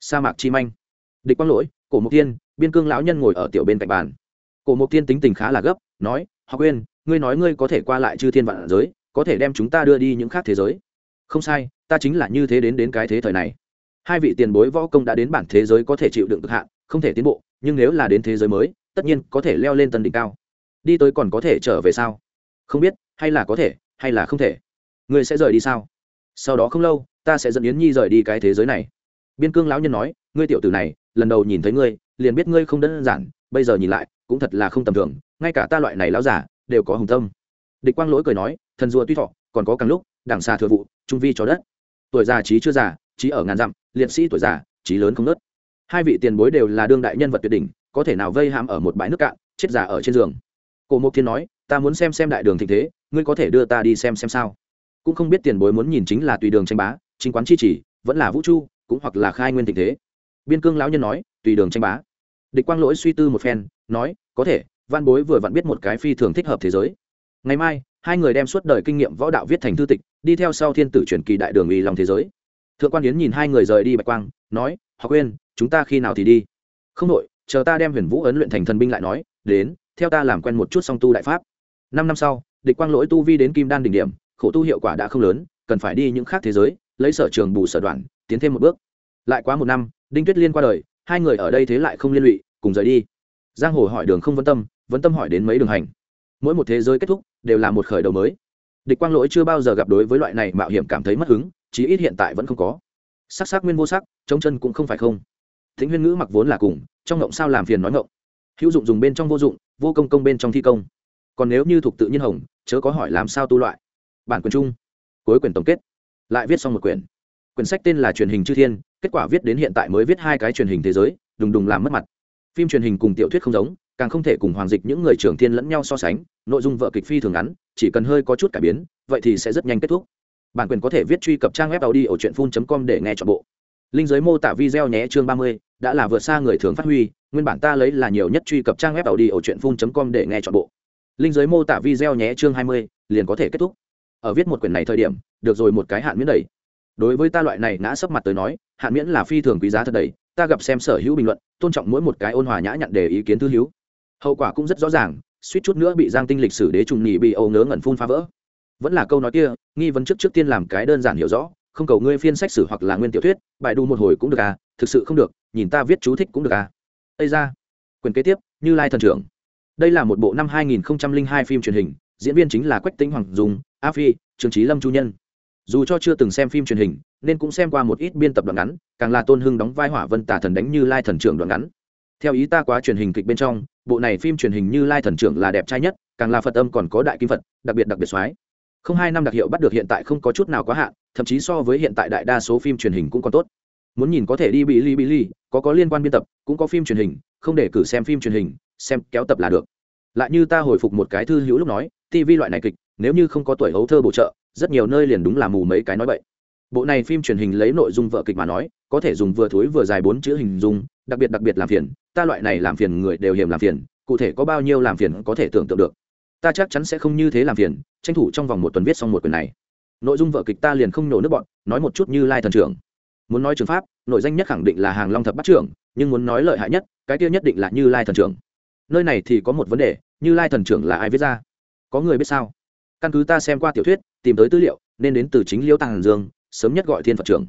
sa mạc chi manh. Địch quang lỗi, cổ mục tiên biên cương lão nhân ngồi ở tiểu bên cạnh bàn. Cổ mục tiên tính tình khá là gấp, nói họ quên ngươi nói ngươi có thể qua lại chư thiên vạn giới, có thể đem chúng ta đưa đi những khác thế giới. Không sai, ta chính là như thế đến đến cái thế thời này. Hai vị tiền bối võ công đã đến bản thế giới có thể chịu đựng cực hạn, không thể tiến bộ, nhưng nếu là đến thế giới mới, tất nhiên có thể leo lên tân đỉnh cao. Đi tới còn có thể trở về sao? Không biết, hay là có thể, hay là không thể. Ngươi sẽ rời đi sao? Sau đó không lâu, ta sẽ dẫn yến nhi rời đi cái thế giới này biên cương lão nhân nói, ngươi tiểu tử này, lần đầu nhìn thấy ngươi, liền biết ngươi không đơn giản, bây giờ nhìn lại, cũng thật là không tầm thường, ngay cả ta loại này lão giả đều có hùng tâm. Địch quang lỗi cười nói, thần rùa tuy thọ, còn có càng lúc đảng xa thừa vụ, trung vi cho đất. Tuổi già trí chưa già, trí ở ngàn dặm, liệt sĩ tuổi già, trí lớn không nớt. Hai vị tiền bối đều là đương đại nhân vật tuyệt đỉnh, có thể nào vây hãm ở một bãi nước cạn, chết già ở trên giường? Cổ mộc thiên nói, ta muốn xem xem đại đường thịnh thế, ngươi có thể đưa ta đi xem xem sao? Cũng không biết tiền bối muốn nhìn chính là tùy đường tranh bá, chính quán chi chỉ, vẫn là vũ chu cũng hoặc là khai nguyên tình thế. Biên cương lão nhân nói, tùy đường tranh bá. Địch quang lỗi suy tư một phen, nói, có thể, văn bối vừa vặn biết một cái phi thường thích hợp thế giới. Ngày mai, hai người đem suốt đời kinh nghiệm võ đạo viết thành thư tịch, đi theo sau thiên tử truyền kỳ đại đường ủy lòng thế giới. Thượng quan yến nhìn hai người rời đi bạch quang, nói, họ quên chúng ta khi nào thì đi? Không đội, chờ ta đem huyền vũ ấn luyện thành thần binh lại nói, đến, theo ta làm quen một chút song tu đại pháp. Năm năm sau, địch quang lỗi tu vi đến kim đan đỉnh điểm, khổ tu hiệu quả đã không lớn, cần phải đi những khác thế giới, lấy sở trường bù sở đoạn tiến thêm một bước. Lại quá một năm, đinh tuyết liên qua đời, hai người ở đây thế lại không liên lụy, cùng rời đi. Giang hồ hỏi đường không vấn tâm vấn tâm hỏi đến mấy đường hành. Mỗi một thế giới kết thúc, đều là một khởi đầu mới. Địch quang lỗi chưa bao giờ gặp đối với loại này mạo hiểm cảm thấy mất hứng, chí ít hiện tại vẫn không có. Sắc sắc nguyên vô sắc, chống chân cũng không phải không. Thính huyên ngữ mặc vốn là cùng, trong ngộng sao làm phiền nói ngộng. Hữu dụng dùng bên trong vô dụng, vô công công bên trong thi công. Còn nếu như thuộc tự nhiên hồng, chớ có hỏi làm sao tu loại. Bản quyền chung, cuối quyển tổng kết. Lại viết xong một quyển quyển sách tên là truyền hình chư thiên, kết quả viết đến hiện tại mới viết hai cái truyền hình thế giới, đùng đùng làm mất mặt. Phim truyền hình cùng tiểu thuyết không giống, càng không thể cùng hoàng dịch những người trưởng thiên lẫn nhau so sánh, nội dung vợ kịch phi thường ngắn, chỉ cần hơi có chút cải biến, vậy thì sẽ rất nhanh kết thúc. Bản quyền có thể viết truy cập trang web audi ở truyện phun com để nghe chọn bộ. Linh giới mô tả video nhé, chương ba mươi, đã là vượt xa người thường phát huy, nguyên bản ta lấy là nhiều nhất truy cập trang web audi ở truyện phun com để nghe chọn bộ. Linh giới mô tả video nhé, chương hai mươi, liền có thể kết thúc. Ở viết một quyển này thời điểm, được rồi một cái hạn miễn đầy đối với ta loại này ngã sấp mặt tới nói, hạn miễn là phi thường quý giá thật đầy ta gặp xem sở hữu bình luận, tôn trọng mỗi một cái ôn hòa nhã nhặn để ý kiến thư hữu. Hậu quả cũng rất rõ ràng, suýt chút nữa bị giang tinh lịch sử đế trùng nhị bị âu ngớ ngẩn phun phá vỡ. Vẫn là câu nói kia, nghi vấn trước trước tiên làm cái đơn giản hiểu rõ, không cầu ngươi phiên sách sử hoặc là nguyên tiểu thuyết, bài đu một hồi cũng được à thực sự không được, nhìn ta viết chú thích cũng được à. Ây ra quyền kế tiếp, như lai thần trưởng. Đây là một bộ năm 2002 phim truyền hình, diễn viên chính là quách tĩnh hoàng dùng a phi trương trí lâm chu nhân dù cho chưa từng xem phim truyền hình, nên cũng xem qua một ít biên tập đoạn ngắn, càng là tôn hưng đóng vai hỏa vân tả thần đánh như lai thần trưởng đoạn ngắn. Theo ý ta quá truyền hình kịch bên trong, bộ này phim truyền hình như lai thần trưởng là đẹp trai nhất, càng là phật âm còn có đại kim phật, đặc biệt đặc biệt soái. Không hai năm đặc hiệu bắt được hiện tại không có chút nào quá hạn, thậm chí so với hiện tại đại đa số phim truyền hình cũng còn tốt. Muốn nhìn có thể đi bị ly bị ly có có liên quan biên tập, cũng có phim truyền hình, không để cử xem phim truyền hình, xem kéo tập là được. Lại như ta hồi phục một cái thư hữu lúc nói tv loại này kịch, nếu như không có tuổi hấu thơ bổ trợ rất nhiều nơi liền đúng là mù mấy cái nói vậy bộ này phim truyền hình lấy nội dung vợ kịch mà nói, có thể dùng vừa thối vừa dài bốn chữ hình dung, đặc biệt đặc biệt làm phiền, ta loại này làm phiền người đều hiểm làm phiền, cụ thể có bao nhiêu làm phiền có thể tưởng tượng được. Ta chắc chắn sẽ không như thế làm phiền, tranh thủ trong vòng một tuần viết xong một quyển này. Nội dung vợ kịch ta liền không nổ nước bọn, nói một chút như lai thần trưởng. Muốn nói trường pháp, nội danh nhất khẳng định là hàng long thập bắt trưởng, nhưng muốn nói lợi hại nhất, cái tiêu nhất định là như lai thần trưởng. Nơi này thì có một vấn đề, như lai thần trưởng là ai viết ra? Có người biết sao? Căn cứ ta xem qua tiểu thuyết, tìm tới tư liệu, nên đến từ chính liễu tàng dương, sớm nhất gọi thiên phật trưởng.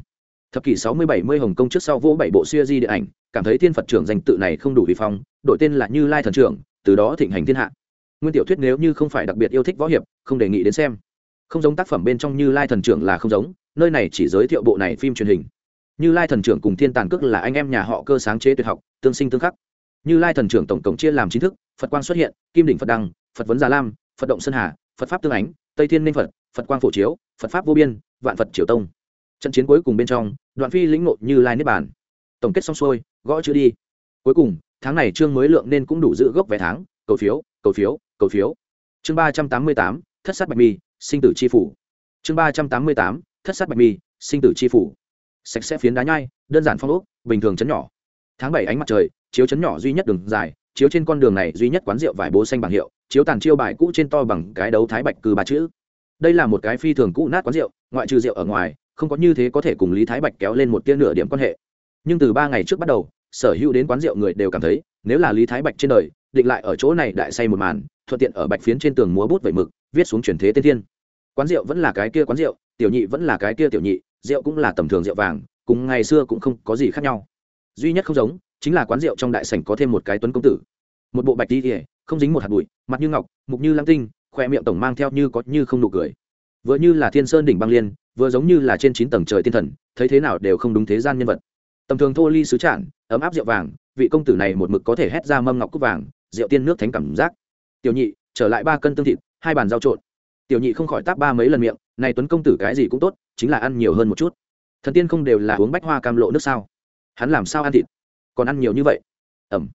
Thập kỷ sáu mươi bảy mươi hồng kông trước sau vỗ bảy bộ siêu di điện ảnh, cảm thấy thiên phật trưởng danh tự này không đủ vi phong đội tên là như lai thần trưởng, từ đó thịnh hành thiên hạ. Nguyên tiểu thuyết nếu như không phải đặc biệt yêu thích võ hiệp, không đề nghị đến xem. Không giống tác phẩm bên trong như lai thần trưởng là không giống, nơi này chỉ giới thiệu bộ này phim truyền hình. Như lai thần trưởng cùng thiên tàn cước là anh em nhà họ cơ sáng chế tuyệt học, tương sinh tương khắc. Như lai thần trưởng tổng cộng chia làm chính thức, phật quang xuất hiện, kim đỉnh phật đăng, phật vấn già lam, phật động sơn hà phật pháp tương ánh, tây thiên ninh phật phật quang phổ chiếu, phật pháp vô biên, vạn phật triều tông. Trận chiến cuối cùng bên trong, đoạn phi lĩnh ngộ như lai niết bàn. Tổng kết xong xuôi, gõ chữ đi. Cuối cùng, tháng này chương mới lượng nên cũng đủ giữ gốc vé tháng, cầu phiếu cầu phiếu cầu phiếu. Chương ba trăm tám mươi tám, thất sát bạch mi sinh tử c h i phủ. Chương ba trăm tám mươi tám, thất sát bạch mi sinh tử c h i phủ. Sạch sẽ phiến đá nhai, đơn giản phong ốc, bình thường chấn nhỏ. Tháng bảy ánh mặt trời, chiếu chấn nhỏ duy nhất đường dài chiếu trên con đường này duy nhất quán rượu vải bố xanh bằng hiệu, chiếu tàn chiêu bài cũ trên to bằng cái đấu thái bạch cư ba chữ. Đây là một cái phi thường cũ nát quán rượu, ngoại trừ rượu ở ngoài, không có như thế có thể cùng lý thái bạch kéo lên một tia nửa điểm quan hệ. Nhưng từ ba ngày trước bắt đầu, sở hữu đến quán rượu người đều cảm thấy, nếu là lý thái bạch trên đời, định lại ở chỗ này đại say một màn, thuận tiện ở bạch phiến trên tường múa bút vẩy mực, viết xuống truyền thế tiên thiên. Quán rượu vẫn là cái kia quán rượu, tiểu nhị vẫn là cái kia tiểu nhị, rượu cũng là tầm thường rượu vàng, cùng ngày xưa cũng không có gì khác nhau. Duy nhất không giống chính là quán rượu trong đại sảnh có thêm một cái tuấn công tử. Một bộ bạch đi ỉa không dính một hạt bụi, mặt như ngọc, mục như lăng tinh khoe miệng tổng mang theo như có như không nụ cười. Vừa như là thiên sơn đỉnh băng liên, vừa giống như là trên chín tầng trời thiên thần, thấy thế nào đều không đúng thế gian nhân vật. Tầm thường thô ly sứ trản ấm áp rượu vàng, vị công tử này một mực có thể hét ra mâm ngọc cúc vàng, rượu tiên nước thánh cảm giác. Tiểu nhị, trở lại ba cân tương thịt, hai bàn rau trộn. Tiểu nhị không khỏi táp ba mấy lần miệng, này tuấn công tử cái gì cũng tốt, chính là ăn nhiều hơn một chút. Thần tiên không đều là uống bách hoa cam lộ nước sao? Hắn làm sao ăn thịt? Còn ăn nhiều như vậy. Ẩm.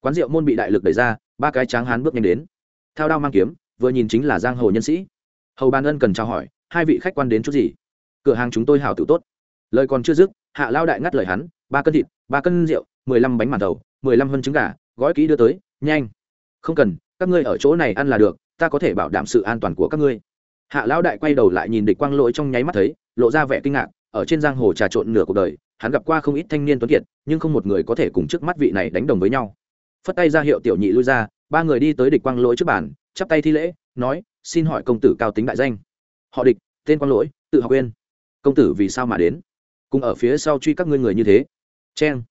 Quán rượu môn bị đại lực đẩy ra, ba cái tráng hán bước nhanh đến. Thao đao mang kiếm, vừa nhìn chính là giang hồ nhân sĩ. Hầu ban ân cần trao hỏi, hai vị khách quan đến chút gì? Cửa hàng chúng tôi hào tự tốt. Lời còn chưa dứt, hạ lao đại ngắt lời hắn, ba cân thịt, ba cân rượu, mười lăm bánh màn thầu, mười lăm hân trứng gà, gói kỹ đưa tới, nhanh. Không cần, các ngươi ở chỗ này ăn là được, ta có thể bảo đảm sự an toàn của các ngươi. Hạ lão đại quay đầu lại nhìn địch quang lỗi trong nháy mắt thấy, lộ ra vẻ kinh ngạc, ở trên giang hồ trà trộn nửa cuộc đời hắn gặp qua không ít thanh niên tuấn kiệt, nhưng không một người có thể cùng trước mắt vị này đánh đồng với nhau. Phất tay ra hiệu tiểu nhị lui ra, ba người đi tới địch quang lỗi trước bàn, chắp tay thi lễ, nói, xin hỏi công tử cao tính đại danh. Họ địch, tên quang lỗi, tự học quên. Công tử vì sao mà đến? Cùng ở phía sau truy các ngươi người như thế. Cheng.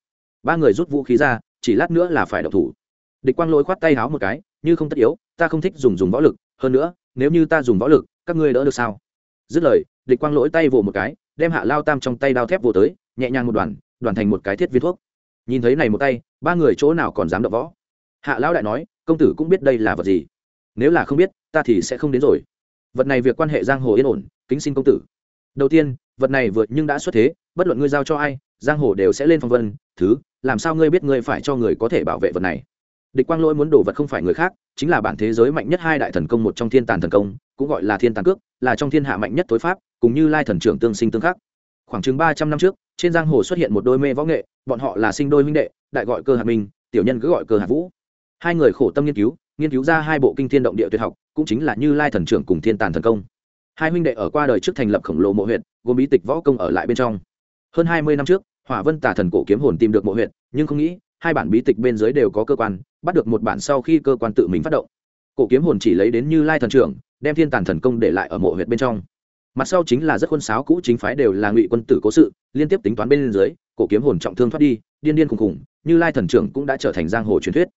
Ba người rút vũ khí ra, chỉ lát nữa là phải độc thủ. Địch quang lỗi khoát tay háo một cái, như không tất yếu, ta không thích dùng dùng võ lực, hơn nữa, nếu như ta dùng võ lực, các ngươi đỡ được sao? Dứt lời, địch quang lỗi tay vồ một cái, đem hạ lao tam trong tay đao thép vô tới nhẹ nhàng một đoàn đoàn thành một cái thiết viên thuốc. Nhìn thấy này một tay, ba người chỗ nào còn dám đập võ? Hạ lão đại nói, công tử cũng biết đây là vật gì. Nếu là không biết, ta thì sẽ không đến rồi. Vật này việc quan hệ giang hồ yên ổn, kính xin công tử. Đầu tiên, vật này vượt nhưng đã xuất thế, bất luận ngươi giao cho ai, giang hồ đều sẽ lên phong vân. Thứ, làm sao ngươi biết ngươi phải cho người có thể bảo vệ vật này? Địch quang lỗi muốn đổ vật không phải người khác, chính là bản thế giới mạnh nhất hai đại thần công một trong thiên tàn thần công, cũng gọi là thiên tàn cước, là trong thiên hạ mạnh nhất tối pháp cũng như lai thần trưởng tương sinh tương khắc khoảng chừng ba trăm năm trước, trên giang hồ xuất hiện một đôi mê võ nghệ, bọn họ là sinh đôi huynh đệ, đại gọi cơ hạt minh, tiểu nhân cứ gọi cơ hạt vũ. Hai người khổ tâm nghiên cứu nghiên cứu ra hai bộ kinh thiên động địa tuyệt học, cũng chính là như lai thần trưởng cùng thiên tàn thần công. Hai huynh đệ ở qua đời trước thành lập khổng lồ mộ huyện gồm bí tịch võ công ở lại bên trong. Hơn hai mươi năm trước, hỏa vân tà thần cổ kiếm hồn tìm được mộ huyện nhưng không nghĩ, hai bản bí tịch bên dưới đều có cơ quan, bắt được một bản sau khi cơ quan tự mình phát động. Cổ kiếm hồn chỉ lấy đến như lai thần trưởng, đem thiên tàn thần công để lại ở mộ huyện bên trong mặt sau chính là rất khuôn sáo cũ chính phái đều là ngụy quân tử cố sự, liên tiếp tính toán bên dưới, cổ kiếm hồn trọng thương thoát đi, điên điên khùng khùng, như lai thần trưởng cũng đã trở thành giang hồ truyền thuyết.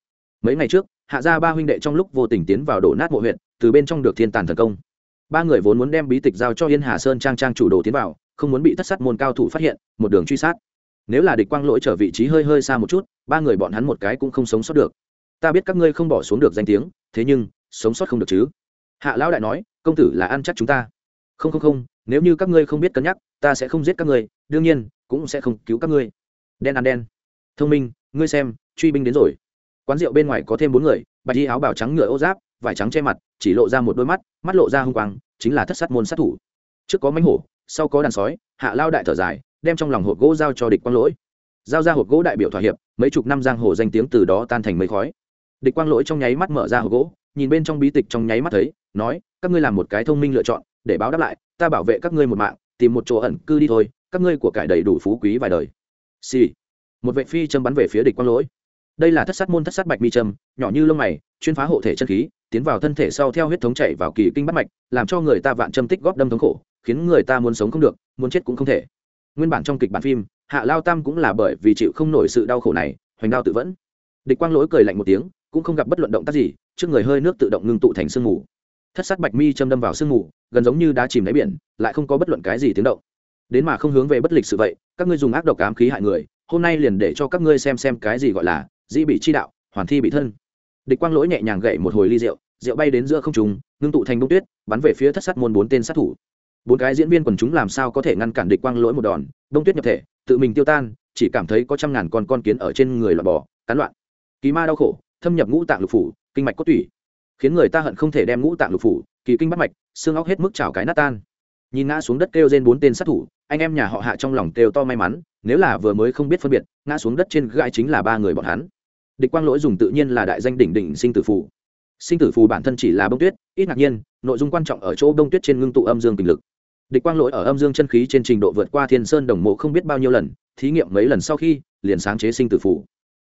Mấy ngày trước, hạ gia ba huynh đệ trong lúc vô tình tiến vào đổ nát mộ huyện, từ bên trong được thiên tàn thần công. Ba người vốn muốn đem bí tịch giao cho yên hà sơn trang trang chủ đồ tiến vào, không muốn bị thất sát môn cao thủ phát hiện, một đường truy sát. Nếu là địch quang lỗi trở vị trí hơi hơi xa một chút, ba người bọn hắn một cái cũng không sống sót được. Ta biết các ngươi không bỏ xuống được danh tiếng, thế nhưng, sống sót không được chứ. Hạ lão đại nói, công tử là ăn chắc chúng ta không không không, nếu như các ngươi không biết cân nhắc, ta sẽ không giết các ngươi, đương nhiên, cũng sẽ không cứu các ngươi. Đen ăn đen. Thông minh, ngươi xem, truy binh đến rồi. Quán rượu bên ngoài có thêm bốn người, bạch y áo bào trắng ngựa ô giáp, vải trắng che mặt, chỉ lộ ra một đôi mắt mắt lộ ra hung quang, chính là thất sát môn sát thủ. Trước có mánh hổ, sau có đàn sói, hạ lao đại thở dài, đem trong lòng hộp gỗ giao cho địch quang lỗi. Giao ra hộp gỗ đại biểu thỏa hiệp, mấy chục năm giang hồ danh tiếng từ đó tan thành mây khói. Địch quang lỗi trong nháy mắt mở ra hộp gỗ, nhìn bên trong bí tịch trong nháy mắt thấy, nói, các ngươi làm một cái thông minh lựa chọn để báo đáp lại, ta bảo vệ các ngươi một mạng, tìm một chỗ ẩn cư đi thôi, các ngươi của cải đầy đủ phú quý vài đời. Xì、sì. một vệ phi châm bắn về phía địch quang lỗi. Đây là thất sát môn thất sát bạch mi châm, nhỏ như lông mày, chuyên phá hộ thể chân khí, tiến vào thân thể sau theo huyết thống chảy vào kỳ kinh bắt mạch, làm cho người ta vạn châm tích góp đâm thống khổ, khiến người ta muốn sống không được, muốn chết cũng không thể. Nguyên bản trong kịch bản phim, hạ lao tam cũng là bởi vì chịu không nổi sự đau khổ này, hoành đao tự vẫn. Địch quang lỗi cười lạnh một tiếng, cũng không gặp bất luận động tác gì, trước người hơi nước tự động ngưng tụ thành sương mù. Thất sát bạch mi châm đâm vào sương mù gần giống như đá chìm đáy biển, lại không có bất luận cái gì tiếng động. Đến mà không hướng về bất lịch sự vậy, các ngươi dùng ác độc ám khí hại người, hôm nay liền để cho các ngươi xem xem cái gì gọi là dĩ bị chi đạo, hoàn thi bị thân. Địch quang lỗi nhẹ nhàng gậy một hồi ly rượu rượu bay đến giữa không trùng ngưng tụ thành bông tuyết, bắn về phía thất sát môn bốn tên sát thủ. Bốn cái diễn viên quần chúng làm sao có thể ngăn cản địch quang lỗi một đòn đông tuyết nhập thể, tự mình tiêu tan, chỉ cảm thấy có trăm ngàn con con kiến ở trên người loạn bò, tán loạn. Ký ma đau khổ, thâm nhập ngũ tạng lục phủ, kinh mạch cốt tủy. Khiến người ta hận không thể đem ngũ tạng lục phủ kỳ kinh bắt mạch, xương óc hết mức chảo cái nát tan. Nhìn ngã xuống đất kêu trên bốn tên sát thủ, anh em nhà họ hạ trong lòng kêu to may mắn, nếu là vừa mới không biết phân biệt, ngã xuống đất trên gai chính là ba người bọn hắn. Địch quang lỗi dùng tự nhiên là đại danh đỉnh đỉnh sinh tử phù. Sinh tử phù bản thân chỉ là bông tuyết, ít ngạc nhiên, nội dung quan trọng ở chỗ bông tuyết trên ngưng tụ âm dương kinh lực. Địch quang lỗi ở âm dương chân khí trên trình độ vượt qua thiên sơn đồng mộ không biết bao nhiêu lần, thí nghiệm mấy lần sau khi, liền sáng chế sinh tử phù.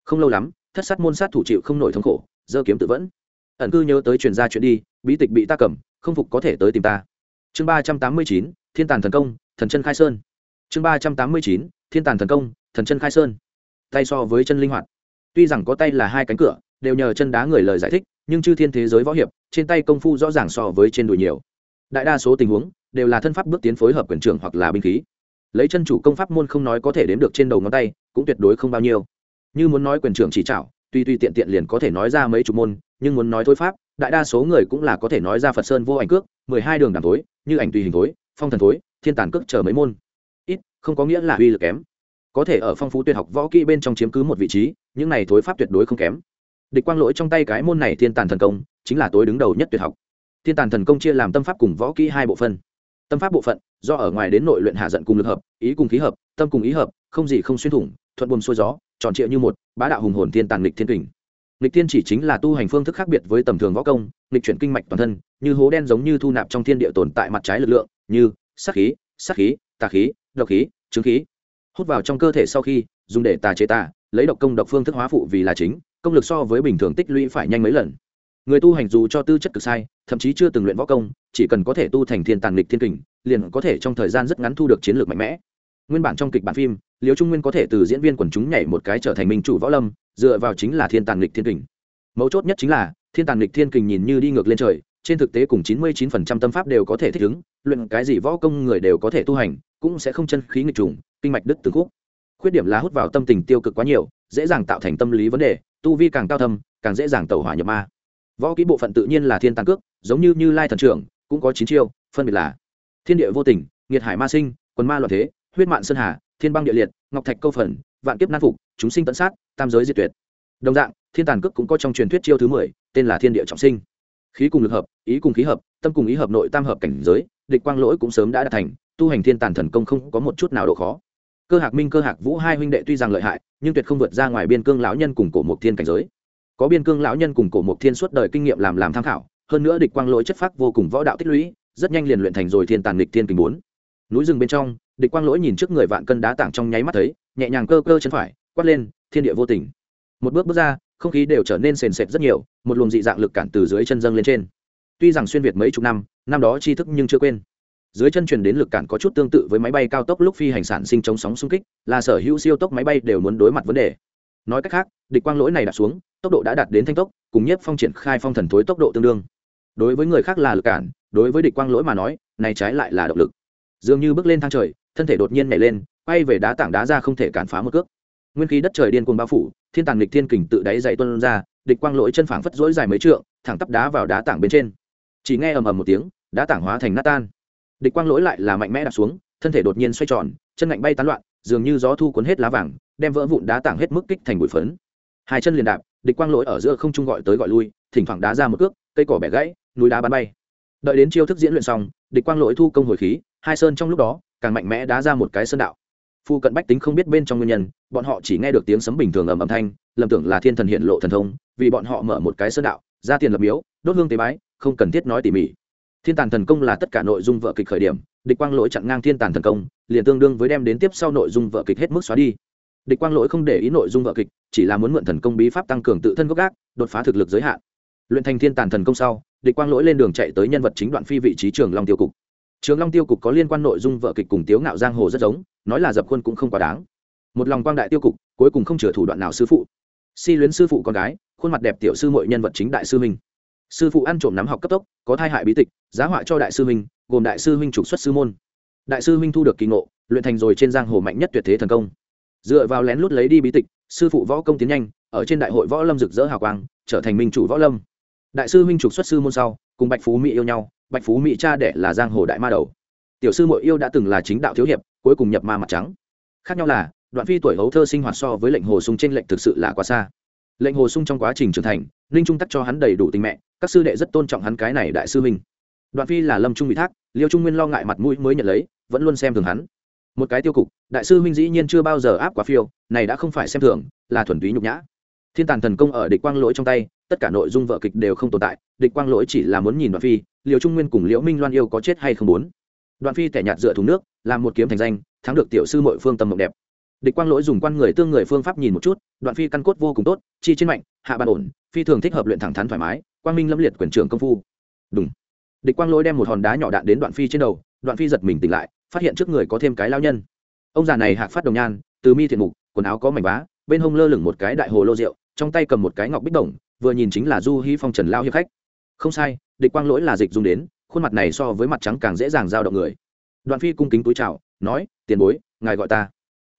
không lâu lắm, thất sát môn sát thủ chịu không nổi thống khổ dơ kiếm tự vẫn ẩn cư nhớ tới truyền ra chuyện đi, bí tịch bị ta cầm, không phục có thể tới tìm ta. Chương ba trăm tám mươi chín, thiên tàn thần công, thần chân khai sơn. Chương ba trăm tám mươi chín, thiên tàn thần công, thần chân khai sơn. Tay so với chân linh hoạt. Tuy rằng có tay là hai cánh cửa, đều nhờ chân đá người lời giải thích, nhưng chư thiên thế giới võ hiệp, trên tay công phu rõ ràng so với trên đùi nhiều. Đại đa số tình huống, đều là thân pháp bước tiến phối hợp quyền trưởng hoặc là binh khí. Lấy chân chủ công pháp môn không nói có thể đếm được trên đầu ngón tay, cũng tuyệt đối không bao nhiêu. Như muốn nói quyền trưởng chỉ trảo, tuy tuy tiện tiện liền có thể nói ra mấy chục môn nhưng muốn nói thối pháp đại đa số người cũng là có thể nói ra phật sơn vô ảnh cước mười hai đường đàm thối, như ảnh tùy hình thối phong thần thối thiên tàn cước chờ mấy môn. Ít không có nghĩa là uy lực kém. Có thể ở phong phú tuyệt học võ kỹ bên trong chiếm cứ một vị trí những này thối pháp tuyệt đối không kém. Địch quang lỗi trong tay cái môn này thiên tàn thần công chính là tối đứng đầu nhất tuyệt học. Thiên tàn thần công chia làm tâm pháp cùng võ kỹ hai bộ phân tâm pháp bộ phận do ở ngoài đến nội luyện hạ giận cùng lực hợp ý cùng khí hợp tâm cùng ý hợp không gì không xuyên thủng thuận buồm xuôi gió tròn trịa như một bá đạo hùng hồn thiên tàn lịch thiên kình lịch tiên chỉ chính là tu hành phương thức khác biệt với tầm thường võ công lịch chuyển kinh mạch toàn thân, như hố đen giống như thu nạp trong thiên địa tồn tại mặt trái lực lượng, như sắc khí sắc khí, tà khí, độc khí, chứng khí. Hút vào trong cơ thể sau khi, dùng để tà chế tà, lấy độc công độc phương thức hóa phụ vì là chính, công lực so với bình thường tích lũy phải nhanh mấy lần. Người tu hành dù cho tư chất cực sai, thậm chí chưa từng luyện võ công, chỉ cần có thể tu thành thiên tàn lịch thiên kình, liền có thể trong thời gian rất ngắn thu được chiến lược mạnh mẽ. Nguyên bản trong kịch bản phim, Liễu trung nguyên có thể từ diễn viên quần chúng nhảy một cái trở thành minh chủ võ lâm dựa vào chính là thiên tàn lịch thiên kình. Mấu chốt nhất chính là, thiên tàn lịch thiên kình nhìn như đi ngược lên trời, trên thực tế cùng chín mươi 99% tâm pháp đều có thể thích ứng, luyện cái gì võ công người đều có thể tu hành, cũng sẽ không chân khí nghịch trùng, kinh mạch đứt từng khúc. Khuyết điểm là hút vào tâm tình tiêu cực quá nhiều, dễ dàng tạo thành tâm lý vấn đề, tu vi càng cao thâm, càng dễ dàng tẩu hỏa nhập ma. Võ kỹ bộ phận tự nhiên là thiên tàng cước, giống như như lai thần trưởng, cũng có chín chiêu, phân biệt là thiên địa vô tình, nghiệt hải ma sinh, quần ma loạn thế, huyết mạn sơn hà, thiên băng địa liệt, ngọc thạch câu phần, vạn kiếp nan phục chúng sinh tận sát, tam giới diệt tuyệt. Đồng dạng, thiên tàn cước cũng có trong truyền thuyết chiêu thứ mười, tên là thiên địa trọng sinh. Khí cùng lực hợp, ý cùng khí hợp, tâm cùng ý hợp nội tam hợp cảnh giới, địch quang lỗi cũng sớm đã đạt thành, tu hành thiên tàn thần công không có một chút nào độ khó. Cơ hạc minh, cơ hạc vũ hai huynh đệ tuy rằng lợi hại, nhưng tuyệt không vượt ra ngoài biên cương lão nhân cùng cổ mục thiên cảnh giới. Có biên cương lão nhân cùng cổ mục thiên suốt đời kinh nghiệm làm làm tham khảo, hơn nữa địch quang lỗi chất phác vô cùng võ đạo tích lũy, rất nhanh liền luyện thành rồi thiên tàn địch thiên kình bốn. Núi rừng bên trong, địch quang lỗi nhìn trước người vạn cân đá tảng trong nháy mắt thấy, nhẹ nhàng cơ cơ chân phải quát lên, thiên địa vô tình. Một bước bước ra, không khí đều trở nên sền sệt rất nhiều, một luồng dị dạng lực cản từ dưới chân dâng lên trên. Tuy rằng xuyên việt mấy chục năm năm đó tri thức nhưng chưa quên. Dưới chân truyền đến lực cản có chút tương tự với máy bay cao tốc lúc phi hành sản sinh chống sóng xung kích, là sở hữu siêu tốc máy bay đều muốn đối mặt vấn đề. Nói cách khác, địch quang lỗi này đặt xuống, tốc độ đã đạt đến thanh tốc, cùng nhất phong triển khai phong thần thối tốc độ tương đương. Đối với người khác là lực cản, đối với địch quang lỗi mà nói, này trái lại là động lực. Dường như bước lên thang trời, thân thể đột nhiên nhảy lên, quay về đá tảng đá ra không thể cản phá một cước nguyên khí đất trời điên cuồng bao phủ, thiên tàng địch thiên kình tự đáy dày tuân ra, địch quang lỗi chân phảng phất rỗi dài mấy trượng, thẳng tắp đá vào đá tảng bên trên. Chỉ nghe ầm ầm một tiếng, đá tảng hóa thành nát tan. Địch quang lỗi lại là mạnh mẽ đặt xuống, thân thể đột nhiên xoay tròn, chân ngạnh bay tán loạn, dường như gió thu cuốn hết lá vàng, đem vỡ vụn đá tảng hết mức kích thành bụi phấn. Hai chân liền đạp, địch quang lỗi ở giữa không trung gọi tới gọi lui, thỉnh thoảng đá ra một cước, cây cỏ bẻ gãy, núi đá bắn bay. Đợi đến chiêu thức diễn luyện xong, địch quang lỗi thu công hồi khí, hai sơn trong lúc đó, càng mạnh mẽ đá ra một cái sơn đạo phu cận bách tính không biết bên trong nguyên nhân, bọn họ chỉ nghe được tiếng sấm bình thường ầm ầm thanh, lầm tưởng là thiên thần hiện lộ thần thông, vì bọn họ mở một cái sơn đạo, ra tiền lập miếu, đốt hương tế bái, không cần thiết nói tỉ mỉ. Thiên tàn thần công là tất cả nội dung vợ kịch khởi điểm, địch quang lỗi chặn ngang thiên tàn thần công, liền tương đương với đem đến tiếp sau nội dung vợ kịch hết mức xóa đi. Địch quang lỗi không để ý nội dung vợ kịch, chỉ là muốn mượn thần công bí pháp tăng cường tự thân gốc gác, đột phá thực lực giới hạn. Luyện thành thiên tàn thần công sau, địch quang lỗi lên đường chạy tới nhân vật chính đoạn phi vị trí trường long tiêu cục trường long tiêu cục có liên quan nội dung vợ kịch cùng tiếu ngạo giang hồ rất giống, nói là dập khuôn cũng không quá đáng. Một lòng quang đại tiêu cục, cuối cùng không chừa thủ đoạn nào sư phụ. Si luyến sư phụ con gái, khuôn mặt đẹp tiểu sư mọi nhân vật chính đại sư minh sư phụ ăn trộm nắm học cấp tốc, có thai hại bí tịch, giá họa cho đại sư minh gồm đại sư minh trục xuất sư môn. Đại sư minh thu được kỳ ngộ, luyện thành rồi trên giang hồ mạnh nhất tuyệt thế thần công. Dựa vào lén lút lấy đi bí tịch, sư phụ võ công tiến nhanh, ở trên đại hội võ lâm rực rỡ hào quang, trở thành minh chủ võ lâm. Đại sư minh trục xuất sư môn sau, cùng bạch phú mỹ yêu nhau bạch phú mỹ cha đẻ là giang hồ đại ma đầu. Tiểu sư mội yêu đã từng là chính đạo thiếu hiệp, cuối cùng nhập ma mặt trắng. Khác nhau là, đoạn phi tuổi hấu thơ sinh hoạt so với lệnh hồ sung trên lệnh thực sự là quá xa. Lệnh hồ sung trong quá trình trưởng thành, ninh trung tắc cho hắn đầy đủ tình mẹ, các sư đệ rất tôn trọng hắn cái này đại sư minh đoạn phi là lâm trung bị thác, liêu trung nguyên lo ngại mặt mũi mới nhận lấy, vẫn luôn xem thường hắn. Một cái tiêu cục, đại sư minh dĩ nhiên chưa bao giờ áp quá phiêu, này đã không phải xem thường, là thuần túy nhục nhã. Thiên tàn thần công ở địch quang lỗi trong tay, tất cả nội dung vợ kịch đều không tồn tại, địch quang lỗi chỉ là muốn nhìn đoạn phi liều trung nguyên cùng liễu minh loan yêu có chết hay không muốn đoạn phi tẻ nhạt dựa thùng nước, làm một kiếm thành danh, thắng được tiểu sư mội phương tâm mộng đẹp. Địch quang lỗi dùng quan người tương người phương pháp nhìn một chút, đoạn phi căn cốt vô cùng tốt, chi trên mạnh, hạ bàn ổn, phi thường thích hợp luyện thẳng thắn thoải mái, quang minh lâm liệt quyền trưởng công phu. Đúng địch quang lỗi đem một hòn đá nhỏ đạn đến đoạn phi trên đầu, đoạn phi giật mình tỉnh lại, phát hiện trước người có thêm cái lao nhân. Ông già này hạc phát đồng nhan, từ mi thiện mục, quần áo có mảnh vá, bên hông lơ lửng một cái đại hồ lô rượu, trong tay cầm một cái ngọc bích đồng, vừa nhìn chính là du hy phong trần lao hiệp khách không sai, địch quang lỗi là dịch dùng đến, khuôn mặt này so với mặt trắng càng dễ dàng giao động người. Đoạn phi cung kính túi chào, nói, tiền bối, ngài gọi ta.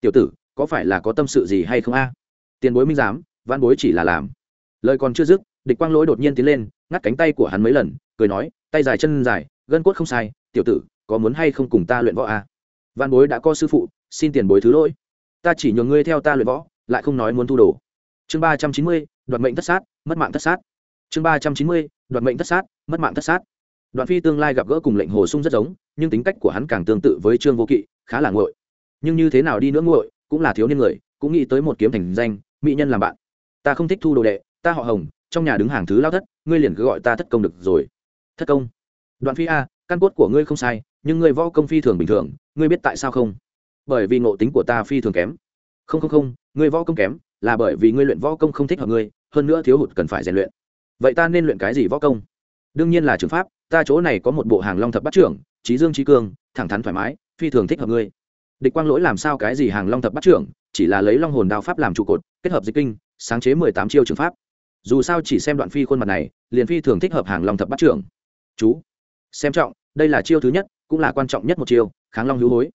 Tiểu tử, có phải là có tâm sự gì hay không a? Tiền bối minh giám văn bối chỉ là làm. Lời còn chưa dứt, địch quang lỗi đột nhiên tiến lên, ngắt cánh tay của hắn mấy lần, cười nói, tay dài chân dài, gân cốt không sai, tiểu tử, có muốn hay không cùng ta luyện võ a? Văn bối đã có sư phụ, xin tiền bối thứ lỗi. Ta chỉ nhường ngươi theo ta luyện võ, lại không nói muốn thu đồ. Chương ba trăm chín mươi, đoạt mệnh thất sát, mất mạng thất sát chương ba trăm chín mươi, đoạt mệnh thất sát, mất mạng thất sát. Đoạn phi tương lai gặp gỡ cùng lệnh hồ sung rất giống, nhưng tính cách của hắn càng tương tự với trương vô kỵ, khá là ngội nhưng như thế nào đi nữa ngội cũng là thiếu niên người, cũng nghĩ tới một kiếm thành danh, mỹ nhân làm bạn. Ta không thích thu đồ đệ, ta họ hồng, trong nhà đứng hàng thứ lao thất, ngươi liền cứ gọi ta thất công được rồi. Thất công? Đoạn phi a, căn cốt của ngươi không sai, nhưng ngươi võ công phi thường bình thường, ngươi biết tại sao không? Bởi vì ngộ tính của ta phi thường kém. Không không không, ngươi võ công kém, là bởi vì ngươi luyện võ công không thích hợp ngươi, hơn nữa thiếu hụt cần phải rèn luyện vậy ta nên luyện cái gì võ công? Đương nhiên là trường pháp, ta chỗ này có một bộ hàng long thập bắt trưởng, trí dương trí cương, thẳng thắn thoải mái, phi thường thích hợp ngươi. Địch quang lỗi làm sao cái gì hàng long thập bắt trưởng, chỉ là lấy long hồn đao pháp làm trụ cột, kết hợp dịch kinh, sáng chế mười tám chiêu trường pháp. Dù sao chỉ xem đoạn phi khuôn mặt này, liền phi thường thích hợp hàng long thập bắt trưởng. Chú, xem trọng, đây là chiêu thứ nhất, cũng là quan trọng nhất một chiêu, kháng long hữu hối.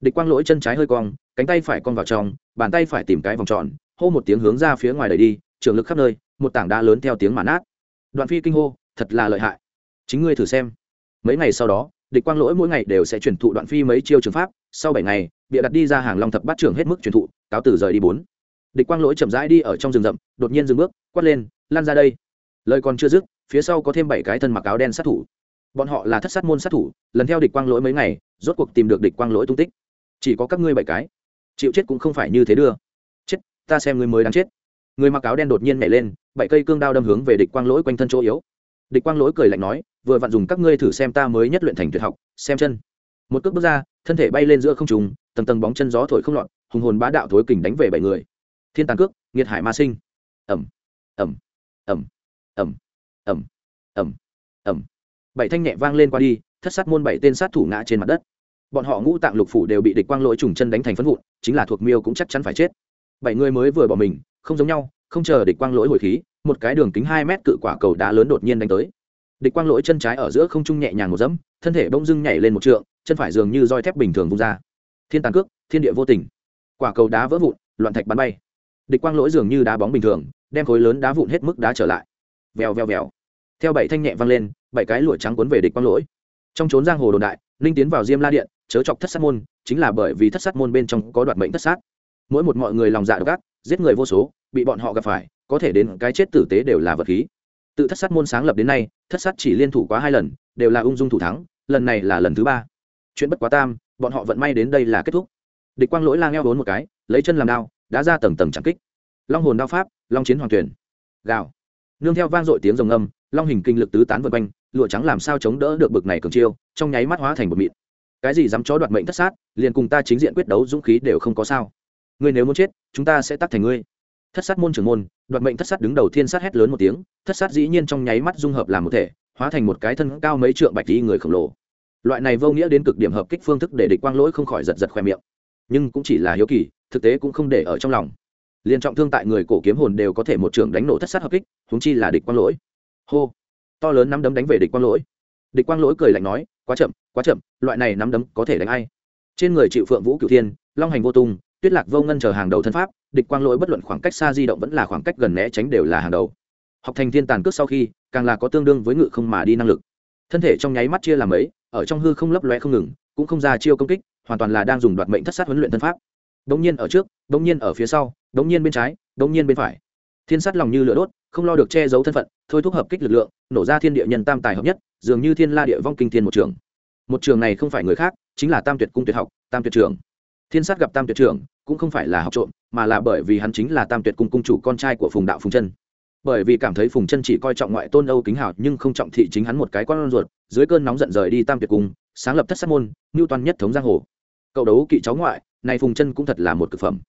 Địch quang lỗi chân trái hơi cong, cánh tay phải cong vào trong, bàn tay phải tìm cái vòng tròn, hô một tiếng hướng ra phía ngoài đẩy đi, trường lực khắp nơi, một tảng đá lớn theo tiếng màn át đoạn phi kinh hô, thật là lợi hại. Chính ngươi thử xem. Mấy ngày sau đó, địch quang lỗi mỗi ngày đều sẽ truyền thụ đoạn phi mấy chiêu trường pháp. Sau bảy ngày, bịa đặt đi ra hàng long thập bát trưởng hết mức truyền thụ, cáo từ rời đi bốn. Địch quang lỗi chậm rãi đi ở trong rừng rậm, đột nhiên dừng bước, quát lên, lan ra đây. Lời còn chưa dứt, phía sau có thêm bảy cái thân mặc áo đen sát thủ. Bọn họ là thất sát môn sát thủ, lần theo địch quang lỗi mấy ngày, rốt cuộc tìm được địch quang lỗi tung tích. Chỉ có các ngươi bảy cái. Chịu chết cũng không phải như thế đưa. Chết, ta xem ngươi mới đáng chết người mặc áo đen đột nhiên nhảy lên, bảy cây cương đao đâm hướng về địch quang lỗi quanh thân chỗ yếu. Địch quang lỗi cười lạnh nói, vừa vặn dùng các ngươi thử xem ta mới nhất luyện thành tuyệt học, xem chân. Một cước bước ra, thân thể bay lên giữa không trùng tầng tầng bóng chân gió thổi không lọt, hùng hồn bá đạo thối kình đánh về bảy người. Thiên tàn cước, nghiệt hải ma sinh. Ẩm ẩm ẩm ẩm ẩm ẩm ẩm bảy thanh nhẹ vang lên qua đi, thất sát môn bảy tên sát thủ ngã trên mặt đất. Bọn họ ngũ tạng lục phủ đều bị địch quang lỗi trùng chân đánh thành phân vụn, chính là thuộc miêu cũng chắc chắn phải chết. Bảy người mới vừa bỏ mình không giống nhau, không chờ địch quang lỗi hồi khí, một cái đường kính hai mét cự quả cầu đá lớn đột nhiên đánh tới. Địch quang lỗi chân trái ở giữa không trung nhẹ nhàng một dẫm, thân thể bỗng dưng nhảy lên một trượng, chân phải dường như roi thép bình thường vung ra. Thiên tàn cước, thiên địa vô tình. Quả cầu đá vỡ vụn, loạn thạch bắn bay. Địch quang lỗi dường như đá bóng bình thường, đem khối lớn đá vụn hết mức đá trở lại. Vèo vèo vèo. Theo bảy thanh nhẹ vang lên, bảy cái lụa trắng cuốn về địch quang lỗi. Trong trốn giang hồ đồn đại, linh tiến vào diêm la điện, chớ chọc thất sát môn, chính là bởi vì thất sát môn bên trong có đoạt mệnh thất sát mỗi một mọi người lòng dạ độc ác, giết người vô số, bị bọn họ gặp phải, có thể đến cái chết tử tế đều là vật khí. Tự thất sát môn sáng lập đến nay, thất sát chỉ liên thủ quá hai lần, đều là ung dung thủ thắng, lần này là lần thứ ba. Chuyện bất quá tam, bọn họ vận may đến đây là kết thúc. Địch quang lỗi lang eo vốn một cái, lấy chân làm đao, đã ra tầng tầng chẳng kích. Long hồn đao pháp, long chiến hoàng tuyển gào. Nương theo vang dội tiếng rồng âm long hình kinh lực tứ tán vân quanh, lụa trắng làm sao chống đỡ được bực này cường chiêu, trong nháy mắt hóa thành một mịn. Cái gì dám chó đoạt mệnh thất sát, liền cùng ta chính diện quyết đấu dũng khí đều không có sao ngươi nếu muốn chết, chúng ta sẽ tắt thành ngươi. Thất sát môn trưởng môn, đoạt mệnh thất sát đứng đầu thiên sát hét lớn một tiếng, thất sát dĩ nhiên trong nháy mắt dung hợp làm một thể, hóa thành một cái thân cao mấy trượng bạch đi người khổng lồ. Loại này vô nghĩa đến cực điểm hợp kích phương thức để địch quang lỗi không khỏi giật giật khoe miệng. Nhưng cũng chỉ là hiếu kỳ, thực tế cũng không để ở trong lòng. Liền trọng thương tại người cổ kiếm hồn đều có thể một trường đánh nổ thất sát hợp kích húng chi là địch quang lỗi. Hô. To lớn nắm đấm đánh về địch quang lỗi. Địch quang lỗi cười lạnh nói, quá chậm quá chậm, loại này nắm đấm có thể đánh ai? Trên người chịu phượng vũ cửu thiên, long hành vô tung tuyết lạc vô ngân chờ hàng đầu thân pháp, địch quang lỗi bất luận khoảng cách xa di động vẫn là khoảng cách gần né tránh đều là hàng đầu. Học thành thiên tàn cước sau khi, càng là có tương đương với ngự không mà đi năng lực. Thân thể trong nháy mắt chia làm ấy ở trong hư không lấp loe không ngừng, cũng không ra chiêu công kích, hoàn toàn là đang dùng đoạt mệnh thất sát huấn luyện thân pháp. Đống nhiên ở trước, đống nhiên ở phía sau, đống nhiên bên trái, đống nhiên bên phải. Thiên sát lòng như lửa đốt, không lo được che giấu thân phận, thôi thúc hợp kích lực lượng, nổ ra thiên địa nhân tam tài hợp nhất, dường như thiên la địa vong kinh thiên một trường. Một trường này không phải người khác, chính là tam tuyệt cung tuyệt học, tam tuyệt trường thiên sát gặp tam tuyệt trưởng, cũng không phải là học trộm, mà là bởi vì hắn chính là tam tuyệt cung cung chủ con trai của phùng đạo phùng chân. Bởi vì cảm thấy phùng chân chỉ coi trọng ngoại tôn âu kính hào nhưng không trọng thị chính hắn một cái con ruột, dưới cơn nóng giận rời đi tam tuyệt cung, sáng lập thất sát môn ngưu toàn nhất thống giang hồ. Cậu đấu kỵ cháu ngoại, này phùng chân cũng thật là một cực phẩm.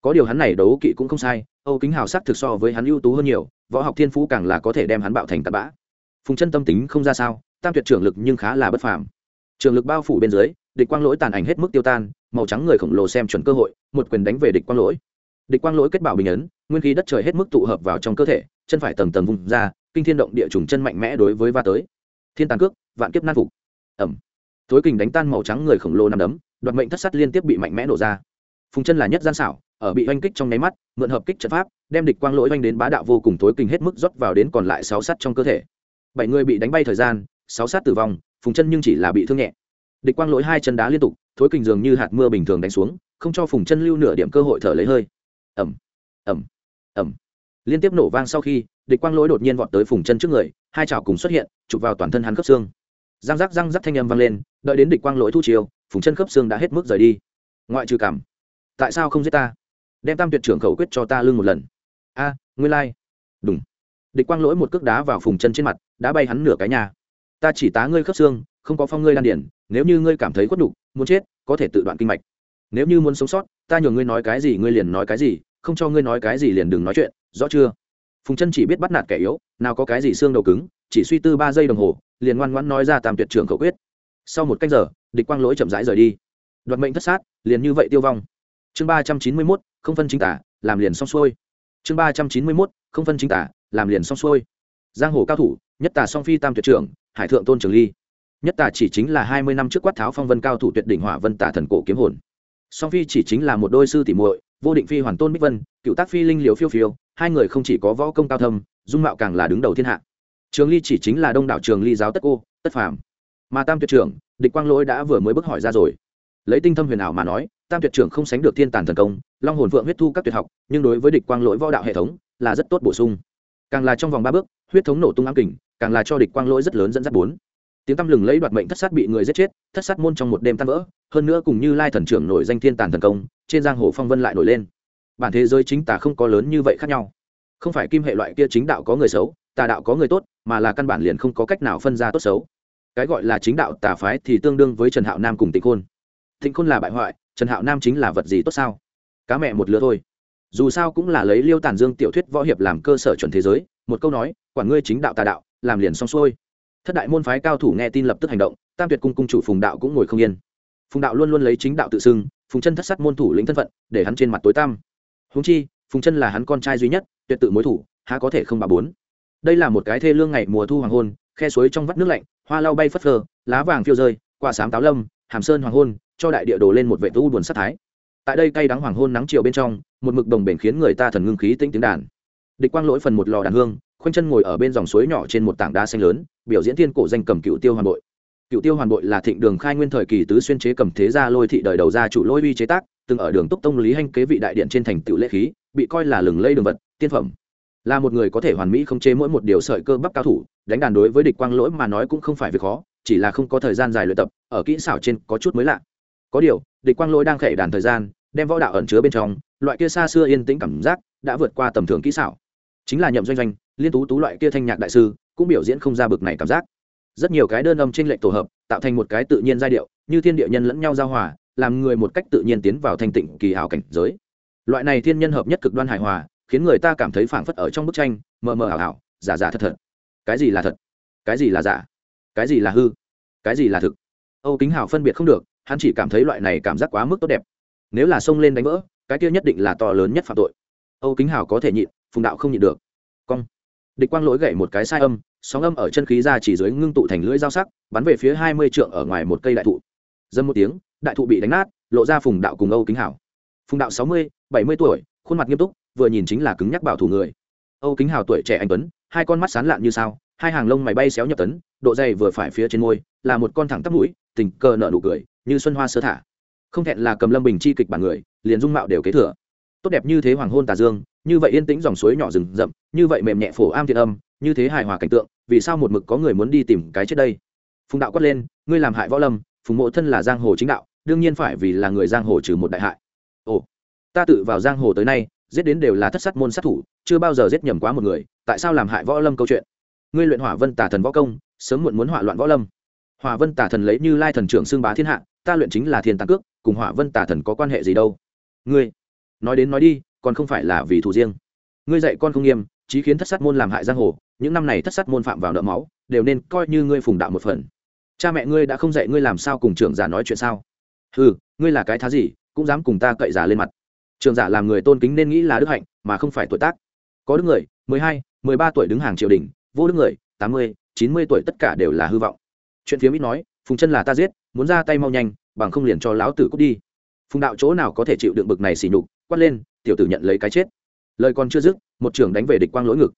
Có điều hắn này đấu kỵ cũng không sai, âu kính hào sắc thực so với hắn ưu tú hơn nhiều, võ học thiên phú càng là có thể đem hắn bạo thành tạt bã. Phùng chân tâm tính không ra sao, tam tuyệt trưởng lực nhưng khá là bất phàm. Trường lực bao phủ bên dưới, địch quang lỗi tàn ảnh hết mức tiêu tan màu trắng người khổng lồ xem chuẩn cơ hội, một quyền đánh về địch quang lỗi. Địch quang lỗi kết bảo bình ấn, nguyên khí đất trời hết mức tụ hợp vào trong cơ thể, chân phải tầng tầng vùng ra, kinh thiên động địa trùng chân mạnh mẽ đối với va tới. Thiên tàn cước, vạn kiếp nan phục. Ẩm. Thối kình đánh tan màu trắng người khổng lồ nằm đấm, đoạt mệnh thất sắt liên tiếp bị mạnh mẽ nổ ra. Phùng chân là nhất gian xảo, ở bị oanh kích trong nháy mắt, mượn hợp kích trận pháp, đem địch quang lỗi oanh đến bá đạo vô cùng thối kình hết mức rót vào đến còn lại sáu sắt trong cơ thể. Bảy người bị đánh bay thời gian, sáu sát tử vong, phùng chân nhưng chỉ là bị thương nhẹ. Địch quang lỗi hai chân đá liên tục thối kình dường như hạt mưa bình thường đánh xuống, không cho phùng chân lưu nửa điểm cơ hội thở lấy hơi. Ẩm ẩm ẩm liên tiếp nổ vang sau khi, địch quang lỗi đột nhiên vọt tới phùng chân trước người, hai chảo cùng xuất hiện, chụp vào toàn thân hắn khớp xương. Răng rắc răng rắc thanh âm vang lên, đợi đến địch quang lỗi thu chiều, phùng chân khớp xương đã hết mức rời đi. Ngoại trừ cảm. Tại sao không giết ta? Đem tam tuyệt trưởng khẩu quyết cho ta lưng một lần. A nguyên lai、like. đúng địch quang lỗi một cước đá vào phùng chân trên mặt, đã bay hắn nửa cái nhà ta chỉ tá ngươi khớp xương, không có phong ngươi đan điển nếu như ngươi cảm thấy khuất đục muốn chết, có thể tự đoạn kinh mạch. Nếu như muốn sống sót, ta nhường ngươi nói cái gì ngươi liền nói cái gì, không cho ngươi nói cái gì liền đừng nói chuyện, rõ chưa? Phùng chân chỉ biết bắt nạt kẻ yếu, nào có cái gì xương đầu cứng, chỉ suy tư ba giây đồng hồ, liền ngoan ngoãn nói ra tam tuyệt trưởng khẩu quyết. Sau một cách giờ, địch quang lỗi chậm rãi rời đi. Đoạt mệnh thất sát, liền như vậy tiêu vong. Chương ba trăm chín mươi mốt, không phân chính tả, làm liền xong xuôi. Chương ba trăm chín mươi mốt, không phân chính tả, làm liền xong xuôi. Giang hồ cao thủ, nhất tả song phi tam tuyệt trưởng hải thượng tôn trường ly. Nhất tà chỉ chính là hai mươi năm trước quát tháo phong vân cao thủ tuyệt đỉnh hỏa vân tả thần cổ kiếm hồn. Song phi chỉ chính là một đôi sư tỷ muội, vô định phi, hoàn tôn bích vân, cựu tác phi, linh liều phiêu phiêu, hai người không chỉ có võ công cao thâm, dung mạo càng là đứng đầu thiên hạ. Trường ly chỉ chính là đông đảo trường ly giáo tất cô, tất phàm. Mà tam tuyệt trưởng, địch quang lỗi đã vừa mới bước hỏi ra rồi. Lấy tinh thâm huyền ảo mà nói, tam tuyệt trưởng không sánh được thiên tàn thần công, long hồn vượng huyết thu các tuyệt học, nhưng đối với địch quang lỗi võ đạo hệ thống là rất tốt bổ sung. Càng là trong vòng ba bước, huyết thống nổ tung ám kình càng là cho địch quang lỗi rất lớn dẫn dắt bốn. Tiếng tăm lừng lấy đoạt mệnh thất sát bị người giết chết, thất sát môn trong một đêm tan vỡ, hơn nữa cùng như lai thần trưởng nổi danh thiên tàn thần công, trên giang hồ phong vân lại nổi lên. Bản thế giới chính tà không có lớn như vậy khác nhau. Không phải kim hệ loại kia chính đạo có người xấu, tà đạo có người tốt, mà là căn bản liền không có cách nào phân ra tốt xấu. Cái gọi là chính đạo tà phái thì tương đương với trần hạo nam cùng tịnh khôn. Tịnh khôn là bại hoại, trần hạo nam chính là vật gì tốt sao? Cá mẹ một lứa thôi. Dù sao cũng là lấy liêu tàn dương tiểu thuyết võ hiệp làm cơ sở chuẩn thế giới, một câu nói, quản ngươi chính đạo tà đạo làm liền xong xuôi. Thất đại môn phái cao thủ nghe tin lập tức hành động, tam tuyệt cung cung chủ phùng đạo cũng ngồi không yên. Phùng đạo luôn luôn lấy chính đạo tự xưng, phùng chân thất sát môn thủ lĩnh thân phận, để hắn trên mặt tối tăm. Húng chi, phùng chân là hắn con trai duy nhất, tuyệt tự mối thủ, há có thể không bà bốn. Đây là một cái thê lương ngày mùa thu hoàng hôn, khe suối trong vắt nước lạnh, hoa lau bay phất phơ, lá vàng phiêu rơi, quả sám táo lâm, hàm sơn hoàng hôn, cho đại địa đổ lên một vệ tu buồn sát thái. Tại đây cay đắng hoàng hôn nắng chiều bên trong, một mực đồng bền khiến người ta thần ngưng khí tĩnh tiếng đàn. Địch quang lỗi phần một lò đàn hương khoanh chân ngồi ở bên dòng suối nhỏ trên một tảng đá xanh lớn, biểu diễn thiên cổ danh cầm cựu tiêu hoàn bội. Cựu tiêu hoàn bội là thịnh đường khai nguyên thời kỳ tứ xuyên chế cầm thế gia lôi thị đời đầu gia chủ lôi uy chế tác, từng ở đường túc tông lý hanh kế vị đại điện trên thành tựu lễ khí, bị coi là lừng lây đường vật, tiên phẩm. Là một người có thể hoàn mỹ không chế mỗi một điều sợi cơ bắp cao thủ, đánh đàn đối với địch quang lỗi mà nói cũng không phải việc khó, chỉ là không có thời gian dài luyện tập, ở kỹ xảo trên có chút mới lạ. Có điều, địch quang lỗi đang khẩy đàn thời gian, đem võ đạo ẩn chứa bên trong, loại kia xa xưa yên tĩnh cảm giác, đã vượt qua tầm thường kỹ xảo chính là nhậm doanh doanh, liên tú tú loại kia thanh nhạc đại sư, cũng biểu diễn không ra bực này cảm giác. Rất nhiều cái đơn âm trên lệnh tổ hợp, tạo thành một cái tự nhiên giai điệu, như thiên địa nhân lẫn nhau giao hòa, làm người một cách tự nhiên tiến vào thanh tịnh, kỳ hảo cảnh giới. Loại này thiên nhân hợp nhất cực đoan hài hòa, khiến người ta cảm thấy phảng phất ở trong bức tranh, mờ mờ ảo ảo, giả giả thật thật. Cái gì là thật? Cái gì là giả? Cái gì là hư? Cái gì là thực? Âu kính hảo phân biệt không được, hắn chỉ cảm thấy loại này cảm giác quá mức tốt đẹp. Nếu là xông lên đánh vỡ, cái kia nhất định là to lớn nhất phạm tội. Âu kính hảo có thể nhịn phùng đạo không nhịn được. Cong. Địch quang lỗi gậy một cái sai âm, sóng âm ở chân khí ra chỉ dưới ngưng tụ thành lưỡi dao sắc, bắn về phía hai mươi trượng ở ngoài một cây đại thụ. Dâm một tiếng, đại thụ bị đánh nát, lộ ra phùng đạo cùng âu kính hảo. Phùng đạo sáu mươi, bảy mươi tuổi, khuôn mặt nghiêm túc, vừa nhìn chính là cứng nhắc bảo thủ người. Âu kính hảo tuổi trẻ anh tuấn, hai con mắt sán lạn như sao, hai hàng lông mày bay xéo nhập tấn, độ dày vừa phải phía trên môi, là một con thẳng tắp mũi, tình cờ nở nụ cười, như xuân hoa sơ thả. Không thẹn là cầm lâm bình chi kịch bản người, liền dung mạo đều kế thừa tốt đẹp như thế hoàng hôn tà dương, như vậy yên tĩnh dòng suối nhỏ rừng rậm, như vậy mềm nhẹ phổ am thiện âm, như thế hài hòa cảnh tượng, vì sao một mực có người muốn đi tìm cái chết đây? Phùng đạo quát lên, ngươi làm hại võ lâm, phùng mộ thân là giang hồ chính đạo, đương nhiên phải vì là người giang hồ trừ một đại hại. Ồ, ta tự vào giang hồ tới nay, giết đến đều là thất sát môn sát thủ, chưa bao giờ giết nhầm quá một người, tại sao làm hại võ lâm câu chuyện? Ngươi luyện hỏa vân tả thần võ công, sớm muộn muốn hỏa loạn võ lâm. Hỏa vân tả thần lấy như lai thần trưởng xương bá thiên hạ, ta luyện chính là thiên tàng cước, cùng hỏa vân tả thần có quan hệ gì đâu? Ngươi nói đến nói đi, còn không phải là vì thù riêng. Ngươi dạy con không nghiêm, chí khiến thất sát môn làm hại giang hồ, những năm này thất sát môn phạm vào nợ máu, đều nên coi như ngươi phùng đạo một phần. Cha mẹ ngươi đã không dạy ngươi làm sao cùng trưởng giả nói chuyện sao? Ừ ngươi là cái thá gì, cũng dám cùng ta cậy giả lên mặt. Trường giả làm người tôn kính nên nghĩ là đức hạnh, mà không phải tuổi tác. Có đức người, mười hai, mười ba tuổi đứng hàng triều đình, vô đức người, tám mươi, chín mươi tuổi tất cả đều là hư vọng. Chuyện phía ít nói, phùng chân là ta giết, muốn ra tay mau nhanh, bằng không liền cho lão tử cút đi. Phùng đạo chỗ nào có thể chịu đựng bực này xỉ nhục quát lên, tiểu tử nhận lấy cái chết. Lời còn chưa dứt, một trưởng đánh về địch quang lỗi ngực.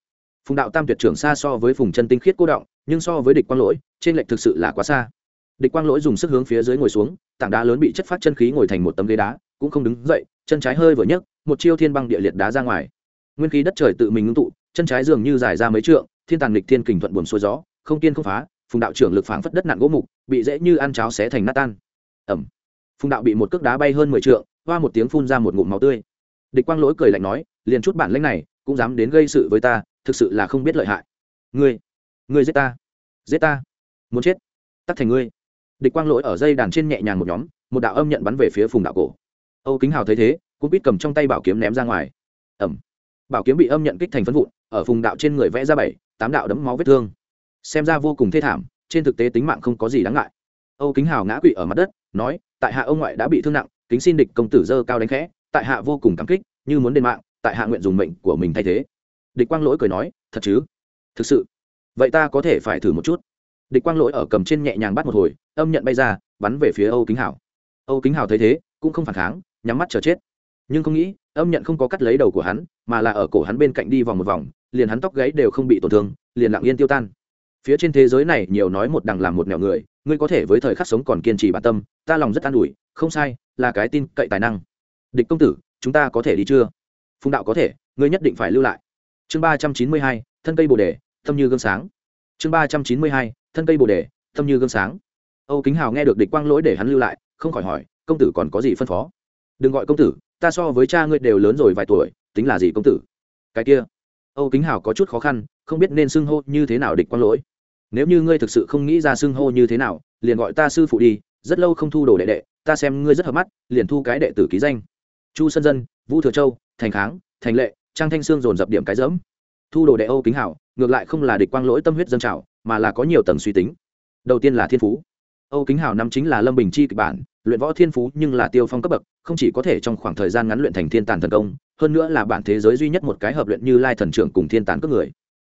Phùng đạo tam tuyệt trưởng xa so với phùng chân tinh khiết cô động, nhưng so với địch quang lỗi, trên lệnh thực sự là quá xa. Địch quang lỗi dùng sức hướng phía dưới ngồi xuống, tảng đá lớn bị chất phát chân khí ngồi thành một tấm ghế đá, cũng không đứng dậy, chân trái hơi vừa nhấc, một chiêu thiên băng địa liệt đá ra ngoài. Nguyên khí đất trời tự mình ngưng tụ, chân trái dường như dài ra mấy trượng, thiên tàn lịch thiên kình thuận buồn xuôi gió, không tiên không phá, phùng đạo trưởng lực phảng phất đất nặng gỗ mục, bị dễ như ăn cháo xé thành nát tan. Ẩm phùng đạo bị một cước đá bay hơn mười trượng hoa một tiếng phun ra một ngụm máu tươi. Địch quang lỗi cười lạnh nói, liền chút bản lãnh này, cũng dám đến gây sự với ta, thực sự là không biết lợi hại. Ngươi ngươi giết ta giết ta, muốn chết, tắt thành ngươi. Địch quang lỗi ở dây đàn trên nhẹ nhàng một nhóm, một đạo âm nhận bắn về phía phùng đạo cổ. Âu kính hào thấy thế, cũng biết cầm trong tay bảo kiếm ném ra ngoài. Ẩm. Bảo kiếm bị âm nhận kích thành phân vụn, ở phùng đạo trên người vẽ ra bảy, tám đạo đấm máu vết thương. Xem ra vô cùng thê thảm, trên thực tế tính mạng không có gì đáng ngại. Âu kính hào ngã quỵ ở mặt đất, nói, tại hạ ông ngoại đã bị thương nặng kính xin địch công tử dơ cao đánh khẽ, tại hạ vô cùng cảm kích, như muốn đền mạng, tại hạ nguyện dùng mệnh của mình thay thế. Địch quang lỗi cười nói, thật chứ? Thực sự? Vậy ta có thể phải thử một chút. Địch quang lỗi ở cầm trên nhẹ nhàng bắt một hồi, âm nhận bay ra, bắn về phía âu kính hảo. Âu kính hảo thấy thế, cũng không phản kháng, nhắm mắt chờ chết. Nhưng không nghĩ, âm nhận không có cắt lấy đầu của hắn, mà là ở cổ hắn bên cạnh đi vòng một vòng, liền hắn tóc gáy đều không bị tổn thương, liền lặng yên tiêu tan. Phía trên thế giới này nhiều nói một đằng làm một nẻo người, ngươi có thể với thời khắc sống còn kiên trì bản tâm, ta lòng rất an ủi, không sai là cái tin cậy tài năng. Địch công tử, chúng ta có thể đi chưa? Phùng đạo có thể, ngươi nhất định phải lưu lại. Chương ba trăm chín mươi hai, thân cây bồ đề tâm như gương sáng. Chương ba trăm chín mươi hai, thân cây bồ đề tâm như gương sáng. Âu kính hào nghe được địch quang lỗi để hắn lưu lại, không khỏi hỏi, công tử còn có gì phân phó? Đừng gọi công tử, ta so với cha ngươi đều lớn rồi vài tuổi, tính là gì công tử? Cái kia. Âu kính hào có chút khó khăn, không biết nên xưng hô như thế nào địch quang lỗi. Nếu như ngươi thực sự không nghĩ ra xưng hô như thế nào, liền gọi ta sư phụ đi, rất lâu không thu đồ đệ đệ ta xem ngươi rất hợp mắt, liền thu cái đệ tử ký danh. Chu sơn dân, vũ thừa châu, thành kháng, thành lệ, trang thanh sương dồn dập điểm cái dẫm thu đồ đệ âu kính hảo, ngược lại không là địch quang lỗi tâm huyết dân trào, mà là có nhiều tầng suy tính. Đầu tiên là thiên phú. Âu kính hảo năm chính là lâm bình chi kịch bản, luyện võ thiên phú nhưng là tiêu phong cấp bậc, không chỉ có thể trong khoảng thời gian ngắn luyện thành thiên tàn thần công, hơn nữa là bản thế giới duy nhất một cái hợp luyện như lai thần trưởng cùng thiên tán cướp người.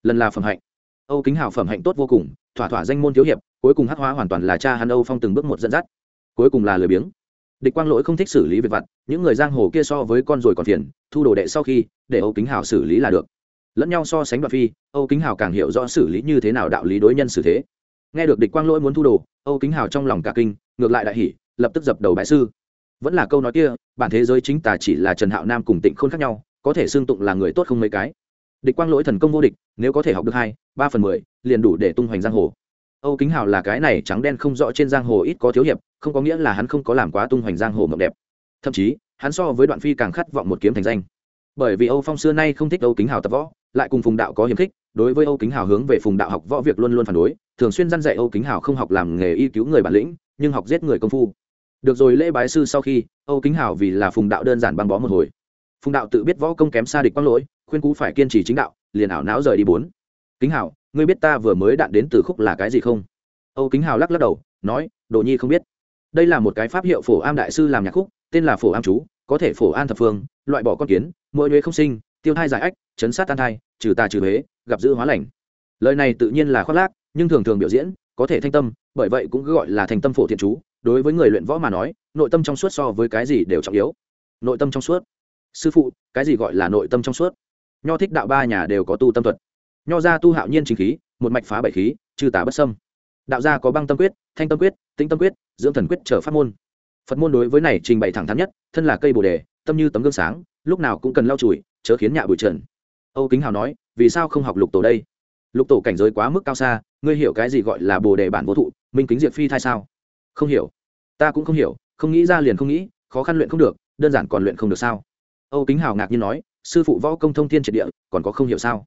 Lần là phẩm hạnh. Âu kính hảo phẩm hạnh tốt vô cùng, thỏa thỏa danh môn thiếu hiệp, cuối cùng hắc hóa hoàn toàn là cha hắn âu phong từng bước một dẫn dắt cuối cùng là lười biếng. Địch quang lỗi không thích xử lý việc vặt, những người giang hồ kia so với con rồi còn phiền, thu đồ đệ sau khi, để âu kính hảo xử lý là được. Lẫn nhau so sánh và phi, âu kính hảo càng hiểu rõ xử lý như thế nào đạo lý đối nhân xử thế. Nghe được địch quang lỗi muốn thu đồ, âu kính hảo trong lòng cả kinh, ngược lại đại hỉ, lập tức dập đầu bãi sư. Vẫn là câu nói kia, bản thế giới chính tà chỉ là trần hạo nam cùng tịnh khôn khác nhau, có thể xương tụng là người tốt không mấy cái. Địch quang lỗi thần công vô địch, nếu có thể học được hai, ba phần mười, liền đủ để tung hoành giang hồ âu kính hào là cái này trắng đen không rõ trên giang hồ ít có thiếu hiệp, không có nghĩa là hắn không có làm quá tung hoành giang hồ mộng đẹp. Thậm chí, hắn so với đoạn phi càng khát vọng một kiếm thành danh. Bởi vì âu phong xưa nay không thích âu kính hào tập võ, lại cùng phùng đạo có hiềm khích, đối với âu kính hào hướng về phùng đạo học võ việc luôn luôn phản đối, thường xuyên răn dạy âu kính hào không học làm nghề y cứu người bản lĩnh, nhưng học giết người công phu. Được rồi, lễ bái sư sau khi, âu kính hào vì là phùng đạo đơn giản băng bó một hồi. Phùng đạo tự biết võ công kém xa địch quang lỗi, khuyên cú phải kiên trì chính đạo, liền ảo não rời đi bốn. Kính hào ngươi biết ta vừa mới đạn đến từ khúc là cái gì không? Âu kính hào lắc lắc đầu, nói, đồ nhi không biết. Đây là một cái pháp hiệu phổ am đại sư làm nhạc khúc, tên là phổ am chú, có thể phổ an thập phương, loại bỏ con kiến, mỗi nhuế không sinh, tiêu thai giải ách, chấn sát tan thai, trừ tà trừ huế, gặp giữ hóa lành. Lời này tự nhiên là khoác lác, nhưng thường thường biểu diễn, có thể thanh tâm, bởi vậy cũng gọi là thành tâm phổ thiện chú, đối với người luyện võ mà nói, nội tâm trong suốt so với cái gì đều trọng yếu. Nội tâm trong suốt. Sư phụ, cái gì gọi là nội tâm trong suốt? Nho thích đạo ba nhà đều có tu tâm thuật nho gia tu hạo nhiên chính khí, một mạch phá bảy khí trừ tà bất sâm đạo gia có băng tâm quyết, thanh tâm quyết, tĩnh tâm quyết, dưỡng thần quyết trở pháp môn. Phật môn đối với này trình bày thẳng thắn nhất, thân là cây bồ đề, tâm như tấm gương sáng, lúc nào cũng cần lau chùi, chớ khiến nhạ bụi trần. Âu kính hào nói, vì sao không học lục tổ đây? Lục tổ cảnh giới quá mức cao xa, ngươi hiểu cái gì gọi là bồ đề bản vô thụ, minh kính diệt phi thai sao? Không hiểu. Ta cũng không hiểu, không nghĩ ra liền không nghĩ, khó khăn luyện không được, đơn giản còn luyện không được sao? Âu kính hào ngạc nhiên nói, sư phụ võ công thông thiên triệt địa, còn có không hiểu sao?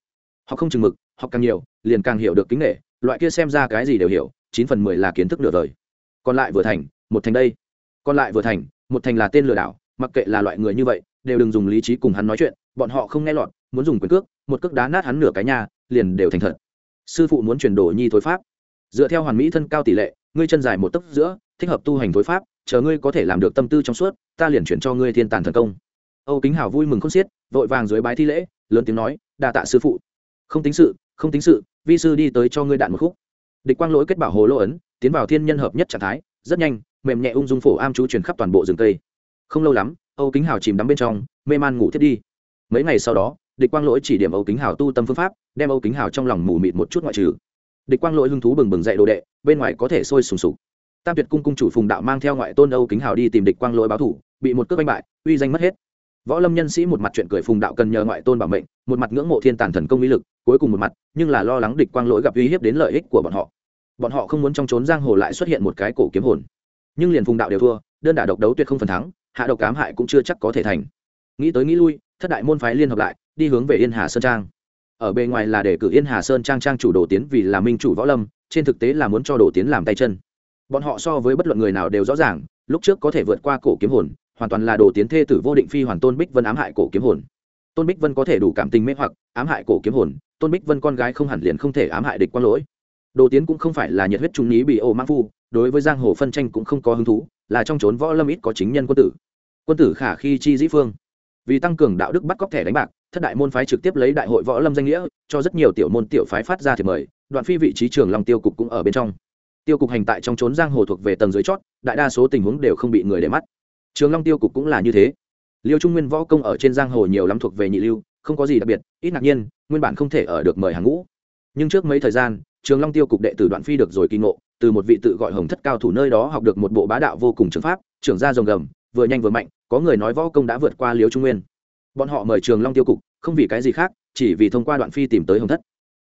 Học không chừng mực, học càng nhiều, liền càng hiểu được kính nghệ loại kia xem ra cái gì đều hiểu, chín phần mười là kiến thức nửa đời. Còn lại vừa thành, một thành đây. Còn lại vừa thành, một thành là tên lừa đảo, mặc kệ là loại người như vậy, đều đừng dùng lý trí cùng hắn nói chuyện, bọn họ không nghe lọt, muốn dùng quyền cước, một cước đá nát hắn nửa cái nhà, liền đều thành thật. Sư phụ muốn chuyển đổi nhi thối pháp. Dựa theo hoàn mỹ thân cao tỷ lệ, ngươi chân dài một tấc giữa, thích hợp tu hành thối pháp, chờ ngươi có thể làm được tâm tư trong suốt, ta liền chuyển cho ngươi thiên tàn thần công. Âu kính hào vui mừng không xiết, vội vàng dưới bái thi lễ, lớn tiếng nói, đa tạ sư phụ không tính sự, không tính sự, vi sư đi tới cho ngươi đạn một khúc. Địch quang lỗi kết bảo hồ lô ấn, tiến vào thiên nhân hợp nhất trạng thái, rất nhanh, mềm nhẹ ung dung phổ am chú truyền khắp toàn bộ rừng cây. Không lâu lắm, âu kính hào chìm đắm bên trong, mê man ngủ thiết đi. Mấy ngày sau đó, địch quang lỗi chỉ điểm âu kính hào tu tâm phương pháp, đem âu kính hào trong lòng mù mịt một chút ngoại trừ. Địch quang lỗi hứng thú bừng bừng dậy đồ đệ, bên ngoài có thể sôi sùng sục. Tam tuyệt cung cung chủ phùng đạo mang theo ngoại tôn âu kính hào đi tìm địch quang lỗi báo thủ, bị một cước đánh bại, uy danh mất hết. Võ lâm nhân sĩ một mặt chuyện cười phùng đạo cần nhờ ngoại tôn bảo mệnh, một mặt ngưỡng mộ thiên tàn thần công mỹ lực cuối cùng một mặt, nhưng là lo lắng địch quang lỗi gặp uy hiếp đến lợi ích của bọn họ. Bọn họ không muốn trong trốn giang hồ lại xuất hiện một cái cổ kiếm hồn. Nhưng liền phùng đạo đều thua, đơn đả độc đấu tuyệt không phần thắng, hạ độc cám hại cũng chưa chắc có thể thành. Nghĩ tới nghĩ lui, thất đại môn phái liên hợp lại, đi hướng về yên hà sơn trang. Ở bề ngoài là để cử yên hà sơn trang trang chủ đồ tiến vì là minh chủ võ lâm, trên thực tế là muốn cho đồ tiến làm tay chân. Bọn họ so với bất luận người nào đều rõ ràng, lúc trước có thể vượt qua cổ kiếm hồn, hoàn toàn là đồ tiến thê tử vô định phi hoàn tôn bích vân ám hại cổ kiếm hồn tôn bích vân có thể đủ cảm tình mê hoặc, ám hại cổ kiếm hồn, tôn bích vân con gái không hẳn liền không thể ám hại địch quang lỗi. Đồ tiến cũng không phải là nhiệt huyết trung lý bị ô mang phu, đối với giang hồ phân tranh cũng không có hứng thú, là trong trốn võ lâm ít có chính nhân quân tử. Quân tử khả khi chi dĩ phương. Vì tăng cường đạo đức bắt cóc thẻ đánh bạc, thất đại môn phái trực tiếp lấy đại hội võ lâm danh nghĩa, cho rất nhiều tiểu môn tiểu phái phát ra thì mời, đoạn phi vị trí trường long tiêu cục cũng ở bên trong. Tiêu cục hành tại trong trốn giang hồ thuộc về tầng dưới chót, đại đa số tình huống đều không bị người để mắt. Trường long tiêu cục cũng là như thế liêu trung nguyên võ công ở trên giang hồ nhiều lắm thuộc về nhị lưu, không có gì đặc biệt, ít ngạc nhiên, nguyên bản không thể ở được mời hàng ngũ. Nhưng trước mấy thời gian, trường long tiêu cục đệ tử đoạn phi được rồi kỳ ngộ, từ một vị tự gọi hồng thất cao thủ nơi đó học được một bộ bá đạo vô cùng trường pháp, trưởng gia rồng gầm, vừa nhanh vừa mạnh, có người nói võ công đã vượt qua liêu trung nguyên. Bọn họ mời trường long tiêu cục, không vì cái gì khác, chỉ vì thông qua đoạn phi tìm tới hồng thất.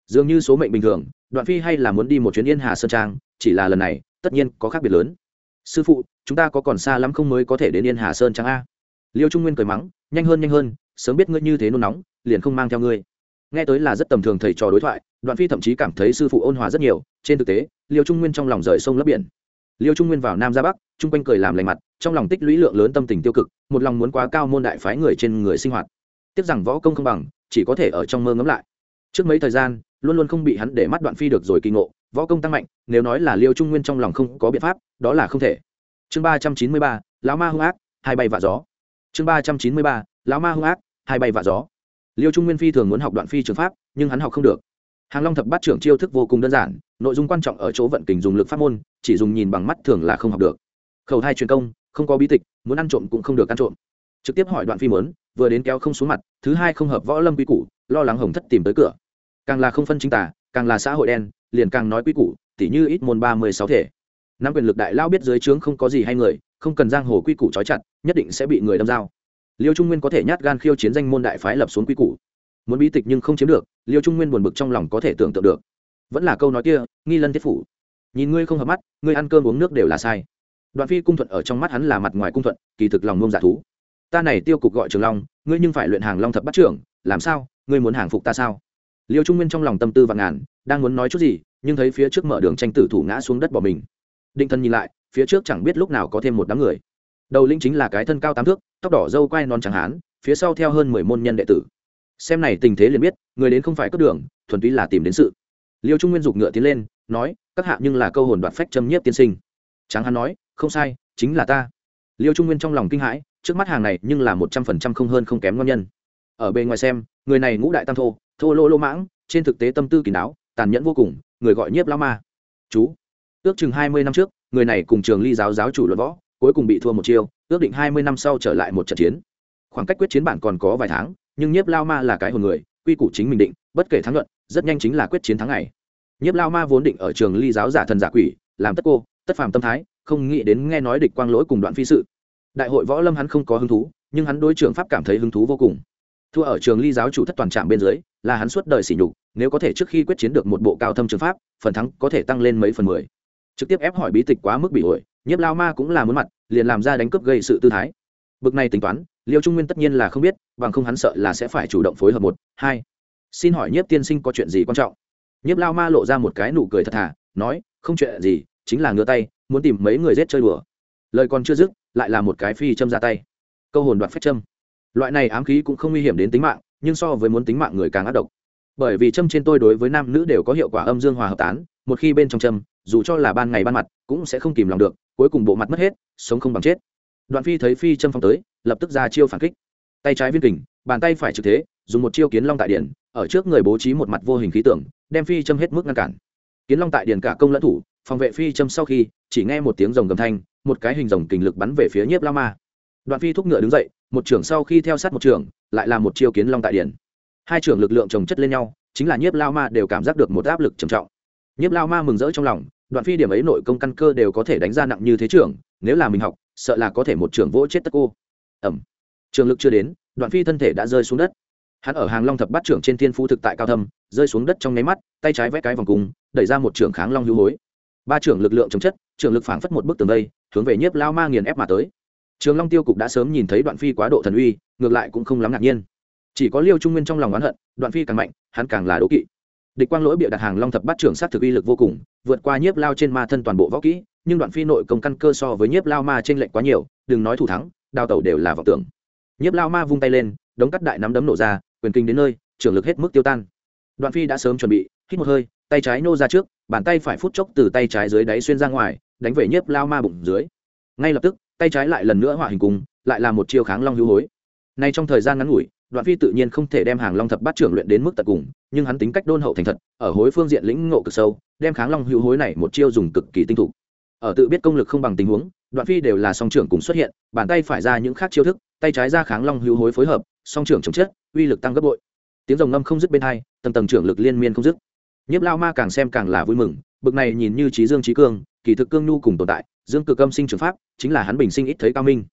Dường như số mệnh bình thường, đoạn phi hay là muốn đi một chuyến yên hà sơn trang, chỉ là lần này, tất nhiên có khác biệt lớn. Sư phụ, chúng ta có còn xa lắm không mới có thể đến yên hà sơn trang a? Liêu trung nguyên cười mắng, nhanh hơn nhanh hơn, sớm biết ngươi như thế nôn nóng, liền không mang theo ngươi. Nghe tới là rất tầm thường thầy trò đối thoại, đoạn phi thậm chí cảm thấy sư phụ ôn hòa rất nhiều, trên thực tế, liêu trung nguyên trong lòng rời sông lấp biển. Liêu trung nguyên vào nam ra bắc, chung quanh cười làm lành mặt, trong lòng tích lũy lượng lớn tâm tình tiêu cực, một lòng muốn quá cao môn đại phái người trên người sinh hoạt. Tiếc rằng võ công không bằng, chỉ có thể ở trong mơ ngấm lại. Trước mấy thời gian, luôn luôn không bị hắn để mắt đoạn phi được rồi kỳ ngộ, võ công tăng mạnh, nếu nói là liêu trung nguyên trong lòng không có biện pháp, đó là không thể. Chương ba trăm chín mươi ba, lão ma hung ác, hai bay vạ gió chương ba trăm chín mươi ba, lão ma hung ác, hai bay vạ gió. Liêu trung nguyên phi thường muốn học đoạn phi trường pháp, nhưng hắn học không được. Hàng long thập bát trưởng chiêu thức vô cùng đơn giản, nội dung quan trọng ở chỗ vận kình dùng lực pháp môn, chỉ dùng nhìn bằng mắt thường là không học được. Khẩu thai truyền công, không có bí tịch, muốn ăn trộm cũng không được ăn trộm. Trực tiếp hỏi đoạn phi mớn vừa đến kéo không xuống mặt, thứ hai không hợp võ lâm quy củ, lo lắng hồng thất tìm tới cửa. Càng là không phân chính tả càng là xã hội đen, liền càng nói quy củ, tỉ như ít môn ba mươi sáu thể. Năm quyền lực đại lao biết dưới trướng không có gì hay người, không cần giang hồ quy củ trói chặt nhất định sẽ bị người đâm dao. Liêu trung nguyên có thể nhát gan khiêu chiến danh môn đại phái lập xuống quy củ. Muốn bí tịch nhưng không chiếm được, liêu trung nguyên buồn bực trong lòng có thể tưởng tượng được. Vẫn là câu nói kia, nghi lân thiết phủ. Nhìn ngươi không hợp mắt, ngươi ăn cơm uống nước đều là sai. Đoạn phi cung thuận ở trong mắt hắn là mặt ngoài cung thuận, kỳ thực lòng ngông giả thú. Ta này tiêu cục gọi trường long, ngươi nhưng phải luyện hàng long thập bắt trưởng, làm sao, ngươi muốn hàng phục ta sao? Liêu trung nguyên trong lòng tâm tư và ngàn, đang muốn nói chút gì, nhưng thấy phía trước mở đường tranh tử thủ ngã xuống đất bỏ mình. Định thân nhìn lại, phía trước chẳng biết lúc nào có thêm một đám người đầu linh chính là cái thân cao tám thước, tóc đỏ dâu quai non chẳng hán, phía sau theo hơn mười môn nhân đệ tử. Xem này tình thế liền biết, người đến không phải cướp đường, thuần túy là tìm đến sự. Liêu trung nguyên dục ngựa tiến lên, nói, các hạ nhưng là câu hồn đoạt phách châm nhiếp tiên sinh. Tráng hán nói, không sai, chính là ta. Liêu trung nguyên trong lòng kinh hãi, trước mắt hàng này nhưng là một trăm phần trăm không hơn không kém ngon nhân. Ở bề ngoài xem, người này ngũ đại tam thô thô lô lô mãng, trên thực tế tâm tư kỳ đáo, tàn nhẫn vô cùng, người gọi nhiếp lao ma. Chú, ước chừng hai mươi năm trước, người này cùng trường ly giáo giáo chủ luận võ cuối cùng bị thua một chiêu, ước định hai mươi năm sau trở lại một trận chiến. Khoảng cách quyết chiến bản còn có vài tháng, nhưng nhiếp lao ma là cái hồn người, quy củ chính mình định, bất kể thắng luận, rất nhanh chính là quyết chiến thắng ngày. Nhiếp lao ma vốn định ở trường ly giáo giả thần giả quỷ, làm tất cô, tất phàm tâm thái, không nghĩ đến nghe nói địch quang lỗi cùng đoạn phi sự. Đại hội võ lâm hắn không có hứng thú, nhưng hắn đối trường pháp cảm thấy hứng thú vô cùng. Thua ở trường ly giáo chủ thất toàn trạm bên dưới, là hắn suốt đời sỉ nhục, nếu có thể trước khi quyết chiến được một bộ cao thâm trường pháp, phần thắng có thể tăng lên mấy phần mười. Trực tiếp ép hỏi bí tịch quá mức bị ổi nhiếp lao ma cũng là muốn mặt, liền làm ra đánh cướp gây sự tư thái. Bực này tính toán, liêu trung nguyên tất nhiên là không biết, bằng không hắn sợ là sẽ phải chủ động phối hợp một, hai. Xin hỏi nhiếp tiên sinh có chuyện gì quan trọng? Nhiếp lao ma lộ ra một cái nụ cười thật thà, nói, không chuyện gì, chính là ngửa tay, muốn tìm mấy người rết chơi đùa. Lời còn chưa dứt, lại là một cái phi châm ra tay. Câu hồn đoạt phép châm. Loại này ám khí cũng không nguy hiểm đến tính mạng, nhưng so với muốn tính mạng người càng ác độc. Bởi vì châm trên tôi đối với nam nữ đều có hiệu quả âm dương hòa hợp tán, một khi bên trong châm dù cho là ban ngày ban mặt, cũng sẽ không kìm lòng được, cuối cùng bộ mặt mất hết, sống không bằng chết. Đoạn phi thấy phi châm phong tới, lập tức ra chiêu phản kích. Tay trái viên kình, bàn tay phải trực thế, dùng một chiêu kiến long tại điển ở trước người bố trí một mặt vô hình khí tượng, đem phi châm hết mức ngăn cản. Kiến long tại điển cả công lẫn thủ, phòng vệ phi châm sau khi, chỉ nghe một tiếng rồng gầm thanh, một cái hình rồng kình lực bắn về phía nhiếp lao ma. Đoạn phi thúc ngựa đứng dậy, một trưởng sau khi theo sát một trưởng, lại là một chiêu kiến long tại điển hai trưởng lực lượng chồng chất lên nhau, chính là nhiếp lao ma đều cảm giác được một áp lực trầm trọng nhiếp lao ma mừng rỡ trong lòng, đoạn phi điểm ấy nội công căn cơ đều có thể đánh ra nặng như thế trưởng nếu là mình học, sợ là có thể một trưởng vỗ chết tất cô. Ẩm. Trường lực chưa đến, đoạn phi thân thể đã rơi xuống đất. Hắn ở hàng long thập bát trưởng trên thiên phú thực tại cao thâm, rơi xuống đất trong nháy mắt, tay trái vẽ cái vòng cung, đẩy ra một trưởng kháng long hữu hối. Ba trưởng lực lượng chống chất, trưởng lực phảng phất một bức tường đây hướng về nhiếp lao ma nghiền ép mà tới. Trường long tiêu cục đã sớm nhìn thấy đoạn phi quá độ thần uy, ngược lại cũng không lắm ngạc nhiên. Chỉ có liêu trung nguyên trong lòng oán hận, đoạn phi càng mạnh, hắn càng là đố kỵ địch quang lỗi bịa đặt hàng long thập bát trưởng sát thực uy lực vô cùng vượt qua nhiếp lao trên ma thân toàn bộ võ kỹ nhưng đoạn phi nội công căn cơ so với nhiếp lao ma trên lệnh quá nhiều đừng nói thủ thắng đào tẩu đều là vọng tưởng. Nhiếp lao ma vung tay lên đống cắt đại nắm đấm nổ ra quyền kinh đến nơi trưởng lực hết mức tiêu tan. Đoạn phi đã sớm chuẩn bị hít một hơi tay trái nô ra trước bàn tay phải phút chốc từ tay trái dưới đáy xuyên ra ngoài đánh về nhiếp lao ma bụng dưới. Ngay lập tức tay trái lại lần nữa hỏa hình cùng, lại là một chiêu kháng long hữu hối. Nay trong thời gian ngắn ngủi đoạn phi tự nhiên không thể đem hàng long thập bát trưởng luyện đến mức tận cùng, nhưng hắn tính cách đôn hậu thành thật, ở hối phương diện lĩnh ngộ cực sâu, đem kháng long hữu hối này một chiêu dùng cực kỳ tinh thục ở tự biết công lực không bằng tình huống, đoạn phi đều là song trưởng cùng xuất hiện, bàn tay phải ra những khác chiêu thức, tay trái ra kháng long hữu hối phối hợp, song trưởng chống chết uy lực tăng gấp bội. Tiếng rồng ngâm không dứt bên hai, tầng tầng trưởng lực liên miên không dứt. Nhiếp lao ma càng xem càng là vui mừng, bực này nhìn như trí dương trí cương, kỳ thực cương nhu cùng tồn tại, dương cực âm sinh trường pháp, chính là hắn bình sinh ít thấy cao minh.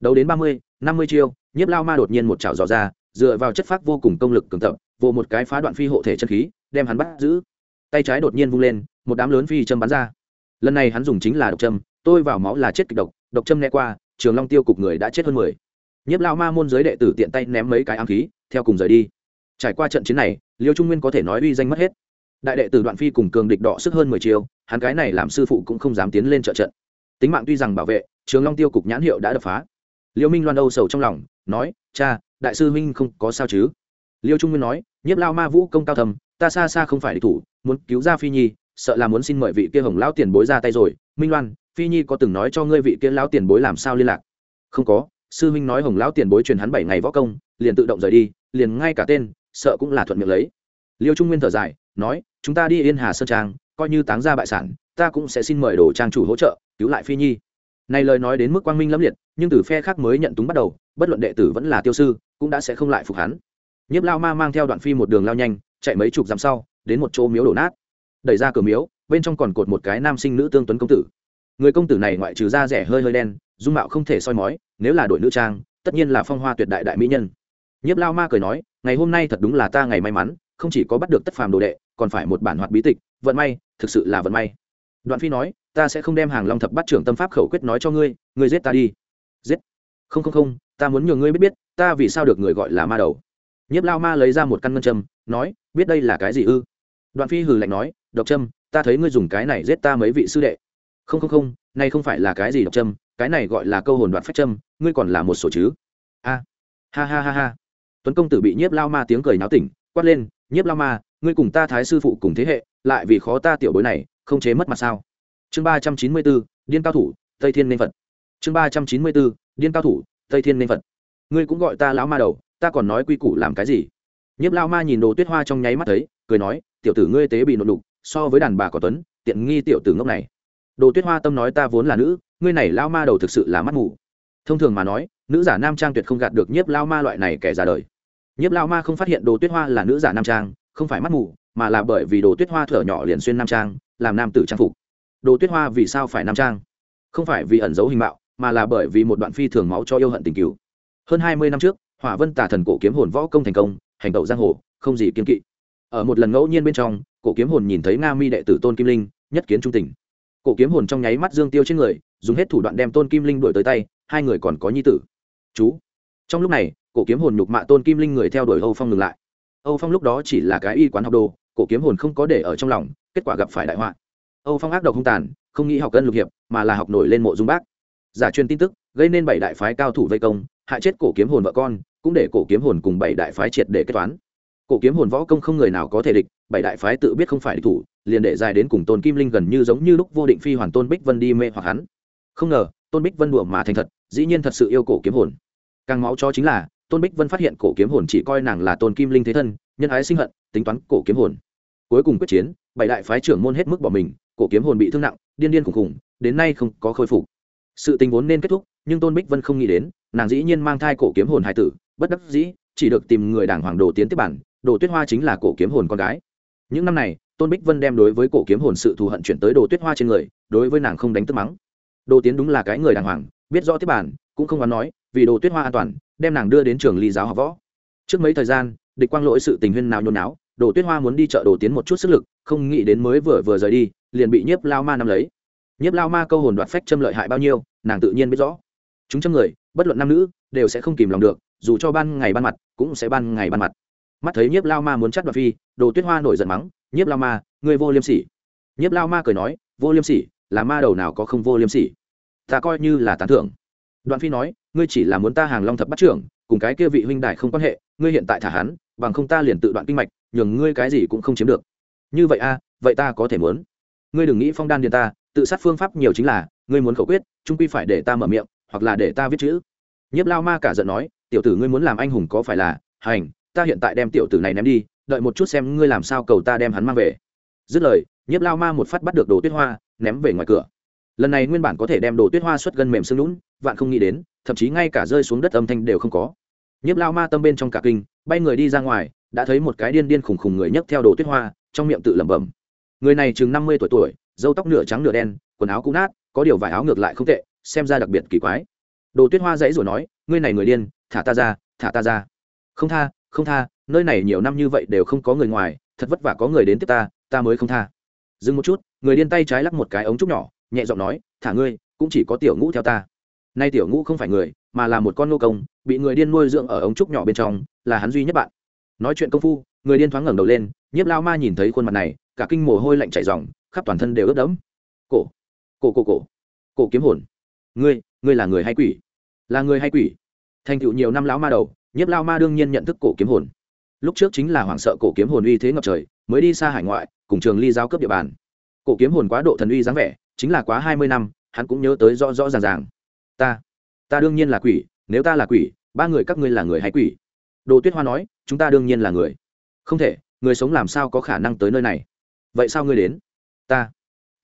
Đấu đến ba mươi, năm mươi chiêu, nhiếp lao ma đột nhiên một chảo dò ra dựa vào chất phác vô cùng công lực cường tập vô một cái phá đoạn phi hộ thể chân khí, đem hắn bắt giữ. Tay trái đột nhiên vung lên, một đám lớn phi châm bắn ra. Lần này hắn dùng chính là độc châm, tôi vào máu là chết kịch độc độc châm né qua, trường long tiêu cục người đã chết hơn mười. Nhiếp lao ma môn giới đệ tử tiện tay ném mấy cái ám khí, theo cùng rời đi. Trải qua trận chiến này, liêu trung nguyên có thể nói uy danh mất hết. Đại đệ tử đoạn phi cùng cường địch đọ sức hơn mười chiều hắn cái này làm sư phụ cũng không dám tiến lên trợ trận. Tính mạng tuy rằng bảo vệ, trường long tiêu cục nhãn hiệu đã đập phá liêu minh loan âu sầu trong lòng, nói, cha, đại sư minh không có sao chứ? Liêu trung nguyên nói, nhiếp lao ma vũ công cao thầm ta xa xa không phải địch thủ, muốn cứu ra phi nhi, sợ là muốn xin mời vị kia hồng lão tiền bối ra tay rồi. Minh loan, phi nhi có từng nói cho ngươi vị kia lão tiền bối làm sao liên lạc? Không có. Sư minh nói, hồng lão tiền bối truyền hắn bảy ngày võ công, liền tự động rời đi, liền ngay cả tên, sợ cũng là thuận miệng lấy. Liêu trung nguyên thở dài, nói, chúng ta đi yên hà sơn trang, coi như táng ra bại sản, ta cũng sẽ xin mời đồ trang chủ hỗ trợ, cứu lại phi nhi này lời nói đến mức quang minh lẫm liệt, nhưng từ phe khác mới nhận túng bắt đầu, bất luận đệ tử vẫn là tiêu sư, cũng đã sẽ không lại phục hắn. Nhiếp lao ma mang theo đoạn phi một đường lao nhanh, chạy mấy chục dặm sau, đến một chỗ miếu đổ nát. Đẩy ra cửa miếu, bên trong còn cột một cái nam sinh nữ tương tuấn công tử. Người công tử này ngoại trừ da rẻ hơi hơi đen, dung mạo không thể soi mói, nếu là đội nữ trang, tất nhiên là phong hoa tuyệt đại đại mỹ nhân. Nhiếp lao ma cười nói, ngày hôm nay thật đúng là ta ngày may mắn, không chỉ có bắt được tất phàm đồ đệ, còn phải một bản hoạt bí tịch, vận may, thực sự là vận may đoạn phi nói, ta sẽ không đem hàng long thập bắt trưởng tâm pháp khẩu quyết nói cho ngươi ngươi giết ta đi. Giết? Không không không, ta muốn nhường ngươi biết biết, ta vì sao được người gọi là ma đầu. Nhiếp lao ma lấy ra một căn ngân châm, nói, biết đây là cái gì ư? Đoạn phi hừ lạnh nói, độc châm, ta thấy ngươi dùng cái này giết ta mấy vị sư đệ. Không không không, này không phải là cái gì độc châm, cái này gọi là câu hồn đoạn phách châm, ngươi còn là một sổ chứ? A, ha ha ha ha. Tuấn công tử bị nhiếp lao ma tiếng cười náo tỉnh, quát lên, nhiếp lao ma, ngươi cùng ta thái sư phụ cùng thế hệ, lại vì khó ta tiểu bối này không chế mất mặt sao? Chương ba trăm chín mươi bốn, điên cao thủ, tây thiên nên phật. Chương ba trăm chín mươi bốn, điên cao thủ, tây thiên nên phật. Ngươi cũng gọi ta lão ma đầu, ta còn nói quy củ làm cái gì? Nhiếp lao ma nhìn đồ tuyết hoa trong nháy mắt thấy, cười nói, tiểu tử ngươi tế bị nộp đục so với đàn bà có tuấn, tiện nghi tiểu tử ngốc này. Đồ tuyết hoa tâm nói ta vốn là nữ, ngươi này lao ma đầu thực sự là mắt mù. thông thường mà nói, nữ giả nam trang tuyệt không gạt được nhiếp lao ma loại này kẻ già đời. Nhiếp lao ma không phát hiện đồ tuyết hoa là nữ giả nam trang, không phải mắt mù mà là bởi vì đồ tuyết hoa thở nhỏ liền xuyên nam trang, làm nam tử trang phục. Đồ tuyết hoa vì sao phải nam trang? Không phải vì ẩn giấu hình mạo, mà là bởi vì một đoạn phi thường máu cho yêu hận tình cứu hơn hai mươi năm trước, hỏa vân tả thần cổ kiếm hồn võ công thành công, hành tẩu giang hồ, không gì kiên kỵ. Ở một lần ngẫu nhiên bên trong, cổ kiếm hồn nhìn thấy nga mi đệ tử tôn kim linh, nhất kiến trung tình. Cổ kiếm hồn trong nháy mắt dương tiêu trên người, dùng hết thủ đoạn đem tôn kim linh đuổi tới tay, hai người còn có nhi tử. Chú. Trong lúc này, cổ kiếm hồn nhục mạ tôn kim linh người theo đuổi âu phong ngừng lại. Âu phong lúc đó chỉ là cái y quán học đồ cổ kiếm hồn không có để ở trong lòng, kết quả gặp phải đại họa. Âu phong ác độc hung tàn, không nghĩ học cân lục hiệp, mà là học nổi lên mộ dung bác. Giả truyền tin tức, gây nên bảy đại phái cao thủ vây công, hại chết cổ kiếm hồn vợ con, cũng để cổ kiếm hồn cùng bảy đại phái triệt để kết toán. Cổ kiếm hồn võ công không người nào có thể địch, bảy đại phái tự biết không phải địch thủ, liền để dài đến cùng tôn kim linh gần như giống như lúc vô định phi hoàn tôn bích vân đi mê hoặc hắn. Không ngờ, tôn bích vân đùa mà thành thật, dĩ nhiên thật sự yêu cổ kiếm hồn. Càng máu cho chính là, tôn bích vân phát hiện cổ kiếm hồn chỉ coi nàng là tôn kim linh thế thân, nhân ái sinh hận, tính toán cổ kiếm hồn cuối cùng quyết chiến, bảy đại phái trưởng môn hết mức bỏ mình, cổ kiếm hồn bị thương nặng, điên điên khủng khủng, đến nay không có khôi phục. Sự tình vốn nên kết thúc, nhưng tôn bích vân không nghĩ đến, nàng dĩ nhiên mang thai cổ kiếm hồn hai tử, bất đắc dĩ, chỉ được tìm người đảng hoàng đồ tiến tiếp bản, đồ tuyết hoa chính là cổ kiếm hồn con gái. Những năm này, tôn bích vân đem đối với cổ kiếm hồn sự thù hận chuyển tới đồ tuyết hoa trên người, đối với nàng không đánh tức mắng. Đồ tiến đúng là cái người đàng hoàng, biết rõ tiếp bản, cũng không có nói, vì đồ tuyết hoa an toàn, đem nàng đưa đến trường ly giáo học võ. Trước mấy thời gian, địch quang lỗi sự tình huyên nào nhôn náo đồ tuyết hoa muốn đi chợ đồ tiến một chút sức lực, không nghĩ đến mới vừa vừa rời đi, liền bị nhiếp lao ma nắm lấy. Nhiếp lao ma câu hồn đoạt phách châm lợi hại bao nhiêu, nàng tự nhiên biết rõ. Chúng châm người, bất luận nam nữ, đều sẽ không kìm lòng được, dù cho ban ngày ban mặt, cũng sẽ ban ngày ban mặt. Mắt thấy nhiếp lao ma muốn chắt đoạt phi, đồ tuyết hoa nổi giận mắng, nhiếp lao ma người vô liêm sỉ. Nhiếp lao ma cười nói, vô liêm sỉ, là ma đầu nào có không vô liêm sỉ? Ta coi như là tán thưởng. Đoạn phi nói, ngươi chỉ là muốn ta hàng long thập bắt trưởng, cùng cái kia vị huynh đại không quan hệ, ngươi hiện tại thả hắn, bằng không ta liền tự đoạn kinh mạch nhường ngươi cái gì cũng không chiếm được. Như vậy a vậy ta có thể muốn. Ngươi đừng nghĩ phong đan điện ta, tự sát phương pháp nhiều chính là, ngươi muốn khẩu quyết, trung quy phải để ta mở miệng, hoặc là để ta viết chữ. Nhiếp lao ma cả giận nói, tiểu tử ngươi muốn làm anh hùng có phải là, hành, ta hiện tại đem tiểu tử này ném đi, đợi một chút xem ngươi làm sao cầu ta đem hắn mang về. Dứt lời, nhiếp lao ma một phát bắt được đồ tuyết hoa, ném về ngoài cửa. Lần này nguyên bản có thể đem đồ tuyết hoa xuất gân mềm xương lún, vạn không nghĩ đến, thậm chí ngay cả rơi xuống đất âm thanh đều không có. Nhiếp lao ma tâm bên trong cả kinh, bay người đi ra ngoài đã thấy một cái điên điên khùng khùng người nhấc theo đồ tuyết hoa, trong miệng tự lẩm bẩm. Người này chừng năm mươi tuổi tuổi dâu tóc nửa trắng nửa đen, quần áo cũ nát, có điều vải áo ngược lại không tệ, xem ra đặc biệt kỳ quái. Đồ tuyết hoa dãy rồi nói, ngươi này người điên, thả ta ra, thả ta ra. Không tha không tha, nơi này nhiều năm như vậy đều không có người ngoài, thật vất vả có người đến tiếp ta ta mới không tha. Dừng một chút, người điên tay trái lắc một cái ống trúc nhỏ, nhẹ giọng nói, thả ngươi, cũng chỉ có tiểu ngũ theo ta. Nay tiểu ngũ không phải người, mà là một con nô công, bị người điên nuôi dưỡng ở ống trúc nhỏ bên trong, là hắn duy nhất bạn nói chuyện công phu, người điên thoáng ngẩng đầu lên, nhiếp lao ma nhìn thấy khuôn mặt này, cả kinh mồ hôi lạnh chảy ròng, khắp toàn thân đều ướt đẫm. Cổ cổ cổ cổ cổ kiếm hồn. Ngươi ngươi là người hay quỷ? Là người hay quỷ? Thành tựu nhiều năm lão ma đầu, nhiếp lao ma đương nhiên nhận thức cổ kiếm hồn. Lúc trước chính là hoảng sợ cổ kiếm hồn uy thế ngập trời, mới đi xa hải ngoại, cùng trường ly giao cấp địa bàn. Cổ kiếm hồn quá độ thần uy dáng vẻ, chính là quá hai mươi năm, hắn cũng nhớ tới rõ rõ ràng ràng. Ta ta đương nhiên là quỷ, nếu ta là quỷ, ba người các ngươi là người hay quỷ? Đồ tuyết hoa nói, chúng ta đương nhiên là người. Không thể, người sống làm sao có khả năng tới nơi này? Vậy sao ngươi đến? Ta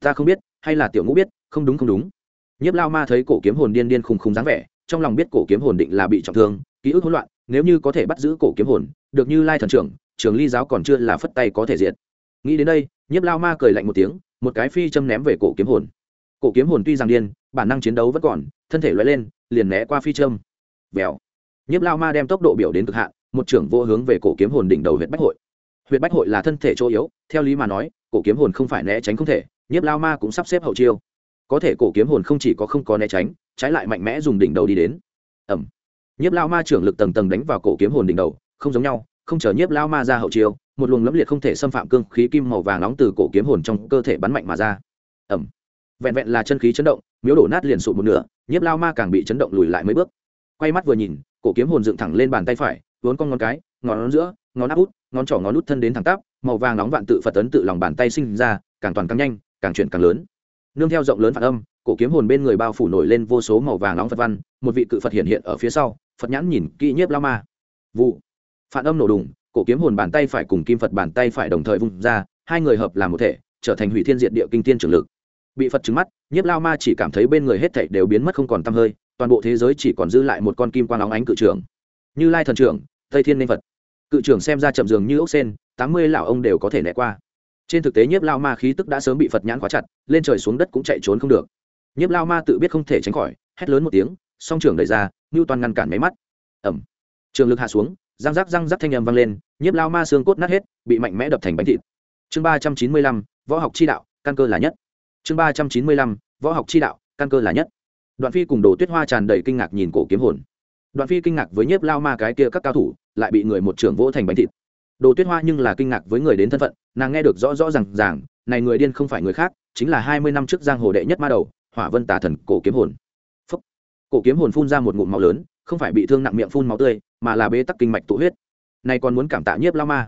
ta không biết, hay là tiểu ngũ biết, không đúng không đúng. Nhiếp lao ma thấy cổ kiếm hồn điên điên khùng khùng dáng vẻ, trong lòng biết cổ kiếm hồn định là bị trọng thương, ký ức hỗn loạn, nếu như có thể bắt giữ cổ kiếm hồn, được như lai thần trưởng, trường ly giáo còn chưa là phất tay có thể diệt. Nghĩ đến đây, nhiếp lao ma cười lạnh một tiếng, một cái phi châm ném về cổ kiếm hồn. Cổ kiếm hồn tuy rằng điên, bản năng chiến đấu vẫn còn, thân thể loại lên, liền né qua phi châm. Vèo nhiếp lao ma đem tốc độ biểu đến cực hạn, một trưởng vô hướng về cổ kiếm hồn đỉnh đầu huyện bách hội. Huyện bách hội là thân thể chỗ yếu, theo lý mà nói, cổ kiếm hồn không phải né tránh không thể, nhiếp lao ma cũng sắp xếp hậu chiêu. Có thể cổ kiếm hồn không chỉ có không có né tránh, trái lại mạnh mẽ dùng đỉnh đầu đi đến. Ẩm nhiếp lao ma trưởng lực tầng tầng đánh vào cổ kiếm hồn đỉnh đầu, không giống nhau, không chờ nhiếp lao ma ra hậu chiêu, một luồng lẫm liệt không thể xâm phạm cương khí kim màu vàng nóng từ cổ kiếm hồn trong cơ thể bắn mạnh mà ra. Ẩm vẹn vẹn là chân khí chấn động, miếu đổ nát liền sụt một nửa, nhiếp lao ma càng bị chấn động lùi lại mấy bước quay mắt vừa nhìn, cổ kiếm hồn dựng thẳng lên bàn tay phải, vốn con ngón cái, ngón giữa, ngón áp út, ngón trỏ ngón út thân đến thẳng tắp, màu vàng nóng vạn tự phật tấn tự lòng bàn tay sinh ra, càng toàn càng nhanh, càng chuyển càng lớn. Nương theo rộng lớn phản âm, cổ kiếm hồn bên người bao phủ nổi lên vô số màu vàng nóng phật văn, một vị cự phật hiện hiện ở phía sau, phật nhãn nhìn kỹ nhiếp lao ma. Vụ. Phản âm nổ đùng, cổ kiếm hồn bàn tay phải cùng kim phật bàn tay phải đồng thời vung ra, hai người hợp làm một thể, trở thành hủy thiên diện địa kinh tiên trường lực. Bị phật trứng mắt, nhiếp lao ma chỉ cảm thấy bên người hết thảy đều biến mất không còn tăm hơi toàn bộ thế giới chỉ còn giữ lại một con kim quang óng ánh cự trưởng. Như lai thần trưởng, tây thiên nên phật. Cự trưởng xem ra chậm dường như ốc sen, tám mươi lão ông đều có thể né qua. Trên thực tế nhiếp lao ma khí tức đã sớm bị phật nhãn khóa chặt, lên trời xuống đất cũng chạy trốn không được. Nhiếp lao ma tự biết không thể tránh khỏi, hét lớn một tiếng, song trưởng đẩy ra ngưu toàn ngăn cản máy mắt. Ẩm trường lực hạ xuống, răng rắc răng rắc thanh âm vang lên, nhiếp lao ma xương cốt nát hết, bị mạnh mẽ đập thành bánh thịt. Chương ba trăm chín mươi lăm, võ học chi đạo, căn cơ là nhất. Chương ba trăm chín mươi lăm, võ học chi đạo, căn cơ là nhất đoạn phi cùng đồ tuyết hoa tràn đầy kinh ngạc nhìn cổ kiếm hồn. Đoạn phi kinh ngạc với nhiếp lao ma cái kia các cao thủ, lại bị người một trưởng vỗ thành bánh thịt. Đồ tuyết hoa nhưng là kinh ngạc với người đến thân phận, nàng nghe được rõ rõ r à n g ràng, này người điên không phải người khác, chính là hai mươi năm trước giang hồ đệ nhất ma đầu, hỏa vân tà thần cổ kiếm hồn. Phúc. cổ kiếm hồn phun ra một ngụm máu lớn, không phải bị thương nặng miệng phun máu tươi, mà là bế tắc kinh mạch tụ huyết. Nay còn muốn cảm tạ nhiếp lao ma.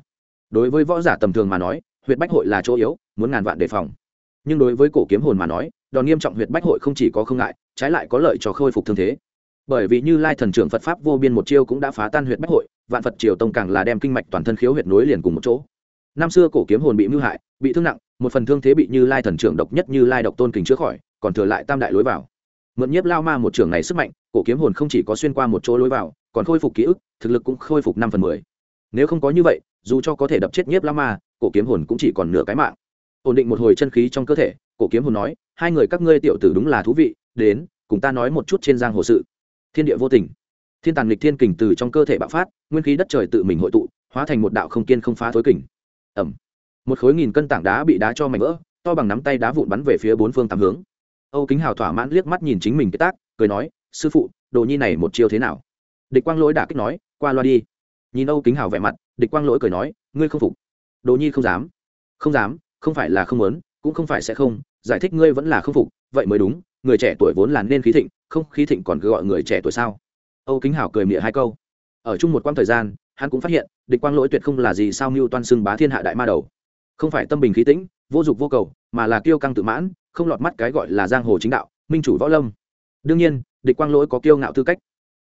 Đối với võ giả tầm thường mà nói huyện bách hội là chỗ yếu, muốn ngàn vạn đề phòng. Nhưng đối với cổ kiếm hồn mà nói, đòn nghiêm trọng huyện bách hội không chỉ có không ngại trái lại có lợi cho khôi phục thương thế. Bởi vì như lai thần trưởng phật pháp vô biên một chiêu cũng đã phá tan huyện bách hội, vạn phật triều tông càng là đem kinh mạch toàn thân khiếu huyệt nối liền cùng một chỗ. Năm xưa cổ kiếm hồn bị mưu hại, bị thương nặng, một phần thương thế bị như lai thần trưởng độc nhất như lai độc tôn kình chữa khỏi, còn thừa lại tam đại lối vào. Mượn nhiếp lao ma một trường này sức mạnh, cổ kiếm hồn không chỉ có xuyên qua một chỗ lối vào, còn khôi phục ký ức, thực lực cũng khôi phục năm phần mười. Nếu không có như vậy, dù cho có thể đập chết nhiếp lao ma, cổ kiếm hồn cũng chỉ còn nửa cái mạng. Ổn định một hồi chân khí trong cơ thể, cổ kiếm hồn nói, hai người các ngươi tiểu tử đúng là thú vị đến, cùng ta nói một chút trên giang hồ sự. Thiên địa vô tình. Thiên tàn lịch thiên kình từ trong cơ thể bạo phát, nguyên khí đất trời tự mình hội tụ, hóa thành một đạo không kiên không phá thối kình. Ẩm một khối nghìn cân tảng đá bị đá cho mảnh vỡ, to bằng nắm tay đá vụn bắn về phía bốn phương tám hướng. Âu kính hào thỏa mãn liếc mắt nhìn chính mình cái tác, cười nói, sư phụ, đồ nhi này một chiêu thế nào? Địch quang lỗi đả kích nói, qua loa đi. Nhìn âu kính hào vẻ mặt, địch quang lỗi cười nói, ngươi không phục. Đồ nhi không dám. Không dám, không phải là không muốn, cũng không phải sẽ không, giải thích ngươi vẫn là không phục, vậy mới đúng người trẻ tuổi vốn là nên khí thịnh, không khí thịnh còn cứ gọi người trẻ tuổi sao? Âu kính hảo cười mịa hai câu. Ở chung một quãng thời gian, hắn cũng phát hiện, địch quang lỗi tuyệt không là gì sao mưu toan xưng bá thiên hạ đại ma đầu. Không phải tâm bình khí tĩnh, vô dục vô cầu, mà là kiêu căng tự mãn, không lọt mắt cái gọi là giang hồ chính đạo, minh chủ võ lâm. Đương nhiên, địch quang lỗi có kiêu ngạo tư cách.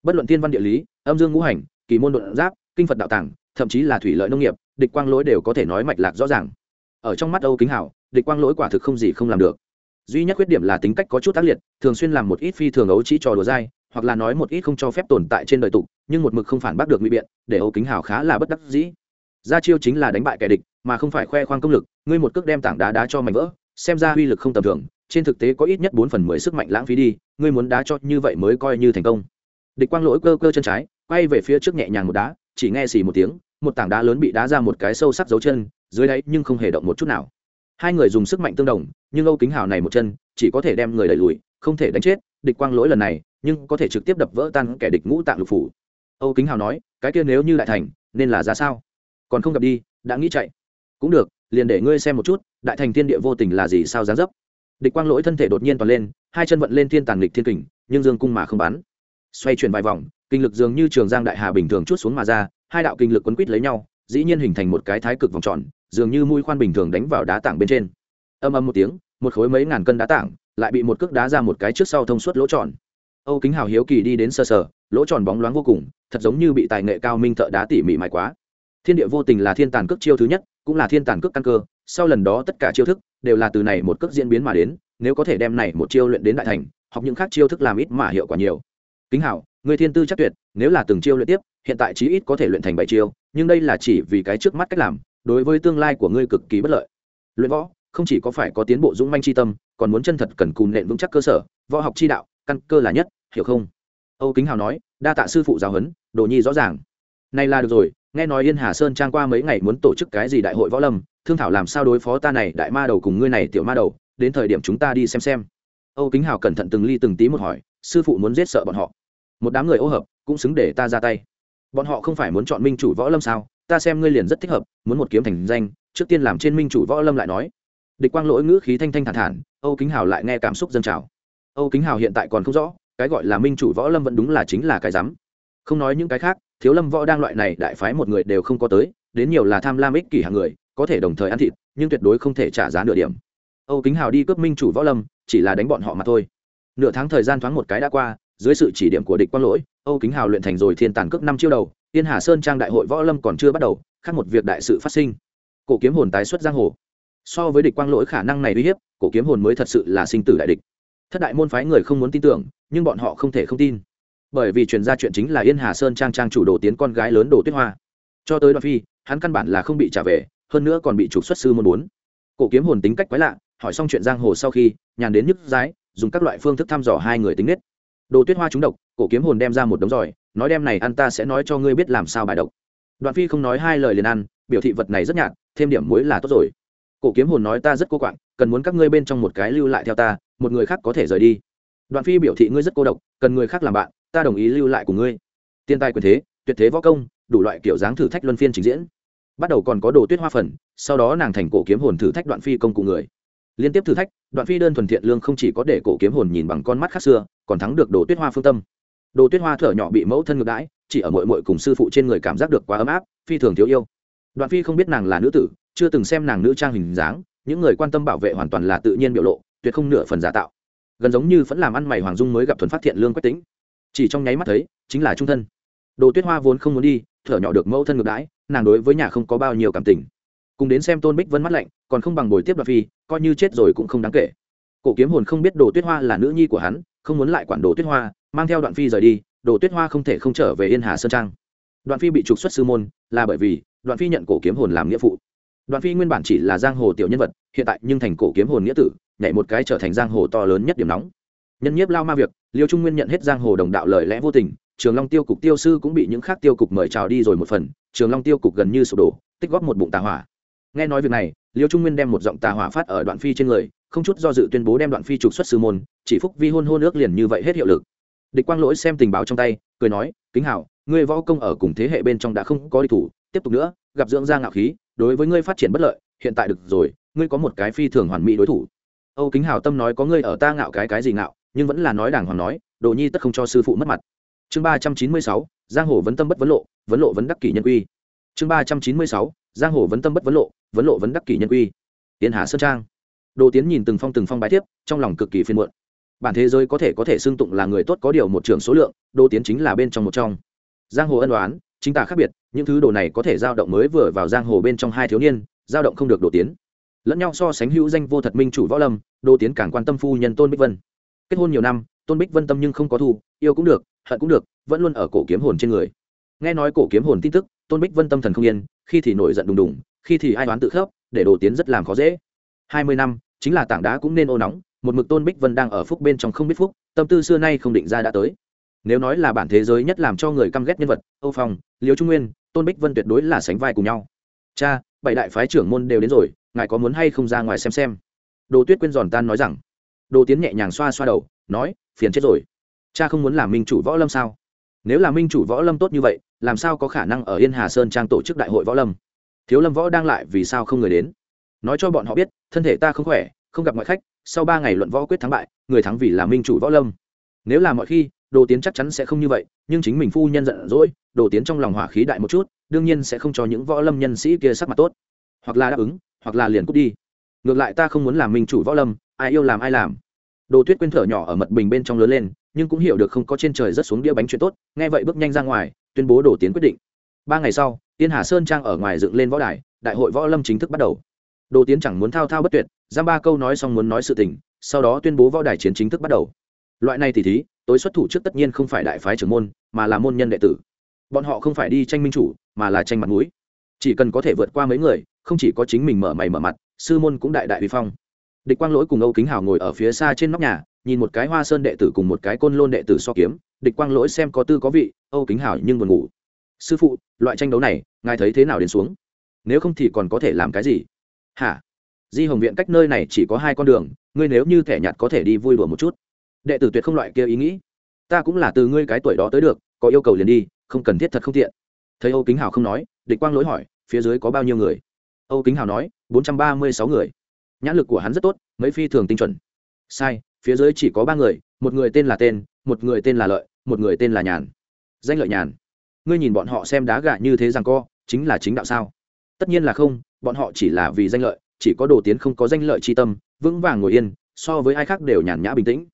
Bất luận thiên văn địa lý, âm dương ngũ hành, kỳ môn đột giáp, kinh phật đạo tàng, thậm chí là thủy lợi nông nghiệp, địch quang lỗi đều có thể nói mạch lạc rõ ràng. Ở trong mắt âu kính hảo, địch quang lỗi quả thực không gì không làm được duy nhất khuyết điểm là tính cách có chút tác liệt, thường xuyên làm một ít phi thường ấu trí trò đùa dai, hoặc là nói một ít không cho phép tồn tại trên đời tục, nhưng một mực không phản bác được ngụy biện, để âu kính hào khá là bất đắc dĩ. Ra chiêu chính là đánh bại kẻ địch, mà không phải khoe khoang công lực, ngươi một cước đem tảng đá đá cho mảnh vỡ, xem ra uy lực không tầm thường, trên thực tế có ít nhất bốn phần mười sức mạnh lãng phí đi, ngươi muốn đá cho như vậy mới coi như thành công. Địch quang lỗi cơ cơ chân trái, quay về phía trước nhẹ nhàng một đá, chỉ nghe xì một tiếng, một tảng đá lớn bị đá ra một cái sâu sắc dấu chân, dưới đáy nhưng không hề động một chút nào. Hai người dùng sức mạnh tương đồng nhưng âu kính hào này một chân, chỉ có thể đem người đẩy lùi, không thể đánh chết, địch quang lỗi lần này, nhưng có thể trực tiếp đập vỡ tan kẻ địch ngũ tạng lục phủ. Âu kính hào nói, cái kia nếu như đại thành, nên là ra sao? Còn không gặp đi, đã nghĩ chạy. Cũng được, liền để ngươi xem một chút, đại thành thiên địa vô tình là gì sao dáng dấp? Địch quang lỗi thân thể đột nhiên toàn lên, hai chân vận lên thiên tàn lịch thiên kình, nhưng dương cung mà không bắn. Xoay chuyển vài vòng, kinh lực dường như trường giang đại hà bình thường chút xuống mà ra, hai đạo kinh lực quấn quýt lấy nhau, dĩ nhiên hình thành một cái thái cực vòng tròn, dường như mũi khoan bình thường đánh vào đá tảng bên trên âm âm một tiếng một khối mấy ngàn cân đá tảng lại bị một cước đá ra một cái trước sau thông suốt lỗ tròn. Âu kính hào hiếu kỳ đi đến sơ sờ, sờ lỗ tròn bóng loáng vô cùng thật giống như bị tài nghệ cao minh thợ đá tỉ mỉ mài quá. Thiên địa vô tình là thiên tàn cước chiêu thứ nhất cũng là thiên tàn cước căn cơ sau lần đó tất cả chiêu thức đều là từ này một cước diễn biến mà đến nếu có thể đem này một chiêu luyện đến đại thành học những khác chiêu thức làm ít mà hiệu quả nhiều. Kính hảo người thiên tư chắc tuyệt nếu là từng chiêu luyện tiếp hiện tại chí ít có thể luyện thành bảy chiêu nhưng đây là chỉ vì cái trước mắt cách làm đối với tương lai của ngươi cực kỳ bất lợi. Luyện võ không chỉ có phải có tiến bộ dũng manh chi tâm, còn muốn chân thật cần cùn nện vững chắc cơ sở, võ học chi đạo, căn cơ là nhất, hiểu không? Âu kính hào nói, đa tạ sư phụ giáo huấn, đồ nhi rõ ràng. Nay là được rồi, nghe nói yên hà sơn trang qua mấy ngày muốn tổ chức cái gì đại hội võ lâm, thương thảo làm sao đối phó ta này đại ma đầu cùng ngươi này tiểu ma đầu, đến thời điểm chúng ta đi xem xem. Âu kính hào cẩn thận từng ly từng tí một hỏi, sư phụ muốn giết sợ bọn họ. Một đám người ô hợp, cũng xứng để ta ra tay. Bọn họ không phải muốn chọn minh chủ võ lâm sao? Ta xem ngươi liền rất thích hợp, muốn một kiếm thành danh, trước tiên làm trên minh chủ võ lâm lại nói địch quang lỗi ngữ khí thanh thanh thản thản, âu kính hào lại nghe cảm xúc dân trào. Âu kính hào hiện tại còn không rõ, cái gọi là minh chủ võ lâm vẫn đúng là chính là cái rắm. Không nói những cái khác, thiếu lâm võ đang loại này đại phái một người đều không có tới, đến nhiều là tham lam ích kỷ hàng người, có thể đồng thời ăn thịt, nhưng tuyệt đối không thể trả giá nửa điểm. Âu kính hào đi cướp minh chủ võ lâm, chỉ là đánh bọn họ mà thôi. Nửa tháng thời gian thoáng một cái đã qua, dưới sự chỉ điểm của địch quang lỗi, âu kính hào luyện thành rồi thiên tàn cước năm chiêu đầu tiên hà sơn trang đại hội võ lâm còn chưa bắt đầu, khác một việc đại sự phát sinh. Cổ kiếm hồn tái xuất giang hồ so với địch quang lỗi khả năng này uy hiếp, cổ kiếm hồn mới thật sự là sinh tử đại địch. Thất đại môn phái người không muốn tin tưởng, nhưng bọn họ không thể không tin. Bởi vì truyền ra chuyện chính là yên hà sơn trang trang chủ đồ tiến con gái lớn đồ tuyết hoa. Cho tới đoạn phi, hắn căn bản là không bị trả về, hơn nữa còn bị trục xuất sư môn bốn. Cổ kiếm hồn tính cách quái lạ, hỏi xong chuyện giang hồ sau khi, nhàn đến nhức giái dùng các loại phương thức thăm dò hai người tính nết. Đồ tuyết hoa trúng độc, cổ kiếm hồn đem ra một đống giỏi, nói đem này ăn ta sẽ nói cho ngươi biết làm sao bài độc. Đoạn phi không nói hai lời liền ăn, biểu thị vật này rất nhạt, thêm điểm muối là tốt rồi cổ kiếm hồn nói ta rất cô quạng, cần muốn các ngươi bên trong một cái lưu lại theo ta, một người khác có thể rời đi. Đoạn phi biểu thị ngươi rất cô độc, cần người khác làm bạn, ta đồng ý lưu lại của ngươi. Tiên tài quyền thế, tuyệt thế võ công, đủ loại kiểu dáng thử thách luân phiên trình diễn. Bắt đầu còn có đồ tuyết hoa phần, sau đó nàng thành cổ kiếm hồn thử thách đoạn phi công cụ người. Liên tiếp thử thách, đoạn phi đơn thuần thiện lương không chỉ có để cổ kiếm hồn nhìn bằng con mắt khác xưa, còn thắng được đồ tuyết hoa phương tâm. Đồ tuyết hoa thở nhỏ bị mẫu thân ngược đãi, chỉ ở mội mội cùng sư phụ trên người cảm giác được quá ấm áp, phi thường thiếu yêu. Đoạn phi không biết nàng là nữ tử chưa từng xem nàng nữ trang hình dáng, những người quan tâm bảo vệ hoàn toàn là tự nhiên biểu lộ, tuyệt không nửa phần giả tạo. Gần giống như vẫn làm ăn mày hoàng dung mới gặp thuần phát thiện lương quách tính. Chỉ trong nháy mắt thấy, chính là trung thân. Đồ tuyết hoa vốn không muốn đi, thở nhỏ được mẫu thân ngược đãi, nàng đối với nhà không có bao nhiêu cảm tình. Cùng đến xem tôn bích vân mắt lạnh, còn không bằng bồi tiếp đoạn phi, coi như chết rồi cũng không đáng kể. Cổ kiếm hồn không biết đồ tuyết hoa là nữ nhi của hắn, không muốn lại quản đồ tuyết hoa, mang theo đoạn phi rời đi, đồ tuyết hoa không thể không trở về yên hà sơn trang. Đoạn phi bị trục xuất sư môn, là bởi vì đoạn phi nhận cổ kiếm hồn làm nghĩa phụ. Đoàn phi nguyên bản chỉ là giang hồ tiểu nhân vật, hiện tại nhưng thành cổ kiếm hồn nghĩa tử, nhảy một cái trở thành giang hồ to lớn nhất điểm nóng. Nhân nhiếp lao ma việc, liêu trung nguyên nhận hết giang hồ đồng đạo lời lẽ vô tình, trường long tiêu cục tiêu sư cũng bị những khác tiêu cục mời chào đi rồi một phần, trường long tiêu cục gần như sụp đổ, tích góp một bụng tà hỏa. Nghe nói việc này, liêu trung nguyên đem một giọng tà hỏa phát ở đoạn phi trên người, không chút do dự tuyên bố đem đoạn phi trục xuất sư môn, chỉ phúc vi hôn hôn ước liền như vậy hết hiệu lực. Địch quang lỗi xem tình báo trong tay, cười nói, kính hảo, ngươi võ công ở cùng thế hệ bên trong đã không có địch thủ, tiếp tục nữa, gặp dưỡng ra ngạo khí đối với ngươi phát triển bất lợi hiện tại được rồi ngươi có một cái phi thường hoàn mỹ đối thủ. Âu kính Hào tâm nói có ngươi ở ta ngạo cái cái gì ngạo nhưng vẫn là nói đàng hoàng nói đồ nhi tất không cho sư phụ mất mặt. Chương ba trăm chín mươi sáu giang hồ vấn tâm bất vấn lộ vấn lộ vấn đắc kỷ nhân quy. Chương ba trăm chín mươi sáu giang hồ vấn tâm bất vấn lộ vấn lộ vấn đắc kỷ nhân quy. Tiến hà sơn trang. Đồ tiến nhìn từng phong từng phong bài thiếp, trong lòng cực kỳ phiền muộn. Bản thế giới có thể có thể xưng tụng là người tốt có điều một trường số lượng đồ tiến chính là bên trong một trong. Giang hồ ân đoán chính tả khác biệt, những thứ đồ này có thể giao động mới vừa vào giang hồ bên trong hai thiếu niên, giao động không được đồ tiến. Lẫn nhau so sánh hữu danh vô thật minh chủ võ lâm đồ tiến càng quan tâm phu nhân tôn bích vân. Kết hôn nhiều năm, tôn bích vân tâm nhưng không có thu yêu cũng được, hận cũng được, vẫn luôn ở cổ kiếm hồn trên người. Nghe nói cổ kiếm hồn tin tức, tôn bích vân tâm thần không yên, khi thì nổi giận đùng đùng, khi thì ai đoán tự khớp, để đồ tiến rất làm khó dễ. Hai mươi năm, chính là tảng đá cũng nên ô nóng, một mực tôn bích vân đang ở phúc bên trong không biết phúc, tâm tư xưa nay không định ra đã tới nếu nói là bản thế giới nhất làm cho người căm ghét nhân vật, âu phong, liêu trung nguyên, tôn bích vân tuyệt đối là sánh vai cùng nhau. Cha, bảy đại phái trưởng môn đều đến rồi, ngài có muốn hay không ra ngoài xem xem? Đồ tuyết quyên giòn tan nói rằng. Đồ tiến nhẹ nhàng xoa xoa đầu, nói, phiền chết rồi. Cha không muốn làm minh chủ võ lâm sao? Nếu là minh chủ võ lâm tốt như vậy, làm sao có khả năng ở yên hà sơn trang tổ chức đại hội võ lâm? Thiếu lâm võ đang lại vì sao không người đến? Nói cho bọn họ biết, thân thể ta không khỏe, không gặp mọi khách, sau ba ngày luận võ quyết thắng bại, người thắng vì là minh chủ võ lâm. Nếu là mọi khi đồ tiến chắc chắn sẽ không như vậy, nhưng chính mình phu nhân giận dỗi, đồ tiến trong lòng hỏa khí đại một chút, đương nhiên sẽ không cho những võ lâm nhân sĩ kia sắc mặt tốt. Hoặc là đáp ứng, hoặc là liền cút đi. Ngược lại ta không muốn làm minh chủ võ lâm, ai yêu làm ai làm. Đồ tuyết quên thở nhỏ ở mật bình bên trong lớn lên, nhưng cũng hiểu được không có trên trời rất xuống đĩa bánh chuyện tốt, nghe vậy bước nhanh ra ngoài, tuyên bố đồ tiến quyết định. Ba ngày sau tiên hà sơn trang ở ngoài dựng lên võ đài, đại hội võ lâm chính thức bắt đầu. Đồ tiến chẳng muốn thao thao bất tuyệt, giam ba câu nói xong muốn nói sự tình, sau đó tuyên bố võ đài chiến chính thức bắt đầu. Loại này thì thí tối xuất thủ trước tất nhiên không phải đại phái trưởng môn, mà là môn nhân đệ tử. Bọn họ không phải đi tranh minh chủ, mà là tranh mặt mũi. Chỉ cần có thể vượt qua mấy người, không chỉ có chính mình mở mày mở mặt, sư môn cũng đại đại vi phong. Địch quang lỗi cùng âu kính hào ngồi ở phía xa trên nóc nhà, nhìn một cái hoa sơn đệ tử cùng một cái côn lôn đệ tử so kiếm. Địch quang lỗi xem có tư có vị, âu kính hào nhưng buồn ngủ. Sư phụ, loại tranh đấu này, ngài thấy thế nào đến xuống? Nếu không thì còn có thể làm cái gì? Hả? Di hồng viện cách nơi này chỉ có hai con đường, ngươi nếu như thẻ nhạt có thể đi vui đùa một chút đệ tử tuyệt không loại kia ý nghĩ. Ta cũng là từ ngươi cái tuổi đó tới được, có yêu cầu liền đi, không cần thiết thật không tiện. Thấy âu kính hào không nói, địch quang lỗi hỏi, phía dưới có bao nhiêu người? Âu kính hào nói, bốn trăm ba mươi sáu người. Nhãn lực của hắn rất tốt, mấy phi thường tinh chuẩn. Sai, phía dưới chỉ có ba người, một người tên là tên, một người tên là lợi, một người tên là nhàn. Danh lợi nhàn. Ngươi nhìn bọn họ xem đá gà như thế rằng co, chính là chính đạo sao? Tất nhiên là không, bọn họ chỉ là vì danh lợi, chỉ có đồ tiến không có danh lợi c h i tâm, vững vàng ngồi yên, so với ai khác đều nhàn nhã bình tĩnh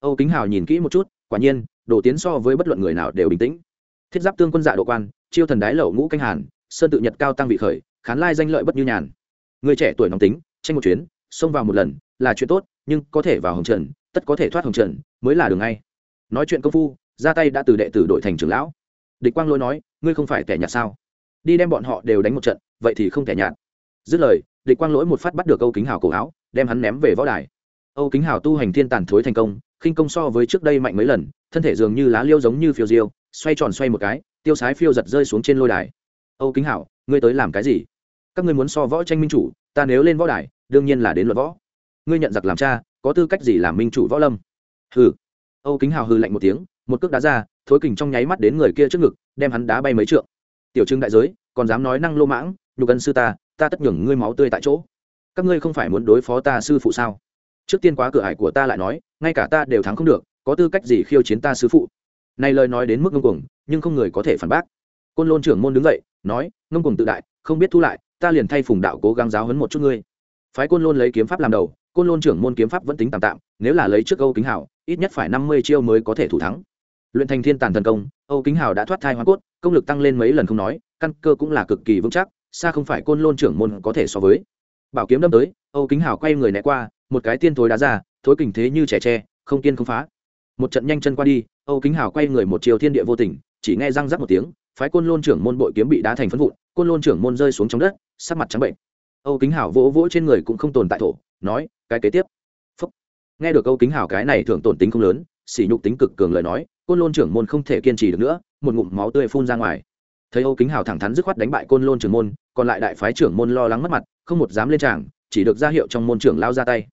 âu kính hào nhìn kỹ một chút, quả nhiên, đồ tiến so với bất luận người nào đều bình tĩnh. Thiết giáp tương quân dạ độ quan, chiêu thần đái lậu ngũ canh hàn, sơn tự nhật cao tăng vị khởi, khán lai danh lợi bất như nhàn. Người trẻ tuổi nóng tính, tranh một chuyến, xông vào một lần, là chuyện tốt, nhưng có thể vào hồng trần, tất có thể thoát hồng trần, mới là đường ngay. Nói chuyện công phu, ra tay đã từ đệ tử đội thành trưởng lão. Địch quang lôi nói, ngươi không phải kẻ nhạt sao? Đi đem bọn họ đều đánh một trận, vậy thì không kẻ nhạt. Dứt lời, địch quang lỗi một phát bắt được âu kính hào cổ áo, đem hắn ném về võ đài. Âu kính hào tu hành thiên tàn thối thành công khinh công so với trước đây mạnh mấy lần, thân thể dường như lá liêu giống như phiêu diêu, xoay tròn xoay một cái, tiêu sái phiêu giật rơi xuống trên lôi đài. Âu kính hảo, ngươi tới làm cái gì? Các ngươi muốn so võ tranh minh chủ, ta nếu lên võ đài, đương nhiên là đến luật võ. Ngươi nhận giặc làm cha, có tư cách gì làm minh chủ võ lâm? Hừ. Âu kính hào hừ lạnh một tiếng, một cước đá ra, thối kình trong nháy mắt đến người kia trước ngực, đem hắn đá bay mấy trượng. Tiểu trưng đại giới, còn dám nói năng lô mãng, nhục ân sư ta ta tất nhường ngươi máu tươi tại chỗ. Các ngươi không phải muốn đối phó ta sư phụ sao? Trước tiên quá cửa hải của ta lại nói, ngay cả ta đều thắng không được, có tư cách gì khiêu chiến ta sứ phụ? Này lời nói đến mức ngông cuồng, nhưng không người có thể phản bác. Côn lôn trưởng môn đứng dậy, nói, ngông cuồng tự đại, không biết thu lại, ta liền thay phùng đạo cố gắng giáo hấn một chút ngươi. Phái côn lôn lấy kiếm pháp làm đầu, côn lôn trưởng môn kiếm pháp vẫn tính tạm tạm, nếu là lấy trước âu kính hảo ít nhất phải năm mươi chiêu mới có thể thủ thắng. Luyện thành thiên tàn thần công, âu kính hảo đã thoát thai hoa cốt, công lực tăng lên mấy lần không nói, căn cơ cũng là cực kỳ vững chắc, xa không phải côn lôn trưởng môn có thể so với. Bảo kiếm đâm tới, âu kính hảo quay người né qua một cái tiên thối đá ra, thối kình thế như trẻ tre, không kiên không phá. Một trận nhanh chân qua đi, âu kính hảo quay người một chiều thiên địa vô tình, chỉ nghe răng rắc một tiếng, phái côn lôn trưởng môn bội kiếm bị đá thành phân vụn, côn lôn trưởng môn rơi xuống trong đất, sắc mặt trắng bệnh. Âu kính hảo vỗ vỗ trên người cũng không tồn tại thổ, nói, cái kế tiếp. Phúc. nghe được âu kính hảo cái này thường tổn tính không lớn, sỉ nhục tính cực cường lời nói, côn lôn trưởng môn không thể kiên trì được nữa, một ngụm máu tươi phun ra ngoài. Thấy âu kính hảo thẳng thắn dứt khoát đánh bại côn lôn trưởng môn, còn lại đại phái trưởng môn lo lắng mất mặt, không một dám lên tràng, chỉ được ra hiệu trong môn trưởng lao ra tay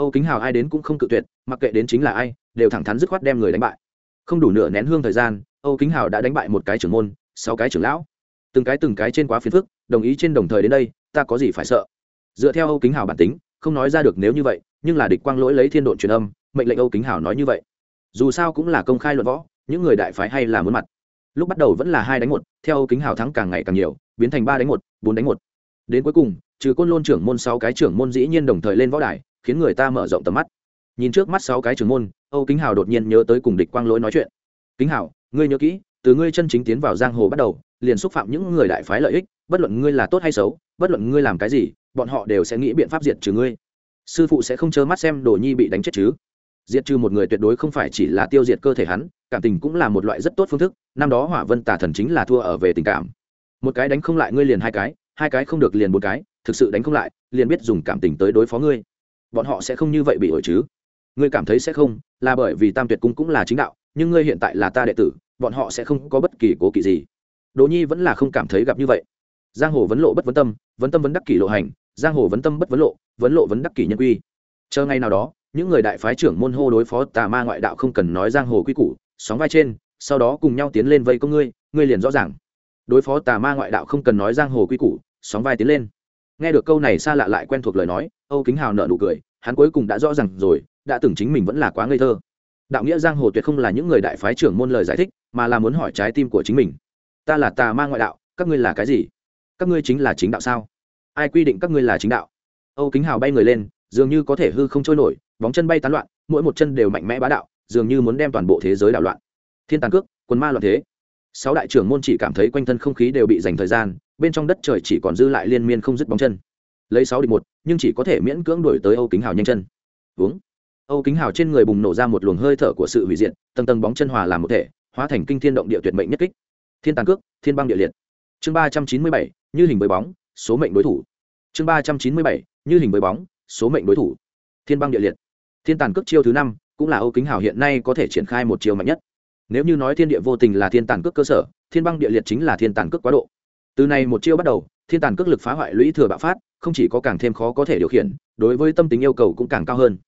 âu kính hào ai đến cũng không cự tuyệt, mặc kệ đến chính là ai, đều thẳng thắn dứt khoát đem người đánh bại. Không đủ nửa nén hương thời gian, âu kính hào đã đánh bại một cái trưởng môn, sáu cái trưởng lão. Từng cái từng cái trên quá phiền phức, đồng ý trên đồng thời đến đây, ta có gì phải sợ? Dựa theo âu kính hào bản tính, không nói ra được nếu như vậy, nhưng là địch quang lỗi lấy thiên độn truyền âm, mệnh lệnh âu kính hào nói như vậy. Dù sao cũng là công khai luận võ, những người đại phái hay là muốn mặt. Lúc bắt đầu vẫn là hai đánh một, theo âu kính hào thắng càng ngày càng nhiều, biến thành ba đánh một, bốn đánh một. Đến cuối cùng, trừ côn lôn trưởng môn sáu cái trưởng môn dĩ nhiên đồng thời lên võ đài khiến người ta mở rộng tầm mắt. Nhìn trước mắt sáu cái trường môn âu kính Hào đột nhiên nhớ tới cùng địch quang lỗi nói chuyện. Kính Hào, ngươi nhớ kỹ từ ngươi chân chính tiến vào giang hồ bắt đầu liền xúc phạm những người đại phái lợi ích bất luận ngươi là tốt hay xấu bất luận ngươi làm cái gì bọn họ đều sẽ nghĩ biện pháp diệt trừ ngươi. Sư phụ sẽ không trơ mắt xem đồ nhi bị đánh chết chứ? Diệt trừ một người tuyệt đối không phải chỉ là tiêu diệt cơ thể hắn cảm tình cũng là một loại rất tốt phương thức năm đó hỏa vân tà thần chính là thua ở về tình cảm. Một cái đánh không lại ngươi liền hai cái hai cái không được liền một cái thực sự đánh không lại liền biết dùng cảm tình tới đối phó ngươi bọn họ sẽ không như vậy bị ổi chứ. Ngươi cảm thấy sẽ không, là bởi vì tam tuyệt cung cũng là chính đạo, nhưng ngươi hiện tại là ta đệ tử, bọn họ sẽ không có bất kỳ cố kỵ gì. Đỗ nhi vẫn là không cảm thấy gặp như vậy. Giang hồ vấn lộ bất vấn tâm vấn tâm vấn đắc kỷ lộ hành, giang hồ vấn tâm bất vấn lộ vấn lộ vấn đắc kỷ nhân quy. Chờ ngày nào đó, những người đại phái trưởng môn hô đối phó tà ma ngoại đạo không cần nói giang hồ quy củ, sóng vai trên, sau đó cùng nhau tiến lên vây công ngươi ngươi liền rõ ràng. Đối phó tà ma ngoại đạo không cần nói giang hồ quy củ, sóng vai tiến lên nghe được câu này xa lạ lại quen thuộc lời nói, âu kính hào nợ nụ cười, hắn cuối cùng đã rõ ràng rồi, đã từng chính mình vẫn là quá ngây thơ. Đạo nghĩa giang hồ tuyệt không là những người đại phái trưởng môn lời giải thích, mà là muốn hỏi trái tim của chính mình. Ta là tà ma ngoại đạo, các ngươi là cái gì? Các ngươi chính là chính đạo sao? Ai quy định các ngươi là chính đạo? Âu kính hào bay người lên, dường như có thể hư không trôi nổi, bóng chân bay tán loạn, mỗi một chân đều mạnh mẽ bá đạo, dường như muốn đem toàn bộ thế giới đảo loạn. Thiên tàn cước, quần ma loạn thế sáu đại trưởng môn chỉ cảm thấy quanh thân không khí đều bị dành thời gian, bên trong đất trời chỉ còn dư lại liên miên không dứt bóng chân. Lấy sáu địch một, nhưng chỉ có thể miễn cưỡng đổi tới âu kính hào nhanh chân. Uống âu kính hào trên người bùng nổ ra một luồng hơi thở của sự hủy diệt, tầng tầng bóng chân hòa làm một thể, hóa thành kinh thiên động địa tuyệt mệnh nhất kích. Thiên tàn cước, thiên băng địa liệt. Chương ba trăm chín mươi bảy, như hình với bóng, số mệnh đối thủ. Chương ba trăm chín mươi bảy, như hình với bóng, số mệnh đối thủ. Thiên băng địa liệt. Thiên tàn cước chiêu thứ năm, cũng là âu kính hào hiện nay có thể triển khai một chiêu mạnh nhất nếu như nói thiên địa vô tình là thiên tàn cước cơ sở, thiên băng địa liệt chính là thiên tàn cước quá độ. Từ này một chiêu bắt đầu, thiên tàn cước lực phá hoại lũy thừa bạo phát, không chỉ có càng thêm khó có thể điều khiển, đối với tâm tính yêu cầu cũng càng cao hơn.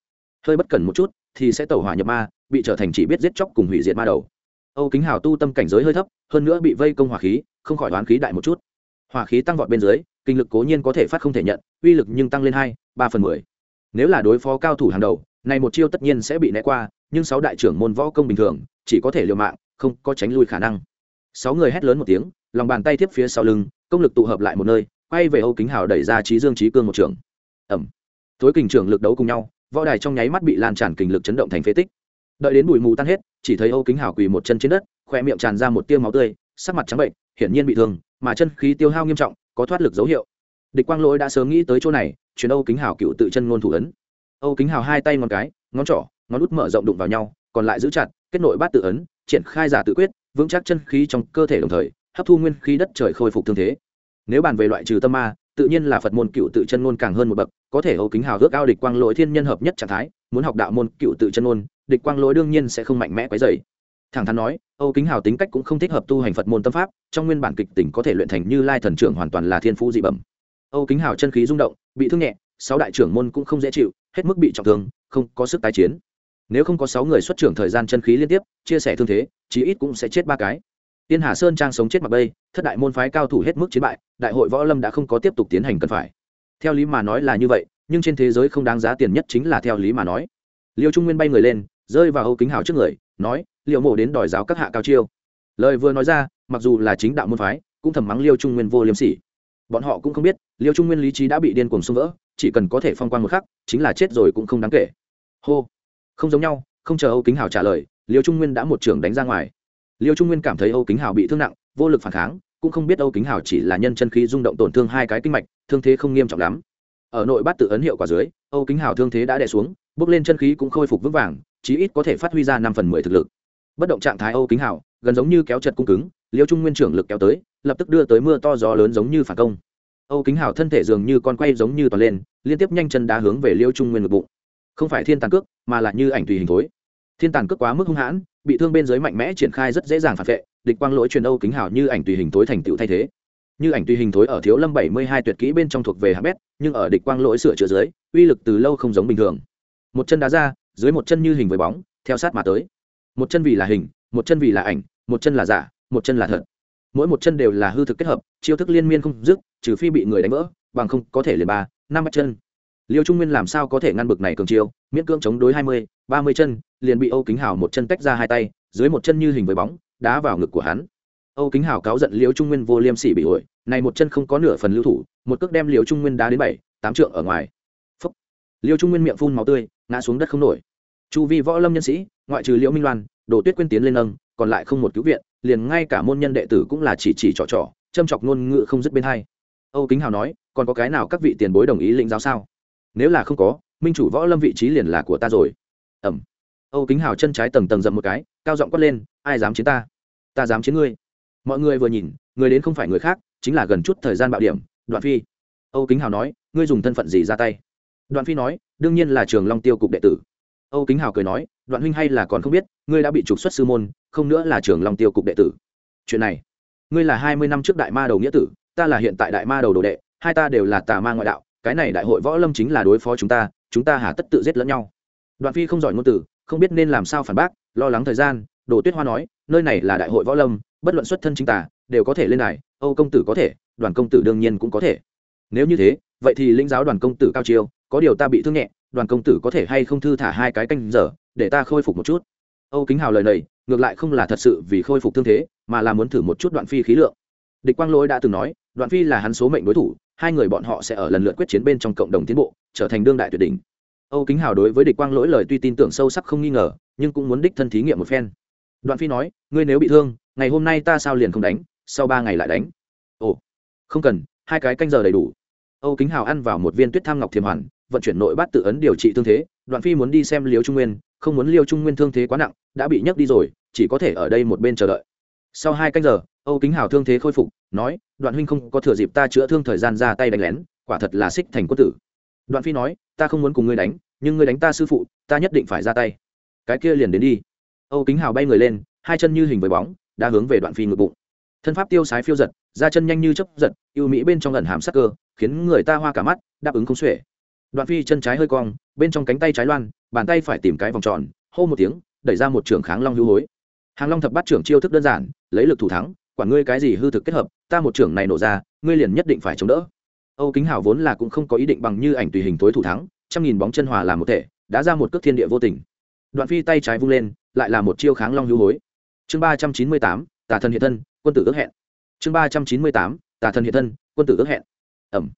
Hơi bất cẩn một chút, thì sẽ tẩu hỏa nhập ma, bị trở thành chỉ biết giết chóc cùng hủy diệt ma đầu. Âu kính hào tu tâm cảnh giới hơi thấp, hơn nữa bị vây công hỏa khí, không khỏi đoán khí đại một chút. Hỏa khí tăng vọt bên dưới, kinh lực cố nhiên có thể phát không thể nhận, uy lực nhưng tăng lên hai, ba phần mười. Nếu là đối phó cao thủ hàng đầu này một chiêu tất nhiên sẽ bị né qua, nhưng sáu đại trưởng môn võ công bình thường, chỉ có thể liều mạng, không có tránh lui khả năng. Sáu người hét lớn một tiếng, lòng bàn tay tiếp phía sau lưng, công lực tụ hợp lại một nơi, quay về âu kính hào đẩy ra trí dương trí cương một trường. Ẩm tối kình trưởng lực đấu cùng nhau, võ đài trong nháy mắt bị lan tràn kình lực chấn động thành phế tích. Đợi đến bụi mù tan hết, chỉ thấy âu kính hào quỳ một chân trên đất khoe miệng tràn ra một tiêu máu tươi, sắc mặt trắng bệnh, hiển nhiên bị thương, mà chân khí tiêu hao nghiêm trọng, có thoát lực dấu hiệu. Địch quang lỗi đã sớm nghĩ tới chỗ này chuyến âu kính hào cựu tự chân ngôn thủ ấn âu kính hào hai tay ngón cái, ngón trỏ, ngón út mở rộng đụng vào nhau, còn lại giữ chặt, kết nội bát tự ấn, triển khai giả tự quyết, vững chắc chân khí trong cơ thể đồng thời, hấp thu nguyên khí đất trời khôi phục thương thế. Nếu bàn về loại trừ tâm ma, tự nhiên là phật môn cựu tự chân ngôn càng hơn một bậc, có thể âu kính hào ước ao địch quang lỗi thiên nhân hợp nhất trạng thái, muốn học đạo môn cựu tự chân ngôn, địch quang lỗi đương nhiên sẽ không mạnh mẽ quấy dày thẳng thắn nói, âu kính hào tính cách cũng không thích hợp tu hành phật môn tâm pháp, trong nguyên bản kịch tỉnh có thể luyện thành như lai thần trưởng hoàn toàn là thiên phú dị bẩm. Âu kính hào chân khí rung động, bị thương nhẹ, sáu đại trưởng môn cũng không dễ chịu hết mức bị trọng thương, không có sức tái chiến. Nếu không có sáu người xuất trưởng thời gian chân khí liên tiếp, chia sẻ thương thế, chí ít cũng sẽ chết ba cái. Tiên hà sơn trang sống chết mặc bây, thất đại môn phái cao thủ hết mức chiến bại, đại hội võ lâm đã không có tiếp tục tiến hành cần phải. Theo lý mà nói là như vậy, nhưng trên thế giới không đáng giá tiền nhất chính là theo lý mà nói. Liêu trung nguyên bay người lên, rơi vào âu kính hào trước người, nói liệu mộ đến đòi giáo các hạ cao chiêu. Lời vừa nói ra, mặc dù là chính đạo môn phái, cũng thầm mắng liêu trung nguyên vô liêm sỉ. Bọn họ cũng không biết, liêu trung nguyên lý trí đã bị điên cuồng xung vỡ chỉ cần có thể phong quang một khắc, chính là chết rồi cũng không đáng kể. Hô. Không giống nhau, không chờ âu kính hào trả lời, liêu trung nguyên đã một trưởng đánh ra ngoài. Liêu trung nguyên cảm thấy âu kính hào bị thương nặng, vô lực phản kháng, cũng không biết âu kính hào chỉ là nhân chân khí rung động tổn thương hai cái kinh mạch, thương thế không nghiêm trọng lắm. Ở nội bát tự ấn hiệu quả dưới, âu kính hào thương thế đã đè xuống, bước lên chân khí cũng khôi phục vững vàng, chí ít có thể phát huy ra năm phần mười thực lực. Bất động trạng thái âu kính hào, gần giống như kéo chật cung cứng, liêu trung nguyên trưởng lực kéo tới, lập tức đưa tới mưa to gió lớn giống như phản công âu kính hào thân thể dường như con quay giống như toàn lên, liên tiếp nhanh chân đá hướng về liêu trung nguyên ngực bụng. Không phải thiên tàn cước, mà là như ảnh tùy hình thối. Thiên tàn cước quá mức hung hãn, bị thương bên dưới mạnh mẽ triển khai rất dễ dàng phản vệ, địch quang lỗi truyền âu kính hào như ảnh tùy hình thối thành tựu thay thế. Như ảnh tùy hình thối ở thiếu lâm bảy mươi hai tuyệt kỹ bên trong thuộc về hạng bét, nhưng ở địch quang lỗi sửa chữa dưới, uy lực từ lâu không giống bình thường. Một chân đá ra, dưới một chân như hình với bóng, theo sát mà tới. Một chân vì là hình, một chân vì là ảnh, một chân là giả, một chân là thật. Mỗi một chân đều là hư thực kết hợp, chiêu thức liên miên không dứt trừ phi bị người đánh vỡ, bằng không có thể liền ba, năm bắt chân. Liêu trung nguyên làm sao có thể ngăn bực này cường chiêu, miễn cưỡng chống đối hai mươi, ba mươi chân, liền bị âu kính hào một chân tách ra hai tay, dưới một chân như hình với bóng, đá vào ngực của hắn. Âu kính hào cáo giận liêu trung nguyên vô liêm sỉ bị ổi, này một chân không có nửa phần lưu thủ, một cước đem liêu trung nguyên đá đến bảy, tám trượng ở ngoài. Phúc. liêu trung nguyên miệng phun máu tươi, ngã xuống đất không nổi. Chu vi võ lâm nhân sĩ, ngoại trừ liễu minh loan, đồ tuyết quyên tiến lên nâng, còn lại không một cứu viện, liền ngay cả môn nhân đệ tử cũng là chỉ chỉ trò trò, châm chọc ngôn ngữ không dứt bên hai âu kính hào nói, còn có cái nào các vị tiền bối đồng ý lĩnh giáo sao? Nếu là không có, minh chủ võ lâm vị trí liền là của ta rồi. Ẩm. Âu kính hào chân trái tầng tầng dậm một cái, cao giọng quát lên, ai dám chiến ta? Ta dám chiến ngươi. Mọi người vừa nhìn, người đến không phải người khác, chính là gần chút thời gian bạo điểm, đoạn phi. Âu kính hào nói, ngươi dùng thân phận gì ra tay? Đoạn phi nói, đương nhiên là trường long tiêu cục đệ tử. Âu kính hào cười nói, đoạn huynh hay là còn không biết, ngươi đã bị trục xuất sư môn, không nữa là trường long tiêu cục đệ tử. Chuyện này, ngươi là hai mươi năm trước đại ma đầu nghĩa tử ta là hiện tại đại ma đầu đồ đệ, hai ta đều là tà ma ngoại đạo, cái này đại hội võ lâm chính là đối phó chúng ta chúng ta hà tất tự giết lẫn nhau. Đoạn phi không giỏi ngôn từ, không biết nên làm sao phản bác, lo lắng thời gian, đồ tuyết hoa nói, nơi này là đại hội võ lâm, bất luận xuất thân chính tà, đều có thể lên đài, âu công tử có thể, đoàn công tử đương nhiên cũng có thể. Nếu như thế, vậy thì linh giáo đoàn công tử cao chiêu, có điều ta bị thương nhẹ, đoàn công tử có thể hay không thư thả hai cái canh giờ, để ta khôi phục một chút. Âu kính hào lời này, ngược lại không là thật sự vì khôi phục thương thế, mà là muốn thử một chút đoạn phi khí lượng địch quang lỗi đã từng nói, đoạn phi là hắn số mệnh đối thủ, hai người bọn họ sẽ ở lần lượt quyết chiến bên trong cộng đồng tiến bộ, trở thành đương đại tuyệt đỉnh. Âu kính hào đối với địch quang lỗi lời tuy tin tưởng sâu sắc không nghi ngờ, nhưng cũng muốn đích thân thí nghiệm một phen. Đoạn phi nói, ngươi nếu bị thương, ngày hôm nay ta sao liền không đánh, sau ba ngày lại đánh. Ồ, không cần, hai cái canh giờ đầy đủ. Âu kính hào ăn vào một viên tuyết tham ngọc thiềm hoàn, vận chuyển nội bát tự ấn điều trị thương thế, đoạn phi muốn đi xem liêu trung nguyên, không muốn liêu trung nguyên thương thế quá nặng, đã bị nhấc đi rồi, chỉ có thể ở đây một bên chờ đợi sau hai canh giờ, âu kính hào thương thế khôi phục, nói, đoạn huynh không có thừa dịp ta chữa thương thời gian ra tay đánh lén, quả thật là xích thành quân tử. Đoạn phi nói, ta không muốn cùng ngươi đánh, nhưng ngươi đánh ta sư phụ, ta nhất định phải ra tay. Cái kia liền đến đi. Âu kính hào bay người lên, hai chân như hình với bóng, đã hướng về đoạn phi ngực bụng. Thân pháp tiêu sái phiêu giật ra chân nhanh như chấp giật yêu mỹ bên trong lần hàm sắc cơ, khiến người ta hoa cả mắt, đáp ứng không xuể. Đoạn phi chân trái hơi cong, bên trong cánh tay trái loan, bàn tay phải tìm cái vòng tròn, hô một tiếng, đẩy ra một trường kháng long hữu hối hàng long thập bát trưởng chiêu thức đơn giản, lấy lực thủ thắng, quản ngươi cái gì hư thực kết hợp, ta một trưởng này nổ ra, ngươi liền nhất định phải chống đỡ. Âu kính hảo vốn là cũng không có ý định bằng như ảnh tùy hình tối thủ thắng, trăm nghìn bóng chân hòa làm một thể, đã ra một cước thiên địa vô tình. Đoạn phi tay trái vung lên, lại là một chiêu kháng long hữu hối. Chương ba trăm chín mươi tám, tà thần hiện thân, quân tử ước hẹn. Chương ba trăm chín mươi tám, tà thần hiện thân, quân tử ước hẹn. Ẩm.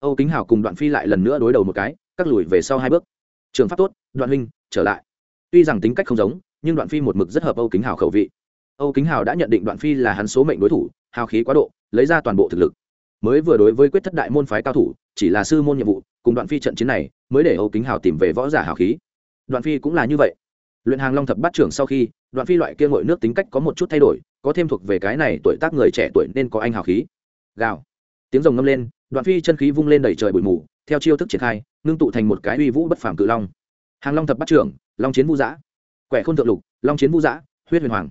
Âu kính hảo cùng đoạn phi lại lần nữa đối đầu một cái các lùi về sau hai bước. Trường pháp tốt, đoạn huynh, trở lại. Tuy rằng tính cách không giống nhưng đoạn phi một mực rất hợp âu kính hảo khẩu vị. Âu kính hảo đã nhận định đoạn phi là hắn số mệnh đối thủ, hào khí quá độ, lấy ra toàn bộ thực lực. Mới vừa đối với quyết thất đại môn phái cao thủ, chỉ là sư môn nhiệm vụ, cùng đoạn phi trận chiến này, mới để âu kính hảo tìm về võ giả hào khí. Đoạn phi cũng là như vậy. Luyện hàng long thập bát trưởng sau khi, đoạn phi loại kia ngội nước tính cách có một chút thay đổi, có thêm thuộc về cái này tuổi tác người trẻ tuổi nên có anh hào khí. Gào. Tiếng rồng ngâm lên, đoạn phi chân khí vung lên đẩy trời bụi mù, theo chiêu thức triển khai, ngưng tụ thành một cái uy vũ bất phàm cự long. Hàng long thập bắt trưởng, long chiến vũ giã quẻ khôn thượng lục, long chiến vũ giã, huyết huyền hoàng.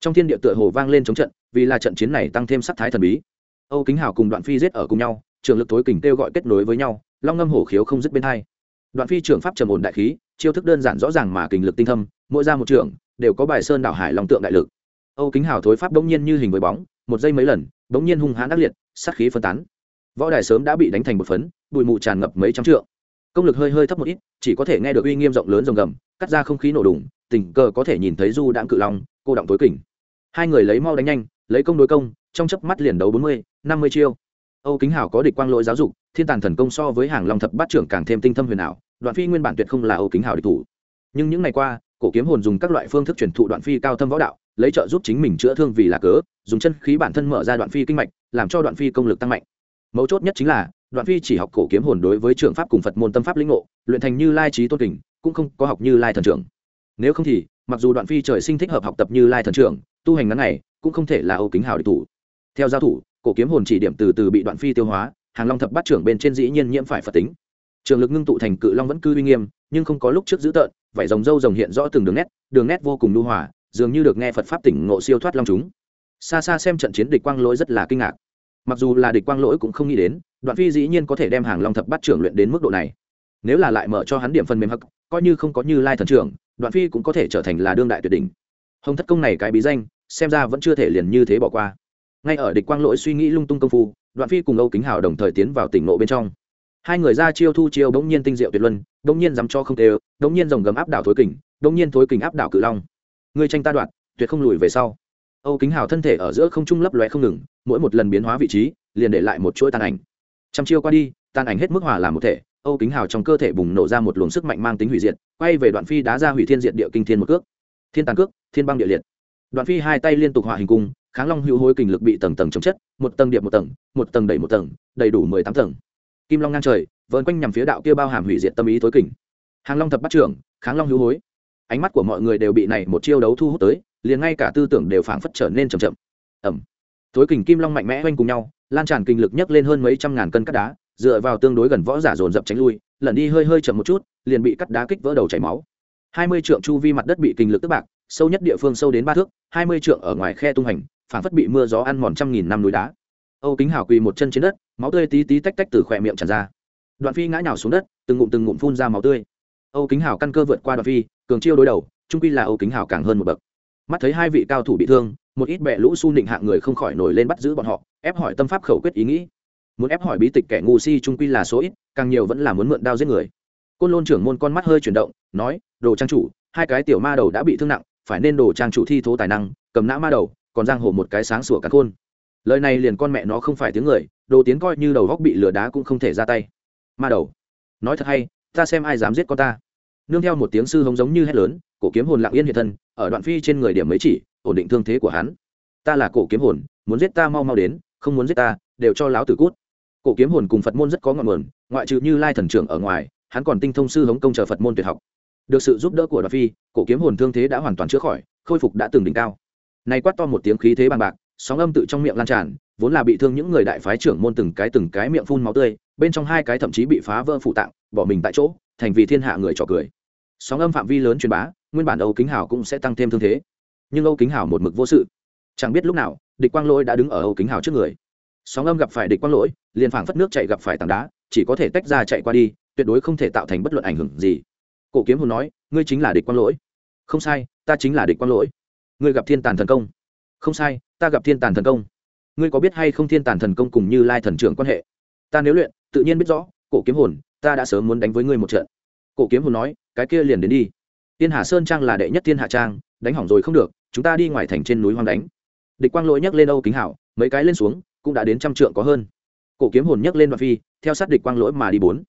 Trong thiên địa tựa hồ vang lên chống trận, vì là trận chiến này tăng thêm sắc thái thần bí. Âu kính hào cùng đoạn phi giết ở cùng nhau trường lực tối kình kêu gọi kết nối với nhau, long ngâm hổ khiếu không dứt bên hai. Đoạn phi trưởng pháp trầm ổn đại khí, chiêu thức đơn giản rõ ràng mà kình lực tinh thâm, mỗi ra một trường đều có bài sơn đảo hải long tượng đại lực. Âu kính hào thối pháp bỗng nhiên như hình với bóng, một giây mấy lần, bỗng nhiên hung hãn ác liệt, sát khí phân tán. Võ đài sớm đã bị đánh thành một phấn, bụi mù tràn ngập mấy trăm trượng công lực hơi hơi thấp một ít, chỉ có thể nghe được uy nghiêm rộng lớn rồng gầm, cắt ra không khí nổ đùng, tình cờ có thể nhìn thấy du đãng cự long, cô động tối kỉnh hai người lấy mau đánh nhanh, lấy công đối công, trong chớp mắt liền đấu bốn mươi, năm mươi chiêu. Âu kính hảo có địch quang lỗi giáo dục, thiên tàn thần công so với hàng long thập bát trưởng càng thêm tinh thâm huyền ảo, đoạn phi nguyên bản tuyệt không là âu kính hảo địch thủ. Nhưng những ngày qua, cổ kiếm hồn dùng các loại phương thức truyền thụ đoạn phi cao thâm võ đạo, lấy trợ giúp chính mình chữa thương vì là cớ, dùng chân khí bản thân mở ra đoạn phi kinh mạch, làm cho đoạn phi công lực tăng mạnh. Mấu chốt nhất chính là đoạn phi chỉ học cổ kiếm hồn đối với trường pháp cùng phật môn tâm pháp lĩnh ngộ, luyện thành như lai trí tôn kình, cũng không có học như lai thần trưởng. Nếu không thì, mặc dù đoạn phi trời sinh thích hợp học tập như lai thần trưởng, tu hành ngắn này cũng không thể là âu kính hào địch thủ. Theo giao thủ, cổ kiếm hồn chỉ điểm từ từ bị đoạn phi tiêu hóa, hàng long thập bát trưởng bên trên dĩ nhiên nhiễm phải phật tính. Trường lực ngưng tụ thành cự long vẫn cư uy nghiêm, nhưng không có lúc trước dữ tợn, vải rồng râu rồng hiện rõ từng đường nét đường nét vô cùng lưu hòa, dường như được nghe phật pháp tỉnh ngộ siêu thoát long chúng. Xa xa xem trận chiến địch quang lỗi rất là kinh ngạc mặc dù là địch quang lỗi cũng không nghĩ đến, đoạn phi dĩ nhiên có thể đem hàng long thập bát trưởng luyện đến mức độ này. Nếu là lại mở cho hắn điểm phần mềm hắc, coi như không có như lai thần trưởng, đoạn phi cũng có thể trở thành là đương đại tuyệt đỉnh. Hồng thất công này cái bí danh, xem ra vẫn chưa thể liền như thế bỏ qua. Ngay ở địch quang lỗi suy nghĩ lung tung công phu, đoạn phi cùng âu kính hào đồng thời tiến vào tỉnh lộ bên trong. Hai người ra chiêu thu chiêu bỗng nhiên tinh diệu tuyệt luân, bỗng nhiên dám cho không tê bỗng nhiên dòng gầm áp đảo thối kình, bỗng nhiên thối kình áp đảo cự long. Người tranh ta đoạn tuyệt không lùi về sau âu kính hào thân thể ở giữa không trung lấp lóe không ngừng, mỗi một lần biến hóa vị trí, liền để lại một chuỗi tàn ảnh. Trăm chiêu qua đi, tàn ảnh hết mức hòa làm một thể, âu kính hào trong cơ thể bùng nổ ra một luồng sức mạnh mang tính hủy diệt, quay về đoạn phi đá ra hủy thiên diệt địa kinh thiên một cước. Thiên tàn cước, thiên băng địa liệt. Đoạn phi hai tay liên tục hỏa hình cung, kháng long hữu hối kình lực bị tầng tầng chống chất, một tầng điệp một tầng một tầng đẩy một tầng, đầy đủ mười tám tầng. Kim long ngang trời, vờn quanh nhằm phía đạo kia bao hàm hủy diệt tâm ý tối kình. Hàng long thập bắt trưởng, kháng long hữu hối ánh mắt của mọi người đều bị này một chiêu đấu thu hút tới, liền ngay cả tư tưởng đều phảng phất trở nên chậm chậm. Ẩm tối kình kim long mạnh mẽ quanh cùng nhau, lan tràn kinh lực nhấc lên hơn mấy trăm ngàn cân cắt đá, dựa vào tương đối gần võ giả dồn dập tránh lui lần đi hơi hơi chậm một chút, liền bị cắt đá kích vỡ đầu chảy máu. Hai mươi trượng chu vi mặt đất bị kinh lực tức bạc, sâu nhất địa phương sâu đến ba thước, hai mươi trượng ở ngoài khe tung hành, phảng phất bị mưa gió ăn mòn trăm nghìn năm núi đá. Âu kính hảo quỳ một chân trên đất, máu tươi tí tí tách tách từ khỏe miệng tràn ra. Đoạn phi ngã nhào xuống đất, từng ngụm từng ngụm phun ra máu tươi. Âu kính hảo căn cơ vượt qua đoạn phi cường chiêu đối đầu, trung quy là âu kính hào càng hơn một bậc. Mắt thấy hai vị cao thủ bị thương, một ít bẹ lũ su nịnh hạng người không khỏi nổi lên bắt giữ bọn họ, ép hỏi tâm pháp khẩu quyết ý nghĩ. Muốn ép hỏi bí tịch kẻ ngu si trung quy là số ít, càng nhiều vẫn là muốn mượn đao giết người. Côn lôn trưởng môn con mắt hơi chuyển động, nói, đồ trang chủ, hai cái tiểu ma đầu đã bị thương nặng, phải nên đồ trang chủ thi thố tài năng, cầm nã ma đầu, còn giang hồ một cái sáng sủa cắn khôn. Lời này liền con mẹ nó không phải tiếng người, đồ tiến coi như đầu góc bị lửa đá cũng không thể ra tay. Ma đầu, nói thật hay, ta xem ai dám giết con ta nương theo một tiếng sư hống giống như hét lớn, cổ kiếm hồn lặng yên hiện thân, ở đoạn phi trên người điểm mấy chỉ, ổn định thương thế của hắn. Ta là cổ kiếm hồn, muốn giết ta mau mau đến, không muốn giết ta, đều cho láo tử cút. Cổ kiếm hồn cùng phật môn rất có ngọn nguồn, ngoại trừ như lai thần trưởng ở ngoài, hắn còn tinh thông sư hống công chờ phật môn tuyệt học. Được sự giúp đỡ của đoạn phi, cổ kiếm hồn thương thế đã hoàn toàn chữa khỏi, khôi phục đã từng đỉnh cao. Nay quát to một tiếng khí thế bằng bạc, sóng âm tự trong miệng lan tràn, vốn là bị thương những người đại phái trưởng môn từng cái từng cái miệng phun máu tươi, bên trong hai cái thậm chí bị phá vỡ phụ tạng, bỏ mình tại chỗ, thành vì thiên hạ người trò cười sóng âm phạm vi lớn truyền bá, nguyên bản âu kính hảo cũng sẽ tăng thêm thương thế. Nhưng âu kính hảo một mực vô sự. Chẳng biết lúc nào, địch quang lỗi đã đứng ở âu kính hảo trước người. Sóng âm gặp phải địch quang lỗi, liền phảng phất nước chạy gặp phải tảng đá, chỉ có thể tách ra chạy qua đi, tuyệt đối không thể tạo thành bất luận ảnh hưởng gì. Cổ kiếm hồn nói, ngươi chính là địch quang lỗi. Không sai, ta chính là địch quang lỗi. Ngươi gặp thiên tàn thần công. Không sai, ta gặp thiên tàn thần công. Ngươi có biết hay không thiên tàn thần công cùng như lai thần trưởng quan hệ? Ta nếu luyện, tự nhiên biết rõ, cổ kiếm hồn, ta đã sớm muốn đánh với ngươi một trận cổ kiếm hồn nói, cái kia liền đến đi. Tiên hà sơn trang là đệ nhất thiên hạ trang, đánh hỏng rồi không được, chúng ta đi ngoài thành trên núi hoang đánh. Địch quang lỗi nhấc lên âu kính hảo, mấy cái lên xuống, cũng đã đến trăm trượng có hơn. Cổ kiếm hồn nhấc lên đoạn phi, theo sát địch quang lỗi mà đi bốn.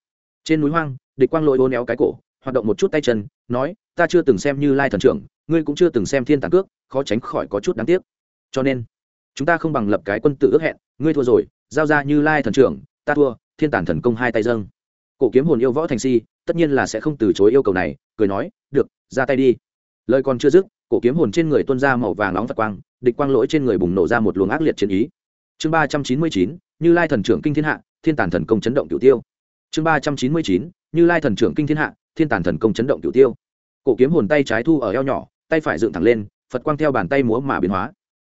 Trên núi hoang, địch quang lỗi ôn éo cái cổ, hoạt động một chút tay chân, nói, ta chưa từng xem như lai thần trưởng, ngươi cũng chưa từng xem thiên tàn cước, khó tránh khỏi có chút đáng tiếc. Cho nên, chúng ta không bằng lập cái quân tự ước hẹn, ngươi thua rồi, giao ra như lai thần trưởng, ta thua, thiên tàn thần công hai tay dâng. Cổ kiếm hồn yêu võ thành si tất nhiên là sẽ không từ chối yêu cầu này, cười nói, được, ra tay đi. Lời còn chưa dứt, cổ kiếm hồn trên người tuôn ra màu vàng nóng phật quang, địch quang lỗi trên người bùng nổ ra một luồng ác liệt chiến ý. Chương ba trăm chín mươi chín, như lai thần trưởng kinh thiên hạ, thiên tàn thần công chấn động cửu tiêu. Chương ba trăm chín mươi chín, như lai thần trưởng kinh thiên hạ, thiên tàn thần công chấn động cửu tiêu. Cổ kiếm hồn tay trái thu ở eo nhỏ, tay phải dựng thẳng lên, phật quang theo bàn tay múa mà biến hóa.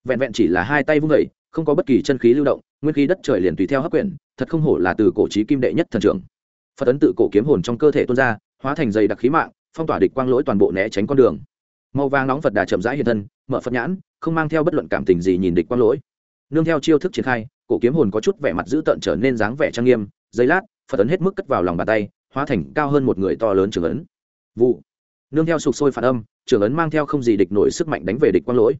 Vẹn vẹn chỉ là hai tay vung vẩy không có bất kỳ chân khí lưu động, nguyên khí đất trời liền tùy theo hấp quyển, thật không hổ là từ cổ trí kim đệ nhất thần trưởng phật ấn tự cổ kiếm hồn trong cơ thể tuôn ra, hóa thành dày đặc khí mạng, phong tỏa địch quang lỗi toàn bộ né tránh con đường. Màu vàng nóng phật đà chậm rãi hiện thân, mở phật nhãn, không mang theo bất luận cảm tình gì nhìn địch quang lỗi. Nương theo chiêu thức triển khai, cổ kiếm hồn có chút vẻ mặt dữ tợn trở nên dáng vẻ trang nghiêm, giây lát, phật ấn hết mức cất vào lòng bàn tay, hóa thành cao hơn một người to lớn trường ấn. Vụ. Nương theo sụp sôi phản âm trường ấn mang theo không gì địch nổi sức mạnh đánh về địch quang lỗi.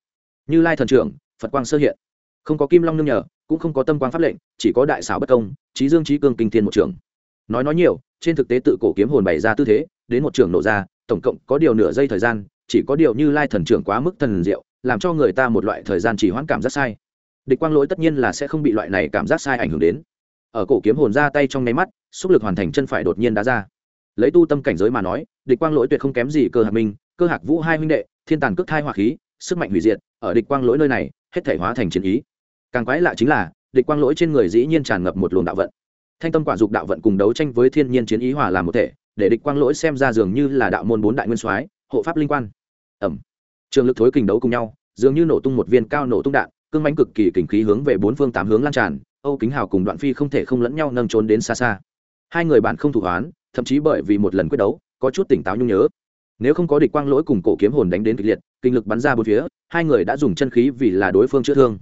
Như lai thần trưởng, phật quang sơ hiện. Không có kim long nương nhờ, cũng không có tâm quang pháp lệnh, chỉ có đại xảo bất công, trí dương trí cương kinh thiên một trường nói nói nhiều, trên thực tế tự cổ kiếm hồn bày ra tư thế, đến một trường nổ ra, tổng cộng có điều nửa giây thời gian, chỉ có điều như lai thần trưởng quá mức thần diệu, làm cho người ta một loại thời gian chỉ hoãn cảm giác sai. Địch quang lỗi tất nhiên là sẽ không bị loại này cảm giác sai ảnh hưởng đến. Ở cổ kiếm hồn ra tay trong nháy mắt, xúc lực hoàn thành chân phải đột nhiên đá ra. Lấy tu tâm cảnh giới mà nói, địch quang lỗi tuyệt không kém gì cơ hạc minh, cơ hạc vũ hai huynh đệ, thiên tàn cước thai hỏa khí, sức mạnh hủy diệt, ở địch quang lỗi nơi này, hết thể hóa thành chiến ý. Càng quái lạ chính là, địch quang lỗi trên người dĩ nhiên tràn ngập một luồng đạo vận thanh tâm quả dục đạo vận cùng đấu tranh với thiên nhiên chiến ý hòa làm một thể, để địch quang lỗi xem ra dường như là đạo môn bốn đại nguyên soái, hộ pháp linh quan. Ẩm. Trường lực thối kình đấu cùng nhau, dường như nổ tung một viên cao nổ tung đạn, cương mánh cực kỳ kình khí hướng về bốn phương tám hướng lan tràn, âu kính hào cùng đoạn phi không thể không lẫn nhau nâng trốn đến xa xa. Hai người bạn không thủ hoán, thậm chí bởi vì một lần quyết đấu, có chút tỉnh táo nhung nhớ. Nếu không có địch quang lỗi cùng cổ kiếm hồn đánh đến kịch liệt, kinh lực bắn ra bốn phía, hai người đã dùng chân khí vì là đối phương chữa thương.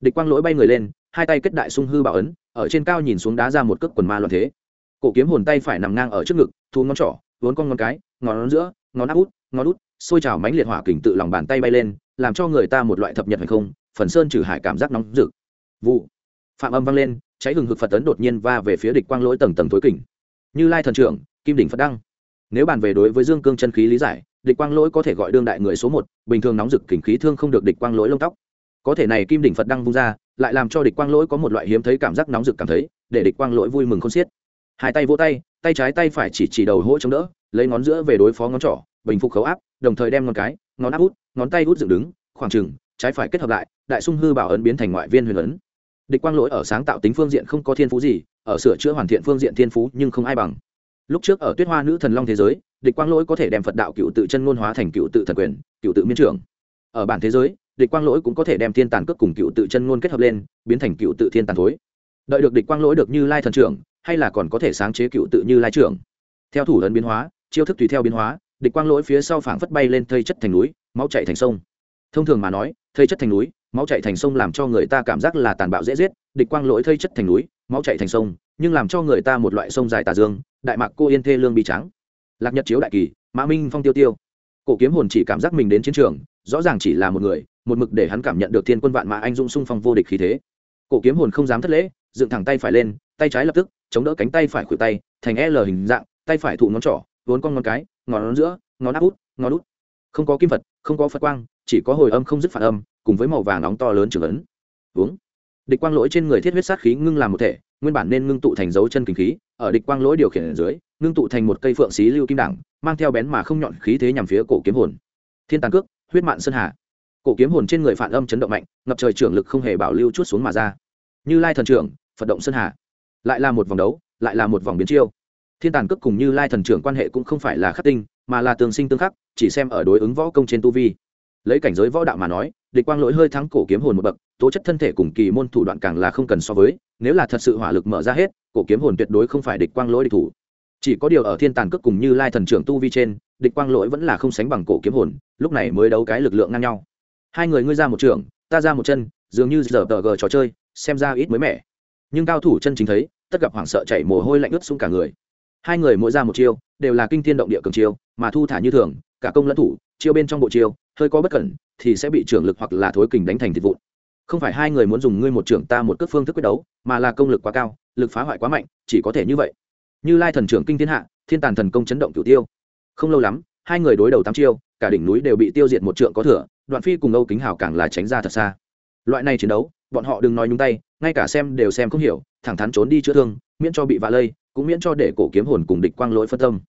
Địch quang lỗi bay người lên, hai tay kết đại sung hư bảo ấn ở trên cao nhìn xuống đá ra một cước quần ma loạn thế. Cổ kiếm hồn tay phải nằm ngang ở trước ngực, thu ngón trỏ, vốn con ngón cái, ngón giữa, ngón áp út, ngón út, xôi trào mánh liệt hỏa kình tự lòng bàn tay bay lên, làm cho người ta một loại thập nhật hay không, phần sơn trừ hải cảm giác nóng rực. Vụ. Phạm âm vang lên, cháy hừng hực phật tấn đột nhiên va về phía địch quang lỗi tầng tầng tối kình. Như lai thần trưởng, kim đỉnh phật đăng. Nếu bàn về đối với dương cương chân khí lý giải, địch quang lỗi có thể gọi đương đại người số một, bình thường nóng rực kình khí thương không được địch quang lỗi lông tóc có thể này kim đỉnh phật đăng vung ra, lại làm cho địch quang lỗi có một loại hiếm thấy cảm giác nóng rực cảm thấy, để địch quang lỗi vui mừng không xiết. Hai tay vỗ tay tay trái tay phải chỉ chỉ đầu hỗ chống đỡ, lấy ngón giữa về đối phó ngón trỏ, bình phục khấu áp, đồng thời đem ngón cái, ngón áp út, ngón tay út dựng đứng, khoảng trừng trái phải kết hợp lại, đại sung hư bảo ấn biến thành ngoại viên huyền ấn. Địch quang lỗi ở sáng tạo tính phương diện không có thiên phú gì, ở sửa chữa hoàn thiện phương diện thiên phú nhưng không ai bằng. Lúc trước ở tuyết hoa nữ thần long thế giới, địch quang lỗi có thể đem phật đạo cựu tự chân ngôn hóa thành cựu tự thần quyền, cựu tự miên trưởng. Ở bản thế giới địch quang lỗi cũng có thể đem thiên tàn cước cùng cựu tự chân ngôn kết hợp lên, biến thành cựu tự thiên tàn thối. Đợi được địch quang lỗi được như lai thần trưởng, hay là còn có thể sáng chế cựu tự như lai trưởng. Theo thủ ấn biến hóa, chiêu thức tùy theo biến hóa, địch quang lỗi phía sau phảng phất bay lên thây chất thành núi, máu chạy thành sông. Thông thường mà nói, thây chất thành núi, máu chạy thành sông làm cho người ta cảm giác là tàn bạo dễ giết, địch quang lỗi thây chất thành núi, máu chạy thành sông, nhưng làm cho người ta một loại sông dài tà dương, đại mạc cô yên thê lương bi trắng lạc nhật chiếu đại kỳ, mã minh phong tiêu tiêu. Cổ kiếm hồn chỉ cảm giác mình đến chiến trường, rõ ràng chỉ là một người một mực để hắn cảm nhận được thiên quân vạn mã anh dũng sung phong vô địch khí thế. Cổ kiếm hồn không dám thất lễ, dựng thẳng tay phải lên, tay trái lập tức, chống đỡ cánh tay phải khuỷu tay, thành e l hình dạng, tay phải thụ ngón trỏ, vốn con ngón cái, ngón giữa, ngón áp út, ngón út. Không có kim phật, không có phật quang, chỉ có hồi âm không dứt phản âm, cùng với màu vàng nóng to lớn trưởng ấn. Uống địch quang lỗi trên người thiết huyết sát khí ngưng làm một thể, nguyên bản nên ngưng tụ thành dấu chân kinh khí, ở địch quang lỗi điều khiển ở dưới, ngưng tụ thành một cây phượng xí lưu kim đẳng, mang theo bén mà không nhọn khí thế nhằm phía cổ kiếm hồn. Thiên tàn cước, huyết mạn sơn hà cổ kiếm hồn trên người phản âm chấn động mạnh, ngập trời trưởng lực không hề bảo lưu chút xuống mà ra. Như lai thần trưởng, phật động sơn hà. Lại là một vòng đấu, lại là một vòng biến chiêu. Thiên tàn cước cùng như lai thần trưởng quan hệ cũng không phải là khắc tinh, mà là tương sinh tương khắc, chỉ xem ở đối ứng võ công trên tu vi. Lấy cảnh giới võ đạo mà nói, địch quang lỗi hơi thắng cổ kiếm hồn một bậc, tố chất thân thể cùng kỳ môn thủ đoạn càng là không cần so với, nếu là thật sự hỏa lực mở ra hết, cổ kiếm hồn tuyệt đối không phải địch quang lỗi địch thủ. Chỉ có điều ở thiên tàn cước cùng như lai thần trưởng tu vi trên, địch quang lỗi vẫn là không sánh bằng cổ kiếm hồn, lúc này mới đấu cái lực lượng ngang nhau hai người ngươi ra một trường, ta ra một chân, dường như giờ tờ gờ trò chơi, xem ra ít mới mẻ. Nhưng cao thủ chân chính thấy, tất gặp hoảng sợ chảy mồ hôi lạnh ướt xuống cả người. Hai người mỗi ra một chiêu, đều là kinh thiên động địa cường chiêu, mà thu thả như thường, cả công lẫn thủ, chiêu bên trong bộ chiêu, hơi có bất cẩn, thì sẽ bị trưởng lực hoặc là thối kình đánh thành thịt vụn. Không phải hai người muốn dùng ngươi một trưởng ta một cước phương thức quyết đấu, mà là công lực quá cao, lực phá hoại quá mạnh, chỉ có thể như vậy. Như lai thần trưởng kinh thiên hạ, thiên tàn thần công chấn động cửu tiêu. Không lâu lắm, hai người đối đầu tám chiêu, cả đỉnh núi đều bị tiêu diệt một trượng có thừa đoạn phi cùng âu kính hào càng là tránh ra thật xa. Loại này chiến đấu, bọn họ đừng nói nhúng tay, ngay cả xem đều xem không hiểu, thẳng thắn trốn đi chữa thương, miễn cho bị vạ lây, cũng miễn cho để cổ kiếm hồn cùng địch quang lỗi phân tâm.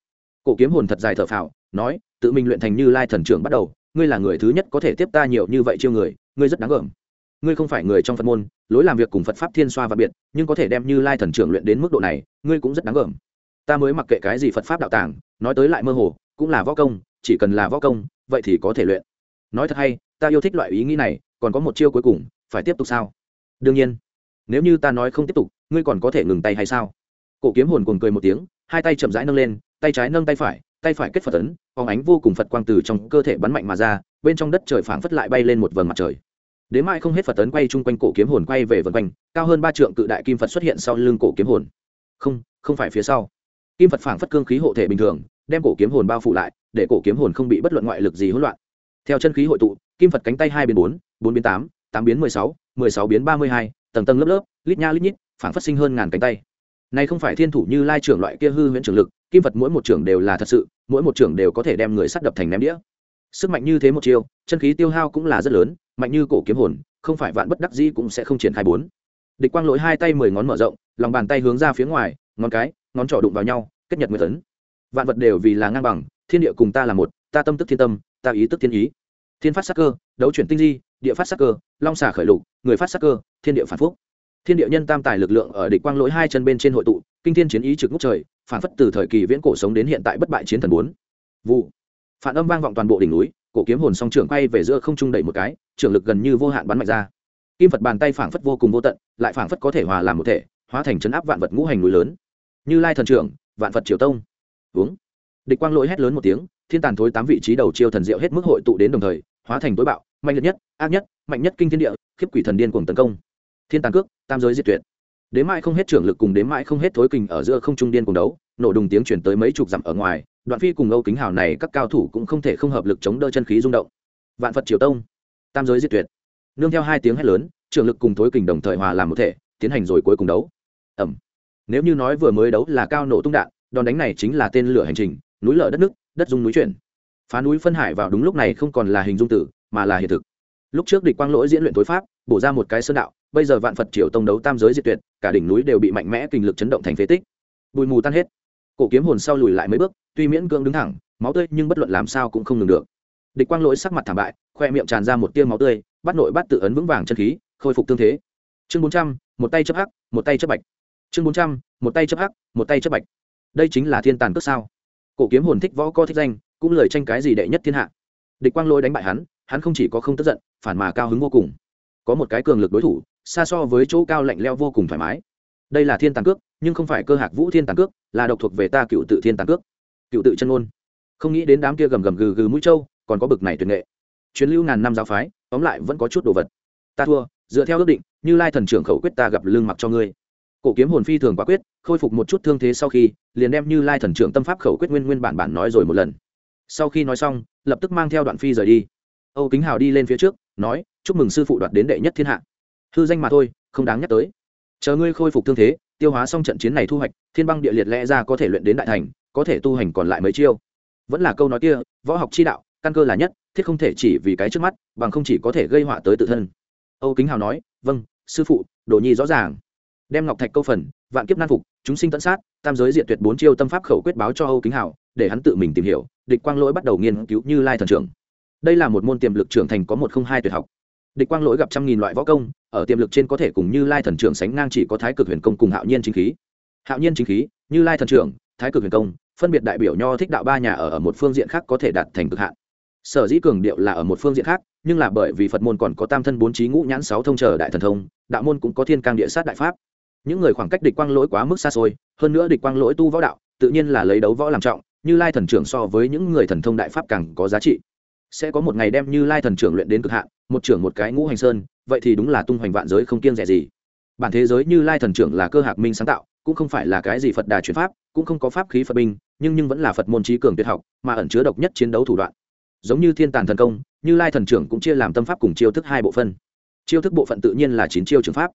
Cổ kiếm hồn thật dài thở phào, nói, tự mình luyện thành như lai thần trưởng bắt đầu, ngươi là người thứ nhất có thể tiếp ta nhiều như vậy chiêu người, ngươi rất đáng gờm ngươi không phải người trong phật môn, lối làm việc cùng phật pháp thiên xoa và biệt, nhưng có thể đem như lai thần trưởng luyện đến mức độ này, ngươi cũng rất đáng gờm ta mới mặc kệ cái gì phật pháp đạo tàng, nói tới lại mơ hồ, cũng là võ công, chỉ cần là võ công, vậy thì có thể luyện nói thật hay, ta yêu thích loại ý nghĩ này, còn có một chiêu cuối cùng, phải tiếp tục sao? Đương nhiên. Nếu như ta nói không tiếp tục, ngươi còn có thể ngừng tay hay sao? Cổ kiếm hồn cuồng cười một tiếng, hai tay chậm rãi nâng lên, tay trái nâng tay phải tay phải kết phật ấn phóng ánh vô cùng phật quang từ trong cơ thể bắn mạnh mà ra, bên trong đất trời phảng phất lại bay lên một vầng mặt trời. Đến mai không hết phật tấn quay chung quanh cổ kiếm hồn quay về vân quanh, cao hơn ba trượng cự đại kim phật xuất hiện sau lưng cổ kiếm hồn. Không không phải phía sau. Kim phật phảng phất cương khí hộ thể bình thường, đem cổ kiếm hồn bao phủ lại, để cổ kiếm hồn không bị bất luận ngoại lực gì hỗn loạn theo chân khí hội tụ, kim phật cánh tay hai biến bốn bốn biến tám tám biến mười sáu mười sáu biến ba mươi hai, tầng tầng lớp lớp, lít nha lít nhít, phảng phất sinh hơn ngàn cánh tay. Này không phải thiên thủ như lai trưởng loại kia hư huyễn trưởng lực, kim phật mỗi một trưởng đều là thật sự, mỗi một trưởng đều có thể đem người sắt đập thành ném đĩa. Sức mạnh như thế một chiêu, chân khí tiêu hao cũng là rất lớn, mạnh như cổ kiếm hồn, không phải vạn bất đắc dĩ cũng sẽ không triển khai bốn. Địch quang lỗi hai tay mười ngón mở rộng, lòng bàn tay hướng ra phía ngoài, ngón cái, ngón trỏ đụng vào nhau, kết nhật nguyệt tấn. Vạn vật đều vì là ngang bằng, thiên địa cùng ta là một, ta tâm tức thiên tâm ta ý tức thiên ý. Thiên phát sắc cơ, đấu chuyển tinh di, địa phát sắc cơ, long xà khởi lục, người phát sắc cơ, thiên địa phản phúc. Thiên địa nhân tam tài lực lượng ở địch quang lỗi hai chân bên trên hội tụ, kinh thiên chiến ý trực ngút trời, phản phất từ thời kỳ viễn cổ sống đến hiện tại bất bại chiến thần bốn. Vụ. Phản âm vang vọng toàn bộ đỉnh núi, cổ kiếm hồn song trưởng quay về giữa không trung đẩy một cái, trưởng lực gần như vô hạn bắn mạnh ra. Kim phật bàn tay phảng phất vô cùng vô tận, lại phảng phất có thể hòa làm một thể, hóa thành chấn áp vạn vật ngũ hành núi lớn. Như lai thần trưởng, vạn phật triều tông. Uống địch quang lỗi hét lớn một tiếng thiên tàn thối tám vị trí đầu chiêu thần diệu hết mức hội tụ đến đồng thời, hóa thành tối bạo, mạnh liệt nhất, ác nhất, mạnh nhất kinh thiên địa, khiếp quỷ thần điên cuồng tấn công. Thiên tàn cước, tam giới diệt tuyệt. Đếm mãi không hết trưởng lực cùng đếm mãi không hết thối kình ở giữa không trung điên cùng đấu, nổ đùng tiếng chuyển tới mấy chục dặm ở ngoài, đoạn phi cùng âu kính hào này các cao thủ cũng không thể không hợp lực chống đỡ chân khí rung động. Vạn phật triều tông, tam giới diệt tuyệt. Nương theo hai tiếng hét lớn, trưởng lực cùng thối kình đồng thời hòa làm một thể, tiến hành rồi cuối cùng đấu. Ẩm. Nếu như nói vừa mới đấu là cao nổ tung đạn, đòn đánh này chính là tên lửa hành trình, núi lở đất nước đất dung núi chuyển. Phá núi phân hải vào đúng lúc này không còn là hình dung tử, mà là hiện thực. Lúc trước địch quang lỗi diễn luyện tối pháp, bổ ra một cái sơn đạo, bây giờ vạn phật triều tông đấu tam giới diệt tuyệt, cả đỉnh núi đều bị mạnh mẽ kinh lực chấn động thành phế tích. Bụi mù tan hết. Cổ kiếm hồn sau lùi lại mấy bước, tuy miễn cưỡng đứng thẳng, máu tươi nhưng bất luận làm sao cũng không ngừng được. Địch quang lỗi sắc mặt thảm bại, khoe miệng tràn ra một tia máu tươi, bắt nội bắt tự ấn vững vàng chân khí, khôi phục tương thế. Chương bốn trăm, một tay chấp hắc, một tay chấp bạch. Chương bốn trăm, một tay chấp hắc, một tay chấp bạch. Đây chính là thiên tàn cước sao? Cổ kiếm hồn thích võ co thích danh, cũng lời tranh cái gì đệ nhất thiên hạ. Địch quang Lôi đánh bại hắn hắn không chỉ có không tức giận, phản mà cao hứng vô cùng. Có một cái cường lực đối thủ, xa so với chỗ cao lạnh leo vô cùng thoải mái. Đây là thiên tàn cước, nhưng không phải cơ hạc vũ thiên tàn cước, là độc thuộc về ta cựu tự thiên tàn cước. Cựu tự chân ôn không nghĩ đến đám kia gầm gầm gừ gừ mũi trâu, còn có bực này tuyệt nghệ. Chuyến lưu ngàn năm giáo phái, tóm lại vẫn có chút đồ vật. Ta thua, dựa theo ước định, như lai thần trưởng khẩu quyết ta gặp lương mặc cho ngươi cổ kiếm hồn phi thường quả quyết, khôi phục một chút thương thế sau khi, liền đem như lai thần trưởng tâm pháp khẩu quyết nguyên nguyên bản bản nói rồi một lần. Sau khi nói xong, lập tức mang theo đoạn phi rời đi. Âu kính hào đi lên phía trước, nói, chúc mừng sư phụ đoạt đến đệ nhất thiên hạ. Hư danh mà thôi, không đáng nhắc tới. Chờ ngươi khôi phục thương thế, tiêu hóa xong trận chiến này thu hoạch, thiên băng địa liệt lẽ ra có thể luyện đến đại thành, có thể tu hành còn lại mấy chiêu. Vẫn là câu nói kia, võ học chi đạo, căn cơ là nhất, thiết không thể chỉ vì cái trước mắt, bằng không chỉ có thể gây họa tới tự thân. Âu kính hào nói vâng sư phụ, đồ nhi rõ ràng đem ngọc thạch câu phần, vạn kiếp nan phục, chúng sinh tận sát, tam giới diện tuyệt bốn chiêu tâm pháp khẩu quyết báo cho âu kính hảo, để hắn tự mình tìm hiểu, địch quang lỗi bắt đầu nghiên cứu như lai thần trưởng. Đây là một môn tiềm lực trưởng thành có một không hai tuyệt học. Địch quang lỗi gặp trăm nghìn loại võ công, ở tiềm lực trên có thể cùng như lai thần trưởng sánh ngang chỉ có thái cực huyền công cùng hạo nhiên chính khí. Hạo nhiên chính khí, như lai thần trưởng, thái cực huyền công, phân biệt đại biểu nho thích đạo ba nhà ở ở một phương diện khác có thể đạt thành cực hạn. Sở dĩ cường điệu là ở một phương diện khác, nhưng là bởi vì phật môn còn có tam thân bốn trí ngũ nhãn sáu thông chờ đại thần thông, đạo môn cũng có thiên cang địa sát đại pháp những người khoảng cách địch quang lỗi quá mức xa xôi, hơn nữa địch quang lỗi tu võ đạo, tự nhiên là lấy đấu võ làm trọng, như lai thần trưởng so với những người thần thông đại pháp càng có giá trị. Sẽ có một ngày đem như lai thần trưởng luyện đến cực hạn, một trưởng một cái ngũ hành sơn, vậy thì đúng là tung hoành vạn giới không kiêng rẻ gì. Bản thế giới như lai thần trưởng là cơ hạc minh sáng tạo, cũng không phải là cái gì phật đà chuyển pháp, cũng không có pháp khí phật binh, nhưng nhưng vẫn là phật môn trí cường tuyệt học, mà ẩn chứa độc nhất chiến đấu thủ đoạn. Giống như thiên tàn thần công, như lai thần trưởng cũng chia làm tâm pháp cùng chiêu thức hai bộ phân. Chiêu thức bộ phận tự nhiên là chín chiêu trường pháp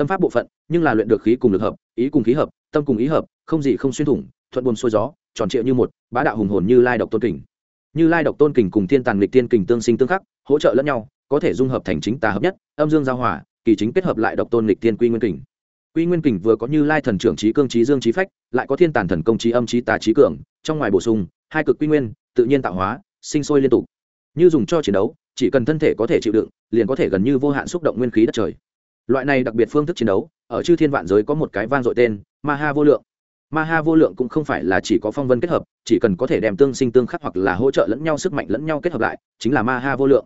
tâm pháp bộ phận, nhưng là luyện được khí cùng lực hợp, ý cùng khí hợp, tâm cùng ý hợp, không gì không xuyên thủng, thuận buồn xuôi gió, tròn triệu như một, bá đạo hùng hồn như lai độc tôn kình. Như lai độc tôn kình cùng thiên tàn lịch tiên kình tương sinh tương khắc, hỗ trợ lẫn nhau, có thể dung hợp thành chính tà hợp nhất, âm dương giao hòa, kỳ chính kết hợp lại độc tôn lịch tiên quy nguyên kình. Quy nguyên kình vừa có như lai thần trưởng trí cương trí dương trí phách, lại có thiên tàn thần công trí âm trí tà trí cường, trong ngoài bổ sung, hai cực quy nguyên, tự nhiên tạo hóa, sinh sôi liên tục. Như dùng cho chiến đấu, chỉ cần thân thể có thể chịu đựng, liền có thể gần như vô hạn xúc động nguyên khí đất trời loại này đặc biệt phương thức chiến đấu, ở chư thiên vạn giới có một cái vang dội tên ma ha vô lượng. Ma ha vô lượng cũng không phải là chỉ có phong vân kết hợp, chỉ cần có thể đem tương sinh tương khắc hoặc là hỗ trợ lẫn nhau sức mạnh lẫn nhau kết hợp lại, chính là ma ha vô lượng.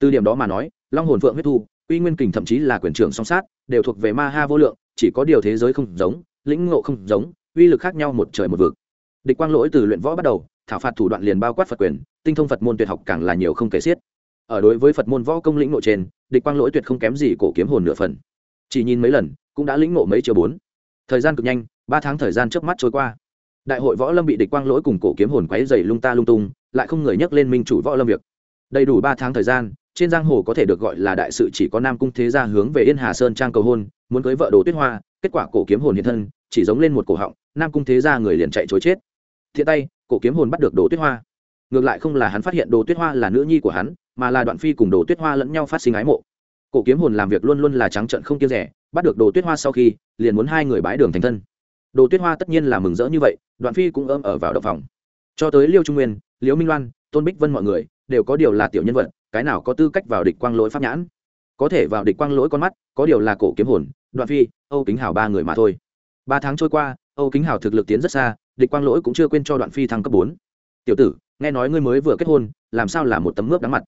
Từ điểm đó mà nói, long hồn phượng huyết thu uy nguyên kình thậm chí là quyền trưởng song sát, đều thuộc về ma ha vô lượng, chỉ có điều thế giới không giống, lĩnh ngộ không giống, uy lực khác nhau một trời một vực. Địch quang lỗi từ luyện võ bắt đầu, thảo phạt thủ đoạn liền bao quát phật quyền, tinh thông phật môn tuyệt học càng là nhiều không kể xiết ở đối với phật môn võ công lĩnh nội trên, địch quang lỗi tuyệt không kém gì cổ kiếm hồn nửa phần. Chỉ nhìn mấy lần, cũng đã lĩnh ngộ mấy chiều bốn. Thời gian cực nhanh, ba tháng thời gian trước mắt trôi qua. Đại hội võ lâm bị địch quang lỗi cùng cổ kiếm hồn quáy dày lung ta lung tung, lại không người nhắc lên minh chủ võ lâm việc. Đầy đủ ba tháng thời gian, trên giang hồ có thể được gọi là đại sự chỉ có nam cung thế gia hướng về yên hà sơn trang cầu hôn, muốn cưới vợ đồ tuyết hoa, kết quả cổ kiếm hồn hiện thân, chỉ giống lên một cổ họng, nam cung thế gia người liền chạy chối chết. Thiện tay, cổ kiếm hồn bắt được đồ tuyết hoa. Ngược lại không là hắn phát hiện đồ tuyết hoa là nữ nhi của hắn mà là đoạn phi cùng đồ tuyết hoa lẫn nhau phát sinh ái mộ. Cổ kiếm hồn làm việc luôn luôn là trắng trận không kiêng rẻ, bắt được đồ tuyết hoa sau khi, liền muốn hai người bái đường thành thân. Đồ tuyết hoa tất nhiên là mừng rỡ như vậy, đoạn phi cũng ôm ở vào động phòng. Cho tới liêu trung nguyên, liễu minh loan, tôn bích vân mọi người đều có điều là tiểu nhân vật, cái nào có tư cách vào địch quang lỗi pháp nhãn? Có thể vào địch quang lỗi con mắt, có điều là cổ kiếm hồn, đoạn phi, âu kính hào ba người mà thôi. Ba tháng trôi qua, âu kính hào thực lực tiến rất xa, địch quang lỗi cũng chưa quên cho đoạn phi thăng cấp bốn. Tiểu tử, nghe nói ngươi mới vừa kết hôn, làm sao là một tấm ngước đắng mặt?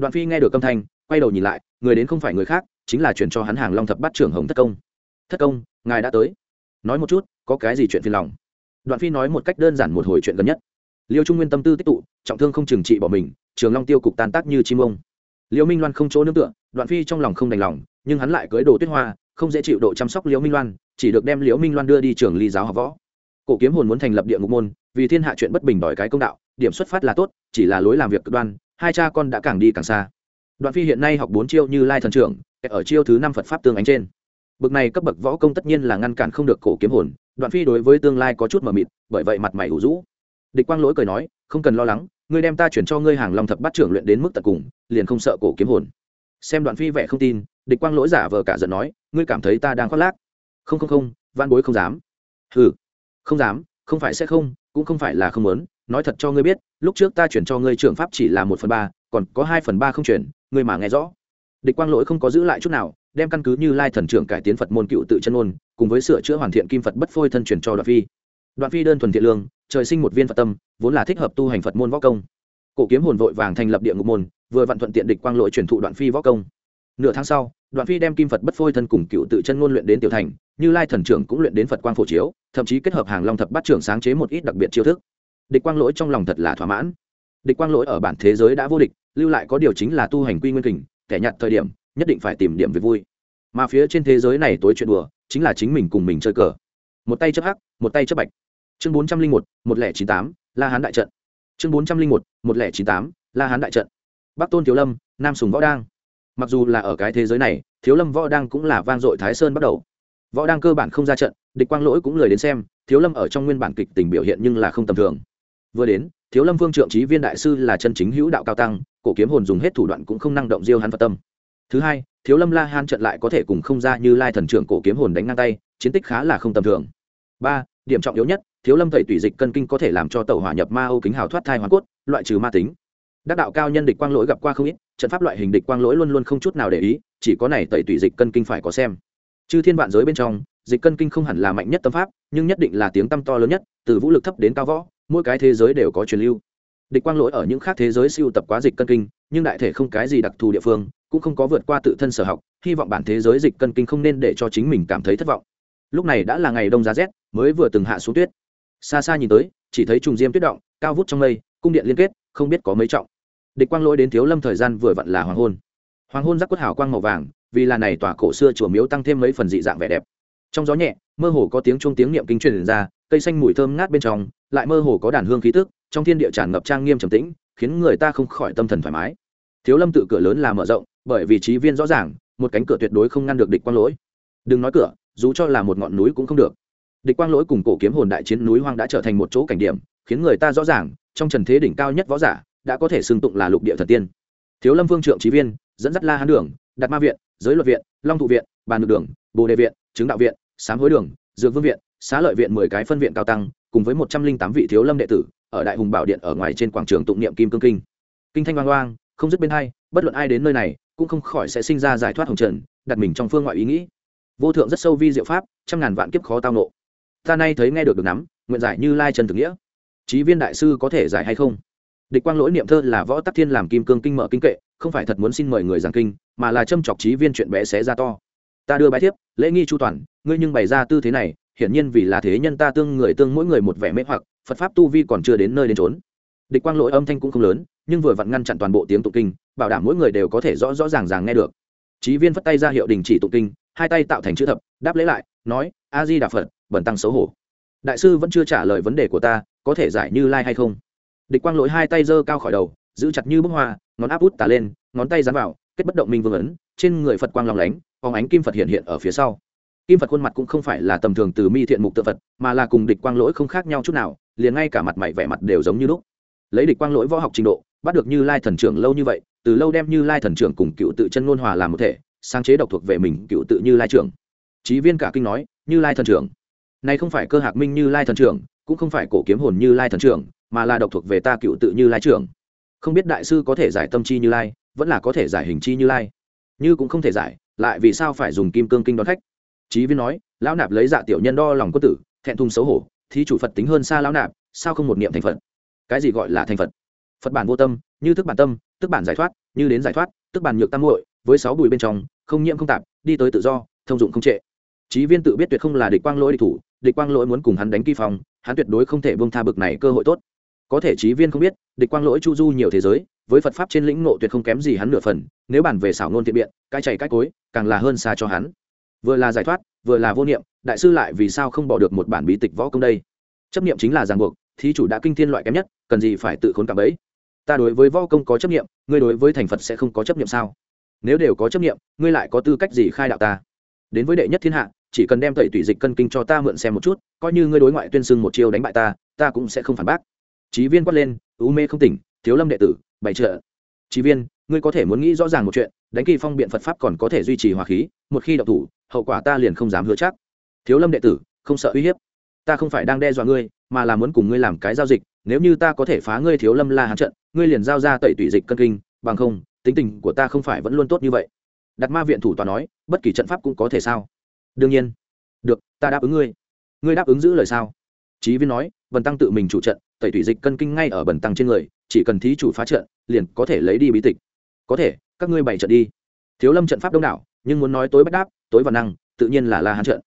Đoạn phi nghe được âm thanh, quay đầu nhìn lại, người đến không phải người khác, chính là chuyển cho hắn hàng long thập bắt trưởng hồng thất công. Thất công, ngài đã tới. Nói một chút, có cái gì chuyện phiền lòng? Đoạn phi nói một cách đơn giản một hồi chuyện gần nhất. Liêu trung nguyên tâm tư tích tụ, trọng thương không trừng trị bỏ mình, trường long tiêu cục tan tác như chim ông. Liêu minh loan không chỗ nương tựa, đoạn phi trong lòng không đành lòng, nhưng hắn lại cưới đồ tuyết hoa, không dễ chịu độ chăm sóc liễu minh loan, chỉ được đem liễu minh loan đưa đi trường ly giáo học võ. Cổ kiếm hồn muốn thành lập địa ngục môn, vì thiên hạ chuyện bất bình đòi cái công đạo điểm xuất phát là tốt, chỉ là lối làm việc cực đoan, hai cha con đã càng đi càng xa. Đoạn phi hiện nay học bốn chiêu như lai thần trưởng, ở chiêu thứ năm phật pháp tương ánh trên. Bậc này cấp bậc võ công tất nhiên là ngăn cản không được cổ kiếm hồn, đoạn phi đối với tương lai có chút mờ mịt, bởi vậy mặt mày ủ rũ. Địch quang lỗi cười nói, không cần lo lắng, ngươi đem ta chuyển cho ngươi hàng long thập bắt trưởng luyện đến mức tận cùng, liền không sợ cổ kiếm hồn. Xem đoạn phi vẻ không tin, địch quang lỗi giả vờ cả giận nói, ngươi cảm thấy ta đang khoác lác? Không không không van bối không dám. Hừ, không dám, không phải sẽ không, cũng không phải là không muốn nói thật cho ngươi biết, lúc trước ta chuyển cho ngươi trưởng pháp chỉ là một phần ba, còn có hai phần ba không chuyển, ngươi mà nghe rõ. Địch quang lỗi không có giữ lại chút nào, đem căn cứ như lai thần trưởng cải tiến phật môn cựu tự chân ôn cùng với sửa chữa hoàn thiện kim phật bất phôi thân truyền cho đoạn phi. Đoạn phi đơn thuần thiện lương, trời sinh một viên phật tâm, vốn là thích hợp tu hành phật môn võ công. Cổ kiếm hồn vội vàng thành lập địa ngục môn, vừa vặn thuận tiện địch quang lỗi truyền thụ đoạn phi võ công. Nửa tháng sau, đoạn phi đem kim phật bất phôi thân cùng cựu tự chân ngôn luyện đến tiểu thành, như lai thần trưởng cũng luyện đến phật quang phổ chiếu, thậm chí kết hợp hàng long thập bát trưởng sáng chế một ít đặc biệt chiêu thức địch quang lỗi trong lòng thật là thỏa mãn. Địch quang lỗi ở bản thế giới đã vô địch, lưu lại có điều chính là tu hành quy nguyên kình, kẻ nhặt thời điểm, nhất định phải tìm điểm về vui. Mà phía trên thế giới này tối chuyện đùa, chính là chính mình cùng mình chơi cờ. Một tay chấp hắc, một tay chấp bạch. Chương bốn trăm linh một một lẻ chín tám, la hán đại trận. Chương bốn trăm linh một một lẻ chín tám, la hán đại trận. Bắc tôn thiếu lâm, nam sùng võ đang. Mặc dù là ở cái thế giới này, thiếu lâm võ đang cũng là vang dội thái sơn bắt đầu. Võ đang cơ bản không ra trận, địch quang lỗi cũng lười đến xem, thiếu lâm ở trong nguyên bản kịch tình biểu hiện nhưng là không tầm thường vừa đến, thiếu lâm vương trượng trí viên đại sư là chân chính hữu đạo cao tăng, cổ kiếm hồn dùng hết thủ đoạn cũng không năng động diêu hắn phật tâm. Thứ hai, thiếu lâm la han trận lại có thể cùng không ra như lai thần trưởng cổ kiếm hồn đánh ngang tay, chiến tích khá là không tầm thường. Ba, điểm trọng yếu nhất, thiếu lâm tẩy tủy dịch cân kinh có thể làm cho tàu hỏa nhập ma âu kính hào thoát thai hoàn cốt, loại trừ ma tính. Đắc đạo cao nhân địch quang lỗi gặp qua không ít, trận pháp loại hình địch quang lỗi luôn luôn không chút nào để ý, chỉ có này tẩy tủy dịch cân kinh phải có xem. Chư thiên vạn giới bên trong, dịch cân kinh không hẳn là mạnh nhất tâm pháp, nhưng nhất định là tiếng tăm to lớn nhất, từ vũ lực thấp đến cao võ mỗi cái thế giới đều có truyền lưu. Địch quang lỗi ở những khác thế giới siêu tập quá dịch cân kinh, nhưng đại thể không cái gì đặc thù địa phương, cũng không có vượt qua tự thân sở học, hy vọng bản thế giới dịch cân kinh không nên để cho chính mình cảm thấy thất vọng. Lúc này đã là ngày đông giá rét, mới vừa từng hạ xuống tuyết. Xa xa nhìn tới, chỉ thấy trùng diêm tuyết động, cao vút trong mây, cung điện liên kết, không biết có mấy trọng. Địch quang lỗi đến thiếu lâm thời gian vừa vặn là hoàng hôn. Hoàng hôn giác quất hào quang màu vàng, vì là này tòa cổ xưa chùa miếu tăng thêm mấy phần dị dạng vẻ đẹp. Trong gió nhẹ, mơ hồ có tiếng chuông tiếng niệm kinh truyền ra, cây xanh mùi thơm ngát bên trong lại mơ hồ có đàn hương khí tức, trong thiên địa tràn ngập trang nghiêm trầm tĩnh, khiến người ta không khỏi tâm thần thoải mái. Thiếu lâm tự cửa lớn là mở rộng, bởi vì trí viên rõ ràng, một cánh cửa tuyệt đối không ngăn được địch quang lỗi. Đừng nói cửa, dù cho là một ngọn núi cũng không được. Địch quang lỗi cùng cổ kiếm hồn đại chiến núi hoang đã trở thành một chỗ cảnh điểm, khiến người ta rõ ràng, trong trần thế đỉnh cao nhất võ giả, đã có thể xưng tụng là lục địa thần tiên. Thiếu lâm vương trượng trí viên, dẫn dắt la hán đường, đạt ma viện, giới luật viện, long thụ viện, bàn ngược đường, bồ đề viện, chứng đạo viện, sám hối đường, dược vương viện, xá lợi viện mười cái phân viện cao tăng cùng với một trăm linh tám vị thiếu lâm đệ tử, ở đại hùng bảo điện ở ngoài trên quảng trường tụng niệm kim cương kinh. Kinh thanh oang oang, không dứt bên hai, bất luận ai đến nơi này, cũng không khỏi sẽ sinh ra giải thoát hồng trần, đặt mình trong phương ngoại ý nghĩ. Vô thượng rất sâu vi diệu pháp, trăm ngàn vạn kiếp khó tao nộ. Ta nay thấy nghe được được nắm, nguyện giải như lai trần thực nghĩa. Chí viên đại sư có thể giải hay không? Địch quang lỗi niệm thơ là võ tắc thiên làm kim cương kinh mở kinh kệ, không phải thật muốn xin mời người giảng kinh, mà là châm chọc chí viên chuyện bé xé ra to. Ta đưa bài thiếp, lễ nghi chu toàn, ngươi nhưng bày ra tư thế này hiển nhiên vì là thế nhân ta tương người tương mỗi người một vẻ mê hoặc, phật pháp tu vi còn chưa đến nơi đến trốn địch quang lỗi âm thanh cũng không lớn, nhưng vừa vặn ngăn chặn toàn bộ tiếng tụng kinh, bảo đảm mỗi người đều có thể rõ rõ ràng ràng nghe được. Chí viên phất tay ra hiệu đình chỉ tụng kinh, hai tay tạo thành chữ thập, đáp lễ lại, nói, a di đà phật bẩn tăng xấu hổ. Đại sư vẫn chưa trả lời vấn đề của ta, có thể giải như lai hay không? Địch quang lỗi hai tay giơ cao khỏi đầu, giữ chặt như bức hoa, ngón áp út tà lên, ngón tay dán vào, kết bất động minh vương ấn, trên người phật quang lòng lánh, phóng ánh kim phật hiện hiện ở phía sau kim phật khuôn mặt cũng không phải là tầm thường từ mi thiện mục tự phật, mà là cùng địch quang lỗi không khác nhau chút nào, liền ngay cả mặt mày vẻ mặt đều giống như lúc. Lấy địch quang lỗi võ học trình độ, bắt được như lai thần trưởng lâu như vậy, từ lâu đem như lai thần trưởng cùng cựu tự chân ngôn hòa làm một thể, sáng chế độc thuộc về mình cựu tự như lai trưởng. Chí viên cả kinh nói, như lai thần trưởng. Này không phải cơ hạc minh như lai thần trưởng, cũng không phải cổ kiếm hồn như lai thần trưởng, mà là độc thuộc về ta cựu tự như lai trưởng. Không biết đại sư có thể giải tâm chi như lai, vẫn là có thể giải hình chi như lai. Như cũng không thể giải, lại vì sao phải dùng kim cương kinh đón khách? Chí viên nói, lão nạp lấy dạ tiểu nhân đo lòng quân tử, thẹn thùng xấu hổ, thí chủ phật tính hơn xa lão nạp, sao không một niệm thành phật? Cái gì gọi là thành phật? Phật bản vô tâm, như thức bản tâm, tức bản giải thoát, như đến giải thoát, tức bản nhược tam muội, với sáu bùi bên trong, không nhiễm không tạp, đi tới tự do, thông dụng không trệ. Chí viên tự biết tuyệt không là địch quang lỗi địch thủ, địch quang lỗi muốn cùng hắn đánh kỳ phòng, hắn tuyệt đối không thể bông tha bực này cơ hội tốt. Có thể chí viên không biết, địch quang lỗi chu du nhiều thế giới, với phật pháp trên lĩnh ngộ tuyệt không kém gì hắn nửa phần, nếu bàn về xảo ngôn thiện biện, cái chạy cái cối, càng là hơn xa cho hắn vừa là giải thoát, vừa là vô niệm, đại sư lại vì sao không bỏ được một bản bí tịch võ công đây? Chấp niệm chính là ràng buộc, thí chủ đã kinh thiên loại kém nhất, cần gì phải tự khốn cả bấy? Ta đối với võ công có chấp niệm, ngươi đối với thành phật sẽ không có chấp niệm sao? Nếu đều có chấp niệm, ngươi lại có tư cách gì khai đạo ta? Đến với đệ nhất thiên hạ, chỉ cần đem tẩy tủy dịch cân kinh cho ta mượn xem một chút, coi như ngươi đối ngoại tuyên xưng một chiêu đánh bại ta ta cũng sẽ không phản bác. Chí viên quát lên u mê không tỉnh, thiếu lâm đệ tử, bày trợ. Chí viên ngươi có thể muốn nghĩ rõ ràng một chuyện, đánh kỳ phong biện phật pháp còn có thể duy trì hòa khí, một khi đậu thủ, hậu quả ta liền không dám hứa chắc. Thiếu lâm đệ tử, không sợ uy hiếp. Ta không phải đang đe dọa ngươi, mà là muốn cùng ngươi làm cái giao dịch, nếu như ta có thể phá ngươi thiếu lâm la hán trận, ngươi liền giao ra tẩy tủy dịch cân kinh, bằng không, tính tình của ta không phải vẫn luôn tốt như vậy. Đặt ma viện thủ tòa nói, bất kỳ trận pháp cũng có thể sao? Đương nhiên. Được, ta đáp ứng ngươi. Ngươi đáp ứng giữ lời sao? Chí viên nói, bần tăng tự mình chủ trận, tẩy thủy dịch cân kinh ngay ở bần tăng trên người, chỉ cần thí chủ phá trận, liền có thể lấy đi bí tịch có thể, các ngươi bày trận đi. Thiếu lâm trận pháp đông đảo, nhưng muốn nói tối bất đáp, tối và năng, tự nhiên là la hán trận.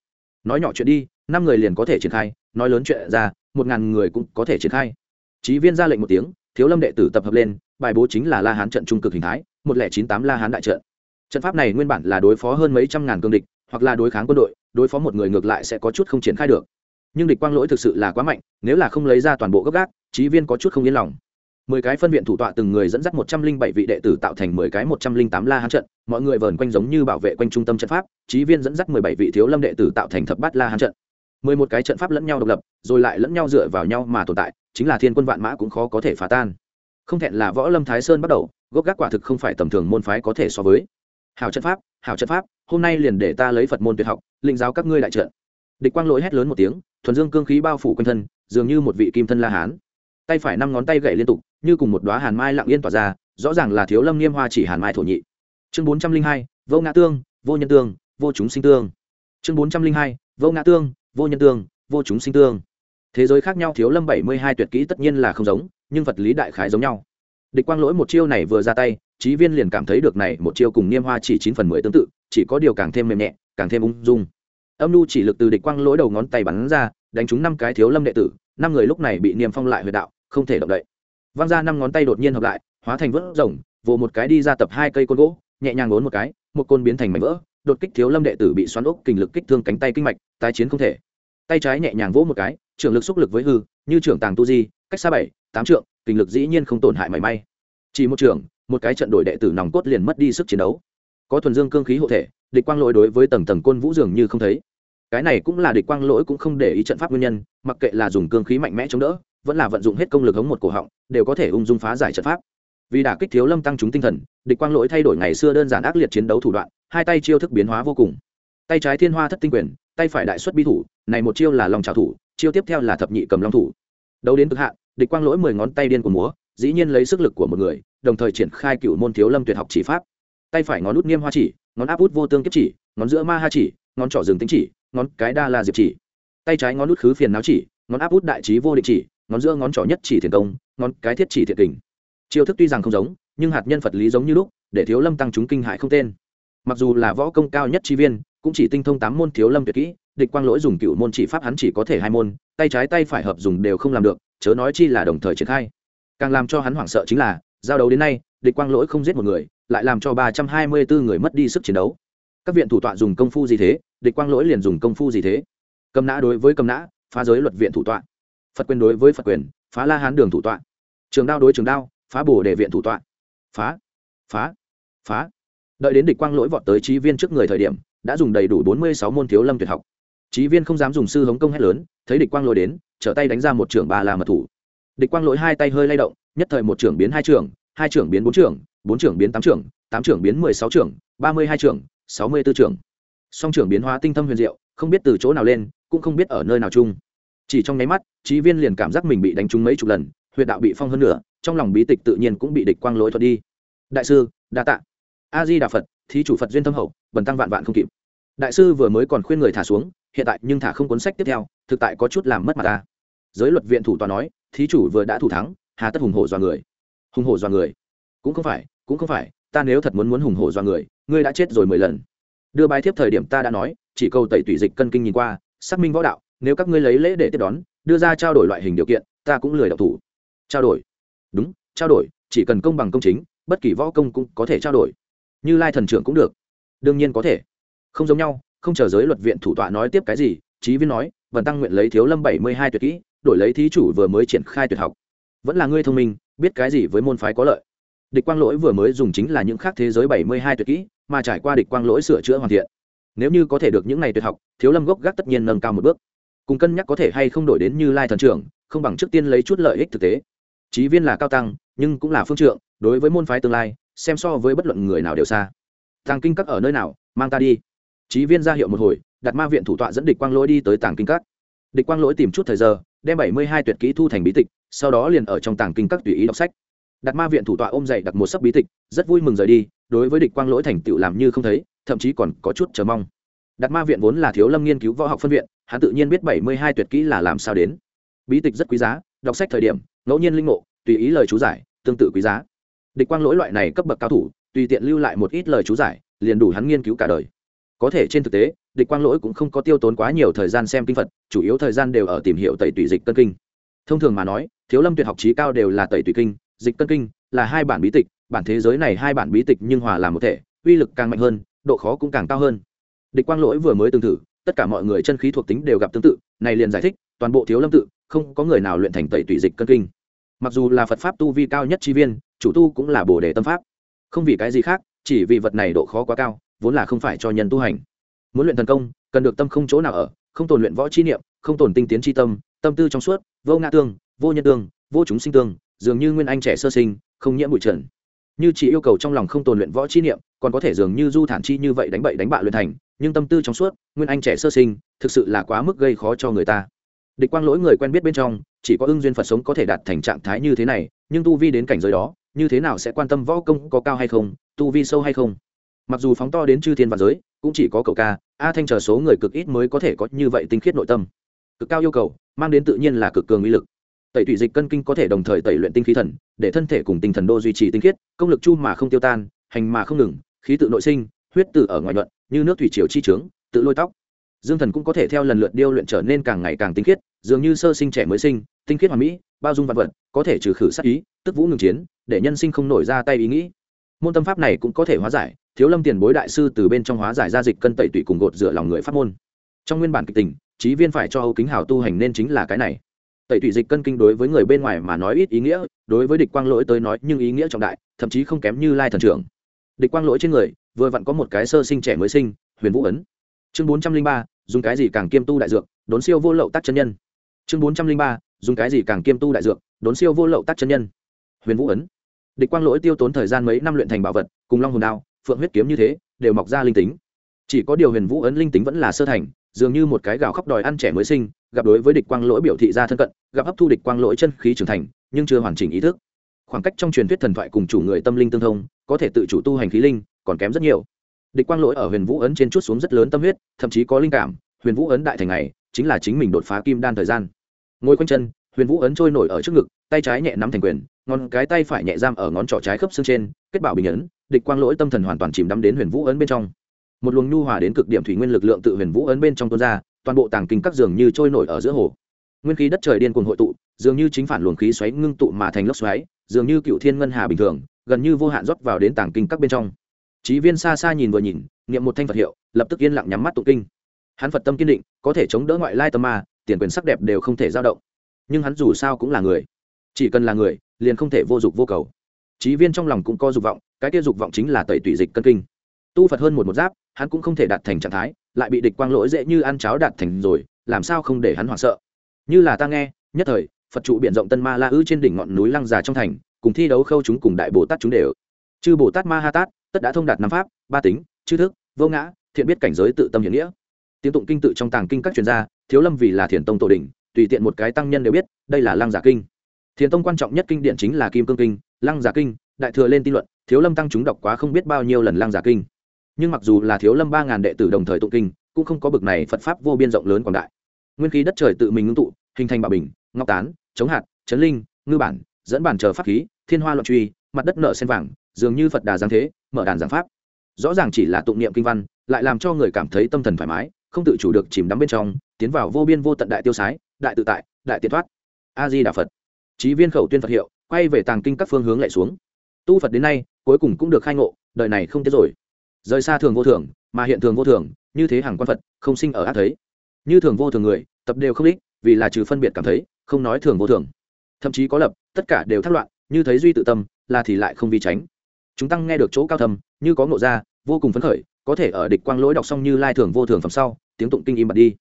Nói nhỏ chuyện đi, năm người liền có thể triển khai, nói lớn chuyện ra, một ngàn người cũng có thể triển khai. Chí viên ra lệnh một tiếng, thiếu lâm đệ tử tập hợp lên, bài bố chính là la hán trận trung cực hình thái, một lẻ chín tám la hán đại trận. Trận pháp này nguyên bản là đối phó hơn mấy trăm ngàn cương địch, hoặc là đối kháng quân đội, đối phó một người ngược lại sẽ có chút không triển khai được. Nhưng địch quang lỗi thực sự là quá mạnh, nếu là không lấy ra toàn bộ gấp gác, Chí viên có chút không yên lòng mười cái phân viện thủ tọa từng người dẫn dắt một trăm linh bảy vị đệ tử tạo thành mười cái một trăm linh tám la hán trận, mọi người vờn quanh giống như bảo vệ quanh trung tâm trận pháp trí viên dẫn dắt mười bảy vị thiếu lâm đệ tử tạo thành thập bát la hán trận. Mười một cái trận pháp lẫn nhau độc lập, rồi lại lẫn nhau dựa vào nhau mà tồn tại, chính là thiên quân vạn mã cũng khó có thể phá tan. Không thẹn là võ lâm thái sơn bắt đầu, gốc gác quả thực không phải tầm thường môn phái có thể so với. Hào trận pháp hào trận pháp, hôm nay liền để ta lấy phật môn tuyệt học, linh giáo các ngươi đại trận. Địch quang lỗi hét lớn một tiếng, thuần dương cương khí bao phủ quanh thân, dường như một vị kim thân la hán. Tay phải năm ngón tay gậy liên tục như cùng một đoá hàn mai lặng yên tỏa ra, rõ ràng là thiếu lâm niêm hoa chỉ hàn mai thổ nhị. Chương bốn trăm linh hai, vô ngã tương, vô nhân tương, vô chúng sinh tương. Chương bốn trăm linh hai, vô ngã tương, vô nhân tương, vô chúng sinh tương. Thế giới khác nhau thiếu lâm bảy mươi hai tuyệt kỹ tất nhiên là không giống, nhưng vật lý đại khái giống nhau. Địch quang lỗi một chiêu này vừa ra tay, trí viên liền cảm thấy được này một chiêu cùng niêm hoa chỉ chín phần mười tương tự, chỉ có điều càng thêm mềm nhẹ, càng thêm ung dung. Âm nhu chỉ lực từ địch quang lỗi đầu ngón tay bắn ra, đánh trúng năm cái thiếu lâm đệ tử, năm người lúc này bị niêm phong lại huyệt đạo, không thể động đậy văng ra năm ngón tay đột nhiên hợp lại hóa thành vỡ rồng vồ một cái đi ra tập hai cây côn gỗ nhẹ nhàng bốn một cái một côn biến thành mảnh vỡ đột kích thiếu lâm đệ tử bị xoắn ốc kình lực kích thương cánh tay kinh mạch tái chiến không thể. Tay trái nhẹ nhàng vỗ một cái trưởng lực xúc lực với hư như trưởng tàng tu di cách xa bảy tám trượng kình lực dĩ nhiên không tổn hại mảy may. Chỉ một trưởng, một cái trận đổi đệ tử nòng cốt liền mất đi sức chiến đấu. Có thuần dương cương khí hộ thể địch quang lỗi đối với tầng tầng côn vũ dường như không thấy. Cái này cũng là địch quang lỗi cũng không để ý trận pháp nguyên nhân mặc kệ là dùng cương khí mạnh mẽ chống đỡ vẫn là vận dụng hết công lực hống một cổ họng, đều có thể ung dung phá giải trận pháp. Vì đả kích thiếu lâm tăng chúng tinh thần, địch quang lỗi thay đổi ngày xưa đơn giản ác liệt chiến đấu thủ đoạn, hai tay chiêu thức biến hóa vô cùng. Tay trái thiên hoa thất tinh quyền, tay phải đại xuất bi thủ, này một chiêu là lòng trào thủ, chiêu tiếp theo là thập nhị cầm long thủ. Đấu đến cực hạn, địch quang lỗi mười ngón tay điên của múa, dĩ nhiên lấy sức lực của một người, đồng thời triển khai cựu môn thiếu lâm tuyệt học chỉ pháp. Tay phải ngón út niêm hoa chỉ, ngón áp út vô tương kiếp chỉ, ngón giữa ma ha chỉ, ngón trỏ rừng tính chỉ, ngón cái đa la diệp chỉ. Tay trái ngón út khứ phiền náo chỉ, ngón áp út đại trí vô địch chỉ ngón giữa ngón trỏ nhất chỉ thiền công, ngón cái thiết chỉ thiện kình. Chiêu thức tuy rằng không giống, nhưng hạt nhân phật lý giống như lúc, để thiếu lâm tăng chúng kinh hại không tên. Mặc dù là võ công cao nhất chi viên, cũng chỉ tinh thông tám môn thiếu lâm tuyệt kỹ, địch quang lỗi dùng cựu môn chỉ pháp hắn chỉ có thể hai môn, tay trái tay phải hợp dùng đều không làm được, chớ nói chi là đồng thời triển khai. Càng làm cho hắn hoảng sợ chính là, giao đấu đến nay, địch quang lỗi không giết một người, lại làm cho ba trăm hai mươi bốn người mất đi sức chiến đấu. Các viện thủ tọa dùng công phu gì thế, địch quang lỗi liền dùng công phu gì thế. Cầm nã đối với cầm nã, phá giới luật viện thủ tọa phật quyền đối với phật quyền, phá la hán đường thủ tọa. Trường đao đối trường đao, phá bồ đề viện thủ tọa. Phá phá phá. Đợi đến địch quang lỗi vọt tới trí viên trước người thời điểm, đã dùng đầy đủ bốn mươi sáu môn thiếu lâm tuyệt học. Trí viên không dám dùng sư hống công hét lớn, thấy địch quang lỗi đến, trở tay đánh ra một trưởng ba là mật thủ. Địch quang lỗi hai tay hơi lay động, nhất thời một trưởng biến hai trưởng hai trưởng biến bốn trưởng bốn trưởng biến tám trưởng tám trưởng biến mười sáu trưởng, ba mươi hai trưởng, sáu mươi b ố trưởng. Song trưởng biến hóa tinh thâm huyền diệu, không biết từ chỗ nào lên, cũng không biết ở nơi nào chung chỉ trong nháy mắt trí viên liền cảm giác mình bị đánh trúng mấy chục lần, huyệt đạo bị phong hơn nữa trong lòng bí tịch tự nhiên cũng bị địch quang lối thuật đi. Đại sư, đa tạ. A di đà phật, thí chủ phật duyên thâm hậu, bần tăng vạn vạn không kịp. Đại sư vừa mới còn khuyên người thả xuống, hiện tại nhưng thả không cuốn sách tiếp theo, thực tại có chút làm mất mặt ta. Giới luật viện thủ tòa nói, thí chủ vừa đã thủ thắng, hà tất hùng hổ dọa người. Hùng hổ dọa người? Cũng không phải, cũng không phải, ta nếu thật muốn muốn hùng hổ dọa người, ngươi đã chết rồi mười lần. Đưa bài thiếp thời điểm ta đã nói, chỉ câu tẩy tủy dịch cân kinh nhìn qua, xác minh võ đạo nếu các ngươi lấy lễ để tiếp đón, đưa ra trao đổi loại hình điều kiện, ta cũng lười đọc thủ. Trao đổi? Đúng, trao đổi, chỉ cần công bằng công chính, bất kỳ võ công cũng có thể trao đổi. Như lai thần trưởng cũng được. Đương nhiên có thể. Không giống nhau, không chờ giới luật viện thủ tọa nói tiếp cái gì trí viên nói vần tăng nguyện lấy thiếu lâm bảy mươi hai tuyệt kỹ, đổi lấy thí chủ vừa mới triển khai tuyệt học. Vẫn là ngươi thông minh, biết cái gì với môn phái có lợi. Địch quang lỗi vừa mới dùng chính là những khác thế giới bảy mươi hai tuyệt kỹ, mà trải qua địch quang lỗi sửa chữa hoàn thiện. Nếu như có thể được những này tuyệt học, thiếu lâm gốc gác tất nhiên nâng cao một bước cùng cân nhắc có thể hay không đổi đến như lai thần trưởng, không bằng trước tiên lấy chút lợi ích thực tế. Trí viên là cao tăng, nhưng cũng là phương trượng, đối với môn phái tương lai, xem so với bất luận người nào đều xa. Tàng kinh các ở nơi nào? Mang ta đi. Trí viên ra hiệu một hồi, đặt ma viện thủ tọa dẫn địch quang lỗi đi tới tàng kinh các. Địch quang lỗi tìm chút thời giờ, đem bảy mươi hai tuyệt kỹ thu thành bí tịch, sau đó liền ở trong tàng kinh các tùy ý đọc sách. Đặt ma viện thủ tọa ôm dậy đặt một sấp bí tịch, rất vui mừng rời đi, đối với địch quang lỗi thành tựu làm như không thấy, thậm chí còn có chút chờ mong đặt ma viện vốn là thiếu lâm nghiên cứu võ học phân viện, hắn tự nhiên biết bảy mươi hai tuyệt kỹ là làm sao đến. Bí tịch rất quý giá, đọc sách thời điểm, ngẫu nhiên linh ngộ tùy ý lời chú giải, tương tự quý giá. Địch quang lỗi loại này cấp bậc cao thủ, tùy tiện lưu lại một ít lời chú giải, liền đủ hắn nghiên cứu cả đời. Có thể trên thực tế, địch quang lỗi cũng không có tiêu tốn quá nhiều thời gian xem kinh phật, chủ yếu thời gian đều ở tìm hiểu tẩy tùy dịch cân kinh. Thông thường mà nói, thiếu lâm tuyệt học trí cao đều là tẩy tùy kinh, dịch cân kinh là hai bản bí tịch, bản thế giới này hai bản bí tịch nhưng hòa làm một thể, uy lực càng mạnh hơn, độ khó cũng càng cao hơn địch quang lỗi vừa mới từng thử, tất cả mọi người chân khí thuộc tính đều gặp tương tự, này liền giải thích, toàn bộ thiếu lâm tự, không có người nào luyện thành tẩy tủy dịch cân kinh. Mặc dù là phật pháp tu vi cao nhất chi viên, chủ tu cũng là bồ đề tâm pháp. Không vì cái gì khác, chỉ vì vật này độ khó quá cao, vốn là không phải cho nhân tu hành. Muốn luyện thần công, cần được tâm không chỗ nào ở, không tồn luyện võ chi niệm, không tồn tinh tiến chi tâm tâm tư trong suốt, vô ngã tương, vô nhân tương, vô chúng sinh tương, dường như nguyên anh trẻ sơ sinh, không nhiễm bụi trần. Như chỉ yêu cầu trong lòng không tồn luyện võ chi niệm, còn có thể dường như du thản chi như vậy đánh bậy đánh bạ luyện thành nhưng tâm tư trong suốt, nguyên anh trẻ sơ sinh, thực sự là quá mức gây khó cho người ta. Địch quang lỗi người quen biết bên trong, chỉ có ưng duyên phật sống có thể đạt thành trạng thái như thế này, nhưng tu vi đến cảnh giới đó, như thế nào sẽ quan tâm võ công có cao hay không, tu vi sâu hay không? Mặc dù phóng to đến chư thiên và giới, cũng chỉ có cầu ca, a thanh chờ số người cực ít mới có thể có như vậy tinh khiết nội tâm. Cực cao yêu cầu, mang đến tự nhiên là cực cường uy lực. Tẩy thủy dịch cân kinh có thể đồng thời tẩy luyện tinh khí thần, để thân thể cùng tinh thần đô duy trì tinh khiết, công lực chu mà không tiêu tan, hành mà không ngừng, khí tự nội sinh, huyết tự ở ngoài nhuận như nước thủy triều chi trướng, tự lôi tóc. Dương thần cũng có thể theo lần lượt điêu luyện trở nên càng ngày càng tinh khiết, dường như sơ sinh trẻ mới sinh, tinh khiết hoàn mỹ, bao dung vạn vật, có thể trừ khử sát ý, tức vũ ngừng chiến, để nhân sinh không nổi ra tay ý nghĩ. Môn tâm pháp này cũng có thể hóa giải, thiếu lâm tiền bối đại sư từ bên trong hóa giải ra dịch cân tẩy tủy cùng gột rửa lòng người pháp môn. Trong nguyên bản kịch tình, trí viên phải cho âu kính hào tu hành nên chính là cái này. Tẩy tủy dịch cân kinh đối với người bên ngoài mà nói ít ý nghĩa, đối với địch quang lỗi tới nói nhưng ý nghĩa trọng đại, thậm chí không kém như lai thần trưởng. Địch quang lỗi trên người vừa vặn có một cái sơ sinh trẻ mới sinh, huyền vũ ấn. Chương bốn trăm linh ba, dùng cái gì càng kiêm tu đại dược, đốn siêu vô lậu tác chân nhân. Chương bốn trăm linh ba, dùng cái gì càng kiêm tu đại dược, đốn siêu vô lậu tác chân nhân. Huyền vũ ấn. Địch quang lỗi tiêu tốn thời gian mấy năm luyện thành bảo vật, cùng long hồn đao, phượng huyết kiếm như thế, đều mọc ra linh tính. Chỉ có điều huyền vũ ấn linh tính vẫn là sơ thành, dường như một cái gạo khóc đòi ăn trẻ mới sinh, gặp đối với địch quang lỗi biểu thị ra thân cận, gặp hấp thu địch quang lỗi chân khí trưởng thành, nhưng chưa hoàn chỉnh ý thức. Khoảng cách trong truyền thuyết thần thoại cùng chủ người tâm linh tương thông, có thể tự chủ tu hành khí linh còn kém rất nhiều. Địch quang lỗi ở huyền vũ ấn trên chút xuống rất lớn tâm huyết, thậm chí có linh cảm, huyền vũ ấn đại thành này, chính là chính mình đột phá kim đan thời gian. Ngồi quanh chân, huyền vũ ấn trôi nổi ở trước ngực, tay trái nhẹ nắm thành quyền, ngón cái tay phải nhẹ giam ở ngón trỏ trái khớp xương trên, kết bảo bình ấn, địch quang lỗi tâm thần hoàn toàn chìm đắm đến huyền vũ ấn bên trong. Một luồng nhu hòa đến cực điểm thủy nguyên lực lượng tự huyền vũ ấn bên trong tuôn ra, toàn bộ tàng kinh các giường như trôi nổi ở giữa hồ. Nguyên khí đất trời điên cuồng hội tụ, dường như chính phản luồng khí xoáy ngưng tụ mà thành lốc xoáy, dường như cựu thiên ngân hà bình thường, gần như vô hạn rót vào đến tàng kinh các bên trong. Chí viên xa xa nhìn vừa nhìn, niệm một thanh phật hiệu, lập tức yên lặng nhắm mắt tụng kinh. Hắn phật tâm kiên định, có thể chống đỡ ngoại lai tâm ma, tiền quyền sắc đẹp đều không thể dao động. Nhưng hắn dù sao cũng là người. Chỉ cần là người, liền không thể vô dụng vô cầu. Chí viên trong lòng cũng có dục vọng, cái kia dục vọng chính là tẩy tủy dịch cân kinh. Tu phật hơn một một giáp, hắn cũng không thể đạt thành trạng thái, lại bị địch quang lỗi dễ như ăn cháo đạt thành rồi, làm sao không để hắn hoảng sợ? Như là ta nghe, nhất thời, phật trụ biển rộng tân ma la ư trên đỉnh ngọn núi lăng già trong thành, cùng thi đấu khâu chúng cùng đại bồ tát chúng đều. Chư bồ tát ma ha tát tất đã thông đạt năm pháp, ba tính, chư thức, vô ngã, thiện biết cảnh giới tự tâm hiển nghĩa. Tiếng tụng kinh tự trong tàng kinh các chuyên gia, thiếu lâm vì là thiền tông tổ đình tùy tiện một cái tăng nhân đều biết, đây là lăng giả kinh. Thiền tông quan trọng nhất kinh điển chính là kim cương kinh, lăng giả kinh, đại thừa lên tin luận, thiếu lâm tăng chúng đọc quá không biết bao nhiêu lần lăng giả kinh. Nhưng mặc dù là thiếu lâm ba ngàn đệ tử đồng thời tụng kinh, cũng không có bực này phật pháp vô biên rộng lớn quảng đại. Nguyên khí đất trời tự mình ngưng tụ, hình thành bà bình, ngọc tán, chống hạt, chấn linh, ngư bản, dẫn bản chờ pháp khí, thiên hoa loạn truy, mặt đất nợ sen vàng, dường như phật đà giáng thế mở đàn giảng pháp. Rõ ràng chỉ là tụng niệm kinh văn, lại làm cho người cảm thấy tâm thần thoải mái, không tự chủ được chìm đắm bên trong, tiến vào vô biên vô tận đại tiêu sái, đại tự tại, đại tiện thoát. A di đà phật. Chí viên khẩu tuyên phật hiệu, quay về tàng kinh các phương hướng lại xuống. Tu phật đến nay, cuối cùng cũng được khai ngộ, đời này không tiếc rồi. Rời xa thường vô thường, mà hiện thường vô thường, như thế hàng quan phật, không sinh ở ác thấy. Như thường vô thường người, tập đều không ích vì là trừ phân biệt cảm thấy, không nói thường vô thường. Thậm chí có lập, tất cả đều thất loạn, như thấy duy tự tâm, là thì lại không vi tránh chúng tăng nghe được chỗ cao thầm như có ngộ ra, vô cùng phấn khởi, có thể ở địch quang lỗi đọc xong như lai thường vô thường phẩm sau, tiếng tụng kinh im bặt đi.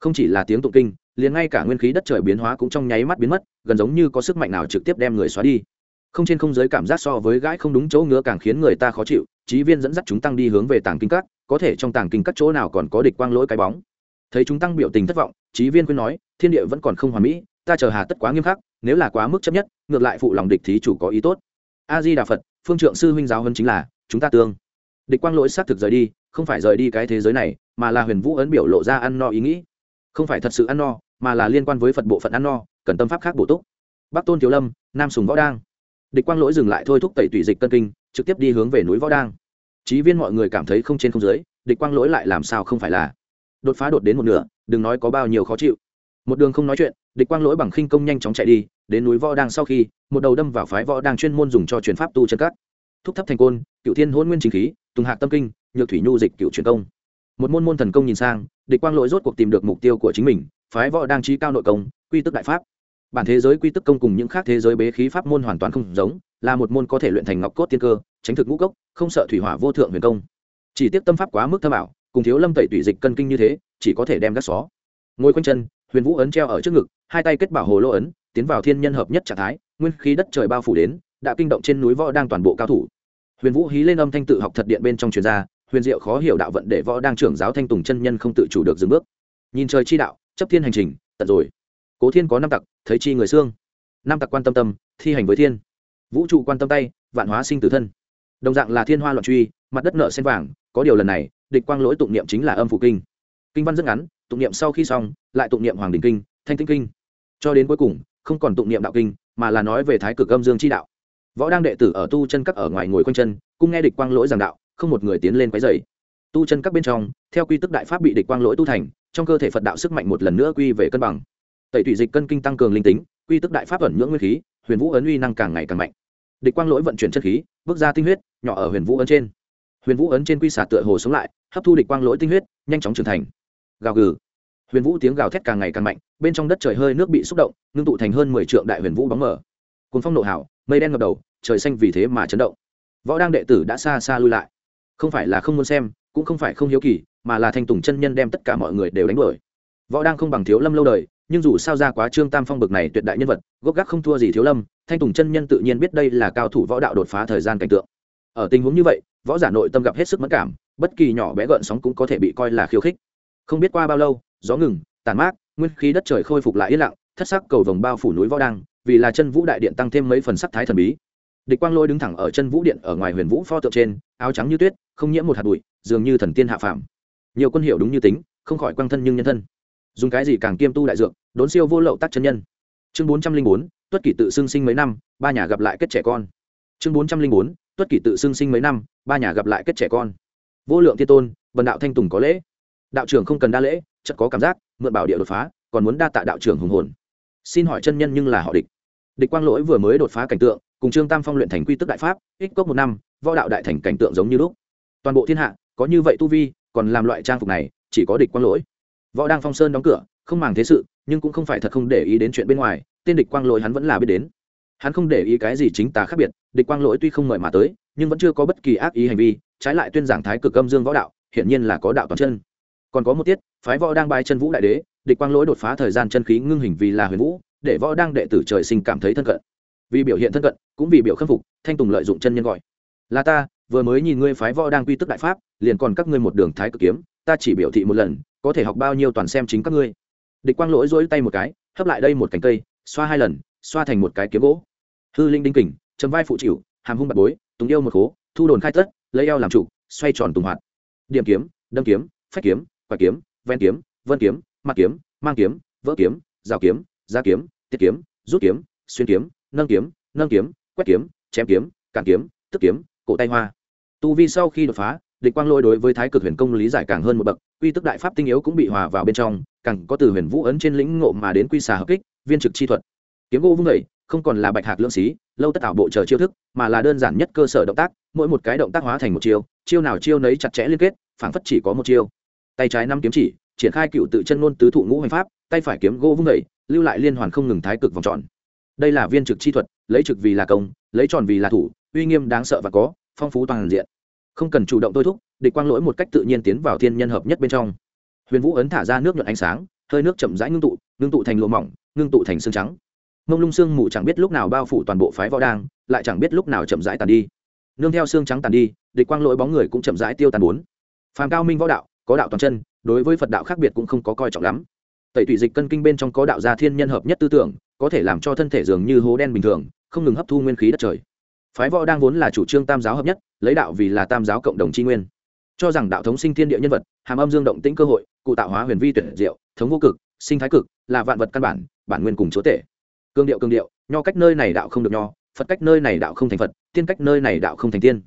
Không chỉ là tiếng tụng kinh, liền ngay cả nguyên khí đất trời biến hóa cũng trong nháy mắt biến mất, gần giống như có sức mạnh nào trực tiếp đem người xóa đi. Không trên không giới cảm giác so với gãi không đúng chỗ ngứa càng khiến người ta khó chịu trí viên dẫn dắt chúng tăng đi hướng về tàng kinh các, có thể trong tàng kinh các chỗ nào còn có địch quang lỗi cái bóng. Thấy chúng tăng biểu tình thất vọng trí viên khuyên nói, thiên địa vẫn còn không hoàn mỹ, ta chờ hà tất quá nghiêm khắc, nếu là quá mức chấp nhất, ngược lại phụ lòng địch thí chủ có ý tốt. A di đà phật phương trượng sư huynh giáo hơn chính là, chúng ta tương. Địch quang lỗi xác thực rời đi, không phải rời đi cái thế giới này, mà là huyền vũ ấn biểu lộ ra ăn no ý nghĩ. Không phải thật sự ăn no, mà là liên quan với phật bộ phận ăn no, cần tâm pháp khác bổ túc. Bắc tôn thiếu lâm, nam sùng võ đang. Địch quang lỗi dừng lại thôi thúc tẩy tủy dịch cân kinh, trực tiếp đi hướng về núi võ đang. Chí viên mọi người cảm thấy không trên không dưới, địch quang lỗi lại làm sao không phải là. Đột phá đột đến một nửa, đừng nói có bao nhiêu khó chịu. Một đường không nói chuyện, địch quang lỗi bằng khinh công nhanh chóng chạy đi đến núi võ đang sau khi, một đầu đâm vào phái võ đang chuyên môn dùng cho truyền pháp tu chân cắt thúc thấp thành côn, cựu thiên hôn nguyên chính khí, tùng hạc tâm kinh, nhược thủy nhu dịch cựu truyền công. Một môn môn thần công nhìn sang, địch quang lỗi rốt cuộc tìm được mục tiêu của chính mình, phái võ đang trí cao nội công, quy tức đại pháp. Bản thế giới quy tức công cùng những khác thế giới bế khí pháp môn hoàn toàn không giống, là một môn có thể luyện thành ngọc cốt tiên cơ, tránh thực ngũ cốc, không sợ thủy hỏa vô thượng huyền công. Chỉ tiếp tâm pháp quá mức thâm ảo, cùng thiếu lâm tẩy tủy dịch cân kinh như thế, chỉ có thể đem gác xó. Ngồi quanh chân, huyền vũ ấn treo ở trước ngực, hai tay kết bảo hồ lô ấn tiến vào thiên nhân hợp nhất trạng thái, nguyên khí đất trời bao phủ đến, đã kinh động trên núi võ đang toàn bộ cao thủ. Huyền vũ hí lên âm thanh tự học thật điện bên trong truyền gia huyền diệu khó hiểu đạo vận để võ đang trưởng giáo thanh tùng chân nhân không tự chủ được dừng bước. Nhìn trời chi đạo, chấp thiên hành trình, tận rồi. Cố thiên có năm tặc, thấy chi người xương. Năm tặc quan tâm tâm, thi hành với thiên. Vũ trụ quan tâm tay, vạn hóa sinh tử thân. Đồng dạng là thiên hoa loạn truy, mặt đất nợ sen vàng, có điều lần này, địch quang lỗi tụng niệm chính là âm phủ kinh. Kinh văn rất ngắn, tụng niệm sau khi xong, lại tụng niệm hoàng đình kinh, thanh tinh kinh. Cho đến cuối cùng không còn tụng niệm đạo kinh, mà là nói về thái cực âm dương chi đạo. Võ đang đệ tử ở tu chân các ở ngoài ngồi quanh chân, cũng nghe địch quang lỗi giảng đạo, không một người tiến lên quấy dày tu chân các bên trong, theo quy tức đại pháp bị địch quang lỗi tu thành, trong cơ thể phật đạo sức mạnh một lần nữa quy về cân bằng. Tẩy thủy dịch cân kinh tăng cường linh tính, quy tức đại pháp ẩn nhưỡng nguyên khí, huyền vũ ấn uy năng càng ngày càng mạnh. Địch quang lỗi vận chuyển chất khí, bước ra tinh huyết, nhỏ ở huyền vũ ấn trên. Huyền vũ ấn trên quy xả tựa hồ sống lại, hấp thu địch quang lỗi tinh huyết, nhanh chóng trưởng thành. Gào gừ huyền vũ tiếng gào thét càng ngày càng mạnh, bên trong đất trời hơi nước bị xúc động, ngưng tụ thành hơn mười t đại huyền vũ bóng mở cùng phong nộ hảo mây đen ngập đầu, trời xanh vì thế mà chấn động. Võ đang đệ tử đã xa xa lui lại. Không phải là không muốn xem, cũng không phải không hiếu kỳ, mà là thanh tùng chân nhân đem tất cả mọi người đều đánh đuổi. Võ đang không bằng thiếu lâm lâu đời, nhưng dù sao ra quá trương tam phong bực này tuyệt đại nhân vật, gốc gác không thua gì thiếu lâm, thanh tùng chân nhân tự nhiên biết đây là cao thủ võ đạo đột phá thời gian cảnh tượng. Ở tình huống như vậy, võ giả nội tâm gặp hết sức mất cảm, bất kỳ nhỏ bé gợn sóng cũng có thể bị coi là khiêu khích. Không biết qua bao lâu gió ngừng, tàn mát, nguyên khí đất trời khôi phục lại yên lặng, thất sắc cầu vồng bao phủ núi võ đăng, vì là chân vũ đại điện tăng thêm mấy phần sắc thái thần bí. Địch quang lôi đứng thẳng ở chân vũ điện ở ngoài huyền vũ pho tượng trên, áo trắng như tuyết, không nhiễm một hạt bụi, dường như thần tiên hạ phàm. Nhiều quân hiệu đúng như tính, không khỏi quang thân nhưng nhân thân. Dùng cái gì càng kiêm tu đại dược, đốn siêu vô lậu tác chân nhân. Chương bốn trăm linh bốn, tuất kỷ tự xưng sinh mấy năm, ba nhà gặp lại kết trẻ con. Chương bốn trăm linh bốn, tuất kỷ tự xưng sinh mấy năm, ba nhà gặp lại kết trẻ con. Vô lượng thiên tôn vần đạo thanh tùng có lễ. Đạo trưởng không cần đa lễ chợt có cảm giác, mượn bảo địa đột phá, còn muốn đa tạ đạo trưởng hùng hồn. Xin hỏi chân nhân nhưng là họ địch. Địch quang lỗi vừa mới đột phá cảnh tượng, cùng trương tam phong luyện thành quy tức đại pháp ích cốc một năm, võ đạo đại thành cảnh tượng giống như lúc. Toàn bộ thiên hạ, có như vậy tu vi, còn làm loại trang phục này, chỉ có địch quang lỗi. Võ đang phong sơn đóng cửa, không màng thế sự, nhưng cũng không phải thật không để ý đến chuyện bên ngoài, tên địch quang lỗi hắn vẫn là biết đến. Hắn không để ý cái gì chính tà khác biệt, địch quang lỗi tuy không mời mà tới, nhưng vẫn chưa có bất kỳ ác ý hành vi, trái lại tuyên giảng thái cực âm dương võ đạo, hiển nhiên là có đạo toàn chân còn có một tiết, phái võ đang bài chân vũ đại đế, địch quang lỗi đột phá thời gian chân khí ngưng hình vì là huyền vũ, để võ đang đệ tử trời sinh cảm thấy thân cận. Vì biểu hiện thân cận, cũng vì biểu khâm phục, thanh tùng lợi dụng chân nhân gọi. Là ta, vừa mới nhìn ngươi phái võ đang quy tức đại pháp, liền còn các ngươi một đường thái cực kiếm, ta chỉ biểu thị một lần, có thể học bao nhiêu toàn xem chính các ngươi. Địch quang lỗi dỗi tay một cái, hấp lại đây một cánh cây, xoa hai lần, xoa thành một cái kiếm gỗ. Hư linh đinh kình, chấm vai phụ chịu, hàm hung bạc bối, tùng yêu một khố, thu đồn khai tất, lấy eo làm trụ, xoay tròn tùng hoạt. Điểm kiếm, đâm kiếm, phách kiếm quả kiếm, ven kiếm, vân kiếm, mặt kiếm, mang kiếm, vỡ kiếm, rào kiếm, giá kiếm, tiết kiếm, rút kiếm, xuyên kiếm, nâng kiếm nâng kiếm, quét kiếm, chém kiếm, cản kiếm, tức kiếm, cổ tay hoa. Tu vi sau khi đột phá, địch quang lôi đối với thái cực huyền công lý giải càng hơn một bậc, quy tức đại pháp tinh yếu cũng bị hòa vào bên trong, càng có từ huyền vũ ấn trên lĩnh ngộ mà đến quy xà hợp kích, viên trực chi thuật. Kiếm gỗ vung vẩy không còn là bạch hạc lưỡng xí, lâu tất ảo bộ chờ chiêu thức, mà là đơn giản nhất cơ sở động tác, mỗi một cái động tác hóa thành một chiêu chiêu nào chiêu nấy chặt chẽ liên kết, phảng phất chỉ có một chiêu tay trái năm kiếm chỉ, triển khai cựu tự chân ngôn tứ thụ ngũ hành pháp, tay phải kiếm gỗ vung đầy lưu lại liên hoàn không ngừng thái cực vòng tròn. Đây là viên trực chi thuật, lấy trực vì là công, lấy tròn vì là thủ, uy nghiêm đáng sợ và có, phong phú toàn diện. Không cần chủ động thôi thúc, địch quang lỗi một cách tự nhiên tiến vào thiên nhân hợp nhất bên trong. Huyền vũ ấn thả ra nước nhuận ánh sáng, hơi nước chậm rãi ngưng tụ ngưng tụ thành lụa mỏng, ngưng tụ thành xương trắng. Mông lung xương mù chẳng biết lúc nào bao phủ toàn bộ phái võ đang, lại chẳng biết lúc nào chậm rãi tàn đi. Nương theo xương trắng tàn đi, địch quang lỗi bóng người cũng chậm rãi tiêu tàn bốn. Phàm cao minh võ đạo có đạo toàn chân, đối với phật đạo khác biệt cũng không có coi trọng lắm. Tẩy tủy dịch cân kinh bên trong có đạo gia thiên nhân hợp nhất tư tưởng, có thể làm cho thân thể dường như hố đen bình thường, không ngừng hấp thu nguyên khí đất trời. Phái võ đang vốn là chủ trương tam giáo hợp nhất, lấy đạo vì là tam giáo cộng đồng tri nguyên. Cho rằng đạo thống sinh thiên địa nhân vật, hàm âm dương động tĩnh cơ hội, cụ tạo hóa huyền vi tuyển diệu, thống vô cực, sinh thái cực, là vạn vật căn bản bản nguyên cùng chúa tể. Cương điệu cương điệu, nho cách nơi này đạo không được nho, phật cách nơi này đạo không thành phật, tiên cách nơi này đạo không thành tiên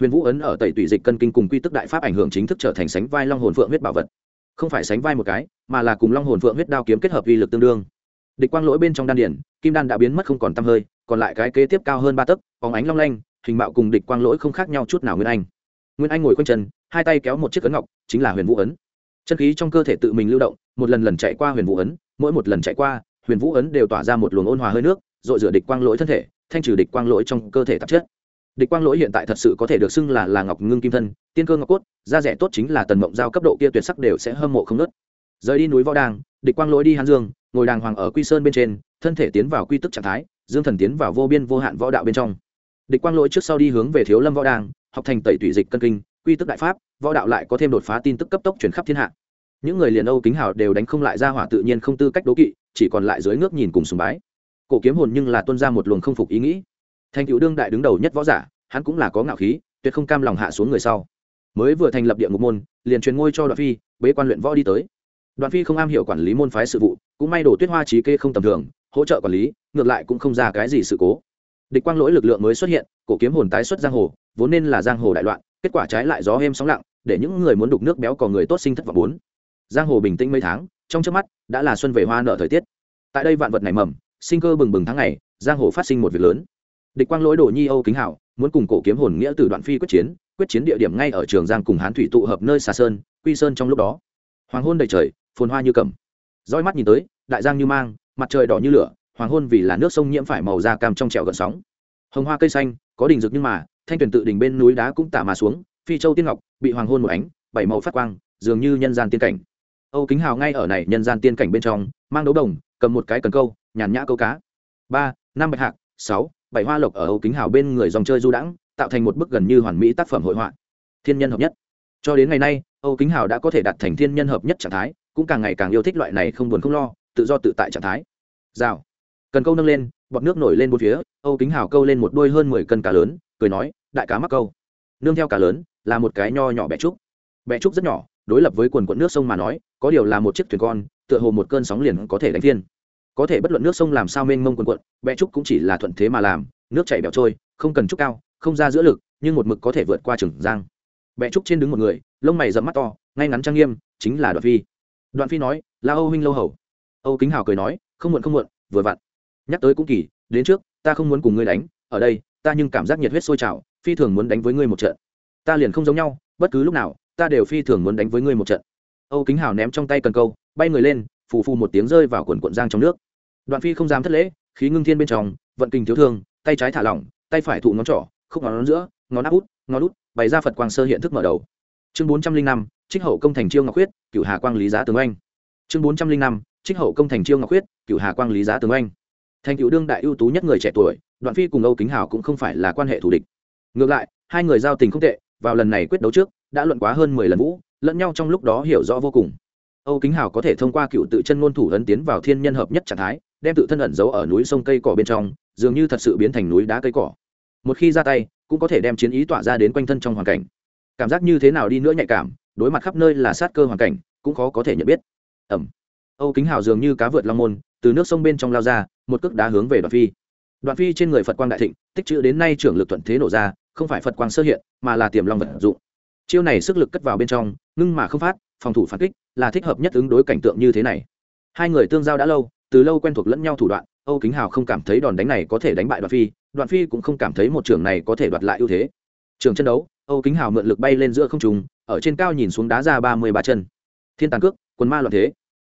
huyền vũ ấn ở tẩy tủy dịch cân kinh cùng quy tức đại pháp ảnh hưởng chính thức trở thành sánh vai long hồn phượng huyết bảo vật. Không phải sánh vai một cái, mà là cùng long hồn phượng huyết đao kiếm kết hợp uy lực tương đương. Địch quang lỗi bên trong đan điển, kim đan đã biến mất không còn tăm hơi, còn lại cái kế tiếp cao hơn ba tấc phóng ánh long lanh, hình mạo cùng địch quang lỗi không khác nhau chút nào nguyên anh. Nguyên anh ngồi quanh chân, hai tay kéo một chiếc ấn ngọc, chính là huyền vũ ấn. Chân khí trong cơ thể tự mình lưu động, một lần lần chạy qua huyền vũ ấn, mỗi một lần chạy qua, huyền vũ ấn đều tỏa ra một luồng ôn hòa hơi nước dội rửa địch quang lỗi thân thể, thanh trừ địch quang lỗi trong cơ thể tạp chất địch quang lỗi hiện tại thật sự có thể được xưng là là ngọc ngưng kim thân, tiên cơ ngọc cốt, da rẻ tốt chính là tần mộng giao cấp độ kia tuyệt sắc đều sẽ hâm mộ không nớt rời đi núi võ đàng, địch quang lỗi đi hàn dương, ngồi đàng hoàng ở quy sơn bên trên, thân thể tiến vào quy tức trạng thái, dương thần tiến vào vô biên vô hạn võ đạo bên trong. Địch quang lỗi trước sau đi hướng về thiếu lâm võ đàng, học thành tẩy tủy dịch cân kinh, quy tức đại pháp, võ đạo lại có thêm đột phá tin tức cấp tốc chuyển khắp thiên hạ. Những người liền âu kính hào đều đánh không lại ra hỏa tự nhiên không tư cách đố kỵ, chỉ còn lại dưới ngước nhìn cùng sùng bái. Cổ kiếm hồn nhưng là tuân ra một luồng không phục ý nghĩ thành cựu đương đại đứng đầu nhất võ giả, hắn cũng là có ngạo khí, tuyệt không cam lòng hạ xuống người sau. Mới vừa thành lập địa ngục môn, liền truyền ngôi cho đoạn phi, bế quan luyện võ đi tới. Đoạn phi không am hiểu quản lý môn phái sự vụ, cũng may đổ tuyết hoa trí kê không tầm thường, hỗ trợ quản lý, ngược lại cũng không ra cái gì sự cố. Địch quang lỗi lực lượng mới xuất hiện, cổ kiếm hồn tái xuất giang hồ, vốn nên là giang hồ đại loạn, kết quả trái lại gió êm sóng lặng, để những người muốn đục nước béo có người tốt sinh thất vọng bốn. Giang hồ bình tĩnh mấy tháng, trong trước mắt, đã là xuân về hoa nở thời tiết. Tại đây vạn vật nảy mầm, sinh cơ bừng bừng tháng ngày, giang hồ phát sinh một việc lớn địch quang lỗi đồ nhi âu kính hảo, muốn cùng cổ kiếm hồn nghĩa từ đoạn phi quyết chiến quyết chiến địa điểm ngay ở trường giang cùng hán thủy tụ hợp nơi xà sơn, quy sơn trong lúc đó. Hoàng hôn đầy trời, phồn hoa như cầm roi mắt nhìn tới, đại giang như mang, mặt trời đỏ như lửa, hoàng hôn vì là nước sông nhiễm phải màu da cam trong trèo gần sóng. Hồng hoa cây xanh, có đình rực nhưng mà, thanh tuyển tự đỉnh bên núi đá cũng tả mà xuống, phi châu tiên ngọc, bị hoàng hôn một ánh, bảy màu phát quang, dường như nhân gian tiên cảnh. Âu kính hào ngay ở này nhân gian tiên cảnh bên trong, mang đấu đồng, cầm một cái cần câu, nhàn nhã câu cá. Ba, năm bạch hạc, sáu bảy hoa lộc ở âu kính hào bên người dòng chơi du đãng, tạo thành một bức gần như hoàn mỹ tác phẩm hội họa. Thiên nhân hợp nhất. Cho đến ngày nay, âu kính hào đã có thể đạt thành thiên nhân hợp nhất trạng thái, cũng càng ngày càng yêu thích loại này không buồn không lo, tự do tự tại trạng thái. Rào. Cần câu nâng lên, bọt nước nổi lên bốn phía, âu kính hào câu lên một đôi hơn mười cân cá lớn, cười nói, đại cá mắc câu. Nương theo cá lớn, là một cái nho nhỏ bé trúc. Bé trúc rất nhỏ, đối lập với quần quận nước sông mà nói, có điều là một chiếc thuyền con, tựa hồ một cơn sóng liền có thể đánh thiên có thể bất luận nước sông làm sao mênh mông quần quận, bẹ trúc cũng chỉ là thuận thế mà làm, nước chảy bẹo trôi, không cần trúc cao, không ra giữa lực, nhưng một mực có thể vượt qua trường giang. Bẹ trúc trên đứng một người, lông mày dẫm mắt to, ngay ngắn trang nghiêm, chính là đoạn phi. Đoạn phi nói là âu huynh lâu hầu. Âu kính hào cười nói, không muộn không muộn, vừa vặn. Nhắc tới cũng kỳ, đến trước, ta không muốn cùng ngươi đánh, ở đây, ta nhưng cảm giác nhiệt huyết sôi trào, phi thường muốn đánh với ngươi một trận. Ta liền không giống nhau, bất cứ lúc nào, ta đều phi thường muốn đánh với ngươi một trận. Âu kính hào ném trong tay cần câu, bay người lên, phù phù một tiếng rơi vào quần cuộn giang trong nước đoạn phi không dám thất lễ, khí ngưng thiên bên trong, vận kinh thiếu thương, tay trái thả lỏng, tay phải thụ ngón trỏ, khúc ngón giữa, ngón áp út, ngón út, bày ra phật quang sơ hiện thức mở đầu. Chương bốn trăm linh năm, trích hậu công thành chiêu ngọc huyết cựu hà quang lý giá tướng anh chương bốn trăm linh năm, trích hậu công thành chiêu ngọc huyết cựu hà quang lý giá tướng anh thành cựu đương đại ưu tú nhất người trẻ tuổi, đoạn phi cùng âu kính hào cũng không phải là quan hệ thù địch. Ngược lại, hai người giao tình không tệ, vào lần này quyết đấu trước, đã luận quá hơn mười lần vũ, lẫn nhau trong lúc đó hiểu rõ vô cùng. Âu kính hào có thể thông qua cựu tự chân ngôn thủ ấn tiến vào thiên nhân hợp nhất trạng thái đem tự thân ẩn giấu ở núi sông cây cỏ bên trong, dường như thật sự biến thành núi đá cây cỏ. Một khi ra tay, cũng có thể đem chiến ý tỏa ra đến quanh thân trong hoàn cảnh. Cảm giác như thế nào đi nữa nhạy cảm, đối mặt khắp nơi là sát cơ hoàn cảnh, cũng khó có thể nhận biết. Ẩm. Âu kính hào dường như cá vượt long môn, từ nước sông bên trong lao ra, một cước đá hướng về đoạn phi. Đoạn phi trên người phật quang đại thịnh, tích chữ đến nay trưởng lực thuận thế nổ ra, không phải phật quang sơ hiện, mà là tiềm long vật dụng. Chiêu này sức lực cất vào bên trong, ngưng mà không phát, phòng thủ phản kích là thích hợp nhất ứng đối cảnh tượng như thế này. Hai người tương giao đã lâu từ lâu quen thuộc lẫn nhau thủ đoạn, âu kính hào không cảm thấy đòn đánh này có thể đánh bại đoạn phi đoạn phi cũng không cảm thấy một trường này có thể đoạt lại ưu thế. Trường chân đấu, âu kính hào mượn lực bay lên giữa không trùng ở trên cao nhìn xuống đá ra ba mươi ba chân. Thiên tàn cước, quần ma loạn thế.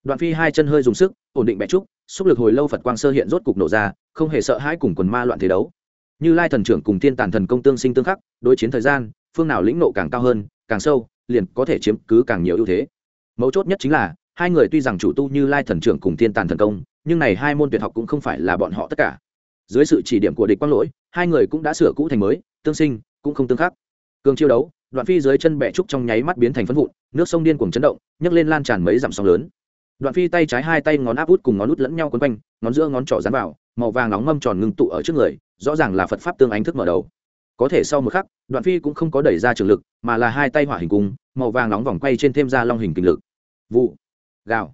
Đoạn phi hai chân hơi dùng sức, ổn định bẹ trúc, xúc lực hồi lâu phật quang sơ hiện rốt cục nổ ra, không hề sợ hãi cùng quần ma loạn thế đấu. Như lai thần trưởng cùng thiên tàn thần công tương sinh tương khắc, đối chiến thời gian, phương nào lĩnh nộ càng cao hơn, càng sâu, liền có thể chiếm cứ càng nhiều ưu thế. Mấu chốt nhất chính là hai người tuy rằng chủ tu như lai thần trưởng cùng thiên tàn thần công, nhưng này hai môn tuyệt học cũng không phải là bọn họ tất cả. Dưới sự chỉ điểm của địch quang lỗi, hai người cũng đã sửa cũ thành mới, tương sinh cũng không tương khắc. Cường chiêu đấu, đoạn phi dưới chân bẹ trúc trong nháy mắt biến thành phân vụn, nước sông điên cuồng chấn động, nhấc lên lan tràn mấy dặm sóng lớn. Đoạn phi tay trái hai tay ngón áp út cùng ngón út lẫn nhau quấn quanh, ngón giữa ngón trỏ dán vào, màu vàng nóng mâm tròn ngưng tụ ở trước người, rõ ràng là phật pháp tương ánh thức mở đầu. Có thể sau một khắc, đoạn phi cũng không có đẩy ra trường lực, mà là hai tay hỏa hình cung, màu vàng nóng vòng quay trên thêm ra long hình kinh lực. Vụ gào.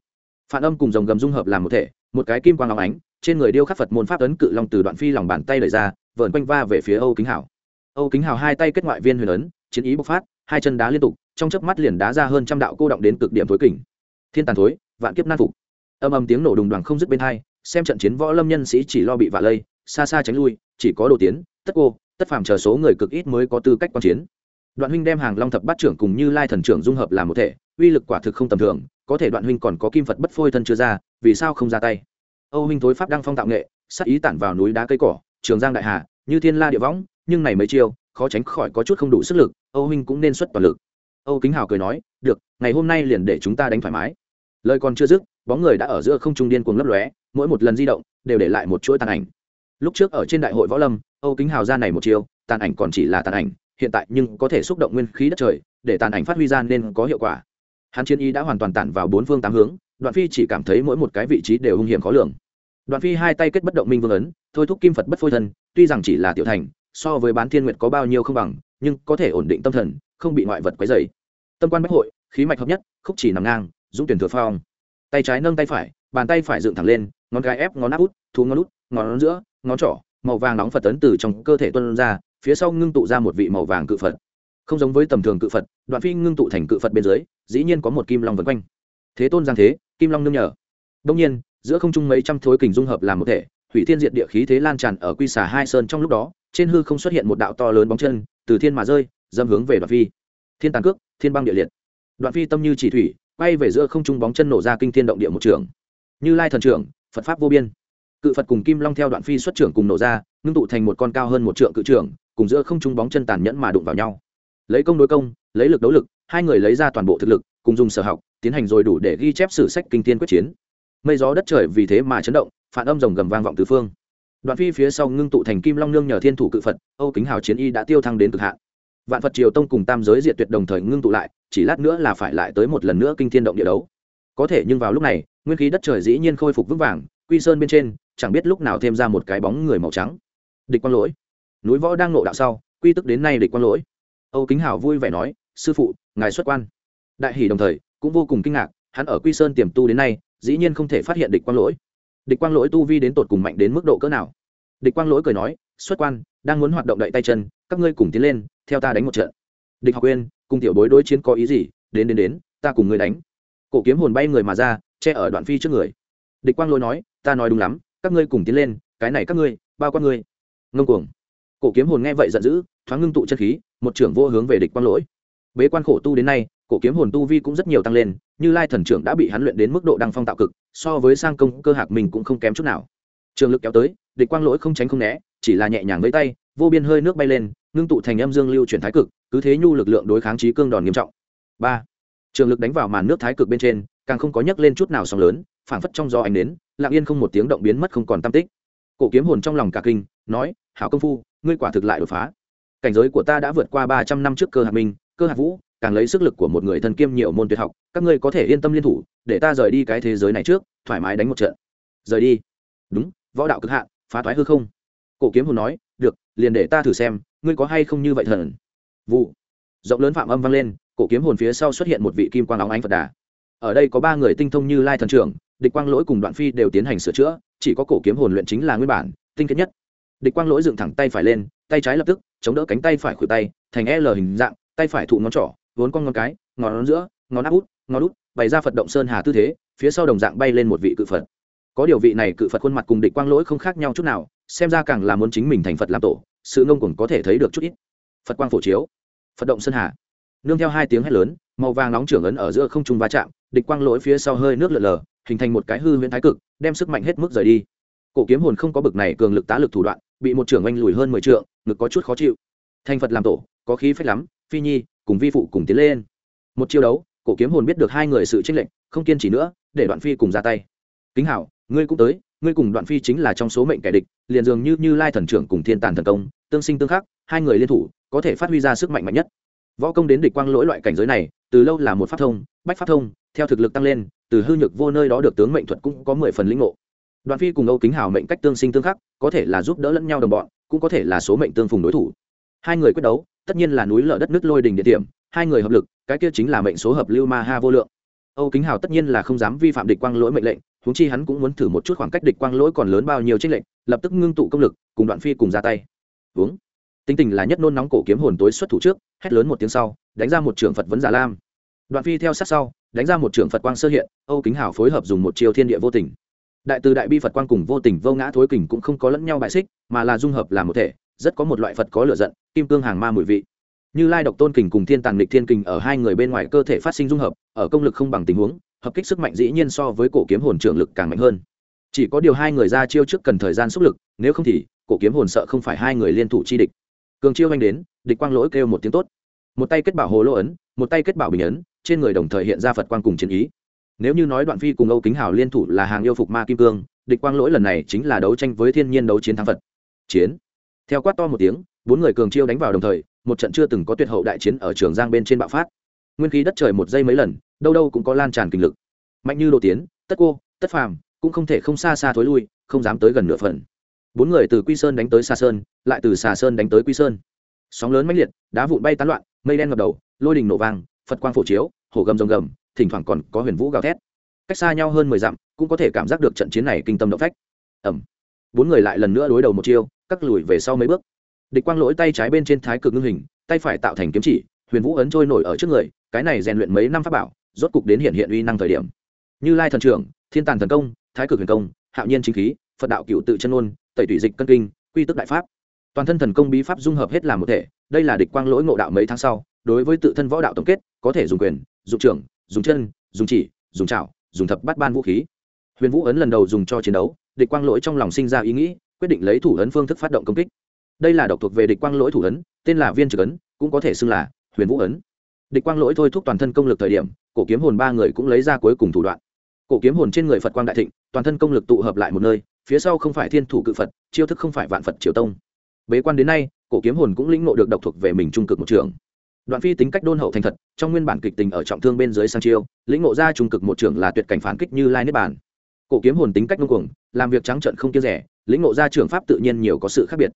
Phản âm cùng dòng gầm dung hợp làm một thể, một cái kim quang long ánh, trên người điêu khắc phật môn pháp ấn cự long từ đoạn phi lòng bàn tay lời ra, vờn quanh va về phía âu kính hảo âu kính hào hai tay kết ngoại viên huyền ấn, chiến ý bộc phát, hai chân đá liên tục, trong chớp mắt liền đá ra hơn trăm đạo cô động đến cực điểm thối kình. Thiên tàn thối, vạn kiếp nan phục. Âm âm tiếng nổ đùng đoàn không dứt bên hai, xem trận chiến võ lâm nhân sĩ chỉ lo bị vạ lây, xa xa tránh lui, chỉ có đồ tiến, tất cô, tất phàm chờ số người cực ít mới có tư cách quan chiến. Đoạn huynh đem hàng long thập bát trưởng cùng như lai thần trưởng dung hợp làm một thể uy lực quả thực không tầm thường, có thể đoạn huynh còn có kim phật bất phôi thân chưa ra, vì sao không ra tay? Âu huynh thối pháp đăng phong tạo nghệ sắc ý tản vào núi đá cây cỏ, trường giang đại hà, như thiên la địa võng, nhưng này mấy chiêu, khó tránh khỏi có chút không đủ sức lực, âu huynh cũng nên xuất toàn lực. Âu kính hào cười nói, được, ngày hôm nay liền để chúng ta đánh thoải mái. Lời còn chưa dứt, bóng người đã ở giữa không trung điên cuồng lấp lóe, mỗi một lần di động đều để lại một chuỗi tàn ảnh. Lúc trước ở trên đại hội võ lâm, âu kính hào ra này một chiêu, tàn ảnh còn chỉ là tàn ảnh, hiện tại nhưng có thể xúc động nguyên khí đất trời, để tàn ảnh phát huy ra nên có hiệu quả hắn chiến ý đã hoàn toàn tản vào bốn phương tám hướng, đoạn phi chỉ cảm thấy mỗi một cái vị trí đều hung hiểm khó lường. Đoạn phi hai tay kết bất động minh vương ấn, thôi thúc kim phật bất phôi thân tuy rằng chỉ là tiểu thành, so với bán thiên nguyệt có bao nhiêu không bằng, nhưng có thể ổn định tâm thần, không bị ngoại vật quấy dày tâm quan bách hội, khí mạch hợp nhất, khúc chỉ nằm ngang, dũng tuyển thừa phong. Tay trái nâng tay phải, bàn tay phải dựng thẳng lên, ngón gai ép ngón áp út, thú ngón út, ngón giữa, ngón trỏ, màu vàng nóng phật tấn từ trong cơ thể tuân ra, phía sau ngưng tụ ra một vị màu vàng cự phật không giống với tầm thường cự phật, đoạn phi ngưng tụ thành cự phật bên dưới, dĩ nhiên có một kim long vân quanh. Thế tôn giang thế, kim long nương nhờ. Đông nhiên, giữa không trung mấy trăm thối kình dung hợp làm một thể, hủy thiên diện địa khí thế lan tràn ở quy xà hai sơn trong lúc đó, trên hư không xuất hiện một đạo to lớn bóng chân, từ thiên mà rơi, dâm hướng về đoạn phi. Thiên tàn cước, thiên băng địa liệt. Đoạn phi tâm như chỉ thủy, quay về giữa không trung bóng chân nổ ra kinh thiên động địa một trường. Như lai thần trưởng, phật pháp vô biên. Cự phật cùng kim long theo đoạn phi xuất trưởng cùng nổ ra, ngưng tụ thành một con cao hơn một trượng cự trưởng, cùng giữa không trung bóng chân tàn nhẫn mà đụng vào nhau lấy công đối công, lấy lực đấu lực, hai người lấy ra toàn bộ thực lực, cùng dùng sở học, tiến hành rồi đủ để ghi chép sử sách kinh thiên quyết chiến. Mây gió đất trời vì thế mà chấn động, phản âm rồng gầm vang vọng tứ phương. Đoạn phi phía sau ngưng tụ thành kim long nương nhờ thiên thủ cự phật, âu kính hào chiến y đã tiêu thăng đến cực hạn. Vạn phật triều tông cùng tam giới diệt tuyệt đồng thời ngưng tụ lại, chỉ lát nữa là phải lại tới một lần nữa kinh thiên động địa đấu. Có thể nhưng vào lúc này, nguyên khí đất trời dĩ nhiên khôi phục vững vàng, quy sơn bên trên, chẳng biết lúc nào thêm ra một cái bóng người màu trắng. Địch quang lỗi. Núi võ đang nộ đạo sau, quy tức đến nay địch quang lỗi âu kính hảo vui vẻ nói, sư phụ, ngài xuất quan. Đại hỷ đồng thời, cũng vô cùng kinh ngạc, hắn ở quy sơn tiềm tu đến nay, dĩ nhiên không thể phát hiện địch quang lỗi. Địch quang lỗi tu vi đến tột cùng mạnh đến mức độ cỡ nào? Địch quang lỗi cười nói, xuất quan, đang muốn hoạt động đậy tay chân, các ngươi cùng tiến lên, theo ta đánh một trận. Địch học quên cùng tiểu bối đối chiến có ý gì? Đến đến đến, ta cùng ngươi đánh. Cổ kiếm hồn bay người mà ra, che ở đoạn phi trước người. Địch quang lỗi nói, ta nói đúng lắm, các ngươi cùng tiến lên, cái này các ngươi, bao con ngươi. Ngông cuồng cổ kiếm hồn nghe vậy giận dữ, thoáng ngưng tụ chân khí, một trưởng vô hướng về địch quang lỗi. Bế quan khổ tu đến nay, cổ kiếm hồn tu vi cũng rất nhiều tăng lên, như lai thần trưởng đã bị hắn luyện đến mức độ đăng phong tạo cực, so với sang công cơ hạc mình cũng không kém chút nào. Trường lực kéo tới, địch quang lỗi không tránh không né, chỉ là nhẹ nhàng với tay, vô biên hơi nước bay lên, ngưng tụ thành âm dương lưu chuyển thái cực, cứ thế nhu lực lượng đối kháng trí cương đòn nghiêm trọng. Ba, trường lực đánh vào màn nước thái cực bên trên, càng không có nhấc lên chút nào sóng lớn, phảng phất trong gió ánh đến lặng yên không một tiếng động biến mất không còn tam tích cổ kiếm hồn trong lòng cả kinh, nói, hảo công phu, ngươi quả thực lại đột phá. Cảnh giới của ta đã vượt qua ba trăm năm trước cơ hạt minh, cơ hạt vũ, càng lấy sức lực của một người thân kiêm nhiều môn tuyệt học, các ngươi có thể yên tâm liên thủ, để ta rời đi cái thế giới này trước, thoải mái đánh một trận. Rời đi? Đúng, võ đạo cực hạn, phá thoái hư không. Cổ kiếm hồn nói, được, liền để ta thử xem, ngươi có hay không như vậy thần. Vụ. Rộng lớn phạm âm vang lên, cổ kiếm hồn phía sau xuất hiện một vị kim quang óng ánh phật đà. Ở đây có ba người tinh thông như lai thần trưởng địch quang lỗi cùng đoạn phi đều tiến hành sửa chữa, chỉ có cổ kiếm hồn luyện chính là nguyên bản, tinh kết nhất. Địch quang lỗi dựng thẳng tay phải lên, tay trái lập tức, chống đỡ cánh tay phải khuỷu tay, thành l hình dạng, tay phải thụ ngón trỏ, vốn con ngón cái, ngón giữa, ngón áp út, ngón út, bày ra phật động sơn hà tư thế, phía sau đồng dạng bay lên một vị cự phật. Có điều vị này cự phật khuôn mặt cùng địch quang lỗi không khác nhau chút nào, xem ra càng là muốn chính mình thành phật làm tổ, sự ngông cuồng có thể thấy được chút ít. Phật quang phổ chiếu. Phật động sơn hà nương theo hai tiếng hét lớn, màu vàng nóng trưởng ấn ở giữa không trung va chạm, địch quang lỗi phía sau hơi nước lở lờ, hình thành một cái hư huyễn thái cực, đem sức mạnh hết mức rời đi. Cổ kiếm hồn không có bực này cường lực tá lực thủ đoạn, bị một trưởng oanh lùi hơn mười trượng, ngực có chút khó chịu. Thành phật làm tổ, có khí phách lắm, phi nhi, cùng vi phụ cùng tiến lên. Một chiêu đấu, cổ kiếm hồn biết được hai người sự tranh lệch, không kiên trì nữa, để đoạn phi cùng ra tay. Kính hảo, ngươi cũng tới, ngươi cùng đoạn phi chính là trong số mệnh kẻ địch, liền dường như như lai thần trưởng cùng thiên tàn thần công, tương sinh tương khắc, hai người liên thủ, có thể phát huy ra sức mạnh mạnh nhất võ công đến địch quang lỗi loại cảnh giới này, từ lâu là một pháp thông, bách pháp thông, theo thực lực tăng lên, từ hư nhược vô nơi đó được tướng mệnh thuật cũng có mười phần lĩnh ngộ. Đoàn phi cùng âu kính hào mệnh cách tương sinh tương khắc, có thể là giúp đỡ lẫn nhau đồng bọn, cũng có thể là số mệnh tương phùng đối thủ. Hai người quyết đấu, tất nhiên là núi lở đất nước lôi đình địa điểm, hai người hợp lực, cái kia chính là mệnh số hợp lưu ma ha vô lượng. Âu kính hào tất nhiên là không dám vi phạm địch quang lỗi mệnh lệnh, huống chi hắn cũng muốn thử một chút khoảng cách địch quang lỗi còn lớn bao nhiêu trích lệnh lập tức ngưng tụ công lực, cùng đoạn phi cùng ra tay. Uống tính tình là nhất nôn nóng cổ kiếm hồn tối xuất thủ trước, hét lớn một tiếng sau, đánh ra một trưởng phật vấn giả lam. Đoạn phi theo sát sau, đánh ra một trưởng phật quang sơ hiện, âu kính hào phối hợp dùng một chiều thiên địa vô tình. Đại từ đại bi phật quang cùng vô tình vô ngã thối kình cũng không có lẫn nhau bại xích, mà là dung hợp làm một thể, rất có một loại phật có lửa giận, kim cương hàng ma mùi vị. Như lai độc tôn kình cùng thiên tàng lịch thiên kình ở hai người bên ngoài cơ thể phát sinh dung hợp, ở công lực không bằng tình huống, hợp kích sức mạnh dĩ nhiên so với cổ kiếm hồn trưởng lực càng mạnh hơn. Chỉ có điều hai người ra chiêu trước cần thời gian xúc lực, nếu không thì, cổ kiếm hồn sợ không phải hai người liên thủ chi địch cường chiêu anh đến, địch quang lỗi kêu một tiếng tốt. Một tay kết bảo hồ lô ấn, một tay kết bảo bình ấn, trên người đồng thời hiện ra phật quang cùng chiến ý. Nếu như nói đoạn phi cùng âu kính hào liên thủ là hàng yêu phục ma kim cương, địch quang lỗi lần này chính là đấu tranh với thiên nhiên đấu chiến thắng phật. Chiến. Theo quát to một tiếng, bốn người cường chiêu đánh vào đồng thời, một trận chưa từng có tuyệt hậu đại chiến ở trường giang bên trên bạo phát. Nguyên khí đất trời một giây mấy lần, đâu đâu cũng có lan tràn kinh lực. Mạnh như đồ tiến, tất cô, tất phàm, cũng không thể không xa xa thối lui, không dám tới gần nửa phần bốn người từ quy sơn đánh tới xa sơn, lại từ xà sơn đánh tới quy sơn. Sóng lớn mãnh liệt, đá vụn bay tán loạn, mây đen ngập đầu, lôi đình nổ vang, phật quang phổ chiếu, hổ gầm rồng gầm, thỉnh thoảng còn có huyền vũ gào thét. Cách xa nhau hơn mười dặm, cũng có thể cảm giác được trận chiến này kinh tâm động phách. Ẩm bốn người lại lần nữa đối đầu một chiêu cắt lùi về sau mấy bước. Địch quang lỗi tay trái bên trên thái cực ngưng hình, tay phải tạo thành kiếm chỉ, huyền vũ ấn trôi nổi ở trước người, cái này rèn luyện mấy năm pháp bảo, rốt cục đến hiện hiện uy năng thời điểm. Như lai thần trưởng, thiên tàn thần công, thái cực huyền công, hạo nhiên chính khí, phật đạo cựu tự chân ôn tẩy tủy dịch cân kinh, quy tức đại pháp. Toàn thân thần công bí pháp dung hợp hết làm một thể, đây là địch quang lỗi ngộ đạo mấy tháng sau, đối với tự thân võ đạo tổng kết, có thể dùng quyền, dùng trưởng, dùng chân, dùng chỉ, dùng chảo, dùng thập bắt ban vũ khí. Huyền vũ ấn lần đầu dùng cho chiến đấu, địch quang lỗi trong lòng sinh ra ý nghĩ, quyết định lấy thủ ấn phương thức phát động công kích. Đây là độc thuộc về địch quang lỗi thủ ấn, tên là viên trực ấn, cũng có thể xưng là huyền vũ ấn. Địch quang lỗi thôi thúc toàn thân công lực thời điểm, cổ kiếm hồn ba người cũng lấy ra cuối cùng thủ đoạn. Cổ kiếm hồn trên người phật quang đại thịnh, toàn thân công lực tụ hợp lại một nơi phía sau không phải thiên thủ cự phật, chiêu thức không phải vạn phật triều tông. Bế quan đến nay, cổ kiếm hồn cũng lĩnh ngộ được độc thuộc về mình trung cực một trường. Đoạn phi tính cách đôn hậu thành thật, trong nguyên bản kịch tình ở trọng thương bên dưới sang chiêu, lĩnh ngộ ra trung cực một trường là tuyệt cảnh phản kích như lai niết bản cổ kiếm hồn tính cách ngông cuồng, làm việc trắng trợn không kia rẻ, lĩnh ngộ ra trường pháp tự nhiên nhiều có sự khác biệt.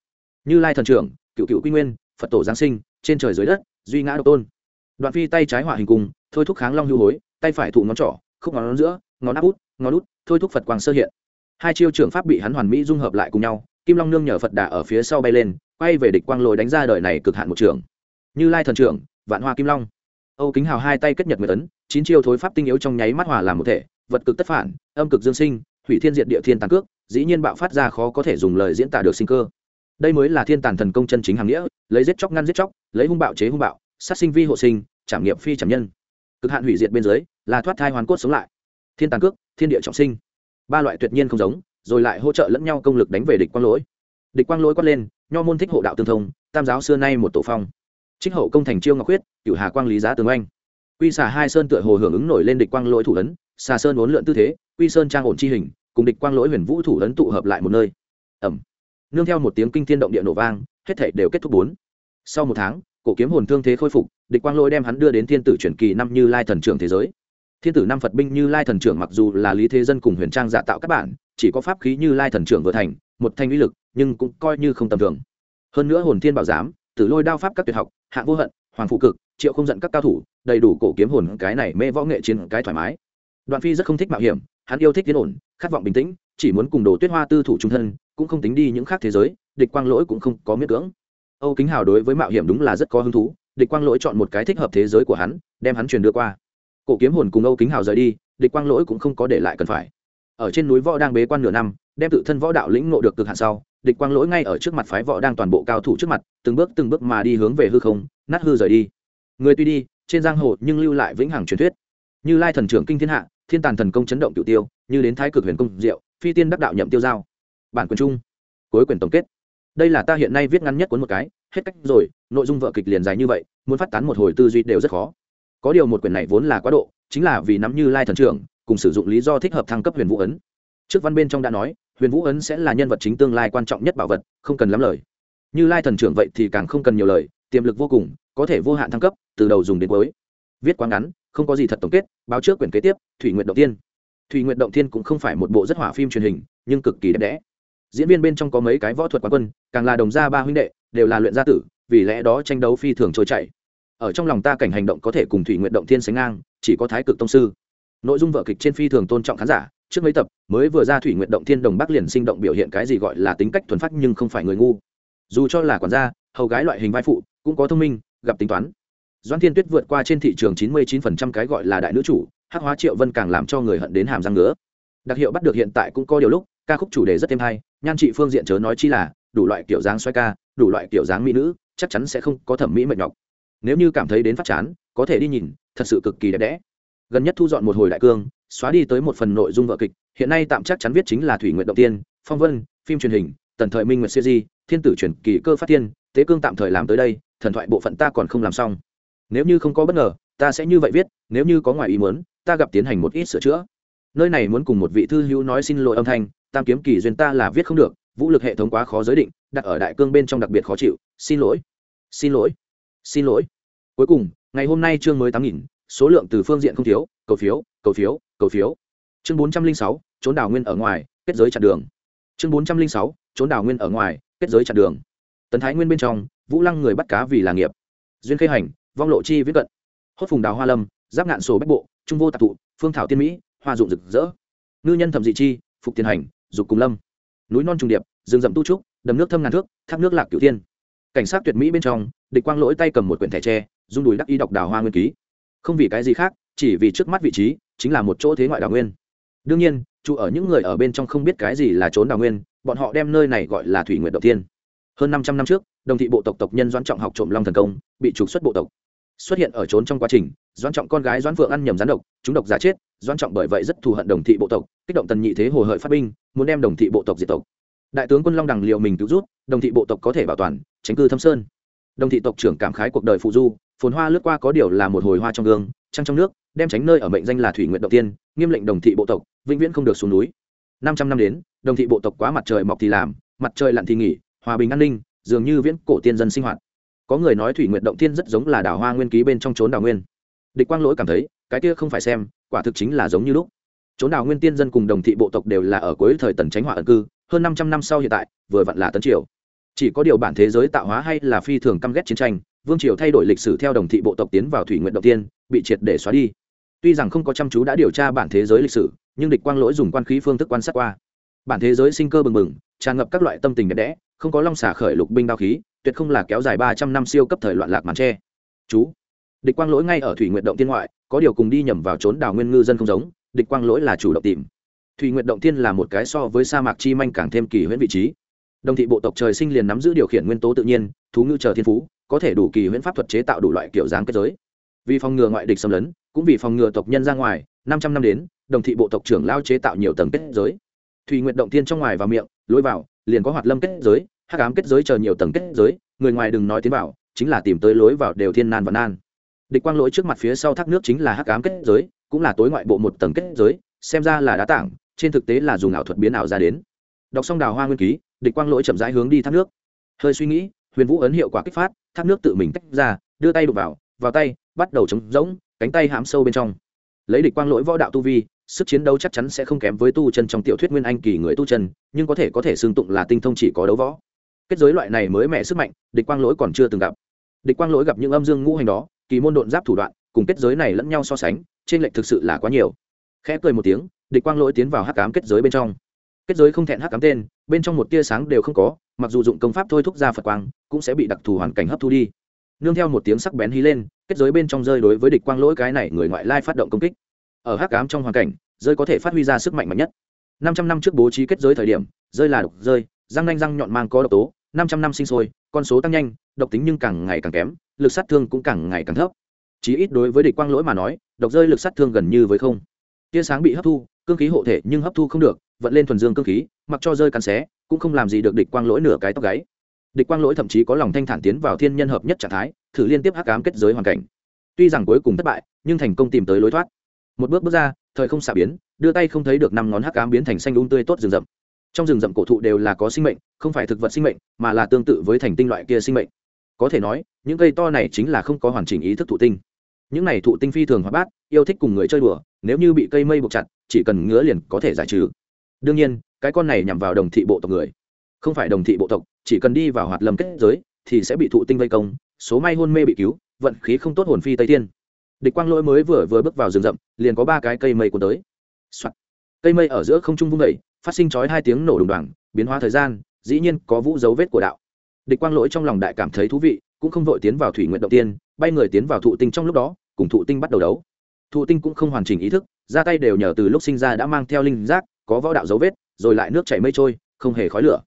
Như lai thần trưởng, cựu cựu quy nguyên, phật tổ giáng sinh, trên trời dưới đất, duy ngã độc tôn. Đoạn phi tay trái hỏa hình cung thôi thúc kháng long hưu hối, tay phải thụ ngón trỏ, khúc ngón giữa, ngón áp út, ngón út, thôi thúc phật quang sơ hiện hai chiêu trưởng pháp bị hắn hoàn mỹ dung hợp lại cùng nhau kim long nương nhờ phật đà ở phía sau bay lên quay về địch quang lồi đánh ra đời này cực hạn một trường như lai thần trưởng vạn hoa kim long. Âu kính hào hai tay kết nhật mười tấn, chín chiêu thối pháp tinh yếu trong nháy mắt hòa làm một thể vật cực tất phản âm cực dương sinh hủy thiên diệt địa thiên tàn cước dĩ nhiên bạo phát ra khó có thể dùng lời diễn tả được sinh cơ. Đây mới là thiên tàn thần công chân chính hàng nghĩa lấy giết chóc ngăn giết chóc lấy hung bạo chế hung bạo sát sinh vi hộ sinh trảm nghiệm phi trảm nhân. Cực hạn hủy diệt bên dưới là thoát thai hoàn cốt sống lại. Thiên tàn cước thiên địa trọng sinh ba loại tuyệt nhiên không giống, rồi lại hỗ trợ lẫn nhau công lực đánh về địch quang lỗi. Địch quang lỗi quát lên, nho môn thích hộ đạo tương thông, tam giáo xưa nay một tổ phong. Trích hậu công thành chiêu ngọc huyết cựu hà quang lý giá tường oanh. Quy xà hai sơn tựa hồ hưởng ứng nổi lên địch quang lỗi thủ ấn, xà sơn uốn lượn tư thế, quy sơn trang ổn chi hình, cùng địch quang lỗi huyền vũ thủ ấn tụ hợp lại một nơi. Ẩm. Nương theo một tiếng kinh thiên động địa nổ vang, hết thể đều kết thúc bốn. Sau một tháng, cổ kiếm hồn thương thế khôi phục, địch quang lỗi đem hắn đưa đến thiên tử truyền kỳ năm như lai thần trưởng thế giới thiên tử năm phật binh như lai thần trưởng mặc dù là lý thế dân cùng huyền trang giả tạo các bạn chỉ có pháp khí như lai thần trưởng vừa thành, một thanh uy lực, nhưng cũng coi như không tầm thường. Hơn nữa hồn thiên bảo giám, tử lôi đao pháp các tuyệt học, hạng vô hận, hoàng phụ cực, triệu không giận các cao thủ, đầy đủ cổ kiếm hồn cái này mê võ nghệ chiến cái thoải mái. Đoạn phi rất không thích mạo hiểm, hắn yêu thích tiến ổn, khát vọng bình tĩnh, chỉ muốn cùng đồ tuyết hoa tư thủ trung thân, cũng không tính đi những khác thế giới, địch quang lỗi cũng không có miết cưỡng. Âu kính hào đối với mạo hiểm đúng là rất có hứng thú, địch quang lỗi chọn một cái thích hợp thế giới của hắn, đem hắn truyền đưa qua cổ kiếm hồn cùng âu kính hào rời đi địch quang lỗi cũng không có để lại cần phải. Ở trên núi võ đang bế quan nửa năm đem tự thân võ đạo lĩnh ngộ được cực hạn sau địch quang lỗi ngay ở trước mặt phái võ đang toàn bộ cao thủ trước mặt từng bước từng bước mà đi hướng về hư không nát hư rời đi. Người tuy đi trên giang hồ nhưng lưu lại vĩnh hằng truyền thuyết. Như lai thần trưởng kinh thiên hạ thiên tàn thần công chấn động cựu tiêu như đến thái cực huyền công diệu phi tiên đắc đạo nhậm tiêu giao. Bản quyền trung, cuối quyền tổng kết. Đây là ta hiện nay viết ngắn nhất cuốn một cái hết cách rồi nội dung vợ kịch liền dài như vậy muốn phát tán một hồi tư duy đều rất khó có điều một quyển này vốn là quá độ, chính là vì nắm như lai thần trưởng, cùng sử dụng lý do thích hợp thăng cấp huyền vũ ấn. Trước văn bên trong đã nói, huyền vũ ấn sẽ là nhân vật chính tương lai quan trọng nhất bảo vật, không cần lắm lời. Như lai thần trưởng vậy thì càng không cần nhiều lời, tiềm lực vô cùng, có thể vô hạn thăng cấp, từ đầu dùng đến cuối. Viết quá ngắn, không có gì thật tổng kết, báo trước quyển kế tiếp, thủy nguyện động tiên thủy nguyện động tiên cũng không phải một bộ rất hỏa phim truyền hình, nhưng cực kỳ đẹp đẽ. Diễn viên bên trong có mấy cái võ thuật quán quân, càng là đồng gia ba huynh đệ, đều là luyện gia tử, vì lẽ đó tranh đấu phi thường trôi chảy ở trong lòng ta cảnh hành động có thể cùng thủy nguyện động thiên sánh ngang, chỉ có thái cực tông sư. Nội dung vở kịch trên phi thường tôn trọng khán giả, trước mấy tập mới vừa ra thủy nguyện động thiên đồng bắc liền sinh động biểu hiện cái gì gọi là tính cách thuần phát nhưng không phải người ngu. Dù cho là quản gia, hầu gái loại hình vai phụ, cũng có thông minh, gặp tính toán. Doan thiên tuyết vượt qua trên thị trường chín mươi 99% cái gọi là đại nữ chủ, hắc hóa triệu vân càng làm cho người hận đến hàm răng nữa đặc hiệu bắt được hiện tại cũng có điều lúc, ca khúc chủ đề rất thêm hay, nhan trị phương diện chớ nói chi là, đủ loại kiểu dáng xoay ca, đủ loại kiểu dáng mỹ nữ, chắc chắn sẽ không có thẩm mỹ mệt nhọc nếu như cảm thấy đến phát chán, có thể đi nhìn, thật sự cực kỳ đẹp đẽ. Gần nhất thu dọn một hồi đại cương, xóa đi tới một phần nội dung vợ kịch, hiện nay tạm chắc chắn viết chính là thủy nguyện động tiên, phong vân, phim truyền hình, tần thời minh nguyệt siêu di, thiên tử truyền kỳ cơ phát tiên, tế cương tạm thời làm tới đây, thần thoại bộ phận ta còn không làm xong. Nếu như không có bất ngờ, ta sẽ như vậy viết, nếu như có ngoài ý muốn, ta gặp tiến hành một ít sửa chữa. Nơi này muốn cùng một vị thư hữu nói xin lỗi âm thanh, tam kiếm kỳ duyên ta là viết không được, vũ lực hệ thống quá khó giới định, đặt ở đại cương bên trong đặc biệt khó chịu, xin lỗi. Xin lỗi xin lỗi. Cuối cùng, ngày hôm nay chương mới tám nghìn, số lượng từ phương diện không thiếu, cầu phiếu cầu phiếu cầu phiếu. Chương bốn trăm linh sáu, trốn đảo nguyên ở ngoài, kết giới chặn đường. Chương bốn trăm linh sáu, trốn đảo nguyên ở ngoài, kết giới chặn đường. Tấn thái nguyên bên trong, vũ lăng người bắt cá vì là nghiệp. Duyên khê hành, vong lộ chi viết cận. Hốt phùng đào hoa lâm, giáp ngạn sổ bách bộ, trung vô tạp thụ phương thảo tiên mỹ, hoa dụng rực rỡ. Ngư nhân thẩm dị chi, phục tiền hành, dục cùng lâm. Núi non trùng điệp, rừng rậm tu trúc, đầm nước thâm ngàn thước, thác nước lạc cửu tiên cảnh sát tuyệt mỹ bên trong, địch quang lỗi tay cầm một quyển thẻ tre dung đùi đắc ý đọc đào hoa nguyên ký. Không vì cái gì khác, chỉ vì trước mắt vị trí, chính là một chỗ thế ngoại đào nguyên. Đương nhiên, chủ ở những người ở bên trong không biết cái gì là trốn đào nguyên, bọn họ đem nơi này gọi là thủy nguyện đầu tiên hơn năm trăm năm trước, đồng thị bộ tộc tộc nhân doãn trọng học trộm long thần công, bị trục xuất bộ tộc. Xuất hiện ở trốn trong quá trình, doãn trọng con gái doãn phượng ăn nhầm rắn độc, chúng độc giả chết, doãn trọng bởi vậy rất thù hận đồng thị bộ tộc, kích động tần nhị thế hồ hợi phát binh, muốn đem đồng thị bộ tộc diệt tộc. Đại tướng quân long đằng liệu mình cứu rút đồng thị bộ tộc có thể bảo toàn tránh cư thâm sơn. Đồng thị tộc trưởng cảm khái cuộc đời phụ du, phồn hoa lướt qua có điều là một hồi hoa trong gương, trăng trong nước, đem tránh nơi ở mệnh danh là thủy nguyện đầu tiên, nghiêm lệnh đồng thị bộ tộc, vĩnh viễn không được xuống núi. Năm trăm năm đến, đồng thị bộ tộc quá mặt trời mọc thì làm, mặt trời lặn thì nghỉ, hòa bình an ninh, dường như viễn cổ tiên dân sinh hoạt. Có người nói thủy nguyện động tiên rất giống là đảo hoa nguyên ký bên trong trốn đảo nguyên. Địch quang lỗi cảm thấy, cái kia không phải xem, quả thực chính là giống như lúc. Trốn đảo nguyên tiên dân cùng đồng thị bộ tộc đều là ở cuối thời tần tránh hỏa ẩn cư, hơn năm trăm năm sau hiện tại, vừa vặn là tấn triều chỉ có điều bản thế giới tạo hóa hay là phi thường căm ghét chiến tranh, vương triều thay đổi lịch sử theo đồng thị bộ tộc tiến vào thủy nguyện động tiên, bị triệt để xóa đi. Tuy rằng không có chăm chú đã điều tra bản thế giới lịch sử, nhưng địch quang lỗi dùng quan khí phương thức quan sát qua. Bản thế giới sinh cơ bừng bừng, tràn ngập các loại tâm tình đẹp đẽ, không có long xả khởi lục binh đao khí, tuyệt không là kéo dài ba trăm năm siêu cấp thời loạn lạc màn tre. Chú, địch quang lỗi ngay ở thủy nguyện động tiên ngoại, có điều cùng đi nhầm vào trốn đảo nguyên ngư dân không giống, địch quang lỗi là chủ động tìm. Thủy nguyện động tiên là một cái so với sa mạc chi manh càng thêm kỳ huyễn vị trí đồng thị bộ tộc trời sinh liền nắm giữ điều khiển nguyên tố tự nhiên, thú ngư chờ thiên phú, có thể đủ kỳ huyễn pháp thuật chế tạo đủ loại kiểu dáng kết giới. Vì phòng ngừa ngoại địch xâm lấn, cũng vì phòng ngừa tộc nhân ra ngoài, năm trăm năm đến, đồng thị bộ tộc trưởng lao chế tạo nhiều tầng kết giới. Thùy nguyện động tiên trong ngoài và miệng, lối vào, liền có hoạt lâm kết giới, hắc ám kết giới chờ nhiều tầng kết giới, người ngoài đừng nói tiến vào, chính là tìm tới lối vào đều thiên nan và nan. Địch quang lỗi trước mặt phía sau thác nước chính là hắc ám kết giới, cũng là tối ngoại bộ một tầng kết giới, xem ra là đá tảng, trên thực tế là dùng ảo thuật biến ảo ra đến. Đọc xong đào hoa nguyên ký địch quang lỗi chậm rãi hướng đi thác nước. Hơi suy nghĩ, huyền vũ ấn hiệu quả kích phát, thác nước tự mình tách ra, đưa tay đục vào vào tay, bắt đầu chống rỗng, cánh tay hãm sâu bên trong. Lấy địch quang lỗi võ đạo tu vi, sức chiến đấu chắc chắn sẽ không kém với tu chân trong tiểu thuyết nguyên anh kỳ người tu chân, nhưng có thể có thể xương tụng là tinh thông chỉ có đấu võ. Kết giới loại này mới mẻ sức mạnh, địch quang lỗi còn chưa từng gặp. Địch quang lỗi gặp những âm dương ngũ hành đó, kỳ môn độn giáp thủ đoạn, cùng kết giới này lẫn nhau so sánh, trên lệch thực sự là quá nhiều. Khẽ cười một tiếng, địch quang lỗi tiến vào hắc cám kết giới bên trong kết giới không thẹn hắc cắm tên, bên trong một tia sáng đều không có, mặc dù dụng công pháp thôi thúc ra phật quang, cũng sẽ bị đặc thù hoàn cảnh hấp thu đi. Nương theo một tiếng sắc bén hí lên, kết giới bên trong rơi đối với địch quang lỗi cái này người ngoại lai phát động công kích. Ở hắc cám trong hoàn cảnh, rơi có thể phát huy ra sức mạnh mạnh nhất. Năm trăm năm trước bố trí kết giới thời điểm, rơi là độc rơi, răng nanh răng nhọn mang có độc tố, năm trăm năm sinh sôi, con số tăng nhanh, độc tính nhưng càng ngày càng kém, lực sát thương cũng càng ngày càng thấp. Chí ít đối với địch quang lỗi mà nói, độc rơi lực sát thương gần như với không. Tia sáng bị hấp thu, cương khí hộ thể nhưng hấp thu không được vận lên thuần dương cương khí, mặc cho rơi cắn xé, cũng không làm gì được địch quang lỗi nửa cái tóc gáy. Địch quang lỗi thậm chí có lòng thanh thản tiến vào thiên nhân hợp nhất trạng thái, thử liên tiếp hắc ám kết giới hoàn cảnh. Tuy rằng cuối cùng thất bại, nhưng thành công tìm tới lối thoát. Một bước bước ra, thời không xạ biến, đưa tay không thấy được năm ngón hắc ám biến thành xanh đúng tươi tốt rừng rậm. Trong rừng rậm cổ thụ đều là có sinh mệnh, không phải thực vật sinh mệnh, mà là tương tự với thành tinh loại kia sinh mệnh. Có thể nói, những cây to này chính là không có hoàn chỉnh ý thức thụ tinh. Những này thụ tinh phi thường hóa bát, yêu thích cùng người chơi đùa, nếu như bị cây mây buộc chặt, chỉ cần ngứa liền có thể giải trừ đương nhiên, cái con này nhằm vào đồng thị bộ tộc người. Không phải đồng thị bộ tộc, chỉ cần đi vào hoạt lâm kết giới, thì sẽ bị thụ tinh vây công, số may hôn mê bị cứu, vận khí không tốt hồn phi tây tiên địch quang lỗi mới vừa vừa bước vào rừng rậm, liền có ba cái cây mây cuốn tới、Soạn. cây mây ở giữa không trung vung vẩy phát sinh chói hai tiếng nổ đùng đoàng, biến hóa thời gian, dĩ nhiên có vũ dấu vết của đạo. Địch quang lỗi trong lòng đại cảm thấy thú vị, cũng không vội tiến vào thủy nguyện động tiên, bay người tiến vào thụ tinh trong lúc đó, cùng thụ tinh bắt đầu đấu. Thụ tinh cũng không hoàn chỉnh ý thức, ra tay đều nhờ từ lúc sinh ra đã mang theo linh giác có võ đạo dấu vết, rồi lại nước chảy mây trôi, không hề khói lửa.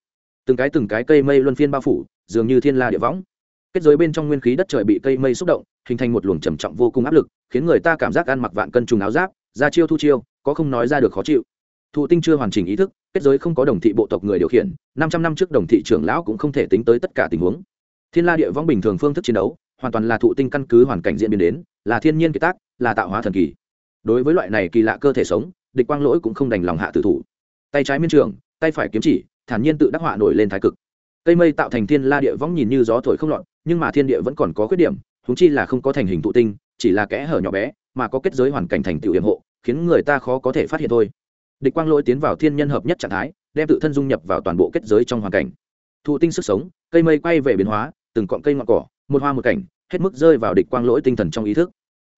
Từng cái từng cái cây mây luân phiên bao phủ, dường như thiên la địa võng. Kết giới bên trong nguyên khí đất trời bị cây mây xúc động, hình thành một luồng trầm trọng vô cùng áp lực, khiến người ta cảm giác ăn mặc vạn cân trùng áo giáp ra chiêu thu chiêu, có không nói ra được khó chịu. Thụ tinh chưa hoàn chỉnh ý thức, kết giới không có đồng thị bộ tộc người điều khiển, năm trăm năm trước đồng thị trưởng lão cũng không thể tính tới tất cả tình huống. Thiên la địa võng bình thường phương thức chiến đấu, hoàn toàn là thụ tinh căn cứ hoàn cảnh diễn biến đến, là thiên nhiên kỳ tác, là tạo hóa thần kỳ. Đối với loại này kỳ lạ cơ thể sống địch quang lỗi cũng không đành lòng hạ tử thủ. Tay trái miên trường, tay phải kiếm chỉ, thản nhiên tự đắc họa nổi lên thái cực. Cây mây tạo thành thiên la địa võng nhìn như gió thổi không lọt, nhưng mà thiên địa vẫn còn có khuyết điểm húng chi là không có thành hình thụ tinh, chỉ là kẽ hở nhỏ bé, mà có kết giới hoàn cảnh thành tựu hiểm hộ, khiến người ta khó có thể phát hiện thôi. Địch quang lỗi tiến vào thiên nhân hợp nhất trạng thái, đem tự thân dung nhập vào toàn bộ kết giới trong hoàn cảnh. Thụ tinh sức sống, cây mây quay về biến hóa, từng cọn cây ngọn cỏ, một hoa một cảnh, hết mức rơi vào địch quang lỗi tinh thần trong ý thức.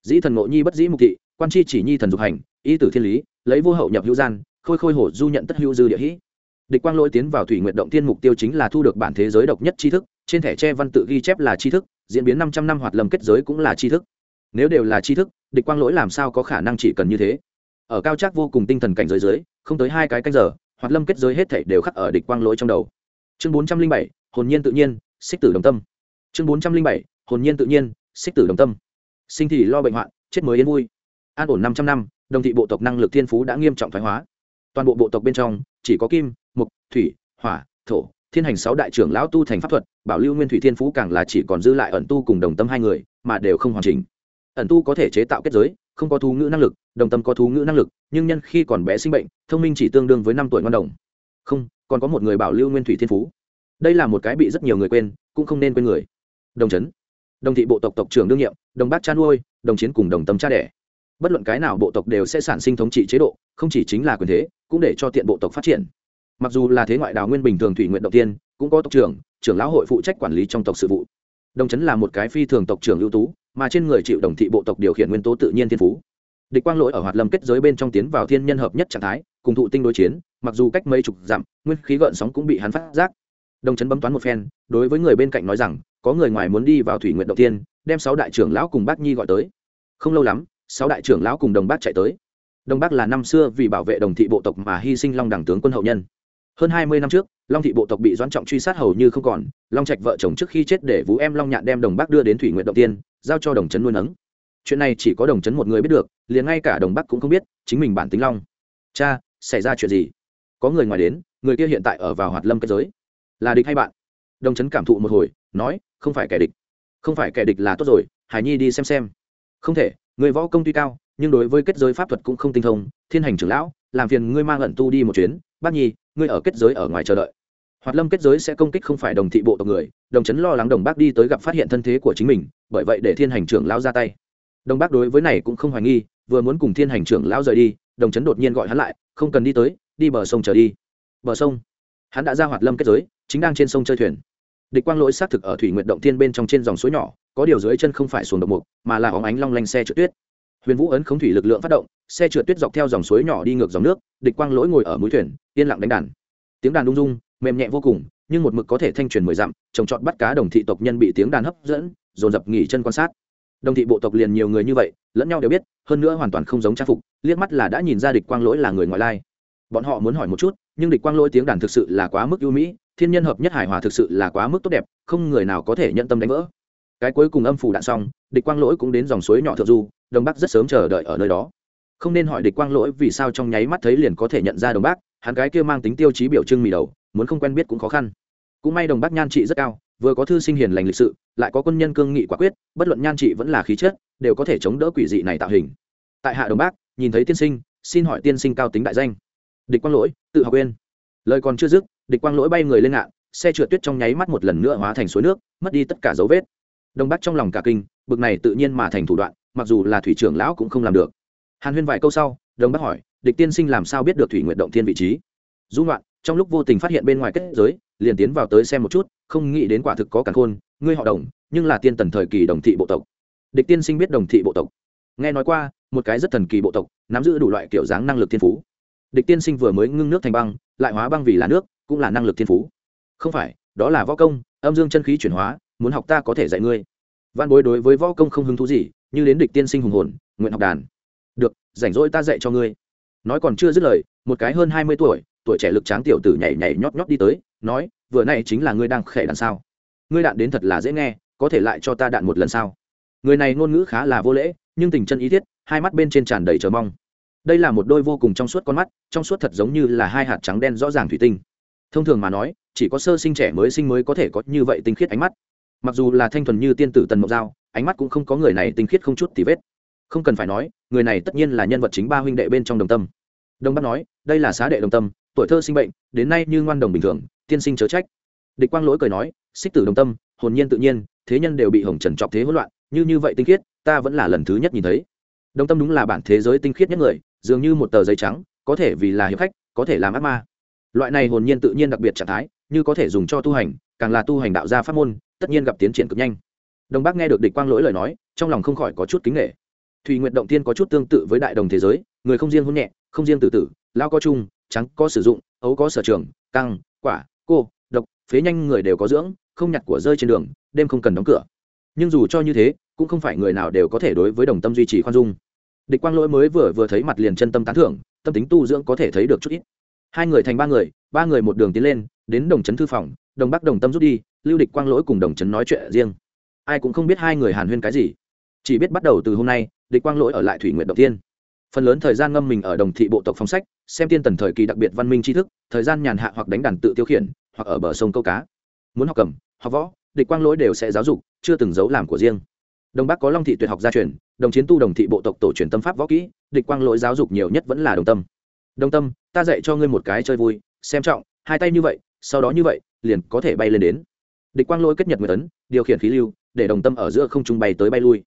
Dĩ thần ngộ nhi bất dĩ mục thị, quan chi chỉ nhi thần dục hành, ý tử thiên lý lấy vô hậu nhập hữu gian, khôi khôi hổ du nhận tất hữu dư địa hĩ địch quang lỗi tiến vào thủy nguyện động tiên mục tiêu chính là thu được bản thế giới độc nhất tri thức, trên thẻ tre văn tự ghi chép là tri thức, diễn biến năm trăm năm hoạt lâm kết giới cũng là tri thức. Nếu đều là tri thức, địch quang lỗi làm sao có khả năng chỉ cần như thế? Ở cao trác vô cùng tinh thần cảnh giới dưới, không tới hai cái canh giờ, hoạt lâm kết giới hết thảy đều khắc ở địch quang lỗi trong đầu. Chương bốn trăm linh bảy, hồn nhiên tự nhiên, xích tử đồng tâm. Chương bốn trăm linh bảy, hồn nhiên tự nhiên, xích tử đồng tâm. Sinh thì lo bệnh hoạn, chết mới yên vui. An ổn năm trăm năm đồng thị bộ tộc năng lực thiên phú đã nghiêm trọng thoái hóa. Toàn bộ bộ tộc bên trong, chỉ có kim mục thủy, hỏa, thổ, thiên hành sáu đại trưởng lão tu thành pháp thuật, bảo lưu nguyên thủy thiên phú càng là chỉ còn dư lại ẩn tu cùng đồng tâm hai người, mà đều không hoàn chỉnh. Ẩn tu có thể chế tạo kết giới, không có thú ngữ năng lực, đồng tâm có thú ngữ năng lực, nhưng nhân khi còn bé sinh bệnh, thông minh chỉ tương đương với năm tuổi ngon đồng. Không, còn có một người bảo lưu nguyên thủy thiên phú. Đây là một cái bị rất nhiều người quên, cũng không nên quên người. Đồng chấn. Đồng thị bộ tộc tộc trưởng đương nhiệm, đồng bác cha nuôi, đồng chiến cùng đồng tâm cha đẻ bất luận cái nào bộ tộc đều sẽ sản sinh thống trị chế độ, không chỉ chính là quyền thế, cũng để cho tiện bộ tộc phát triển. Mặc dù là thế ngoại đào nguyên bình thường thủy nguyện đầu tiên, cũng có tộc trưởng trưởng lão hội phụ trách quản lý trong tộc sự vụ. Đồng chấn là một cái phi thường tộc trưởng ưu tú, mà trên người chịu đồng thị bộ tộc điều khiển nguyên tố tự nhiên thiên phú. Địch quang lỗi ở hoạt lâm kết giới bên trong tiến vào thiên nhân hợp nhất trạng thái, cùng thụ tinh đối chiến, mặc dù cách mấy chục dặm, nguyên khí gợn sóng cũng bị hắn phát giác. Đồng chấn bấm toán một phen, đối với người bên cạnh nói rằng, có người ngoài muốn đi vào thủy nguyện đầu tiên, đem sáu đại trưởng lão cùng bác nhi gọi tới. Không lâu lắm sáu đại trưởng lão cùng đồng bác chạy tới. Đồng bác là năm xưa vì bảo vệ đồng thị bộ tộc mà hy sinh long đẳng tướng quân hậu nhân. Hơn hai mươi năm trước, long thị bộ tộc bị doãn trọng truy sát hầu như không còn, long trạch vợ chồng trước khi chết để vũ em long nhạn đem đồng bác đưa đến thủy nguyện động tiên, giao cho đồng trấn nuôi nấng. Chuyện này chỉ có đồng chấn một người biết được, liền ngay cả đồng bắc cũng không biết, chính mình bản tính long. Cha, xảy ra chuyện gì? Có người ngoài đến, người kia hiện tại ở vào hoạt lâm kết giới. Là địch hay bạn? Đồng chấn cảm thụ một hồi, nói, không phải kẻ địch. Không phải kẻ địch là tốt rồi, hải nhi đi xem xem. Không thể người võ công tuy cao, nhưng đối với kết giới pháp thuật cũng không tinh thông, thiên hành trưởng lão, làm phiền ngươi mang ẩn tu đi một chuyến, bác nhi, ngươi ở kết giới ở ngoài chờ đợi. Hoạt lâm kết giới sẽ công kích không phải đồng thị bộ tộc người, đồng chấn lo lắng đồng bác đi tới gặp phát hiện thân thế của chính mình, bởi vậy để thiên hành trưởng lão ra tay. Đồng bác đối với này cũng không hoài nghi, vừa muốn cùng thiên hành trưởng lão rời đi, đồng chấn đột nhiên gọi hắn lại, không cần đi tới, đi bờ sông chờ đi. Bờ sông? Hắn đã ra hoạt lâm kết giới, chính đang trên sông chơi thuyền. Địch quang lỗi xác thực ở thủy nguyện động thiên bên trong trên dòng suối nhỏ có điều dưới chân không phải xuồng độc mục mà là óng ánh long lanh xe trượt tuyết. Huyền vũ ấn không thủy lực lượng phát động xe trượt tuyết dọc theo dòng suối nhỏ đi ngược dòng nước địch quang lỗi ngồi ở mũi thuyền yên lặng đánh đàn. Tiếng đàn lung dung, mềm nhẹ vô cùng nhưng một mực có thể thanh truyền mười dặm trồng trọt bắt cá đồng thị tộc nhân bị tiếng đàn hấp dẫn dồn dập nghỉ chân quan sát. Đồng thị bộ tộc liền nhiều người như vậy lẫn nhau đều biết hơn nữa hoàn toàn không giống trang phục liếc mắt là đã nhìn ra địch quang lỗi là người ngoại lai. Bọn họ muốn hỏi một chút nhưng địch quang lỗi tiếng đàn thực sự là quá mức ưu mỹ thiên nhân hợp nhất hài hòa thực sự là quá mức tốt đẹp không người nào có thể nhận tâm đánh vỡ cái cuối cùng âm phủ đạn xong, địch quang lỗi cũng đến dòng suối nhỏ thượng du, đông bắc rất sớm chờ đợi ở nơi đó. Không nên hỏi địch quang lỗi vì sao trong nháy mắt thấy liền có thể nhận ra đồng bắc, hắn cái kia mang tính tiêu chí biểu trưng mì đầu, muốn không quen biết cũng khó khăn. Cũng may đồng bắc nhan trị rất cao, vừa có thư sinh hiền lành lịch sự, lại có quân nhân cương nghị quả quyết, bất luận nhan trị vẫn là khí chất, đều có thể chống đỡ quỷ dị này tạo hình. Tại hạ đồng bắc, nhìn thấy tiên sinh, xin hỏi tiên sinh cao tính đại danh. Địch quang lỗi, tự học quên. Lời còn chưa dứt, địch quang lỗi bay người lên ngạn, xe trượt tuyết trong nháy mắt một lần nữa hóa thành suối nước, mất đi tất cả dấu vết đông bắc trong lòng cả kinh, bực này tự nhiên mà thành thủ đoạn, mặc dù là thủy trưởng lão cũng không làm được. Hàn huyên vài câu sau, đông bắc hỏi, địch tiên sinh làm sao biết được thủy nguyện động thiên vị trí? Dung loạn trong lúc vô tình phát hiện bên ngoài kết giới, liền tiến vào tới xem một chút, không nghĩ đến quả thực có càn khôn, ngươi họ đồng, nhưng là tiên tần thời kỳ đồng thị bộ tộc. Địch tiên sinh biết đồng thị bộ tộc. Nghe nói qua, một cái rất thần kỳ bộ tộc, nắm giữ đủ loại kiểu dáng năng lực thiên phú. Địch tiên sinh vừa mới ngưng nước thành băng, lại hóa băng vì là nước, cũng là năng lực thiên phú. Không phải, đó là võ công, âm dương chân khí chuyển hóa muốn học ta có thể dạy ngươi. Văn bối đối với võ công không hứng thú gì, như đến địch tiên sinh hùng hồn, nguyện học đàn. Được, rảnh rỗi ta dạy cho ngươi. Nói còn chưa dứt lời, một cái hơn hai mươi tuổi tuổi trẻ lực tráng tiểu tử nhảy nhảy nhót nhót đi tới, nói, vừa nay chính là ngươi đang khẽ đàn sao? Ngươi đạn đến thật là dễ nghe, có thể lại cho ta đạn một lần sao? Người này ngôn ngữ khá là vô lễ, nhưng tình chân ý thiết, hai mắt bên trên tràn đầy chờ mong. Đây là một đôi vô cùng trong suốt con mắt, trong suốt thật giống như là hai hạt trắng đen rõ ràng thủy tinh. Thông thường mà nói, chỉ có sơ sinh trẻ mới sinh mới có thể có như vậy tinh khiết ánh mắt mặc dù là thanh thuần như tiên tử tần mộc giao, ánh mắt cũng không có người này tinh khiết không chút tí vết. Không cần phải nói, người này tất nhiên là nhân vật chính ba huynh đệ bên trong đồng tâm. Đông bắc nói, đây là xá đệ đồng tâm, tuổi thơ sinh bệnh, đến nay như ngoan đồng bình thường, tiên sinh chớ trách. Địch quang lỗi cười nói, xích tử đồng tâm, hồn nhiên tự nhiên, thế nhân đều bị hồng trần trọc thế hỗn loạn, như như vậy tinh khiết, ta vẫn là lần thứ nhất nhìn thấy. Đồng tâm đúng là bản thế giới tinh khiết nhất người, dường như một tờ giấy trắng, có thể vì là hiệp khách, có thể làm ác ma. Loại này hồn nhiên tự nhiên đặc biệt trạng thái, như có thể dùng cho tu hành, càng là tu hành đạo gia pháp môn tất nhiên gặp tiến triển cực nhanh. Đồng bác nghe được địch quang lỗi lời nói, trong lòng không khỏi có chút kính nghệ thùy nguyện động Thiên có chút tương tự với đại đồng thế giới, người không riêng hôn nhẹ, không riêng tự tử lao có chung trắng có sử dụng, ấu có sở trường, căng, quả, cô, độc, phế nhanh người đều có dưỡng, không nhặt của rơi trên đường, đêm không cần đóng cửa. Nhưng dù cho như thế, cũng không phải người nào đều có thể đối với đồng tâm duy trì khoan dung. Địch quang lỗi mới vừa vừa thấy mặt liền chân tâm tán thưởng, tâm tính tu dưỡng có thể thấy được chút ít. Hai người thành ba người ba người một đường tiến lên, đến đồng trấn thư phòng đồng bắc đồng tâm rút đi, lưu địch quang lỗi cùng đồng trấn nói chuyện riêng. Ai cũng không biết hai người hàn huyên cái gì. Chỉ biết bắt đầu từ hôm nay, địch quang lỗi ở lại thủy nguyện đầu tiên phần lớn thời gian ngâm mình ở đồng thị bộ tộc phong sách, xem tiên tần thời kỳ đặc biệt văn minh tri thức, thời gian nhàn hạ hoặc đánh đàn tự tiêu khiển, hoặc ở bờ sông câu cá. Muốn học cầm, học võ, địch quang lỗi đều sẽ giáo dục, chưa từng giấu làm của riêng. Đồng bắc có long thị tuyệt học gia truyền, đồng chiến tu đồng thị bộ tộc tổ truyền tâm pháp võ kỹ, địch quang lỗi giáo dục nhiều nhất vẫn là đồng tâm. Đồng tâm, ta dạy cho ngươi một cái chơi vui, xem trọng, hai tay như vậy, sau đó như vậy liền có thể bay lên đến. Địch quang lỗi kết nhật nguyệt tấn điều khiển khí lưu, để đồng tâm ở giữa không trung bay tới bay lui.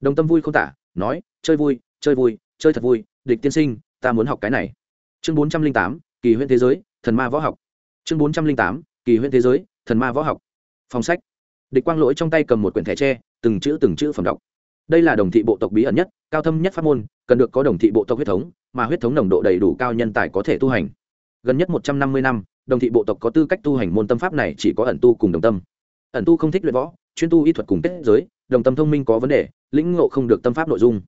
Đồng tâm vui không tả, nói, chơi vui chơi vui, chơi thật vui, địch tiên sinh, ta muốn học cái này. Chương bốn trăm linh tám, kỳ huyễn thế giới, thần ma võ học. Chương bốn trăm linh tám, kỳ huyễn thế giới, thần ma võ học. Phòng sách. Địch quang lỗi trong tay cầm một quyển thẻ tre, từng chữ từng chữ phẩm đọc. Đây là đồng thị bộ tộc bí ẩn nhất, cao thâm nhất pháp môn, cần được có đồng thị bộ tộc huyết thống, mà huyết thống nồng độ đầy đủ cao nhân tài có thể tu hành. Gần nhất một trăm năm mươi năm đồng thị bộ tộc có tư cách tu hành môn tâm pháp này chỉ có ẩn tu cùng đồng tâm. Ẩn tu không thích luyện võ, chuyên tu y thuật cùng kết giới, đồng tâm thông minh có vấn đề, lĩnh ngộ không được tâm pháp nội dung.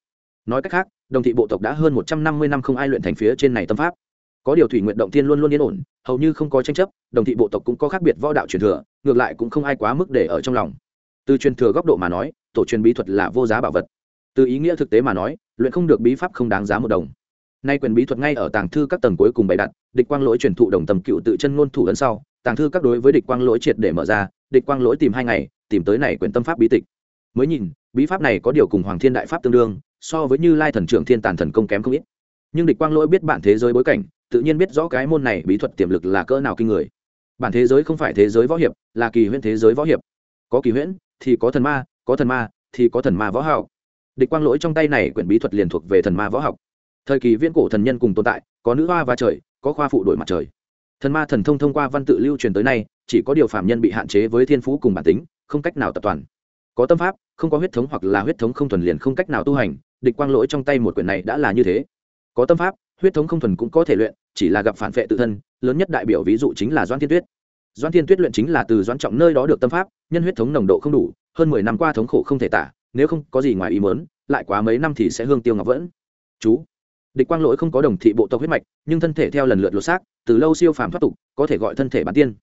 Nói cách khác, đồng thị bộ tộc đã hơn một trăm năm mươi năm không ai luyện thành phía trên này tâm pháp. Có điều thủy nguyện động tiên luôn luôn yên ổn, hầu như không có tranh chấp, đồng thị bộ tộc cũng có khác biệt võ đạo truyền thừa, ngược lại cũng không ai quá mức để ở trong lòng. Từ truyền thừa góc độ mà nói, tổ truyền bí thuật là vô giá bảo vật. Từ ý nghĩa thực tế mà nói, luyện không được bí pháp không đáng giá một đồng nay quyền bí thuật ngay ở tàng thư các tầng cuối cùng bày đặt, địch quang lỗi truyền thụ đồng tầm cựu tự chân ngôn thủ ấn sau, tàng thư các đối với địch quang lỗi triệt để mở ra, địch quang lỗi tìm hai ngày, tìm tới này quyển tâm pháp bí tịch. Mới nhìn, bí pháp này có điều cùng hoàng thiên đại pháp tương đương, so với như lai thần trưởng thiên tàn thần công kém không ít. Nhưng địch quang lỗi biết bản thế giới bối cảnh, tự nhiên biết rõ cái môn này bí thuật tiềm lực là cỡ nào kinh người. Bản thế giới không phải thế giới võ hiệp, là kỳ huyễn thế giới võ hiệp. Có kỳ huyễn, thì có thần ma, có thần ma, thì có thần ma võ học địch quang lỗi trong tay này quyển bí thuật liền thuộc về thần ma võ học thời kỳ viễn cổ thần nhân cùng tồn tại, có nữ hoa và trời, có khoa phụ đổi mặt trời. Thần ma thần thông thông qua văn tự lưu truyền tới nay, chỉ có điều phạm nhân bị hạn chế với thiên phú cùng bản tính, không cách nào tập toàn. Có tâm pháp, không có huyết thống hoặc là huyết thống không thuần liền không cách nào tu hành, địch quang lỗi trong tay một quyển này đã là như thế. Có tâm pháp, huyết thống không thuần cũng có thể luyện, chỉ là gặp phản vệ tự thân, lớn nhất đại biểu ví dụ chính là doan thiên tuyết. Doan thiên tuyết luyện chính là từ doan trọng nơi đó được tâm pháp, nhân huyết thống nồng độ không đủ, hơn mười năm qua thống khổ không thể tả, nếu không có gì ngoài ý mớn lại quá mấy năm thì sẽ hương tiêu ngọc vẫn. Chú địch quang lỗi không có đồng thị bộ tộc huyết mạch, nhưng thân thể theo lần lượt lột xác, từ lâu siêu phàm thoát tục, có thể gọi thân thể bản tiên.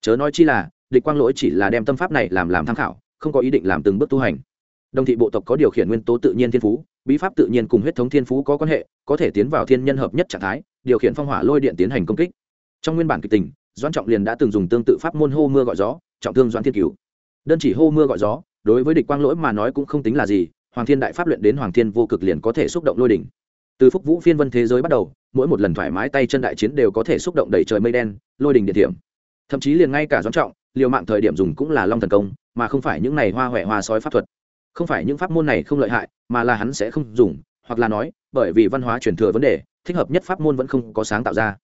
Chớ nói chi là, địch quang lỗi chỉ là đem tâm pháp này làm làm tham khảo, không có ý định làm từng bước tu hành. Đồng thị bộ tộc có điều khiển nguyên tố tự nhiên thiên phú, bí pháp tự nhiên cùng huyết thống thiên phú có quan hệ, có thể tiến vào thiên nhân hợp nhất trạng thái, điều khiển phong hỏa lôi điện tiến hành công kích. Trong nguyên bản kịch tình doan trọng liền đã từng dùng tương tự pháp môn hô mưa gọi gió, trọng thương doan thiên cửu. Đơn chỉ hô mưa gọi gió, đối với địch quang lỗi mà nói cũng không tính là gì, hoàng thiên đại pháp luyện đến hoàng thiên vô cực liền có thể xúc động lôi đỉnh từ phúc vũ phiên vân thế giới bắt đầu, mỗi một lần thoải mái tay chân đại chiến đều có thể xúc động đẩy trời mây đen, lôi đình địa điểm. Thậm chí liền ngay cả doãn trọng, liều mạng thời điểm dùng cũng là long thần công, mà không phải những này hoa huệ hoa sói pháp thuật. Không phải những pháp môn này không lợi hại, mà là hắn sẽ không dùng, hoặc là nói, bởi vì văn hóa truyền thừa vấn đề, thích hợp nhất pháp môn vẫn không có sáng tạo ra.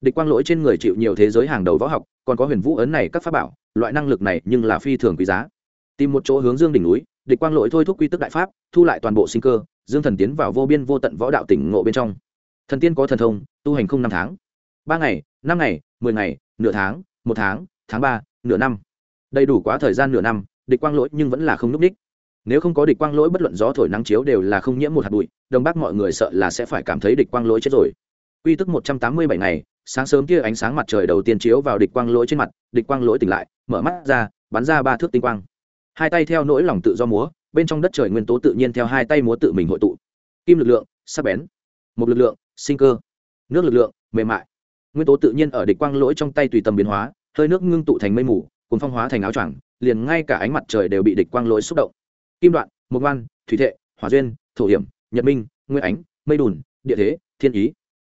Địch quang lỗi trên người chịu nhiều thế giới hàng đầu võ học, còn có huyền vũ ấn này các pháp bảo, loại năng lực này nhưng là phi thường quý giá. Tìm một chỗ hướng dương đỉnh núi địch quang lỗi thôi thúc quy tức đại pháp, thu lại toàn bộ sinh cơ, dương thần tiến vào vô biên vô tận võ đạo tỉnh ngộ bên trong. Thần tiên có thần thông, tu hành không năm tháng. Ba ngày, năm ngày, mười ngày, nửa tháng, một tháng tháng ba, nửa năm. Đầy đủ quá thời gian nửa năm, địch quang lỗi nhưng vẫn là không n ú c đích. Nếu không có địch quang lỗi, bất luận gió thổi nắng chiếu đều là không nhiễm một hạt bụi, Đồng bác mọi người sợ là sẽ phải cảm thấy địch quang lỗi chết rồi. Quy tức một trăm tám mươi bảy ngày, sáng sớm kia ánh sáng mặt trời đầu tiên chiếu vào địch quang lỗi trên mặt, địch quang lỗi tỉnh lại, mở mắt ra, bắn ra ba thước tinh quang hai tay theo nỗi lòng tự do múa, bên trong đất trời nguyên tố tự nhiên theo hai tay múa tự mình hội tụ. Kim lực lượng, sắc bén. Một lực lượng, sinh cơ. Nước lực lượng, mềm mại. Nguyên tố tự nhiên ở địch quang lỗi trong tay tùy tầm biến hóa, hơi nước ngưng tụ thành mây mù, cuốn phong hóa thành áo choàng, liền ngay cả ánh mặt trời đều bị địch quang lỗi xúc động. Kim đoạn, mộc ngoan thủy thệ, hỏa duyên, thổ hiểm, nhật minh, nguyên ánh, mây đùn, địa thế, thiên ý.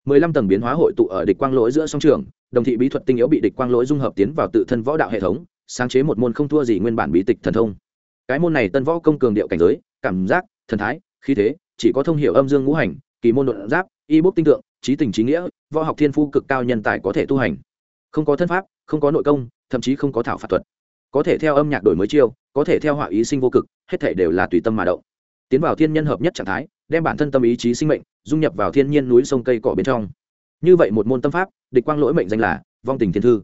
Mười lăm tầng biến hóa hội tụ ở địch quang lỗi giữa song trường, đồng thị bí thuật tinh yếu bị địch quang lỗi dung hợp tiến vào tự thân võ đạo hệ thống sáng chế một môn không thua gì nguyên bản bí tịch thần thông. Cái môn này tân võ công cường điệu cảnh giới, cảm giác, thần thái, khí thế, chỉ có thông hiểu âm dương ngũ hành, kỳ môn luận giáp, y bốc tinh tượng, trí tình trí nghĩa, võ học thiên phu cực cao nhân tài có thể tu hành. Không có thân pháp, không có nội công, thậm chí không có thảo phạt thuật. Có thể theo âm nhạc đổi mới chiêu, có thể theo họa ý sinh vô cực, hết thể đều là tùy tâm mà động. Tiến vào thiên nhân hợp nhất trạng thái, đem bản thân tâm ý chí sinh mệnh, dung nhập vào thiên nhiên núi sông cây cỏ bên trong. Như vậy một môn tâm pháp, địch quang lỗi mệnh danh là vong tình thiên thư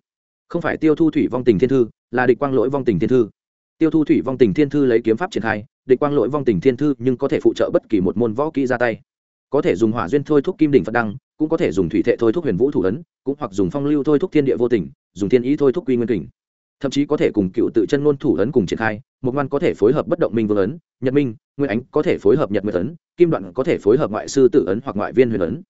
không phải tiêu thu thủy vong tình thiên thư, là địch quang lỗi vong tình thiên thư. Tiêu thu thủy vong tình thiên thư lấy kiếm pháp triển khai, địch quang lỗi vong tình thiên thư nhưng có thể phụ trợ bất kỳ một môn võ kỹ ra tay. Có thể dùng hỏa duyên thôi thúc kim đỉnh phật đăng, cũng có thể dùng thủy thệ thôi thúc huyền vũ thủ ấn, cũng hoặc dùng phong lưu thôi thúc thiên địa vô tình, dùng thiên ý thôi thúc quy nguyên kình. Thậm chí có thể cùng cựu tự chân ngôn thủ ấn cùng triển khai, một ngoan có thể phối hợp bất động minh vương ấn, nhật minh, nguyên ánh có thể phối hợp nhật nguyệt ấn, kim đoạn có thể phối hợp ngoại sư tự ấn hoặc ngoại viên huyền ấn.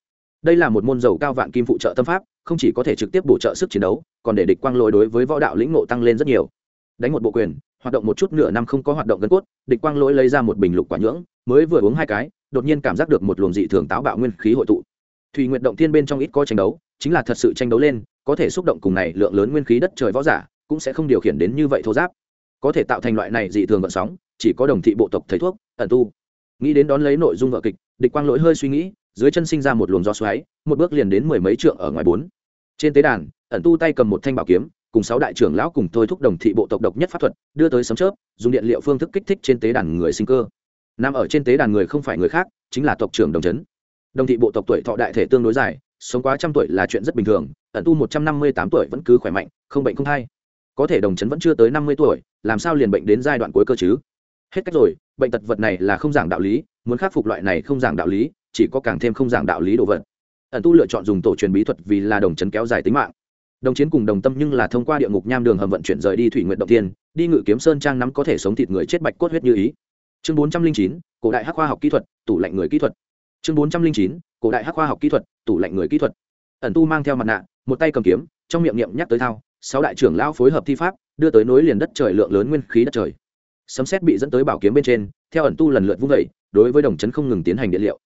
Đây là một môn dầu cao vạn kim phụ trợ tâm pháp không chỉ có thể trực tiếp bổ trợ sức chiến đấu, còn để địch quang lôi đối với võ đạo lĩnh ngộ tăng lên rất nhiều. Đánh một bộ quyền, hoạt động một chút nửa năm không có hoạt động gân cốt, địch quang lỗi lấy ra một bình lục quả nhưỡng, mới vừa uống hai cái, đột nhiên cảm giác được một luồng dị thường táo bạo nguyên khí hội tụ. Thùy nguyện động thiên bên trong ít có tranh đấu, chính là thật sự tranh đấu lên, có thể xúc động cùng này lượng lớn nguyên khí đất trời võ giả, cũng sẽ không điều khiển đến như vậy thô giáp. Có thể tạo thành loại này dị thường vận sóng, chỉ có đồng thị bộ tộc thầy thuốc, ẩn tu. Nghĩ đến đón lấy nội dung vợ kịch, địch quang lỗi hơi suy nghĩ dưới chân sinh ra một luồng gió xoáy, một bước liền đến mười mấy trượng ở ngoài bốn. Trên tế đàn, ẩn tu tay cầm một thanh bảo kiếm, cùng sáu đại trưởng lão cùng thôi thúc đồng thị bộ tộc độc nhất pháp thuật, đưa tới sấm chớp, dùng điện liệu phương thức kích thích trên tế đàn người sinh cơ. Nằm ở trên tế đàn người không phải người khác, chính là tộc trưởng đồng trấn đồng thị bộ tộc tuổi thọ đại thể tương đối dài, sống quá trăm tuổi là chuyện rất bình thường, ẩn tu một trăm năm mươi tám tuổi vẫn cứ khỏe mạnh, không bệnh không thay. có thể đồng trấn vẫn chưa tới năm mươi tuổi, làm sao liền bệnh đến giai đoạn cuối cơ chứ? Hết cách rồi, bệnh tật vật này là không giảng đạo lý, muốn khắc phục loại này không giảng đạo lý chỉ có càng thêm không giảng đạo lý đồ vật. Ẩn tu lựa chọn dùng tổ truyền bí thuật vì là đồng chấn kéo dài tính mạng. Đồng chiến cùng đồng tâm nhưng là thông qua địa ngục nham đường hầm vận chuyển rời đi thủy nguyện động tiên đi ngự kiếm sơn trang nắm có thể sống thịt người chết bạch cốt huyết như ý. Chương bốn trăm linh chín, cổ đại hắc khoa học kỹ thuật, tủ lạnh người kỹ thuật. Chương bốn trăm linh chín, cổ đại hắc khoa học kỹ thuật, tủ lạnh người kỹ thuật. Ẩn tu mang theo mặt nạ, một tay cầm kiếm, trong miệng niệm nhắc tới thao, sáu đại trưởng lão phối hợp thi pháp, đưa tới nối liền đất trời lượng lớn nguyên khí đất trời. Sấm xét bị dẫn tới bảo kiếm bên trên, theo ẩn tu lần lượt vung vẩy đối với đồng chấn không ngừng tiến hành điện liệu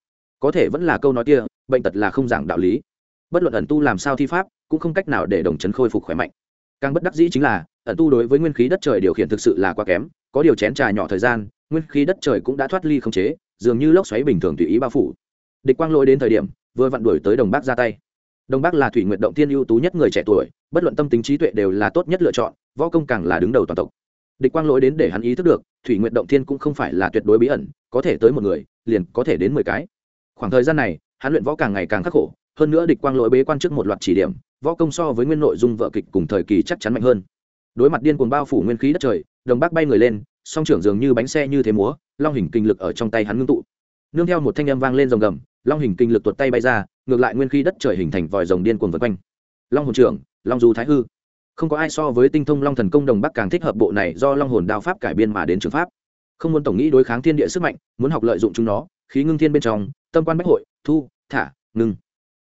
có thể vẫn là câu nói kia, bệnh tật là không giảng đạo lý. Bất luận ẩn tu làm sao thi pháp, cũng không cách nào để đồng chấn khôi phục khỏe mạnh. Càng bất đắc dĩ chính là, ẩn tu đối với nguyên khí đất trời điều khiển thực sự là quá kém, có điều chén trà nhỏ thời gian, nguyên khí đất trời cũng đã thoát ly không chế, dường như lốc xoáy bình thường tùy ý bao phủ. Địch quang lỗi đến thời điểm, vừa vặn đuổi tới đồng bác ra tay. Đồng bác là thủy nguyện động tiên ưu tú nhất người trẻ tuổi, bất luận tâm tính trí tuệ đều là tốt nhất lựa chọn, võ công càng là đứng đầu toàn tộc. Địch quang lỗi đến để hắn ý thức được, thủy nguyện động thiên cũng không phải là tuyệt đối bí ẩn, có thể tới một người, liền có thể đến mười cái khoảng thời gian này, hắn luyện võ càng ngày càng khắc khổ, hơn nữa địch quang lỗi bế quan trước một loạt chỉ điểm, võ công so với nguyên nội dung vợ kịch cùng thời kỳ chắc chắn mạnh hơn. Đối mặt điên cuồng bao phủ nguyên khí đất trời, đồng bác bay người lên, song trưởng dường như bánh xe như thế múa, long hình kinh lực ở trong tay hắn ngưng tụ. Nương theo một thanh âm vang lên dòng gầm, long hình kinh lực tuột tay bay ra, ngược lại nguyên khí đất trời hình thành vòi rồng điên cuồng vân quanh. Long hồn trưởng, long du thái hư. Không có ai so với tinh thông long thần công đồng bắc càng thích hợp bộ này do long hồn đao pháp cải biên mà đến trường pháp. Không muốn tổng nghĩ đối kháng thiên địa sức mạnh, muốn học lợi dụng chúng nó, khí ngưng thiên bên trong tâm quan bách hội, thu, thả, ngừng.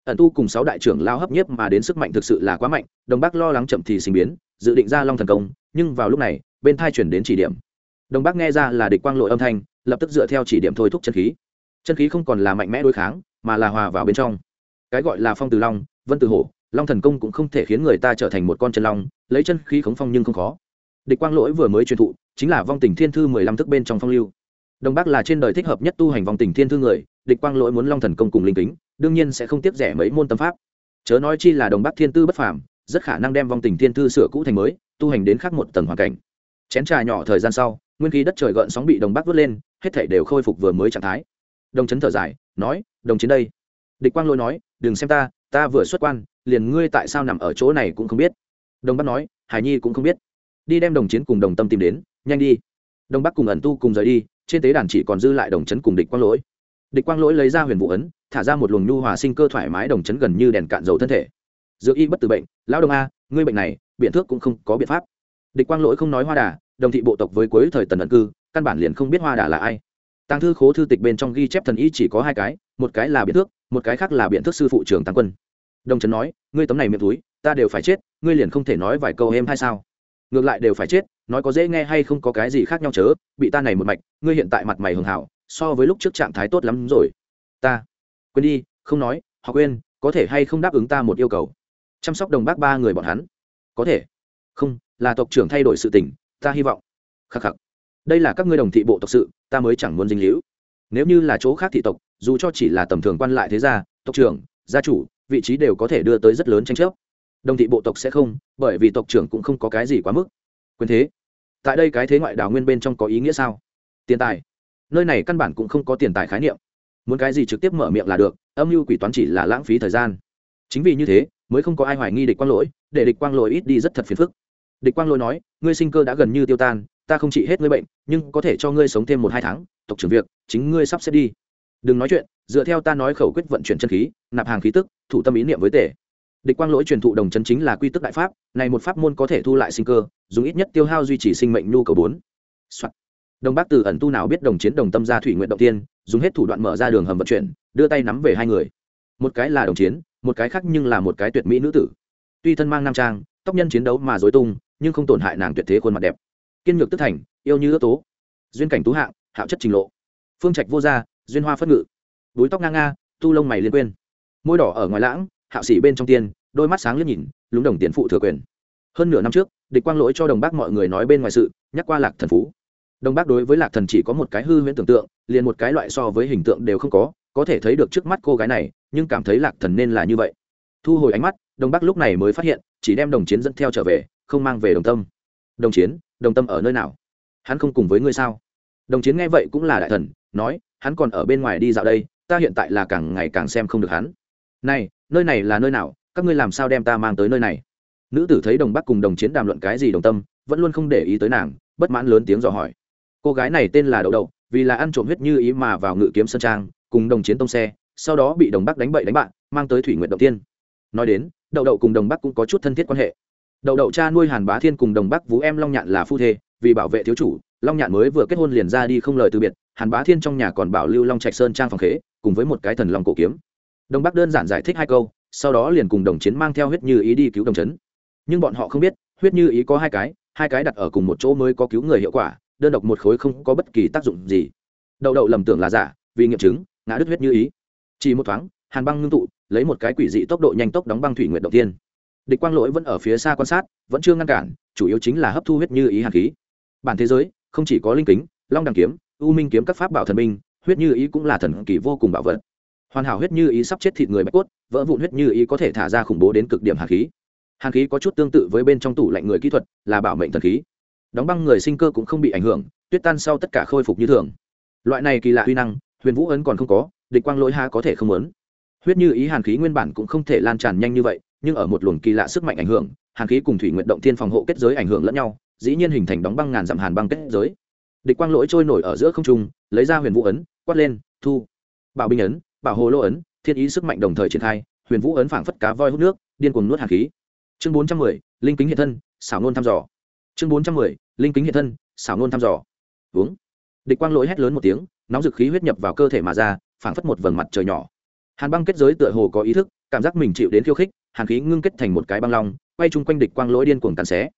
Ẩn tu cùng sáu đại trưởng lao hấp nhiếp mà đến sức mạnh thực sự là quá mạnh đồng bắc lo lắng chậm thì sinh biến, dự định ra long thần công, nhưng vào lúc này, bên thai chuyển đến chỉ điểm. Đồng bắc nghe ra là địch quang lội âm thanh, lập tức dựa theo chỉ điểm thôi thúc chân khí. Chân khí không còn là mạnh mẽ đối kháng, mà là hòa vào bên trong. Cái gọi là phong từ long, vân từ hổ, long thần công cũng không thể khiến người ta trở thành một con chân long, lấy chân khí khống phong nhưng không khó. Địch quang lỗi vừa mới truyền thụ, chính là vong tình thiên thư mười lăm thức bên trong phong lưu. Đồng bắc là trên đời thích hợp nhất tu hành vong tình thiên thư người địch quang lỗi muốn long thần công cùng linh kính, đương nhiên sẽ không tiếp rẻ mấy môn tâm pháp. Chớ nói chi là đồng bắc thiên tư bất phàm, rất khả năng đem vong tình thiên Tư sửa cũ thành mới, tu hành đến khác một tầng hoàn cảnh. Chén trà nhỏ thời gian sau, nguyên khí đất trời gợn sóng bị đồng bắc vớt lên, hết thể đều khôi phục vừa mới trạng thái. Đồng chấn thở dài, nói, đồng chiến đây. Địch quang lỗi nói, đừng xem ta ta vừa xuất quan, liền ngươi tại sao nằm ở chỗ này cũng không biết. Đồng bắc nói, hải nhi cũng không biết. Đi đem đồng chiến cùng đồng tâm tìm đến, nhanh đi. Đông bắc cùng ẩn tu cùng rời đi, trên tế đàn chỉ còn dư lại đồng chấn cùng địch quang lỗi địch quang lỗi lấy ra huyền Vũ ấn, thả ra một luồng nhu hòa sinh cơ thoải mái đồng chấn gần như đèn cạn dầu thân thể. Dược y bất tử bệnh, lão đông a, ngươi bệnh này, biện thước cũng không có biện pháp. Địch quang lỗi không nói hoa đà, đồng thị bộ tộc với cuối thời tần ẩn cư, căn bản liền không biết hoa đà là ai. Tăng thư khố thư tịch bên trong ghi chép thần y chỉ có hai cái, một cái là biện thước, một cái khác là biện thước sư phụ trưởng tăng quân. Đồng trấn nói, ngươi tấm này miệng túi, ta đều phải chết, ngươi liền không thể nói vài câu em hay sao? Ngược lại đều phải chết, nói có dễ nghe hay không có cái gì khác nhau chớ, bị ta này một mạch, ngươi hiện tại mặt mày hường hảo so với lúc trước trạng thái tốt lắm rồi. Ta, quên đi, không nói, họ quên, có thể hay không đáp ứng ta một yêu cầu? Chăm sóc đồng bác ba người bọn hắn. Có thể. Không, là tộc trưởng thay đổi sự tình, ta hy vọng. Khắc khắc. Đây là các ngươi đồng thị bộ tộc sự, ta mới chẳng muốn dinh hữu nếu như là chỗ khác thị tộc, dù cho chỉ là tầm thường quan lại thế gia, tộc trưởng, gia chủ, vị trí đều có thể đưa tới rất lớn tranh chấp. Đồng thị bộ tộc sẽ không, bởi vì tộc trưởng cũng không có cái gì quá mức. Quyền thế. Tại đây cái thế ngoại đảo nguyên bên trong có ý nghĩa sao? Tiền tài nơi này căn bản cũng không có tiền tài khái niệm. Muốn cái gì trực tiếp mở miệng là được, âm mưu quỷ toán chỉ là lãng phí thời gian. Chính vì như thế, mới không có ai hoài nghi địch quang lỗi, để địch quang lỗi ít đi rất thật phiền phức. Địch quang lỗi nói, ngươi sinh cơ đã gần như tiêu tan, ta không trị hết ngươi bệnh, nhưng có thể cho ngươi sống thêm một hai tháng, tộc trưởng việc, chính ngươi sắp xếp đi. Đừng nói chuyện, dựa theo ta nói khẩu quyết vận chuyển chân khí, nạp hàng khí tức, thủ tâm ý niệm với tể. Địch quang lỗi truyền thụ đồng chân chính là quy tức đại pháp, này một pháp môn có thể thu lại sinh cơ, dùng ít nhất tiêu hao duy trì sinh mệnh nhu cầu bốn đồng bác từ ẩn tu nào biết đồng chiến đồng tâm ra thủy nguyện động tiên, dùng hết thủ đoạn mở ra đường hầm vận chuyển, đưa tay nắm về hai người. Một cái là đồng chiến, một cái khác nhưng là một cái tuyệt mỹ nữ tử. Tuy thân mang nam trang, tóc nhân chiến đấu mà dối tung, nhưng không tổn hại nàng tuyệt thế khuôn mặt đẹp. Kiên nhược tức thành, yêu như ước tố. Duyên cảnh tú hạng, hạo chất trình lộ. Phương trạch vô gia, duyên hoa phất ngự. Đuối tóc ngang nga, tu lông mày liên quên. Môi đỏ ở ngoài lãng, hạo sĩ bên trong tiên, đôi mắt sáng liếc nhìn, lúng đồng tiền phụ thừa quyền. Hơn nửa năm trước, địch quang lỗi cho đồng bác mọi người nói bên ngoài sự, nhắc qua lạc thần phú đồng bác đối với lạc thần chỉ có một cái hư huyễn tưởng tượng, liền một cái loại so với hình tượng đều không có có thể thấy được trước mắt cô gái này, nhưng cảm thấy lạc thần nên là như vậy. Thu hồi ánh mắt đồng bác lúc này mới phát hiện, chỉ đem đồng chiến dẫn theo trở về, không mang về đồng tâm. Đồng chiến, đồng tâm ở nơi nào? Hắn không cùng với ngươi sao? Đồng chiến nghe vậy cũng là đại thần, nói, hắn còn ở bên ngoài đi dạo đây, ta hiện tại là càng ngày càng xem không được hắn. Này, nơi này là nơi nào? Các ngươi làm sao đem ta mang tới nơi này? Nữ tử thấy đồng bắc cùng đồng chiến đàm luận cái gì đồng tâm, vẫn luôn không để ý tới nàng, bất mãn lớn tiếng dò hỏi cô gái này tên là đậu đậu, vì là ăn trộm huyết như ý mà vào ngự kiếm sơn trang, cùng đồng chiến tông xe, sau đó bị đồng bắc đánh bậy đánh bạn, mang tới thủy nguyện động tiên nói đến, đậu đậu cùng đồng bắc cũng có chút thân thiết quan hệ. Đậu đậu cha nuôi hàn bá thiên cùng đồng bắc vũ em long nhạn là phu thê, vì bảo vệ thiếu chủ, long nhạn mới vừa kết hôn liền ra đi không lời từ biệt, hàn bá thiên trong nhà còn bảo lưu long trạch sơn trang phòng khế, cùng với một cái thần long cổ kiếm. Đồng bắc đơn giản giải thích hai câu, sau đó liền cùng đồng chiến mang theo huyết như ý đi cứu đồng chấn. nhưng bọn họ không biết, huyết như ý có hai cái hai cái đặt ở cùng một chỗ mới có cứu người hiệu quả đơn độc một khối không có bất kỳ tác dụng gì. Đậu đậu lầm tưởng là giả, vì nghiệm chứng, ngã đứt huyết như ý. Chỉ một thoáng, hàn băng ngưng tụ, lấy một cái quỷ dị tốc độ nhanh tốc đóng băng thủy nguyện đầu tiên. Địch quang lỗi vẫn ở phía xa quan sát, vẫn chưa ngăn cản, chủ yếu chính là hấp thu huyết như ý hàn khí. Bản thế giới, không chỉ có linh kính, long đằng kiếm, u minh kiếm các pháp bảo thần minh huyết như ý cũng là thần kỳ vô cùng bảo vật. Hoàn hảo huyết như ý sắp chết thịt người bạch cốt, vỡ vụn huyết như ý có thể thả ra khủng bố đến cực điểm hàn khí. Hàn khí có chút tương tự với bên trong tủ lạnh người kỹ thuật, là bảo mệnh thần khí đóng băng người sinh cơ cũng không bị ảnh hưởng, tuyết tan sau tất cả khôi phục như thường. Loại này kỳ lạ huy năng, huyền vũ ấn còn không có, địch quang lỗi ha có thể không lớn huyết như ý hàn khí nguyên bản cũng không thể lan tràn nhanh như vậy, nhưng ở một luồng kỳ lạ sức mạnh ảnh hưởng, hàn khí cùng thủy nguyện động thiên phòng hộ kết giới ảnh hưởng lẫn nhau, dĩ nhiên hình thành đóng băng ngàn dặm hàn băng kết giới. Địch quang lỗi trôi nổi ở giữa không trung, lấy ra huyền vũ ấn, quát lên, thu, bảo binh ấn, bảo hồ lô ấn, thiên ý sức mạnh đồng thời triển khai, huyền vũ ấn phảng phất cá voi hút nước, điên cuồng nuốt hàn khí. Chương bốn trăm mười, linh kính hiện thân, xảo nôn thăm dò chương bốn trăm mười, linh kính hiện thân, xảo nôn thăm dò. Uống. Địch quang lỗi hét lớn một tiếng, nóng dực khí huyết nhập vào cơ thể mà ra, phảng phất một vầng mặt trời nhỏ. Hàn băng kết giới tựa hồ có ý thức, cảm giác mình chịu đến khiêu khích, hàn khí ngưng kết thành một cái băng long, quay chung quanh địch quang lỗi điên cuồng tàn xé.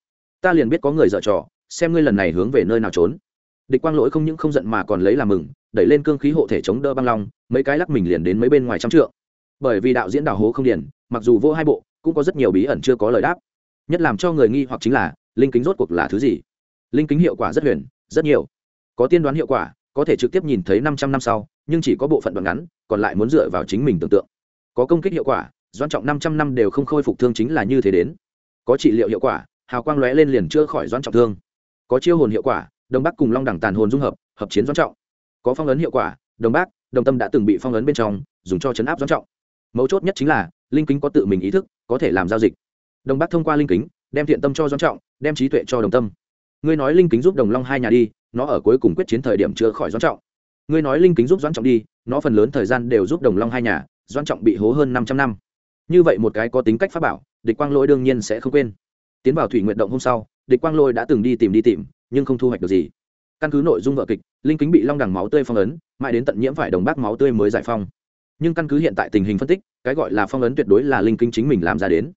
Ta liền biết có người dở trò, xem ngươi lần này hướng về nơi nào trốn. Địch quang lỗi không những không giận mà còn lấy làm mừng, đẩy lên cương khí hộ thể chống đỡ băng long, mấy cái lắc mình liền đến mấy bên ngoài trăm trượng. Bởi vì đạo diễn đào hố không điển mặc dù vô hai bộ, cũng có rất nhiều bí ẩn chưa có lời đáp. Nhất làm cho người nghi hoặc chính là linh kính rốt cuộc là thứ gì? Linh kính hiệu quả rất huyền, rất nhiều. Có tiên đoán hiệu quả, có thể trực tiếp nhìn thấy năm trăm năm sau, nhưng chỉ có bộ phận đoạn ngắn, còn lại muốn dựa vào chính mình tưởng tượng. Có công kích hiệu quả doan trọng năm trăm năm đều không khôi phục thương chính là như thế đến. Có trị liệu hiệu quả, hào quang lóe lên liền chữa khỏi doan trọng thương. Có chiêu hồn hiệu quả đông bắc cùng long đẳng tàn hồn dung hợp hợp chiến doan trọng. Có phong ấn hiệu quả đông bắc, đồng tâm đã từng bị phong ấn bên trong, dùng cho chấn áp doan trọng. Mấu chốt nhất chính là, linh kính có tự mình ý thức, có thể làm giao dịch. Đông bắc thông qua linh kính đem thiện tâm cho doan trọng, đem trí tuệ cho đồng tâm. Ngươi nói linh kính giúp đồng long hai nhà đi, nó ở cuối cùng quyết chiến thời điểm chữa khỏi doan trọng. Ngươi nói linh kính giúp doan trọng đi, nó phần lớn thời gian đều giúp đồng long hai nhà doan trọng bị hố hơn năm trăm năm. Như vậy một cái có tính cách pháp bảo, địch quang lôi đương nhiên sẽ không quên. Tiến vào thủy nguyện động hôm sau, địch quang lôi đã từng đi tìm đi tìm, nhưng không thu hoạch được gì. Căn cứ nội dung vợ kịch, linh kính bị long đằng máu tươi phong ấn, mãi đến tận nhiễm phải đồng bác máu tươi mới giải phong. Nhưng căn cứ hiện tại tình hình phân tích, cái gọi là phong ấn tuyệt đối là linh kính chính mình làm ra đến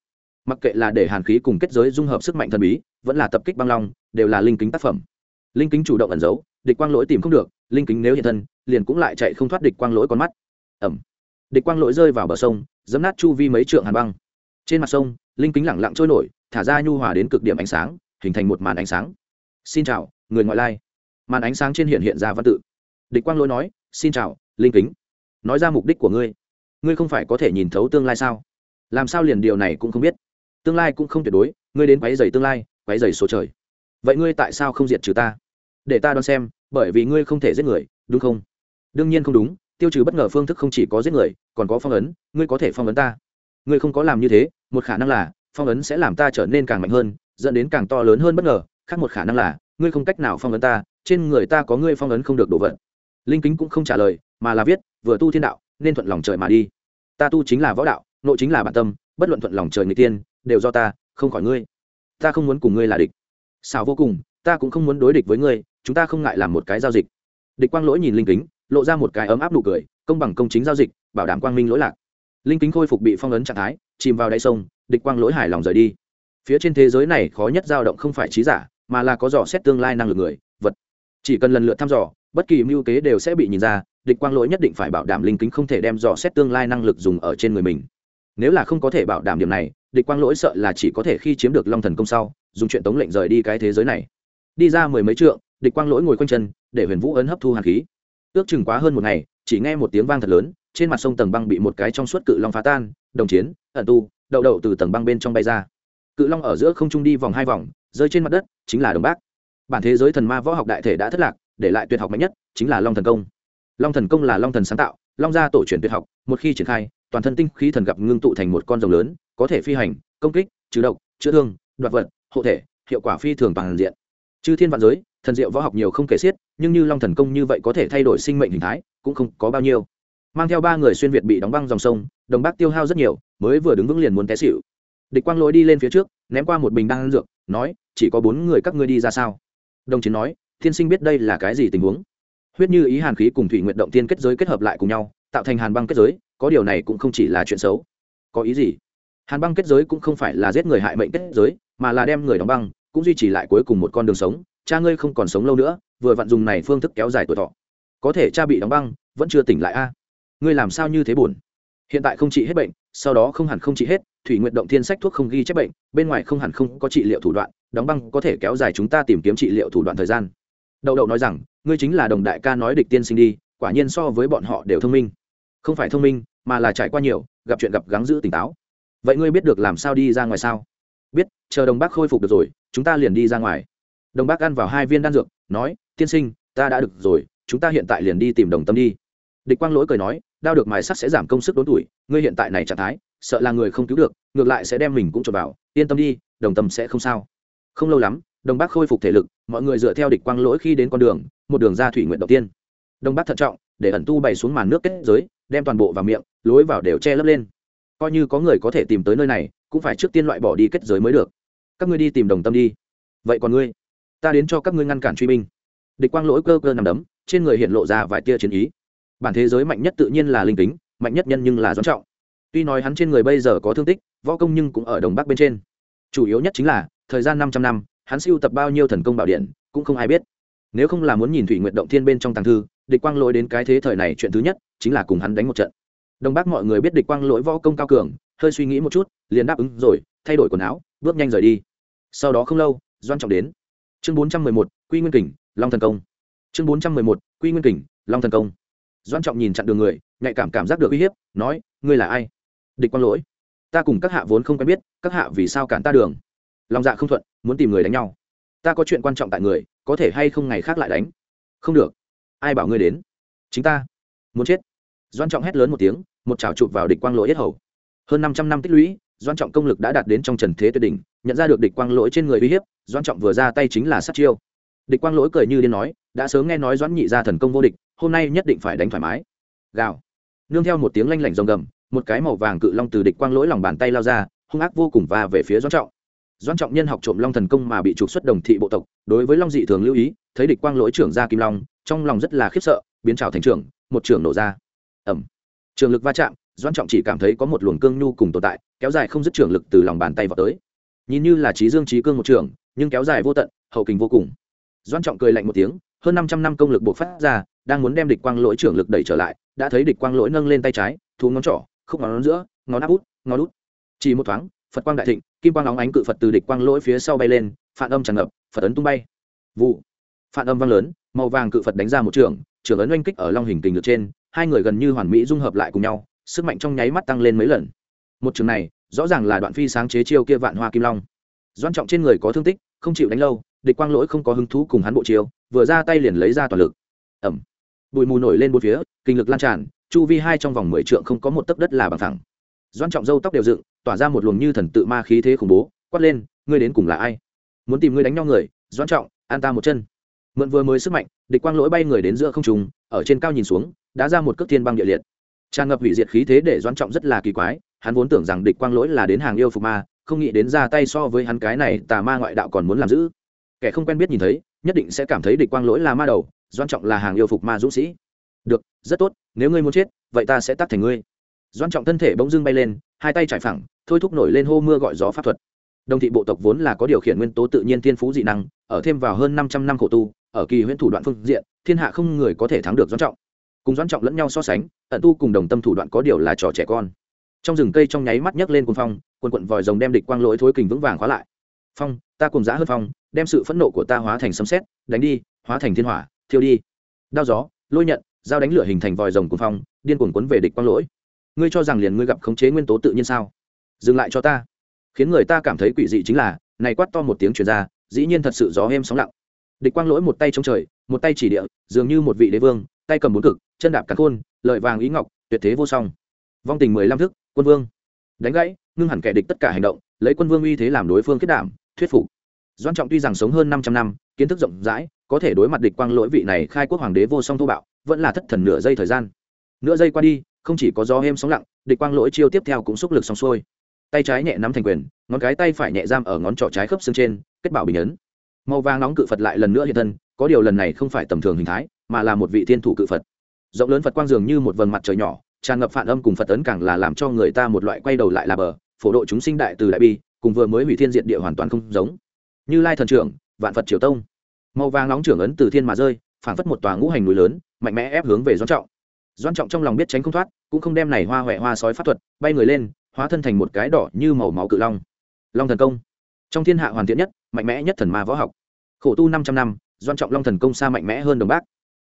mặc kệ là để hàn khí cùng kết giới dung hợp sức mạnh thần bí, vẫn là tập kích băng long, đều là linh kính tác phẩm. Linh kính chủ động ẩn giấu, địch quang lỗi tìm không được, linh kính nếu hiện thân, liền cũng lại chạy không thoát địch quang lỗi con mắt. Ẩm. Địch quang lỗi rơi vào bờ sông dấm nát chu vi mấy trượng hàn băng. Trên mặt sông, linh kính lẳng lặng trôi nổi, thả ra nhu hòa đến cực điểm ánh sáng, hình thành một màn ánh sáng. Xin chào, người ngoại lai. Màn ánh sáng trên hiện hiện ra văn tự. Địch quang lỗi nói, xin chào, linh kính. Nói ra mục đích của ngươi. Ngươi không phải có thể nhìn thấu tương lai sao? Làm sao liền điều này cũng không biết? Tương lai cũng không tuyệt đối, ngươi đến quáy dày tương lai quáy dày số trời. Vậy ngươi tại sao không diệt trừ ta? Để ta đoán xem, bởi vì ngươi không thể giết người, đúng không? Đương nhiên không đúng, tiêu trừ bất ngờ phương thức không chỉ có giết người, còn có phong ấn, ngươi có thể phong ấn ta. Ngươi không có làm như thế, một khả năng là, phong ấn sẽ làm ta trở nên càng mạnh hơn, dẫn đến càng to lớn hơn bất ngờ, khác một khả năng là, ngươi không cách nào phong ấn ta, trên người ta có ngươi phong ấn không được đổ vận. linh kính cũng không trả lời, mà là viết, vừa tu thiên đạo, nên thuận lòng trời mà đi. Ta tu chính là võ đạo, nội chính là bản tâm, bất luận thuận lòng trời người tiên đều do ta, không khỏi ngươi. Ta không muốn cùng ngươi là địch. Xảo vô cùng, ta cũng không muốn đối địch với ngươi, chúng ta không ngại làm một cái giao dịch. Địch quang lỗi nhìn linh kính, lộ ra một cái ấm áp nụ cười, công bằng công chính giao dịch, bảo đảm quang minh lỗi lạc. Linh kính khôi phục bị phong ấn trạng thái, chìm vào đáy sông, địch quang lỗi hài lòng rời đi. Phía trên thế giới này khó nhất dao động không phải trí giả, mà là có dò xét tương lai năng lực người, vật. Chỉ cần lần lượt thăm dò, bất kỳ mưu kế đều sẽ bị nhìn ra, địch quang lỗi nhất định phải bảo đảm linh kính không thể đem dò xét tương lai năng lực dùng ở trên người mình. Nếu là không có thể bảo đảm điểm này địch quang lỗi sợ là chỉ có thể khi chiếm được long thần công sau, dùng chuyện tống lệnh rời đi cái thế giới này. Đi ra mười mấy trượng, địch quang lỗi ngồi quanh chân, để huyền vũ ấn hấp thu hàn khí. Ước chừng quá hơn một ngày, chỉ nghe một tiếng vang thật lớn, trên mặt sông tầng băng bị một cái trong suốt cự long phá tan, đồng chiến, ẩn tu, đậu đậu từ tầng băng bên trong bay ra. Cự long ở giữa không trung đi vòng hai vòng, rơi trên mặt đất, chính là đồng bác. Bản thế giới thần ma võ học đại thể đã thất lạc, để lại tuyệt học mạnh nhất, chính là long thần công. Long thần công là long thần sáng tạo, long gia tổ truyền tuyệt học, một khi triển khai, toàn thân tinh khí thần gặp ngưng tụ thành một con rồng lớn có thể phi hành, công kích, trừ độc, chữa thương, đoạt vật, hộ thể, hiệu quả phi thường toàn diện. Chư thiên vạn giới, thần diệu võ học nhiều không kể xiết, nhưng như long thần công như vậy có thể thay đổi sinh mệnh hình thái, cũng không có bao nhiêu. Mang theo ba người xuyên việt bị đóng băng dòng sông, đồng bác tiêu hao rất nhiều, mới vừa đứng vững liền muốn té xịu địch quang lỗi đi lên phía trước, ném qua một bình đan dược, nói, chỉ có bốn người các ngươi đi ra sao? Đồng chiến nói, thiên sinh biết đây là cái gì tình huống? Huyết như ý, hàn khí cùng thủy nguyện động tiên kết giới kết hợp lại cùng nhau, tạo thành hàn băng kết giới, có điều này cũng không chỉ là chuyện xấu. Có ý gì? Hàn băng kết giới cũng không phải là giết người hại mệnh kết giới, mà là đem người đóng băng, cũng duy trì lại cuối cùng một con đường sống. Cha ngươi không còn sống lâu nữa, vừa vặn dùng này phương thức kéo dài tuổi thọ. Có thể cha bị đóng băng, vẫn chưa tỉnh lại a. Ngươi làm sao như thế buồn? Hiện tại không trị hết bệnh, sau đó không hẳn không trị hết, thủy nguyện động thiên sách thuốc không ghi chép bệnh, bên ngoài không hẳn không có trị liệu thủ đoạn, đóng băng có thể kéo dài chúng ta tìm kiếm trị liệu thủ đoạn thời gian. Đậu đậu nói rằng, ngươi chính là đồng đại ca nói địch tiên sinh đi, quả nhiên so với bọn họ đều thông minh. Không phải thông minh, mà là trải qua nhiều, gặp chuyện gặp gắng giữ tỉnh táo vậy ngươi biết được làm sao đi ra ngoài sao? Biết, chờ đồng bác khôi phục được rồi, chúng ta liền đi ra ngoài. Đồng bác ăn vào hai viên đan dược, nói, tiên sinh, ta đã được rồi, chúng ta hiện tại liền đi tìm đồng tâm đi. Địch quang lỗi cười nói, đao được mài sắt sẽ giảm công sức đốn tuổi, ngươi hiện tại này trạng thái, sợ là người không cứu được, ngược lại sẽ đem mình cũng cho vào, yên tâm đi, đồng tâm sẽ không sao. Không lâu lắm, đồng bác khôi phục thể lực, mọi người dựa theo địch quang lỗi khi đến con đường, một đường ra thủy nguyện đầu tiên. Đồng bác thận trọng, để ẩn tu bày xuống màn nước kết giới, đem toàn bộ vào miệng, lối vào đều che lấp lên coi như có người có thể tìm tới nơi này, cũng phải trước tiên loại bỏ đi kết giới mới được. Các ngươi đi tìm đồng tâm đi. Vậy còn ngươi? Ta đến cho các ngươi ngăn cản truy binh. Địch quang lỗi cơ cơ nằm đấm, trên người hiện lộ ra vài tia chiến ý. Bản thế giới mạnh nhất tự nhiên là linh tính mạnh nhất nhân nhưng là doãn trọng. Tuy nói hắn trên người bây giờ có thương tích, võ công nhưng cũng ở đồng bắc bên trên. Chủ yếu nhất chính là, thời gian 500 năm, hắn siêu tập bao nhiêu thần công bảo điện, cũng không ai biết. Nếu không là muốn nhìn thủy nguyện động thiên bên trong tàng thư, địch quang lỗi đến cái thế thời này chuyện thứ nhất, chính là cùng hắn đánh một trận đồng bắc mọi người biết địch quang lỗi võ công cao cường hơi suy nghĩ một chút liền đáp ứng rồi thay đổi quần áo bước nhanh rời đi. Sau đó không lâu doan trọng đến. Chương 411, quy nguyên kình long thần công. Chương 411, quy nguyên kình long thần công. Doan trọng nhìn chặn đường người nhạy cảm cảm giác được uy hiếp nói ngươi là ai? Địch quang lỗi? Ta cùng các hạ vốn không quen biết các hạ vì sao cản ta đường? Lòng dạ không thuận muốn tìm người đánh nhau. Ta có chuyện quan trọng tại người có thể hay không ngày khác lại đánh? Không được. Ai bảo ngươi đến? Chính ta. Muốn chết doan trọng hét lớn một tiếng, một chảo chụp vào địch quang lỗi yết hầu. Hơn năm trăm năm tích lũy, doan trọng công lực đã đạt đến trong trần thế tuyệt đỉnh, nhận ra được địch quang lỗi trên người uy hiếp, doan trọng vừa ra tay chính là sát chiêu. Địch quang lỗi cười như điên nói, đã sớm nghe nói doãn nhị ra thần công vô địch, hôm nay nhất định phải đánh thoải mái. Gào. Nương theo một tiếng lanh lảnh rồng gầm, một cái màu vàng cự long từ địch quang lỗi lòng bàn tay lao ra, hung ác vô cùng và về phía doãn trọng. Doãn trọng nhân học trộm long thần công mà bị trục xuất đồng thị bộ tộc, đối với long dị thường lưu ý, thấy địch quang lỗi trưởng ra kim long, trong lòng rất là khiếp sợ, biến trào thành trưởng, một trưởng nổ ra ẩm. Trường lực va chạm, doãn trọng chỉ cảm thấy có một luồng cương nhu cùng tồn tại, kéo dài không dứt trường lực từ lòng bàn tay vào tới. Nhìn như là trí dương trí cương một trường, nhưng kéo dài vô tận, hậu kình vô cùng. Doãn trọng cười lạnh một tiếng, hơn năm trăm năm công lực buộc phát ra, đang muốn đem địch quang lỗi trưởng lực đẩy trở lại, đã thấy địch quang lỗi nâng lên tay trái thú ngón trỏ, khúc ngón giữa, ngón áp út, ngón út. Chỉ một thoáng, phật quang đại thịnh, kim quang óng ánh cự phật từ địch quang lỗi phía sau bay lên, phản âm tràn ngập, phật ấn tung bay. Vụ. Phản âm vang lớn, màu vàng cự phật đánh ra một trường trường ấn oanh kích ở long hình kình lực trên hai người gần như hoàn mỹ dung hợp lại cùng nhau, sức mạnh trong nháy mắt tăng lên mấy lần. Một trường này, rõ ràng là đoạn phi sáng chế chiêu kia vạn hoa kim long. Doan trọng trên người có thương tích, không chịu đánh lâu, địch quang lỗi không có hứng thú cùng hắn bộ chiêu, vừa ra tay liền lấy ra toàn lực. Ẩm bụi mù nổi lên bốn phía, kinh lực lan tràn, chu vi hai trong vòng mười trượng không có một tấc đất là bằng thẳng doan trọng dâu tóc đều dựng, tỏa ra một luồng như thần tự ma khí thế khủng bố, quát lên, ngươi đến cùng là ai? Muốn tìm ngươi đánh nhau người doan trọng, an ta một chân. Mượn vừa mới sức mạnh, địch quang lỗi bay người đến giữa không trùng ở trên cao nhìn xuống đã ra một cước thiên băng địa liệt. Tràn ngập hủy diệt khí thế để doan trọng rất là kỳ quái, hắn vốn tưởng rằng địch quang lỗi là đến hàng yêu phục ma, không nghĩ đến ra tay so với hắn cái này tà ma ngoại đạo còn muốn làm giữ kẻ không quen biết nhìn thấy, nhất định sẽ cảm thấy địch quang lỗi là ma đầu doan trọng là hàng yêu phục ma dũng sĩ. Được, rất tốt, nếu ngươi muốn chết, vậy ta sẽ tắt thành ngươi. Doan trọng thân thể bỗng dưng bay lên, hai tay trải phẳng, thôi thúc nổi lên hô mưa gọi gió pháp thuật. Đồng thị bộ tộc vốn là có điều khiển nguyên tố tự nhiên thiên phú dị năng, ở thêm vào hơn năm trăm năm khổ tu, ở kỳ huyễn thủ đoạn phương diện, thiên hạ không người có thể thắng được doan trọng cùng doãn trọng lẫn nhau so sánh tận tu cùng đồng tâm thủ đoạn có điều là trò trẻ con. Trong rừng cây trong nháy mắt nhấc lên cuồng phong quần quận vòi rồng đem địch quang lỗi thối kình vững vàng khóa lại. Phong, ta cùng giã hơn phong, đem sự phẫn nộ của ta hóa thành sấm xét đánh đi, hóa thành thiên hỏa, thiêu đi. Đao gió, lôi nhận dao đánh lửa hình thành vòi rồng cuồng phong, điên cuồng quấn về địch quang lỗi. Ngươi cho rằng liền ngươi gặp khống chế nguyên tố tự nhiên sao? Dừng lại cho ta. Khiến người ta cảm thấy quỷ dị chính là, này quát to một tiếng truyền ra, dĩ nhiên thật sự gió êm sóng lặng. Địch quang lỗi một tay chống trời, một tay chỉ địa, dường như một vị đế vương tay cầm bốn cực, chân đạp cả khôn, lợi vàng ý ngọc, tuyệt thế vô song. Vong tình mười lăm thức, quân vương. Đánh gãy, ngưng hẳn kẻ địch tất cả hành động, lấy quân vương uy thế làm đối phương kết đảm, thuyết phục. Doan trọng tuy rằng sống hơn 500 năm, kiến thức rộng rãi, có thể đối mặt địch quang lỗi vị này khai quốc hoàng đế vô song thô bạo, vẫn là thất thần nửa giây thời gian. Nửa giây qua đi, không chỉ có gió êm sóng lặng, địch quang lỗi chiêu tiếp theo cũng xúc lực xong xuôi. Tay trái nhẹ nắm thành quyền, ngón cái tay phải nhẹ giam ở ngón trỏ trái khớp xương trên, kết bảo bình ấn. Màu vàng nóng cự phật lại lần nữa hiện thân, có điều lần này không phải tầm thường hình thái mà là một vị thiên thủ cự phật. Rộng lớn phật quang dường như một vầng mặt trời nhỏ, tràn ngập phản âm cùng phật ấn càng là làm cho người ta một loại quay đầu lại là bờ, phổ độ chúng sinh đại từ đại bi, cùng vừa mới hủy thiên diện địa hoàn toàn không giống. Như lai thần trưởng, vạn phật triều tông. Màu vàng nóng trưởng ấn từ thiên mà rơi phản phất một tòa ngũ hành núi lớn, mạnh mẽ ép hướng về doan trọng. Doan trọng trong lòng biết tránh không thoát, cũng không đem này hoa huệ hoa sói pháp thuật, bay người lên, hóa thân thành một cái đỏ như màu máu cự long. Long thần công. Trong thiên hạ hoàn thiện nhất, mạnh mẽ nhất thần ma võ học. Khổ tu năm trăm năm doan trọng long thần công xa mạnh mẽ hơn đồng bác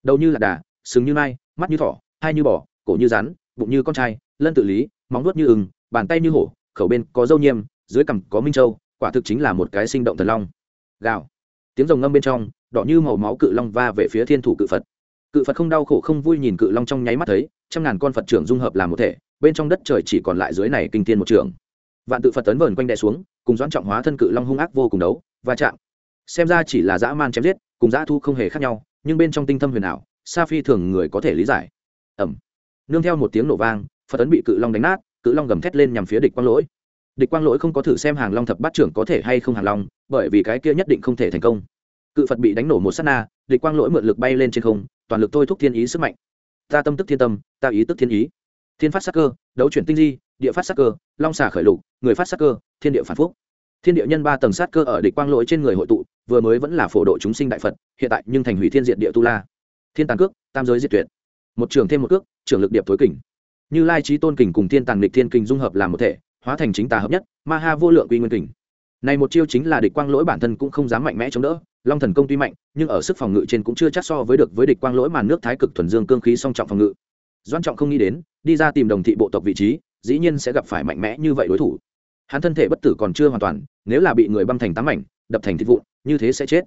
đầu như là đà, sừng như mai, mắt như thỏ, hai như bò, cổ như rắn, bụng như con trai, lân tự lý, móng nuốt như ừng bàn tay như hổ, khẩu bên có dâu nhiêm, dưới cằm có minh châu, quả thực chính là một cái sinh động thần long. Gào. Tiếng rồng ngâm bên trong, đỏ như màu máu cự long va về phía thiên thủ cự phật. Cự phật không đau khổ không vui nhìn cự long trong nháy mắt thấy, trăm ngàn con phật trưởng dung hợp làm một thể, bên trong đất trời chỉ còn lại dưới này kinh thiên một trường. Vạn tự phật tấn vờn quanh đè xuống, cùng doãn trọng hóa thân cự long hung ác vô cùng đấu và chạm. Xem ra chỉ là dã man chém giết, cùng dã thu không hề khác nhau nhưng bên trong tinh thâm huyền ảo, sa phi thường người có thể lý giải. Ẩm nương theo một tiếng nổ vang, phật tấn bị cự long đánh nát, cự long gầm thét lên nhằm phía địch quang lỗi. Địch quang lỗi không có thử xem hàng long thập bát trưởng có thể hay không hàng long, bởi vì cái kia nhất định không thể thành công. Cự phật bị đánh nổ một s á t na, địch quang lỗi mượn lực bay lên trên không, toàn lực thôi thúc thiên ý sức mạnh. Ta tâm tức thiên tâm, ta ý tức thiên ý. Thiên phát sắc cơ, đấu chuyển tinh di, địa phát sắc cơ, long xả khởi lục, người phát sắc cơ, thiên địa phản phúc. Thiên địa nhân ba tầng sát cơ ở địch quang lỗi trên người hội tụ vừa mới vẫn là phổ độ chúng sinh đại phật, hiện tại nhưng thành hủy thiên diện địa tu la. Thiên tàn cước, tam giới diệt tuyệt. Một trường thêm một cước, trường lực điệp thối kình. Như lai trí tôn kình cùng thiên tàng địch thiên kình dung hợp làm một thể, hóa thành chính tà hợp nhất, ma ha vô lượng quy nguyên kình. Này một chiêu chính là địch quang lỗi bản thân cũng không dám mạnh mẽ chống đỡ, long thần công tuy mạnh, nhưng ở sức phòng ngự trên cũng chưa chắc so với được với địch quang lỗi màn nước thái cực thuần dương cương khí song trọng phòng ngự. Doan trọng không nghĩ đến, đi ra tìm đồng thị bộ tộc vị trí, dĩ nhiên sẽ gặp phải mạnh mẽ như vậy đối thủ. Hắn thân thể bất tử còn chưa hoàn toàn, nếu là bị người băm thành tám mảnh, đập thành thịt vụn như thế sẽ chết.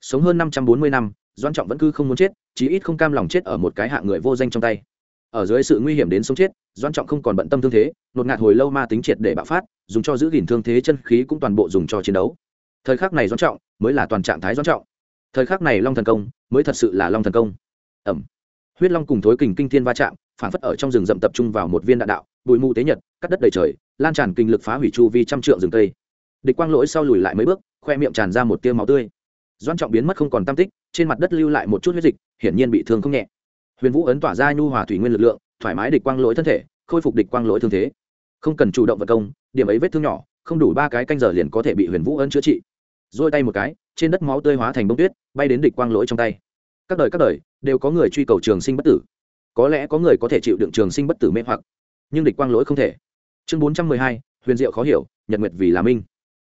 Sống hơn năm trăm bốn mươi năm doan trọng vẫn cứ không muốn chết, chí ít không cam lòng chết ở một cái hạng người vô danh trong tay. Ở dưới sự nguy hiểm đến sống chết doan trọng không còn bận tâm thương thế, nột ngạt hồi lâu ma tính triệt để bạo phát, dùng cho giữ gìn thương thế chân khí cũng toàn bộ dùng cho chiến đấu. Thời khắc này doan trọng mới là toàn trạng thái doan trọng. Thời khắc này long thần công mới thật sự là long thần công. Ẩm. Huyết long cùng thối kình kinh thiên va chạm phản phất ở trong rừng rậm tập trung vào một viên đạn đạo, bụi mù tế nhật, cắt đất đầy trời, lan tràn kinh lực phá hủy chu vi trăm trượng rừng cây. Địch quang lỗi sau lùi lại mấy bước khoe miệng tràn ra một tia máu tươi. Doan trọng biến mất không còn tam tích, trên mặt đất lưu lại một chút huyết dịch, hiển nhiên bị thương không nhẹ. Huyền vũ ấn tỏa ra nhu hòa thủy nguyên lực lượng, thoải mái địch quang lỗi thân thể, khôi phục địch quang lỗi thương thế. Không cần chủ động vật công, điểm ấy vết thương nhỏ, không đủ ba cái canh giờ liền có thể bị huyền vũ ấn chữa trị. Dôi tay một cái, trên đất máu tươi hóa thành bông tuyết, bay đến địch quang lỗi trong tay. Các đời các đời, đều có người truy cầu trường sinh bất tử. Có lẽ có người có thể chịu đựng trường sinh bất tử mê hoặc, nhưng địch quang lỗi không thể. Chương bốn trăm mười hai, huyền diệu khó hiểu, nhật nguyệt vì là minh.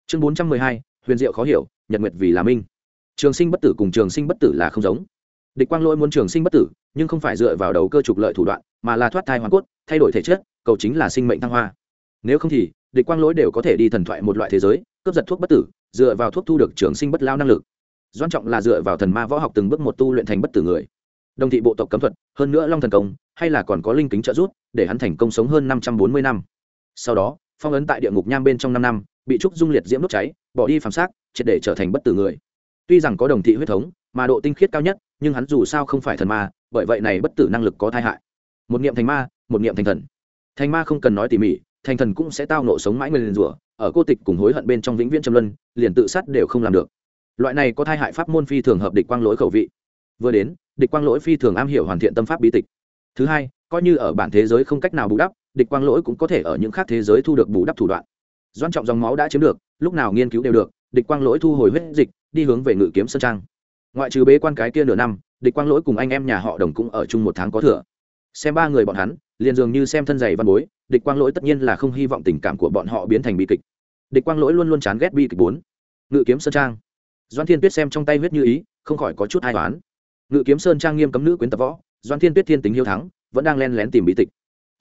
Chương bốn trăm mười hai huyền diệu khó hiểu, nhật nguyệt vì là minh. Trường sinh bất tử cùng trường sinh bất tử là không giống. Địch quang lỗi muốn trường sinh bất tử, nhưng không phải dựa vào đầu cơ trục lợi thủ đoạn, mà là thoát thai hoàn cốt, thay đổi thể chất, cầu chính là sinh mệnh thăng hoa. Nếu không thì, địch quang lỗi đều có thể đi thần thoại một loại thế giới, cướp giật thuốc bất tử, dựa vào thuốc thu được trường sinh bất lao năng lực. Doan trọng là dựa vào thần ma võ học từng bước một tu luyện thành bất tử người. Đồng thị bộ tộc cấm thuật, hơn nữa long thần công, hay là còn có linh kính trợ giúp, để hắn thành công sống hơn năm trăm bốn mươi năm. Sau đó, phong ấn tại địa ngục nham bên trong năm năm bị trúc dung liệt diễm đốt cháy, bỏ đi phàm xác, triệt để trở thành bất tử người. Tuy rằng có đồng thị huyết thống, mà độ tinh khiết cao nhất, nhưng hắn dù sao không phải thần ma, bởi vậy này bất tử năng lực có tai hại. Một niệm thành ma, một niệm thành thần. Thành ma không cần nói tỉ mỉ, thành thần cũng sẽ tao nộ sống mãi nguyên rủa, ở cô tịch cùng hối hận bên trong vĩnh viễn trầm luân, liền tự sát đều không làm được. Loại này có thai hại pháp môn phi thường hợp địch quang lỗi khẩu vị. Vừa đến, địch quang lỗi phi thường am hiểu hoàn thiện tâm pháp bí tịch. Thứ hai, coi như ở bản thế giới không cách nào bù đắp, địch quang lỗi cũng có thể ở những khác thế giới thu được bù đắp thủ đoạn doan trọng dòng máu đã chiếm được, lúc nào nghiên cứu đều được, địch quang lỗi thu hồi huyết dịch, đi hướng về ngự kiếm sơn trang. Ngoại trừ bế quan cái kia nửa năm, địch quang lỗi cùng anh em nhà họ đồng cũng ở chung một tháng có thừa. Xem ba người bọn hắn, liền dường như xem thân giày văn bối, địch quang lỗi tất nhiên là không hy vọng tình cảm của bọn họ biến thành bi kịch. Địch quang lỗi luôn luôn chán ghét bi kịch bốn. Ngự kiếm sơn trang. Doan thiên tuyết xem trong tay huyết như ý, không khỏi có chút ai toán ngự kiếm sơn trang nghiêm cấm nữ quyến tập võ, doan thiên tuyết thiên tính hiếu thắng, vẫn đang len lén tìm bí tịch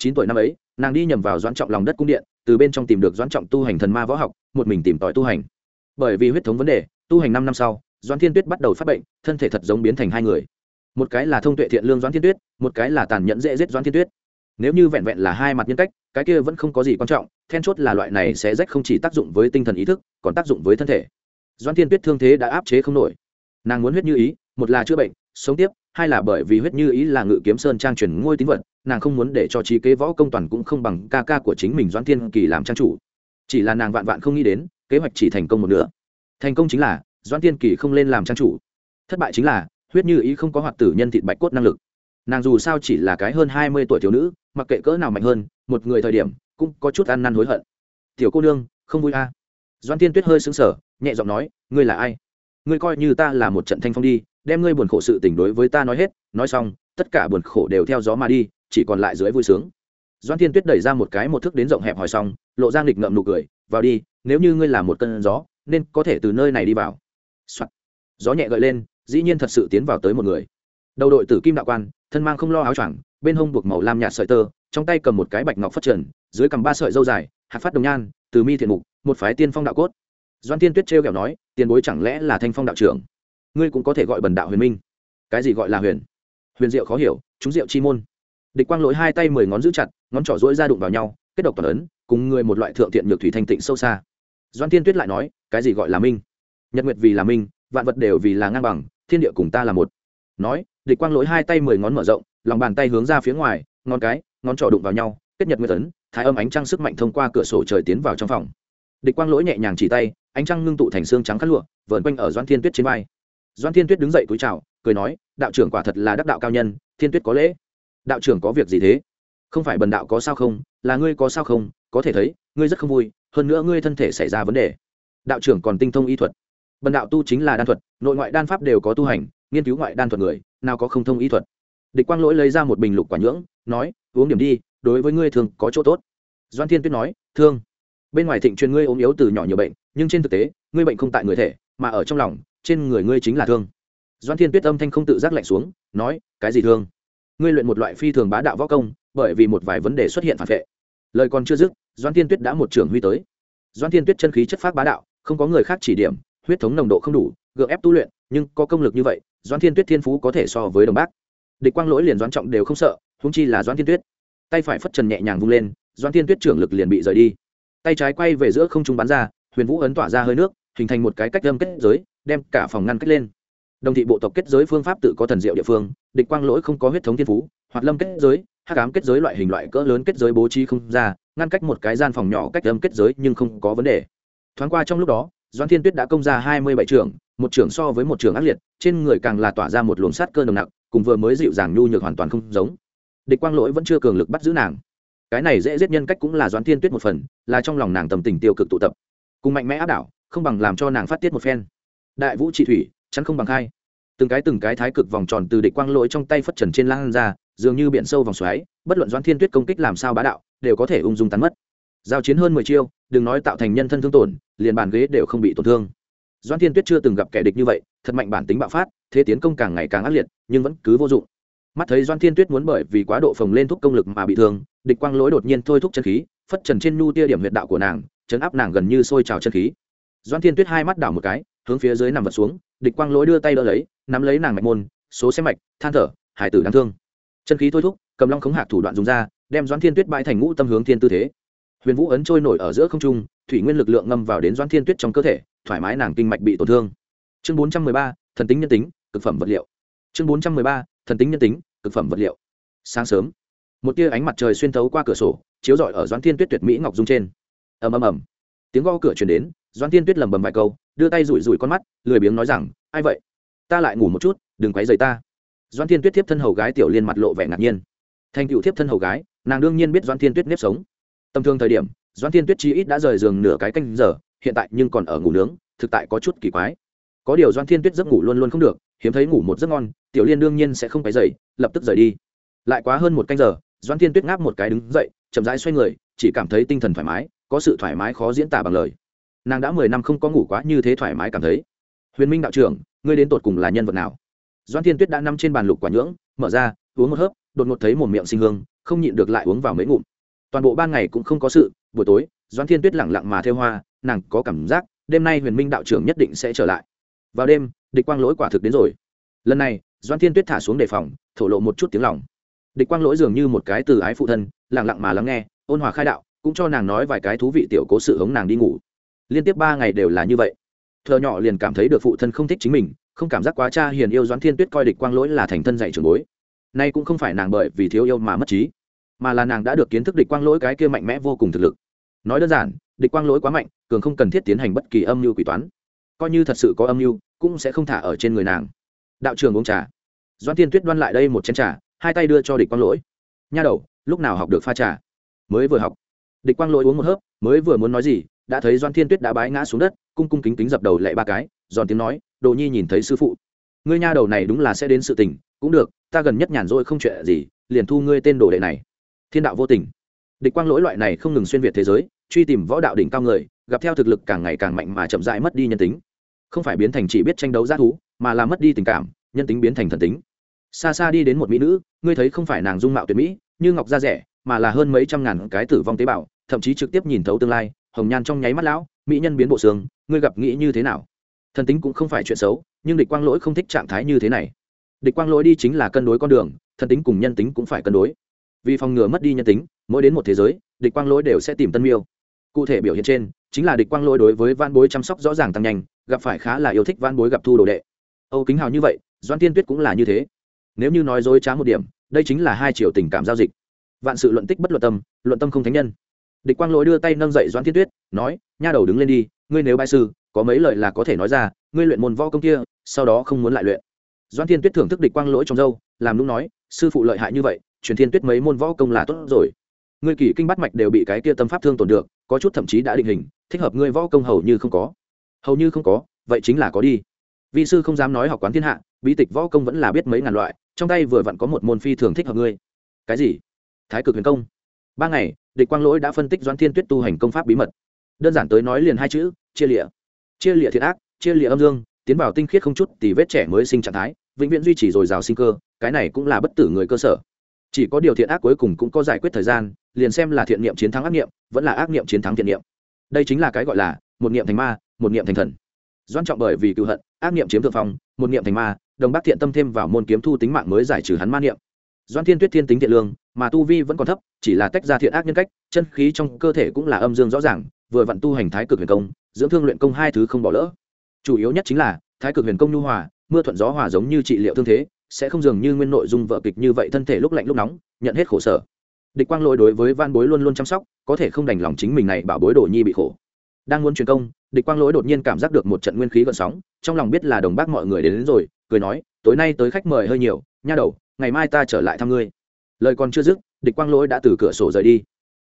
chín tuổi năm ấy, nàng đi nhầm vào doãn trọng lòng đất cung điện, từ bên trong tìm được doãn trọng tu hành thần ma võ học, một mình tìm tòi tu hành. Bởi vì huyết thống vấn đề, tu hành năm năm sau, doãn thiên tuyết bắt đầu phát bệnh, thân thể thật giống biến thành hai người. Một cái là thông tuệ thiện lương doãn thiên tuyết, một cái là tàn nhẫn dễ giết doãn thiên tuyết. Nếu như vẹn vẹn là hai mặt nhân cách, cái kia vẫn không có gì quan trọng, then chốt là loại này sẽ rách không chỉ tác dụng với tinh thần ý thức, còn tác dụng với thân thể. Doãn thiên tuyết thương thế đã áp chế không nổi. Nàng muốn huyết như ý, một là chữa bệnh, sống tiếp, hai là bởi vì huyết như ý là ngự kiếm sơn trang truyền ngôi tín vật nàng không muốn để cho trí kế võ công toàn cũng không bằng ca ca của chính mình doãn thiên kỳ làm trang chủ. Chỉ là nàng vạn vạn không nghĩ đến, kế hoạch chỉ thành công một nửa. Thành công chính là, doãn thiên kỳ không lên làm trang chủ. Thất bại chính là, huyết như ý không có hoạt tử nhân thịt bạch cốt năng lực. Nàng dù sao chỉ là cái hơn hai mươi tuổi thiếu nữ, mặc kệ cỡ nào mạnh hơn, một người thời điểm, cũng có chút ăn năn hối hận. Tiểu cô nương, không vui a à. doan tiên tuyết hơi xứng sở nhẹ giọng nói, ngươi là ai? Ngươi coi như ta là một trận thanh phong đi, đem ngươi buồn khổ sự tình đối với ta nói hết, nói xong, tất cả buồn khổ đều theo gió mà đi chỉ còn lại dưới vui sướng. Doan Thiên tuyết đẩy ra một cái một thước đến rộng hẹp hỏi xong, lộ ra nghịch ngậm nụ cười, vào đi, nếu như ngươi là một cơn gió, nên có thể từ nơi này đi vào. vào、Soạn. gió nhẹ gợi lên, dĩ nhiên thật sự tiến vào tới một người. Đầu đội tử kim đạo quan, thân mang không lo áo choàng, bên hông buộc màu lam nhạt sợi tơ, trong tay cầm một cái bạch ngọc phát trần, dưới cầm ba sợi dâu dài, hạt phát đồng nhan, từ mi thiện mục, một phái tiên phong đạo cốt. Doan tiên tuyết trêu kẹo nói, tiền bối chẳng lẽ là thanh phong đạo trưởng? Ngươi cũng có thể gọi bần đạo huyền minh. Cái gì gọi là huyền? Huyền diệu khó hiểu, chúng diệu chi môn địch quang lỗi hai tay mười ngón giữ chặt, ngón trỏ rỗi ra đụng vào nhau, kết độc toàn ấn, cùng người một loại thượng thiện nhược thủy thanh tịnh sâu xa. Doan tiên tuyết lại nói, cái gì gọi là minh? Nhật nguyệt vì là minh, vạn vật đều vì là ngang bằng, thiên địa cùng ta là một. Nói, địch quang lỗi hai tay mười ngón mở rộng, lòng bàn tay hướng ra phía ngoài, ngón cái, ngón trỏ đụng vào nhau, kết nhật nguyệt ấn, thái âm ánh trăng sức mạnh thông qua cửa sổ trời tiến vào trong phòng. Địch quang lỗi nhẹ nhàng chỉ tay, ánh trăng ngưng tụ thành xương trắng khát lụa, vờn quanh ở doan thiên tuyết trên vai. Doan thiên tuyết đứng dậy cúi chào, cười nói, đạo trưởng quả thật là đắc đạo cao nhân, thiên tuyết có lễ đạo trưởng có việc gì thế? Không phải bần đạo có sao không? Là ngươi có sao không? Có thể thấy, ngươi rất không vui, hơn nữa ngươi thân thể xảy ra vấn đề. Đạo trưởng còn tinh thông y thuật. Bần đạo tu chính là đan thuật, nội ngoại đan pháp đều có tu hành, nghiên cứu ngoại đan thuật người, nào có không thông y thuật. Địch quang lỗi lấy ra một bình lục quả nhưỡng, nói, uống điểm đi, đối với ngươi thường có chỗ tốt. Doan thiên tuyết nói, thương. Bên ngoài thịnh truyền ngươi ốm yếu từ nhỏ nhiều bệnh, nhưng trên thực tế, ngươi bệnh không tại người thể, mà ở trong lòng, trên người ngươi chính là thương. Doan thiên tuyết âm thanh không tự giác lạnh xuống, nói, cái gì thương? Ngươi luyện một loại phi thường bá đạo võ công, bởi vì một vài vấn đề xuất hiện phản vệ. Lời còn chưa dứt doan thiên tuyết đã một trưởng huy tới. Doan thiên tuyết chân khí chất phát bá đạo, không có người khác chỉ điểm, huyết thống nồng độ không đủ, gượng ép tu luyện, nhưng có công lực như vậy doan thiên tuyết thiên phú có thể so với đồng bác. Địch quang lỗi liền doan trọng đều không sợ húng chi là doan thiên tuyết. Tay phải phất trần nhẹ nhàng vung lên doan thiên tuyết trưởng lực liền bị rời đi. Tay trái quay về giữa không trung bắn ra, huyền vũ ấn tỏa ra hơi nước, hình thành một cái cách âm kết giới, đem cả phòng ngăn cách lên đồng thị bộ tộc kết giới phương pháp tự có thần diệu địa phương, địch quang lỗi không có huyết thống thiên phú, hoạt lâm kết giới, hắc ám kết giới loại hình loại cỡ lớn kết giới bố trí không ra, ngăn cách một cái gian phòng nhỏ cách âm kết giới nhưng không có vấn đề. Thoáng qua trong lúc đó doan thiên tuyết đã công ra hai mươi bảy trường một trường so với một trường ác liệt, trên người càng là tỏa ra một luồng sát cơ nồng nặc, cùng vừa mới dịu dàng nhu nhược hoàn toàn không giống. Địch quang lỗi vẫn chưa cường lực bắt giữ nàng. Cái này dễ giết nhân cách cũng là doãn thiên tuyết một phần, là trong lòng nàng tầm tình tiêu cực tụ tập. Cùng mạnh mẽ áp đảo, không bằng làm cho nàng phát tiết một phen. Đại vũ trị thủy chắn không bằng khai. Từng cái từng cái thái cực vòng tròn từ địch quang lỗi trong tay phất trần trên lan ra, dường như biển sâu vòng xoáy, bất luận doan thiên tuyết công kích làm sao bá đạo, đều có thể ung dung tán mất. Giao chiến hơn mười chiêu, đừng nói tạo thành nhân thân thương tổn, liền bàn ghế đều không bị tổn thương. Doan thiên tuyết chưa từng gặp kẻ địch như vậy, thật mạnh bản tính bạo phát, thế tiến công càng ngày càng ác liệt, nhưng vẫn cứ vô dụng. Mắt thấy doan thiên tuyết muốn bởi vì quá độ phồng lên thúc công lực mà bị thương, địch quang lỗi đột nhiên thôi thúc chân khí, phất trần trên nhu tia điểm huyệt đạo của nàng, chấn áp nàng gần như sôi trào chân khí. Doan thiên tuyết hai mắt đảo một cái hướng phía dưới nằm vật xuống, địch quang lỗi đưa tay đỡ lấy, nắm lấy nàng mạch môn, số xem mạch, than thở, hải tử đáng thương. Chân khí thôi thúc, cầm long khống hạc thủ đoạn dùng ra, đem doan thiên tuyết bãi thành ngũ tâm hướng thiên tư thế. Huyền vũ ấn trôi nổi ở giữa không trung, thủy nguyên lực lượng ngâm vào đến doan thiên tuyết trong cơ thể, thoải mái nàng kinh mạch bị tổn thương. Chương bốn trăm mười ba, thần tính nhân tính, cực phẩm vật liệu. Chương bốn trăm mười ba, thần tính nhân tính, cực phẩm vật liệu. Sáng sớm, một tia ánh mặt trời xuyên thấu qua cửa sổ, chiếu rọi ở doãn thiên tuyết tuyệt mỹ ngọc dung trên. Ầm ầm ầm. Tiếng gõ cửa chuyển đến Doan thiên tuyết lầm bầm vài câu, đưa tay rủi rủi con mắt, lười biếng nói rằng, ai vậy? Ta lại ngủ một chút, đừng quấy dày ta. Doan thiên tuyết tiếp thân hầu gái tiểu liên mặt lộ vẻ ngạc nhiên. Thành cựu tiếp thân hầu gái, nàng đương nhiên biết Doan thiên tuyết nếp sống. Tầm thường thời điểm Doan thiên tuyết chi ít đã rời giường nửa cái canh giờ, hiện tại nhưng còn ở ngủ nướng, thực tại có chút kỳ quái. Có điều Doan thiên tuyết giấc ngủ luôn luôn không được, hiếm thấy ngủ một giấc ngon, tiểu liên đương nhiên sẽ không phải dậy lập tức rời đi. Lại quá hơn một canh giờ Doan thiên tuyết ngáp một cái đứng dậy, chậm rãi xoay người, chỉ cảm thấy tinh thần thoải mái, có sự thoải mái khó diễn tả bằng lời nàng đã mười năm không có ngủ quá như thế thoải mái cảm thấy. Huyền minh đạo trưởng, ngươi đến tột cùng là nhân vật nào? Doan thiên tuyết đã nằm trên bàn lục quả nhưỡng, mở ra, uống một hớp, đột ngột thấy một miệng sinh hương, không nhịn được lại uống vào mấy ngụm. Toàn bộ ban ngày cũng không có sự, buổi tối Doan thiên tuyết lẳng lặng mà theo hoa, nàng có cảm giác, đêm nay huyền minh đạo trưởng nhất định sẽ trở lại. Vào đêm, địch quang lỗi quả thực đến rồi. Lần này doan thiên tuyết thả xuống đề phòng, thổ lộ một chút tiếng lòng. Địch quang lỗi dường như một cái từ ái phụ thân lẳng lặng mà lắng nghe, ôn hòa khai đạo, cũng cho nàng nói vài cái thú vị tiểu cố sự hống nàng đi ngủ liên tiếp ba ngày đều là như vậy. Thợ nhỏ liền cảm thấy được phụ thân không thích chính mình, không cảm giác quá cha hiền yêu doãn thiên tuyết coi địch quang lỗi là thành thân dạy trường bối. Nay cũng không phải nàng bởi vì thiếu yêu mà mất trí, mà là nàng đã được kiến thức địch quang lỗi cái kia mạnh mẽ vô cùng thực lực. Nói đơn giản, địch quang lỗi quá mạnh, cường không cần thiết tiến hành bất kỳ âm mưu quỷ toán. Coi như thật sự có âm mưu, cũng sẽ không thả ở trên người nàng. Đạo trường uống trà. Doãn thiên tuyết đoan lại đây một chén trà, hai tay đưa cho địch quang lỗi. Nha đầu, lúc nào học được pha trà? Mới vừa học. Địch quang lỗi uống một hớp, mới vừa muốn nói gì đã thấy doan thiên tuyết đã bái ngã xuống đất, cung cung kính kính dập đầu lệ ba cái, giòn tiếng nói, đồ nhi nhìn thấy sư phụ. Ngươi nha đầu này đúng là sẽ đến sự tình, cũng được, ta gần nhất nhàn rỗi không chuyện gì, liền thu ngươi tên đồ đệ này. Thiên đạo vô tình. Địch quang lỗi loại này không ngừng xuyên việt thế giới, truy tìm võ đạo đỉnh cao người, gặp theo thực lực càng ngày càng mạnh mà chậm rãi mất đi nhân tính. Không phải biến thành chỉ biết tranh đấu g thú, mà là mất đi tình cảm, nhân tính biến thành thần tính. Xa xa đi đến một mỹ nữ, ngươi thấy không phải nàng dung mạo tuyệt mỹ, như ngọc da rẻ, mà là hơn mấy trăm ngàn cái tử vong tế bào, thậm chí trực tiếp nhìn thấu tương lai hồng nhan trong nháy mắt lão, mỹ nhân biến bộ xương, ngươi gặp nghĩ như thế nào? Thần tính cũng không phải chuyện xấu, nhưng địch quang lỗi không thích trạng thái như thế này. Địch quang lỗi đi chính là cân đối con đường, thần tính cùng nhân tính cũng phải cân đối. Vì phòng ngừa mất đi nhân tính, mỗi đến một thế giới, địch quang lỗi đều sẽ tìm tân miêu. Cụ thể biểu hiện trên, chính là địch quang lỗi đối với van bối chăm sóc rõ ràng tăng nhanh, gặp phải khá là yêu thích van bối gặp thu đồ đệ. Âu kính hào như vậy doan tiên tuyết cũng là như thế. Nếu như nói dối trá một điểm, đây chính là hai triệu tình cảm giao dịch. Vạn sự luận tích bất luận tâm luận tâm không thánh nhân địch quang lỗi đưa tay nâng dậy doan thiên tuyết, nói, nha đầu đứng lên đi, ngươi nếu bại sư, có mấy lời là có thể nói ra, ngươi luyện môn võ công kia, sau đó không muốn lại luyện. Doan thiên tuyết thưởng thức địch quang lỗi trong dâu, làm lúc nói, sư phụ lợi hại như vậy, truyền thiên tuyết mấy môn võ công là tốt rồi. Ngươi kỳ kinh bắt mạch đều bị cái kia tâm pháp thương tổn được, có chút thậm chí đã định hình, thích hợp ngươi võ công hầu như không có. Hầu như không có, vậy chính là có đi. Vị sư không dám nói học quán thiên hạ, bí tịch võ công vẫn là biết mấy ngàn loại, trong tay vừa vặn có một môn phi thường thích hợp ngươi. Cái gì? Thái cực huyền công ba ngày, địch quang lỗi đã phân tích doãn thiên tuyết tu hành công pháp bí mật. Đơn giản tới nói liền hai chữ, chia lịa. Chia lịa thiệt ác, chia lịa âm dương, tiến vào tinh khiết không chút thì vết trẻ mới sinh trạng thái, vĩnh viễn duy trì dồi dào sinh cơ, cái này cũng là bất tử người cơ sở. Chỉ có điều thiện ác cuối cùng cũng có giải quyết thời gian, liền xem là thiện niệm chiến thắng ác niệm, vẫn là ác niệm chiến thắng thiện niệm. Đây chính là cái gọi là một niệm thành ma, một niệm thành thần. Doan trọng bởi vì cựu hận, ác niệm chiếm thượng phong, một niệm thành ma, đồng bác thiện tâm thêm vào môn kiếm thu tính mạng mới giải trừ hắn ma niệm doan thiên tuyết thiên tính thiện lương mà tu vi vẫn còn thấp chỉ là tách ra thiện ác nhân cách chân khí trong cơ thể cũng là âm dương rõ ràng vừa vặn tu hành thái cực huyền công dưỡng thương luyện công hai thứ không bỏ lỡ. Chủ yếu nhất chính là thái cực huyền công nhu hòa mưa thuận gió hòa giống như trị liệu thương thế sẽ không dường như nguyên nội dung vợ kịch như vậy thân thể lúc lạnh lúc nóng nhận hết khổ sở. Địch quang lỗi đối với van bối luôn luôn chăm sóc có thể không đành lòng chính mình này bảo bối đồ nhi bị khổ. Đang muốn truyền công địch quang lỗi đột nhiên cảm giác được một trận nguyên khí gợn sóng trong lòng biết là đồng bác mọi người đến, đến rồi cười nói tối nay tới khách mời hơi nhiều, nha đầu, ngày mai ta trở lại thăm ngươi. Lời còn chưa dứt, địch quang lỗi đã từ cửa sổ rời đi.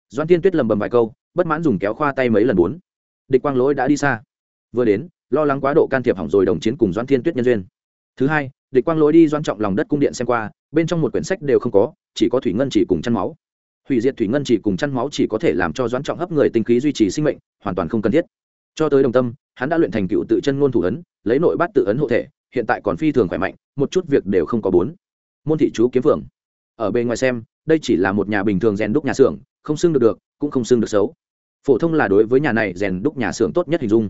Doan tiên tuyết lầm bầm vài câu, bất mãn dùng kéo khoa tay mấy lần bốn. Địch quang lỗi đã đi xa. Vừa đến, lo lắng quá độ can thiệp hỏng rồi đồng chiến cùng doan thiên tuyết nhân duyên. Thứ hai, địch quang lỗi đi doan trọng lòng đất cung điện xem qua, bên trong một quyển sách đều không có, chỉ có thủy ngân chỉ cùng chăn máu. Hủy diệt thủy ngân chỉ cùng chăn máu chỉ có thể làm cho Doan trọng hấp người tinh khí duy trì sinh mệnh, hoàn toàn không cần thiết. Cho tới đồng tâm, hắn đã luyện thành cựu tự chân ngôn thủ ấn, lấy nội bát tự ấn hộ thể hiện tại còn phi thường khỏe mạnh, một chút việc đều không có bốn. Môn thị chú kiếm phượng. Ở bên ngoài xem, đây chỉ là một nhà bình thường rèn đúc nhà xưởng, không xưng được được, cũng không xưng được xấu. Phổ thông là đối với nhà này rèn đúc nhà xưởng tốt nhất hình dung.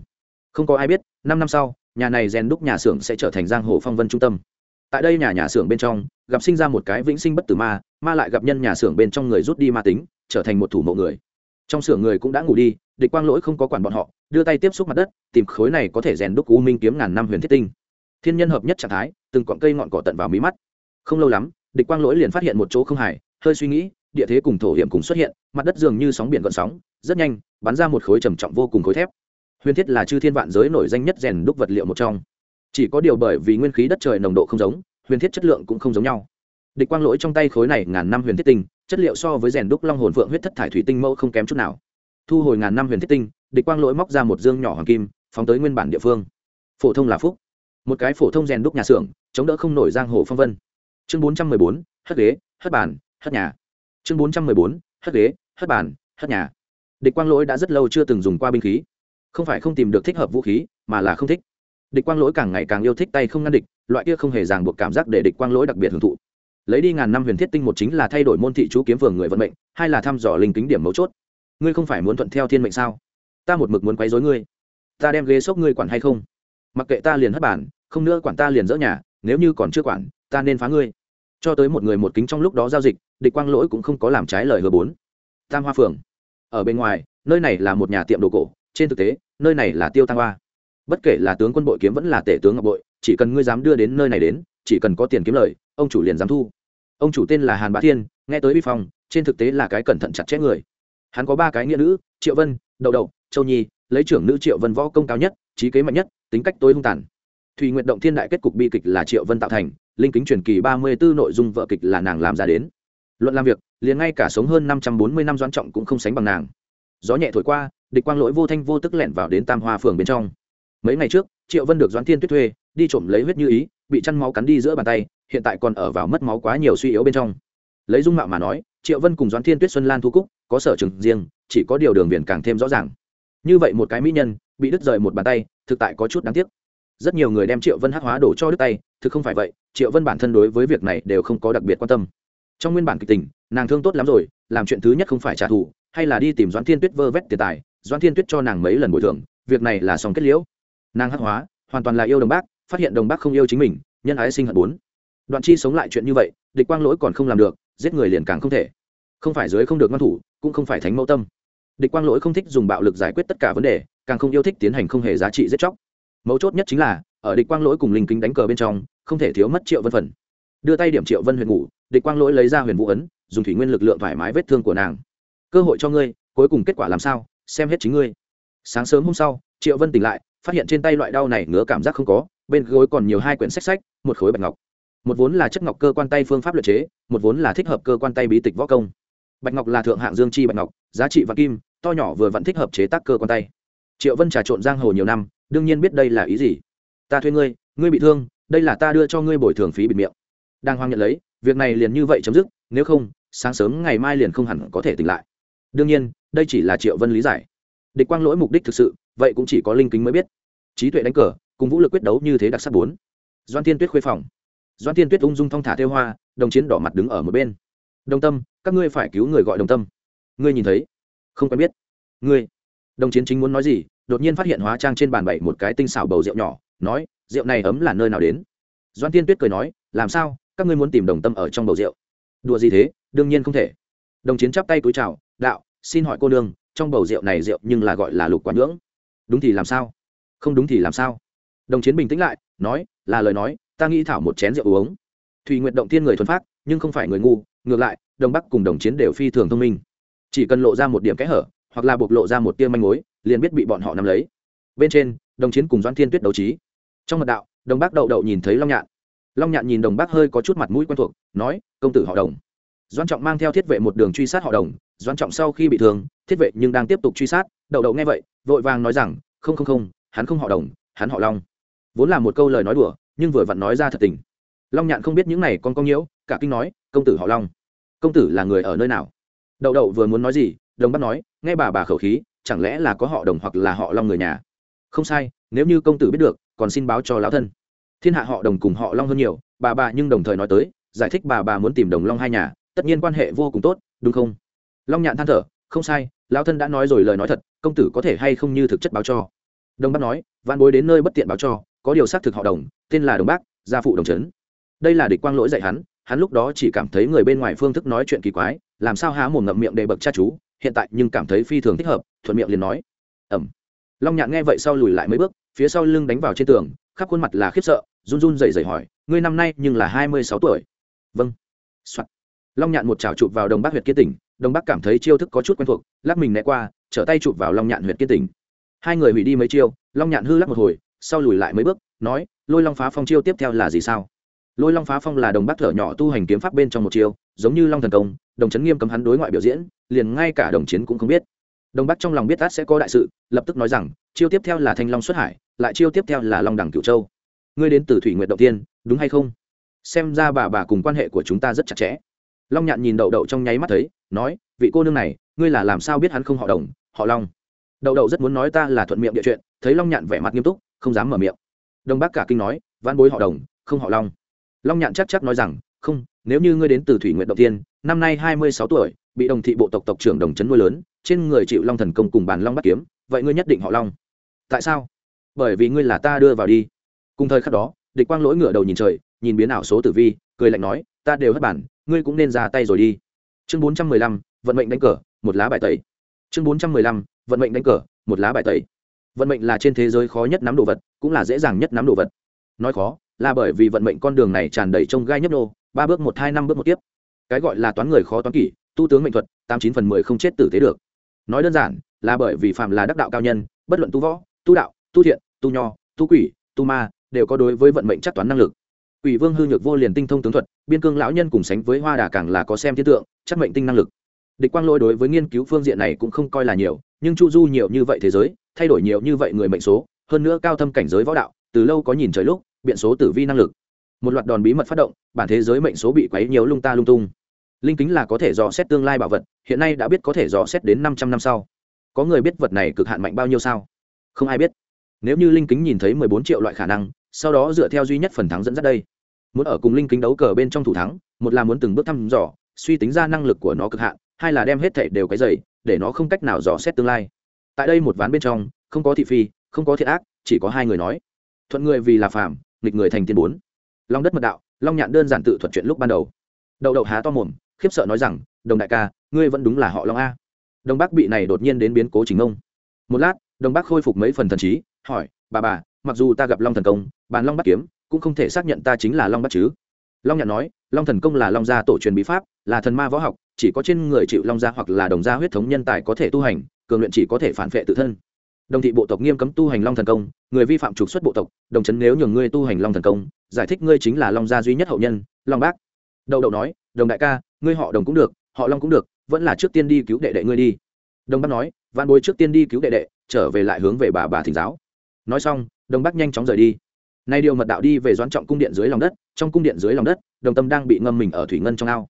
Không có ai biết, năm năm sau, nhà này rèn đúc nhà xưởng sẽ trở thành giang hồ phong vân trung tâm. Tại đây nhà nhà xưởng bên trong, gặp sinh ra một cái vĩnh sinh bất tử ma ma lại gặp nhân nhà xưởng bên trong người rút đi ma tính, trở thành một thủ mộ người. Trong xưởng người cũng đã ngủ đi, địch quang lỗi không có quản bọn họ, đưa tay tiếp xúc mặt đất, tìm khối này có thể rèn đúc u minh kiếm ngàn năm huyền thiết tinh thiên nhân hợp nhất trạng thái, từng cọn cây ngọn cỏ tận vào mí mắt. Không lâu lắm, địch quang lỗi liền phát hiện một chỗ không hài, hơi suy nghĩ, địa thế cùng thổ hiểm cùng xuất hiện, mặt đất dường như sóng biển gợn sóng, rất nhanh, bắn ra một khối trầm trọng vô cùng khối thép. Huyền thiết là chư thiên vạn giới nổi danh nhất rèn đúc vật liệu một trong. Chỉ có điều bởi vì nguyên khí đất trời nồng độ không giống, huyền thiết chất lượng cũng không giống nhau. Địch quang lỗi trong tay khối này ngàn năm huyền thiết tinh, chất liệu so với rèn đúc long hồn phượng huyết thất thải thủy tinh mẫu không kém chút nào. Thu hồi ngàn năm huyền thiết tinh, địch quang lỗi móc ra một dương nhỏ hoàng kim, phóng tới nguyên bản địa phương. Phổ thông là phúc một cái phổ thông rèn đúc nhà xưởng, chống đỡ không nổi giang hồ phong vân. Chương bốn trăm mười bốn, hất ghế, hất bàn, hất nhà. Chương bốn trăm mười bốn, hất ghế, hất bàn, hất nhà. Địch quang lỗi đã rất lâu chưa từng dùng qua binh khí. Không phải không tìm được thích hợp vũ khí, mà là không thích. Địch quang lỗi càng ngày càng yêu thích tay không ngăn địch, loại kia không hề ràng buộc cảm giác để địch quang lỗi đặc biệt hưởng thụ. Lấy đi ngàn năm huyền thiết tinh một chính là thay đổi môn thị chú kiếm phường người vận mệnh, hai là thăm dò linh kính điểm mấu chốt. Ngươi không phải muốn thuận theo thiên mệnh sao? Ta một mực muốn quấy dối ngươi. Ta đem ghế xốc ngươi quản hay không? Mặc kệ ta liền hất bản không nữa quản ta liền dỡ nhà, nếu như còn chưa quản, ta nên phá ngươi. Cho tới một người một kính trong lúc đó giao dịch, địch quang lỗi cũng không có làm trái lời hứa bốn. Tam hoa phường ở bên ngoài, nơi này là một nhà tiệm đồ cổ, trên thực tế, nơi này là tiêu tăng hoa. Bất kể là tướng quân bội kiếm vẫn là tể tướng ngọc bội, chỉ cần ngươi dám đưa đến nơi này đến, chỉ cần có tiền kiếm lời, ông chủ liền dám thu. Ông chủ tên là hàn bá thiên, nghe tới vi phong, trên thực tế là cái cẩn thận chặt chẽ người. Hắn có ba cái nghĩa nữ, triệu vân, đậu đậu, châu nhi, lấy trưởng nữ triệu vân võ công cao nhất, trí kế mạnh nhất, tính cách tối hung tàn thùy nguyện động thiên đại kết cục bi kịch là triệu vân tạo thành, linh kính truyền kỳ ba mươi b ố nội dung vợ kịch là nàng làm ra đến. Luận làm việc, liền ngay cả sống hơn năm trăm bốn mươi năm doãn trọng cũng không sánh bằng nàng. Gió nhẹ thổi qua, địch quang lỗi vô thanh vô tức lẻn vào đến tam hoa phường bên trong. Mấy ngày trước, triệu vân được doãn thiên tuyết thuê, đi trộm lấy huyết như ý, bị chăn máu cắn đi giữa bàn tay, hiện tại còn ở vào mất máu quá nhiều suy yếu bên trong. Lấy dung mạo mà nói, triệu vân cùng doãn thiên tuyết xuân lan thu cúc, có sở trường riêng, chỉ có điều đường viền càng thêm rõ ràng. Như vậy một cái mỹ nhân, bị đứt rời một bàn tay, thực tại có chút đáng tiếc rất nhiều người đem triệu vân hắc hóa đổ cho đứt tay, thực không phải vậy, triệu vân bản thân đối với việc này đều không có đặc biệt quan tâm. Trong nguyên bản kịch tình, nàng thương tốt lắm rồi, làm chuyện thứ nhất không phải trả thù, hay là đi tìm doãn thiên tuyết vơ vét tiền tài, doãn thiên tuyết cho nàng mấy lần bồi thường, việc này là xong kết liễu. Nàng hắc hóa, hoàn toàn là yêu đồng bác, phát hiện đồng bác không yêu chính mình, nhân ái sinh hận bốn. Đoạn chi sống lại chuyện như vậy, địch quang lỗi còn không làm được, giết người liền càng không thể. Không phải dưới không được ngăn thủ, cũng không phải thánh mẫu tâm. Địch quang lỗi không thích dùng bạo lực giải quyết tất cả vấn đề, càng không yêu thích tiến hành không hề giá trị giết chóc mấu chốt nhất chính là, ở địch quang lỗi cùng linh kính đánh cờ bên trong, không thể thiếu mất triệu vân phần. Đưa tay điểm triệu vân huyền ngủ, địch quang lỗi lấy ra huyền vũ ấn, dùng thủy nguyên lực lượng thoải mái vết thương của nàng. Cơ hội cho ngươi, cuối cùng kết quả làm sao, xem hết chính ngươi. Sáng sớm hôm sau, triệu vân tỉnh lại, phát hiện trên tay loại đau này ngứa cảm giác không có, bên gối còn nhiều hai quyển sách sách, một khối bạch ngọc. Một vốn là chất ngọc cơ quan tay phương pháp luật chế, một vốn là thích hợp cơ quan tay bí tịch võ công. Bạch ngọc là thượng hạng dương chi bạch ngọc, giá trị vạn kim, to nhỏ vừa vẫn thích hợp chế tác cơ quan tay. Triệu vân trà trộn giang hồ nhiều năm đương nhiên biết đây là ý gì. Ta thuê ngươi ngươi bị thương, đây là ta đưa cho ngươi bồi thường phí bịt miệng. Đang hoang nhận lấy, việc này liền như vậy chấm dứt, nếu không, sáng sớm ngày mai liền không hẳn có thể tỉnh lại. Đương nhiên, đây chỉ là triệu vân lý giải. Địch quang lỗi mục đích thực sự, vậy cũng chỉ có linh kính mới biết. Trí tuệ đánh cờ, cùng vũ lực quyết đấu như thế đặc sắc bốn. Doan tiên tuyết khuê phòng. Doan tiên tuyết ung dung thong thả theo hoa, đồng chiến đỏ mặt đứng ở một bên. Đồng tâm, các ngươi phải cứu người gọi đồng tâm. Ngươi nhìn thấy, không quen biết. Ngươi, đồng chiến chính muốn nói gì đột nhiên phát hiện hóa trang trên bàn bày một cái tinh xảo bầu rượu nhỏ, nói, rượu này ấm là nơi nào đến? Doan tiên tuyết cười nói, làm sao? Các ngươi muốn tìm đồng tâm ở trong bầu rượu. Đùa gì thế? Đương nhiên không thể. Đồng chiến chắp tay cúi chào, đạo, xin hỏi cô nương, trong bầu rượu này rượu nhưng là gọi là lục quả nhưỡng. Đúng thì làm sao? Không đúng thì làm sao? Đồng chiến bình tĩnh lại, nói, là lời nói, ta nghĩ thảo một chén rượu uống. Thùy nguyện động Thiên người thuần phát nhưng không phải người ngu, ngược lại, đồng bắc cùng đồng chiến đều phi thường thông minh. Chỉ cần lộ ra một điểm kẽ hở, hoặc là bộc lộ ra một tia manh mối liền biết bị bọn họ nắm lấy. Bên trên, đồng chiến cùng doãn thiên tuyết đấu trí. Trong mật đạo, đồng bác đậu đậu nhìn thấy long nhạn. Long nhạn nhìn đồng bác hơi có chút mặt mũi quen thuộc, nói, công tử họ đồng. Doãn trọng mang theo thiết vệ một đường truy sát họ đồng. Doãn trọng sau khi bị thương, thiết vệ nhưng đang tiếp tục truy sát. Đậu đậu nghe vậy, vội vàng nói rằng, không không không, hắn không họ đồng, hắn họ long. Vốn là một câu lời nói đùa, nhưng vừa vặn nói ra thật tình. Long nhạn không biết những này con công nhiễu, cả kinh nói, công tử họ long, công tử là người ở nơi nào? Đậu đậu vừa muốn nói gì, đồng bác nói, nghe bà bà khẩu khí chẳng lẽ là có họ đồng hoặc là họ long người nhà? Không sai, nếu như công tử biết được, còn xin báo cho lão thân. Thiên hạ họ đồng cùng họ long hơn nhiều, bà bà nhưng đồng thời nói tới, giải thích bà bà muốn tìm đồng long hai nhà, tất nhiên quan hệ vô cùng tốt, đúng không? Long nhạn than thở, không sai, lão thân đã nói rồi lời nói thật, công tử có thể hay không như thực chất báo cho? Đồng bác nói văn bối đến nơi bất tiện báo cho, có điều xác thực họ đồng, tên là đồng bác, gia phụ đồng trấn. Đây là địch quang lỗi dạy hắn hắn lúc đó chỉ cảm thấy người bên ngoài phương thức nói chuyện kỳ quái, làm sao há mồm ngậm miệng để bậc cha chú hiện tại nhưng cảm thấy phi thường thích hợp, thuận miệng liền nói. Ẩm. Long nhạn nghe vậy sau lùi lại mấy bước, phía sau lưng đánh vào trên tường, khắp khuôn mặt là khiếp sợ, run run rẩy rẩy hỏi, ngươi năm nay nhưng là hai mươi sáu tuổi? Vâng、Soạn. long nhạn một chảo chụp vào đồng bác huyệt kia tỉnh đồng bác cảm thấy chiêu thức có chút quen thuộc, lắc mình né qua, trở tay chụp vào long nhạn huyệt kia tỉnh. Hai người hủy đi mấy chiêu, long nhạn hư lắc một hồi, sau lùi lại mấy bước, nói, lôi long phá phong chiêu tiếp theo là gì sao? Lôi long phá phong là đồng bác thở nhỏ tu hành kiếm pháp bên trong một chiêu, giống như long thần công, đồng chấn nghiêm cấm hắn đối ngoại biểu diễn, liền ngay cả đồng chiến cũng không biết. Đồng bắc trong lòng biết tát sẽ có đại sự, lập tức nói rằng, chiêu tiếp theo là thanh long xuất hải, lại chiêu tiếp theo là long đẳng cửu châu. Ngươi đến từ thủy nguyện đầu tiên, đúng hay không? Xem ra bà bà cùng quan hệ của chúng ta rất chặt chẽ. Long nhạn nhìn đậu đậu trong nháy mắt thấy, nói, vị cô nương này, ngươi là làm sao biết hắn không họ đồng, họ long? Đậu đậu rất muốn nói ta là thuận miệng địa chuyện, thấy long nhạn vẻ mặt nghiêm túc, không dám mở miệng. Đồng bác cả kinh nói văn bối họ đồng, không họ long long nhạn chắc chắc nói rằng, không, nếu như ngươi đến từ thủy nguyện đầu tiên năm nay hai mươi sáu tuổi, bị đồng thị bộ tộc tộc trưởng đồng trấn nuôi lớn, trên người chịu long thần công cùng bàn long bắt kiếm, vậy ngươi nhất định họ long. Tại sao? Bởi vì ngươi là ta đưa vào đi. Cùng thời khắc đó, địch quang lỗi ngửa đầu nhìn trời, nhìn biến ảo số tử vi, cười lạnh nói, ta đều hất bản, ngươi cũng nên ra tay rồi đi. Chương bốn trăm mười lăm, vận mệnh đánh cờ, một lá bài tẩy. Chương bốn trăm mười lăm, vận mệnh đánh cờ, một lá bài tẩy. Vận mệnh là trên thế giới khó nhất nắm đồ vật, cũng là dễ dàng nhất nắm đồ vật. Nói khó là bởi vì vận mệnh con đường này tràn đầy trông gai nhấp nô ba bước một, hai, năm bước một tiếp. Cái gọi là toán người khó toán kỷ, tu tướng mệnh thuật, tám chín phần mười không chết tử thế được. Nói đơn giản, là bởi vì phạm là đắc đạo cao nhân, bất luận tu võ, tu đạo, tu thiện, tu nho, tu quỷ, tu ma, đều có đối với vận mệnh chắc toán năng lực. Quỷ vương hư nhược vô liền tinh thông tướng thuật, biên cương lão nhân cùng sánh với hoa đà càng là có xem thiên tượng, chắc mệnh tinh năng lực. Địch quang lôi đối với nghiên cứu phương diện này cũng không coi là nhiều, nhưng chu du nhiều như vậy thế giới, thay đổi nhiều như vậy người mệnh số, hơn nữa cao thâm cảnh giới võ đạo, từ lâu có nhìn trời lúc biện số tử vi năng lực. Một loạt đòn bí mật phát động, bản thế giới mệnh số bị quấy nhiều lung ta lung tung. Linh kính là có thể dò xét tương lai bảo vật, hiện nay đã biết có thể dò xét đến năm trăm năm sau. Có người biết vật này cực hạn mạnh bao nhiêu sao? Không ai biết. Nếu như linh kính nhìn thấy mười bốn triệu loại khả năng, sau đó dựa theo duy nhất phần thắng dẫn dắt đây. Muốn ở cùng linh kính đấu cờ bên trong thủ thắng, một là muốn từng bước thăm dò, suy tính ra năng lực của nó cực hạn, hai là đem hết thảy đều cái dày để nó không cách nào dò xét tương lai. Tại đây một ván bên trong, không có thị phi, không có thiện ác, chỉ có hai người nói. Thuận người vì là phàm nghịch người thành tiên bốn. Long đất mật đạo, long nhạn đơn giản tự thuật chuyện lúc ban đầu. Đậu đậu há to mồm, khiếp sợ nói rằng, đồng đại ca, ngươi vẫn đúng là họ long a. Đồng bác bị này đột nhiên đến biến cố chính ông một lát đồng bác khôi phục mấy phần thần trí, hỏi, bà bà, mặc dù ta gặp long thần công bàn long bắt kiếm, cũng không thể xác nhận ta chính là long bắt chứ? Long nhạn nói, long thần công là long gia tổ truyền bí pháp, là thần ma võ học, chỉ có trên người chịu long gia hoặc là đồng gia huyết thống nhân tài có thể tu hành, cường luyện chỉ có thể phản vệ tự thân đồng thị bộ tộc nghiêm cấm tu hành long thần công, người vi phạm trục xuất bộ tộc, đồng chấn nếu nhường ngươi tu hành long thần công, giải thích ngươi chính là long gia duy nhất hậu nhân, long bác. Đậu đậu nói, đồng đại ca, ngươi họ đồng cũng được, họ long cũng được, vẫn là trước tiên đi cứu đệ đệ ngươi đi. Đồng bác nói văn bối trước tiên đi cứu đệ đệ, trở về lại hướng về bà bà thỉnh giáo. Nói xong, đồng bác nhanh chóng rời đi. Nay điều mật đạo đi về doãn trọng cung điện dưới lòng đất, trong cung điện dưới lòng đất, đồng tâm đang bị ngâm mình ở thủy ngân trong ao.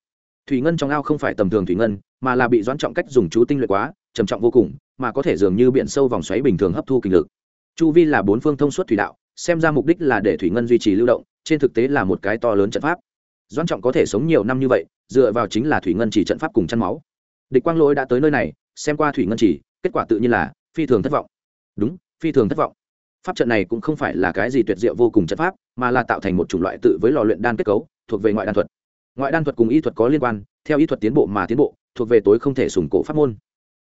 Thủy ngân trong ao không phải tầm thường thủy ngân, mà là bị doãn trọng cách dùng chú tinh luyện quá trầm trọng vô cùng, mà có thể dường như biển sâu vòng xoáy bình thường hấp thu kinh lực. Chu vi là bốn phương thông suốt thủy đạo, xem ra mục đích là để thủy ngân duy trì lưu động, trên thực tế là một cái to lớn trận pháp. Doan trọng có thể sống nhiều năm như vậy, dựa vào chính là thủy ngân chỉ trận pháp cùng chăn máu. Địch quang lỗi đã tới nơi này, xem qua thủy ngân chỉ, kết quả tự nhiên là phi thường thất vọng. Đúng, phi thường thất vọng. Pháp trận này cũng không phải là cái gì tuyệt diệu vô cùng trận pháp, mà là tạo thành một chủng loại tự với lò luyện đan kết cấu, thuộc về ngoại đan thuật. Ngoại đan thuật cùng y thuật có liên quan, theo y thuật tiến bộ mà tiến bộ, thuộc về tối không thể sùng cổ pháp môn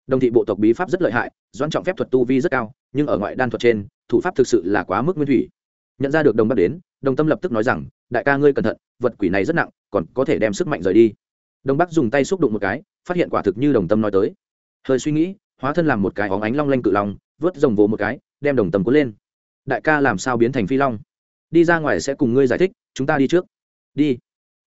đồng thị bộ tộc bí pháp rất lợi hại doan trọng phép thuật tu vi rất cao nhưng ở ngoại đan thuật trên thủ pháp thực sự là quá mức nguyên thủy. Nhận ra được đồng bắc đến đồng tâm lập tức nói rằng đại ca ngươi cẩn thận vật quỷ này rất nặng còn có thể đem sức mạnh rời đi. Đồng bắc dùng tay xúc đụng một cái phát hiện quả thực như đồng tâm nói tới. Hơi suy nghĩ hóa thân làm một cái óng ánh long lanh cự long, vớt rồng vỗ một cái đem đồng tâm cuốn lên. Đại ca làm sao biến thành phi long? Đi ra ngoài sẽ cùng ngươi giải thích chúng ta đi trước. Đi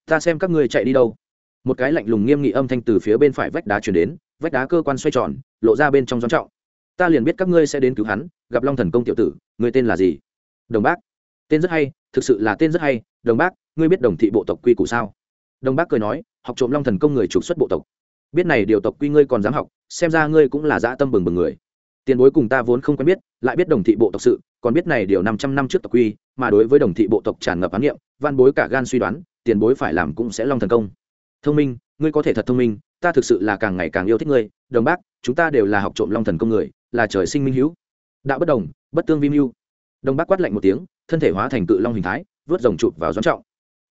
ta xem các ngươi chạy đi đâu. Một cái lạnh lùng nghiêm nghị âm thanh từ phía bên phải vách đá chuyển đến vách đá cơ quan xoay tròn, lộ ra bên trong gión trọng. Ta liền biết các ngươi sẽ đến cứu hắn, gặp long thần công tiểu tử, người tên là gì? Đồng bác. Tên rất hay, thực sự là tên rất hay. Đồng bác, ngươi biết đồng thị bộ tộc quy củ sao? Đồng bác cười nói, học trộm long thần công người trục xuất bộ tộc. Biết này điều tộc quy ngươi còn dám học, xem ra ngươi cũng là dã tâm bừng bừng người. Tiền bối cùng ta vốn không quen biết, lại biết đồng thị bộ tộc sự, còn biết này điều năm trăm năm trước tộc quy, mà đối với đồng thị bộ tộc tràn ngập án niệm van bối cả gan suy đoán, tiền bối phải làm cũng sẽ long thần công. Thông minh, ngươi có thể thật thông minh ta thực sự là càng ngày càng yêu thích ngươi, đồng bác, chúng ta đều là học trộm long thần công người, là trời sinh minh hữu. Đạo bất đồng, bất tương vi mưu. Đồng bác quát lạnh một tiếng, thân thể hóa thành cự long hình thái, vớt rồng chụp vào doãn trọng.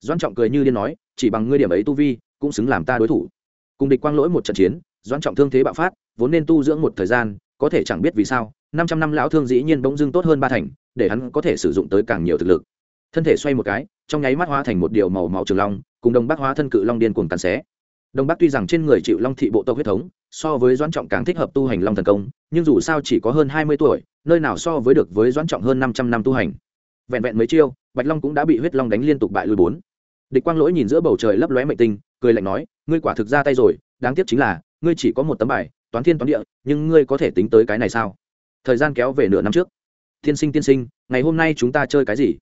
Doãn trọng cười như điên nói, chỉ bằng ngươi điểm ấy tu vi, cũng xứng làm ta đối thủ. Cùng địch quang lỗi một trận chiến, doãn trọng thương thế bạo phát, vốn nên tu dưỡng một thời gian, có thể chẳng biết vì sao, năm trăm năm lão thương dĩ nhiên bỗng dưng tốt hơn ba thành, để hắn có thể sử dụng tới càng nhiều thực lực. Thân thể xoay một cái, trong nháy mắt hóa thành một điều màu máu trường long, cùng đồng bác hóa thân cự long điên cuồng cắn xé đồng Bắc tuy rằng trên người chịu long thị bộ tộc huyết thống, so với doãn trọng càng thích hợp tu hành long thần công, nhưng dù sao chỉ có hơn hai mươi tuổi, nơi nào so với được với doãn trọng hơn năm trăm năm tu hành. Vẹn vẹn mấy chiêu, bạch long cũng đã bị huyết long đánh liên tục bại lùi bốn. Địch quang lỗi nhìn giữa bầu trời lấp lóe mệnh tinh, cười lạnh nói, ngươi quả thực ra tay rồi, đáng tiếc chính là, ngươi chỉ có một tấm bài, toán thiên toán địa, nhưng ngươi có thể tính tới cái này sao? Thời gian kéo về nửa năm trước. Tiên sinh tiên sinh, ngày hôm nay chúng ta chơi cái gì?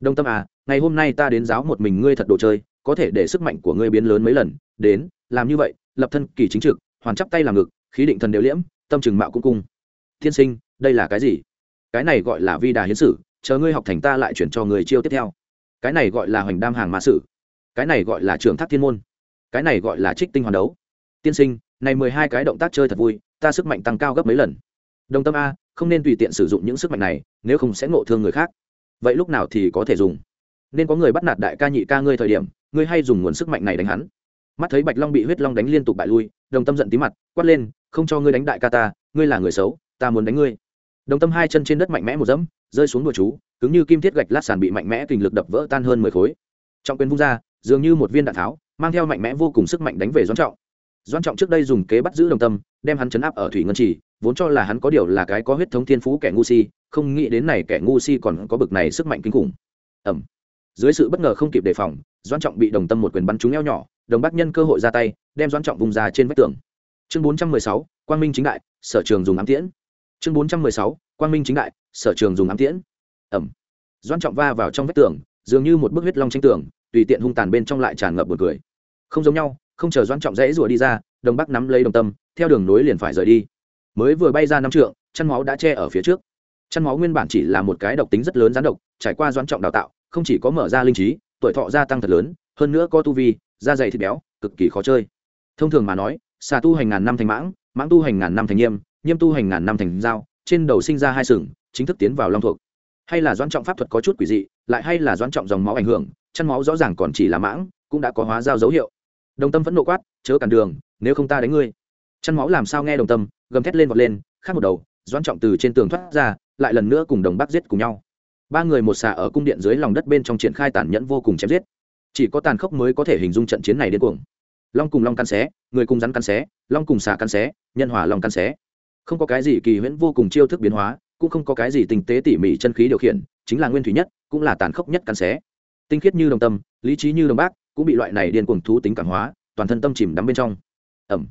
Đông tâm à ngày hôm nay ta đến giáo một mình ngươi thật đồ chơi có thể để sức mạnh của ngươi biến lớn mấy lần, đến, làm như vậy, lập thân kỳ chính trực, hoàn chắp tay làm ngực, khí định thần đều liễm, tâm trừng mạo cung cung. Tiên sinh, đây là cái gì? Cái này gọi là vi đà hiến sử, chờ ngươi học thành ta lại chuyển cho người chiêu tiếp theo. Cái này gọi là hoành đam hàng mã sử. Cái này gọi là trường thác thiên môn. Cái này gọi là trích tinh hoàn đấu. Tiên sinh, này mười hai cái động tác chơi thật vui, ta sức mạnh tăng cao gấp mấy lần. Đồng tâm a, không nên tùy tiện sử dụng những sức mạnh này, nếu không sẽ ngộ thương người khác. Vậy lúc nào thì có thể dùng? Nên có người bắt nạt đại ca nhị ca ngươi thời điểm, ngươi hay dùng nguồn sức mạnh này đánh hắn. Mắt thấy bạch long bị huyết long đánh liên tục bại lui, đồng tâm giận tí mặt, quát lên, không cho ngươi đánh đại ca ta, ngươi là người xấu, ta muốn đánh ngươi. Đồng tâm hai chân trên đất mạnh mẽ một dẫm, rơi xuống đùa chú, cứng như kim thiết gạch lát sàn bị mạnh mẽ kình lực đập vỡ tan hơn mười khối. Trọng quyền vung ra, dường như một viên đạn tháo, mang theo mạnh mẽ vô cùng sức mạnh đánh về doãn trọng. Doãn trọng trước đây dùng kế bắt giữ đồng tâm, đem hắn chấn áp ở thủy ngân trì, vốn cho là hắn có điều là cái có huyết thống thiên phú kẻ ngu si, không nghĩ đến này kẻ ngu si còn có bực này sức mạnh kinh khủng. Ẩm dưới sự bất ngờ không kịp đề phòng, doãn trọng bị đồng tâm một quyền bắn trúng eo nhỏ, đồng bác nhân cơ hội ra tay, đem doãn trọng vùng ra trên vách tường. Chương bốn trăm mười sáu, quang minh chính đại, sở trường dùng ám tiễn. Chương bốn trăm mười sáu, quang minh chính đại, sở trường dùng ám tiễn. Ẩm. Doãn trọng va vào trong vách tường, dường như một bức huyết long tranh tường, tùy tiện hung tàn bên trong lại tràn ngập một cười. Không giống nhau, không chờ doãn trọng dãy rủa đi ra, đồng bắc nắm lấy đồng tâm, theo đường nối liền phải rời đi. Mới vừa bay ra năm trượng chăn máu đã che ở phía trước. Chăn máu nguyên bản chỉ là một cái độc tính rất lớn gián độc, trải qua doãn trọng đào tạo không chỉ có mở ra linh trí tuổi thọ gia tăng thật lớn hơn nữa có tu vi da dày thịt béo cực kỳ khó chơi. Thông thường mà nói xà tu hành ngàn năm thành mãng mãng tu hành ngàn năm thành nghiêm, nghiêm tu hành ngàn năm thành dao trên đầu sinh ra hai sừng chính thức tiến vào long thuộc. Hay là doãn trọng pháp thuật có chút quỷ dị lại hay là doãn trọng dòng máu ảnh hưởng chăn máu rõ ràng còn chỉ là mãng cũng đã có hóa giao dấu hiệu. Đồng tâm vẫn nộ quát chớ cản đường nếu không ta đánh ngươi. Chăn máu làm sao nghe đồng tâm gầm thét lên vọt lên khác một đầu doãn trọng từ trên tường thoát ra lại lần nữa cùng đồng bắc giết cùng nhau ba người một xà ở cung điện dưới lòng đất bên trong triển khai tàn nhẫn vô cùng chém giết. Chỉ có tàn khốc mới có thể hình dung trận chiến này đến cuồng. Long cùng long căn xé, người cùng rắn căn xé, long cùng xà căn xé, nhân hòa long căn xé. Không có cái gì kỳ huyễn vô cùng chiêu thức biến hóa, cũng không có cái gì tinh tế tỉ mỉ chân khí điều khiển, chính là nguyên thủy nhất, cũng là tàn khốc nhất căn xé. Tinh khiết như đồng tâm, lý trí như đồng bác, cũng bị loại này điên cuồng thú tính cảm hóa, toàn thân tâm chìm đắm bên trong. Ẩm.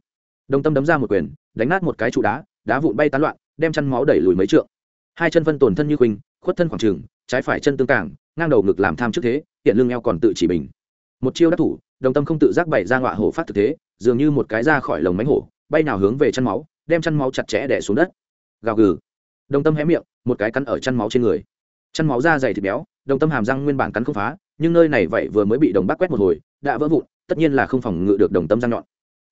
Đồng tâm đấm ra một quyền, đánh nát một cái trụ đá đá vụn bay tán loạn, đem chăn máu đẩy lùi mấy trượng hai chân phân tổn thân như khuynh, khuất thân khoảng trường, trái phải chân tương cảng ngang đầu ngực làm tham trước thế, hiện lưng eo còn tự chỉ bình một chiêu đắc thủ, đồng tâm không tự giác bày ra ngọa hổ phát thực thế, dường như một cái ra khỏi lồng mánh hổ, bay nào hướng về chăn máu, đem chăn máu chặt chẽ đẻ xuống đất. Gào gừ. Đồng tâm hé miệng, một cái cắn ở chăn máu trên người. Chăn máu da dày thịt béo, đồng tâm hàm răng nguyên bản cắn không phá, nhưng nơi này vậy vừa mới bị đồng bác quét một hồi, đã vỡ vụn, tất nhiên là không phòng ngự được đồng tâm răng nhọn.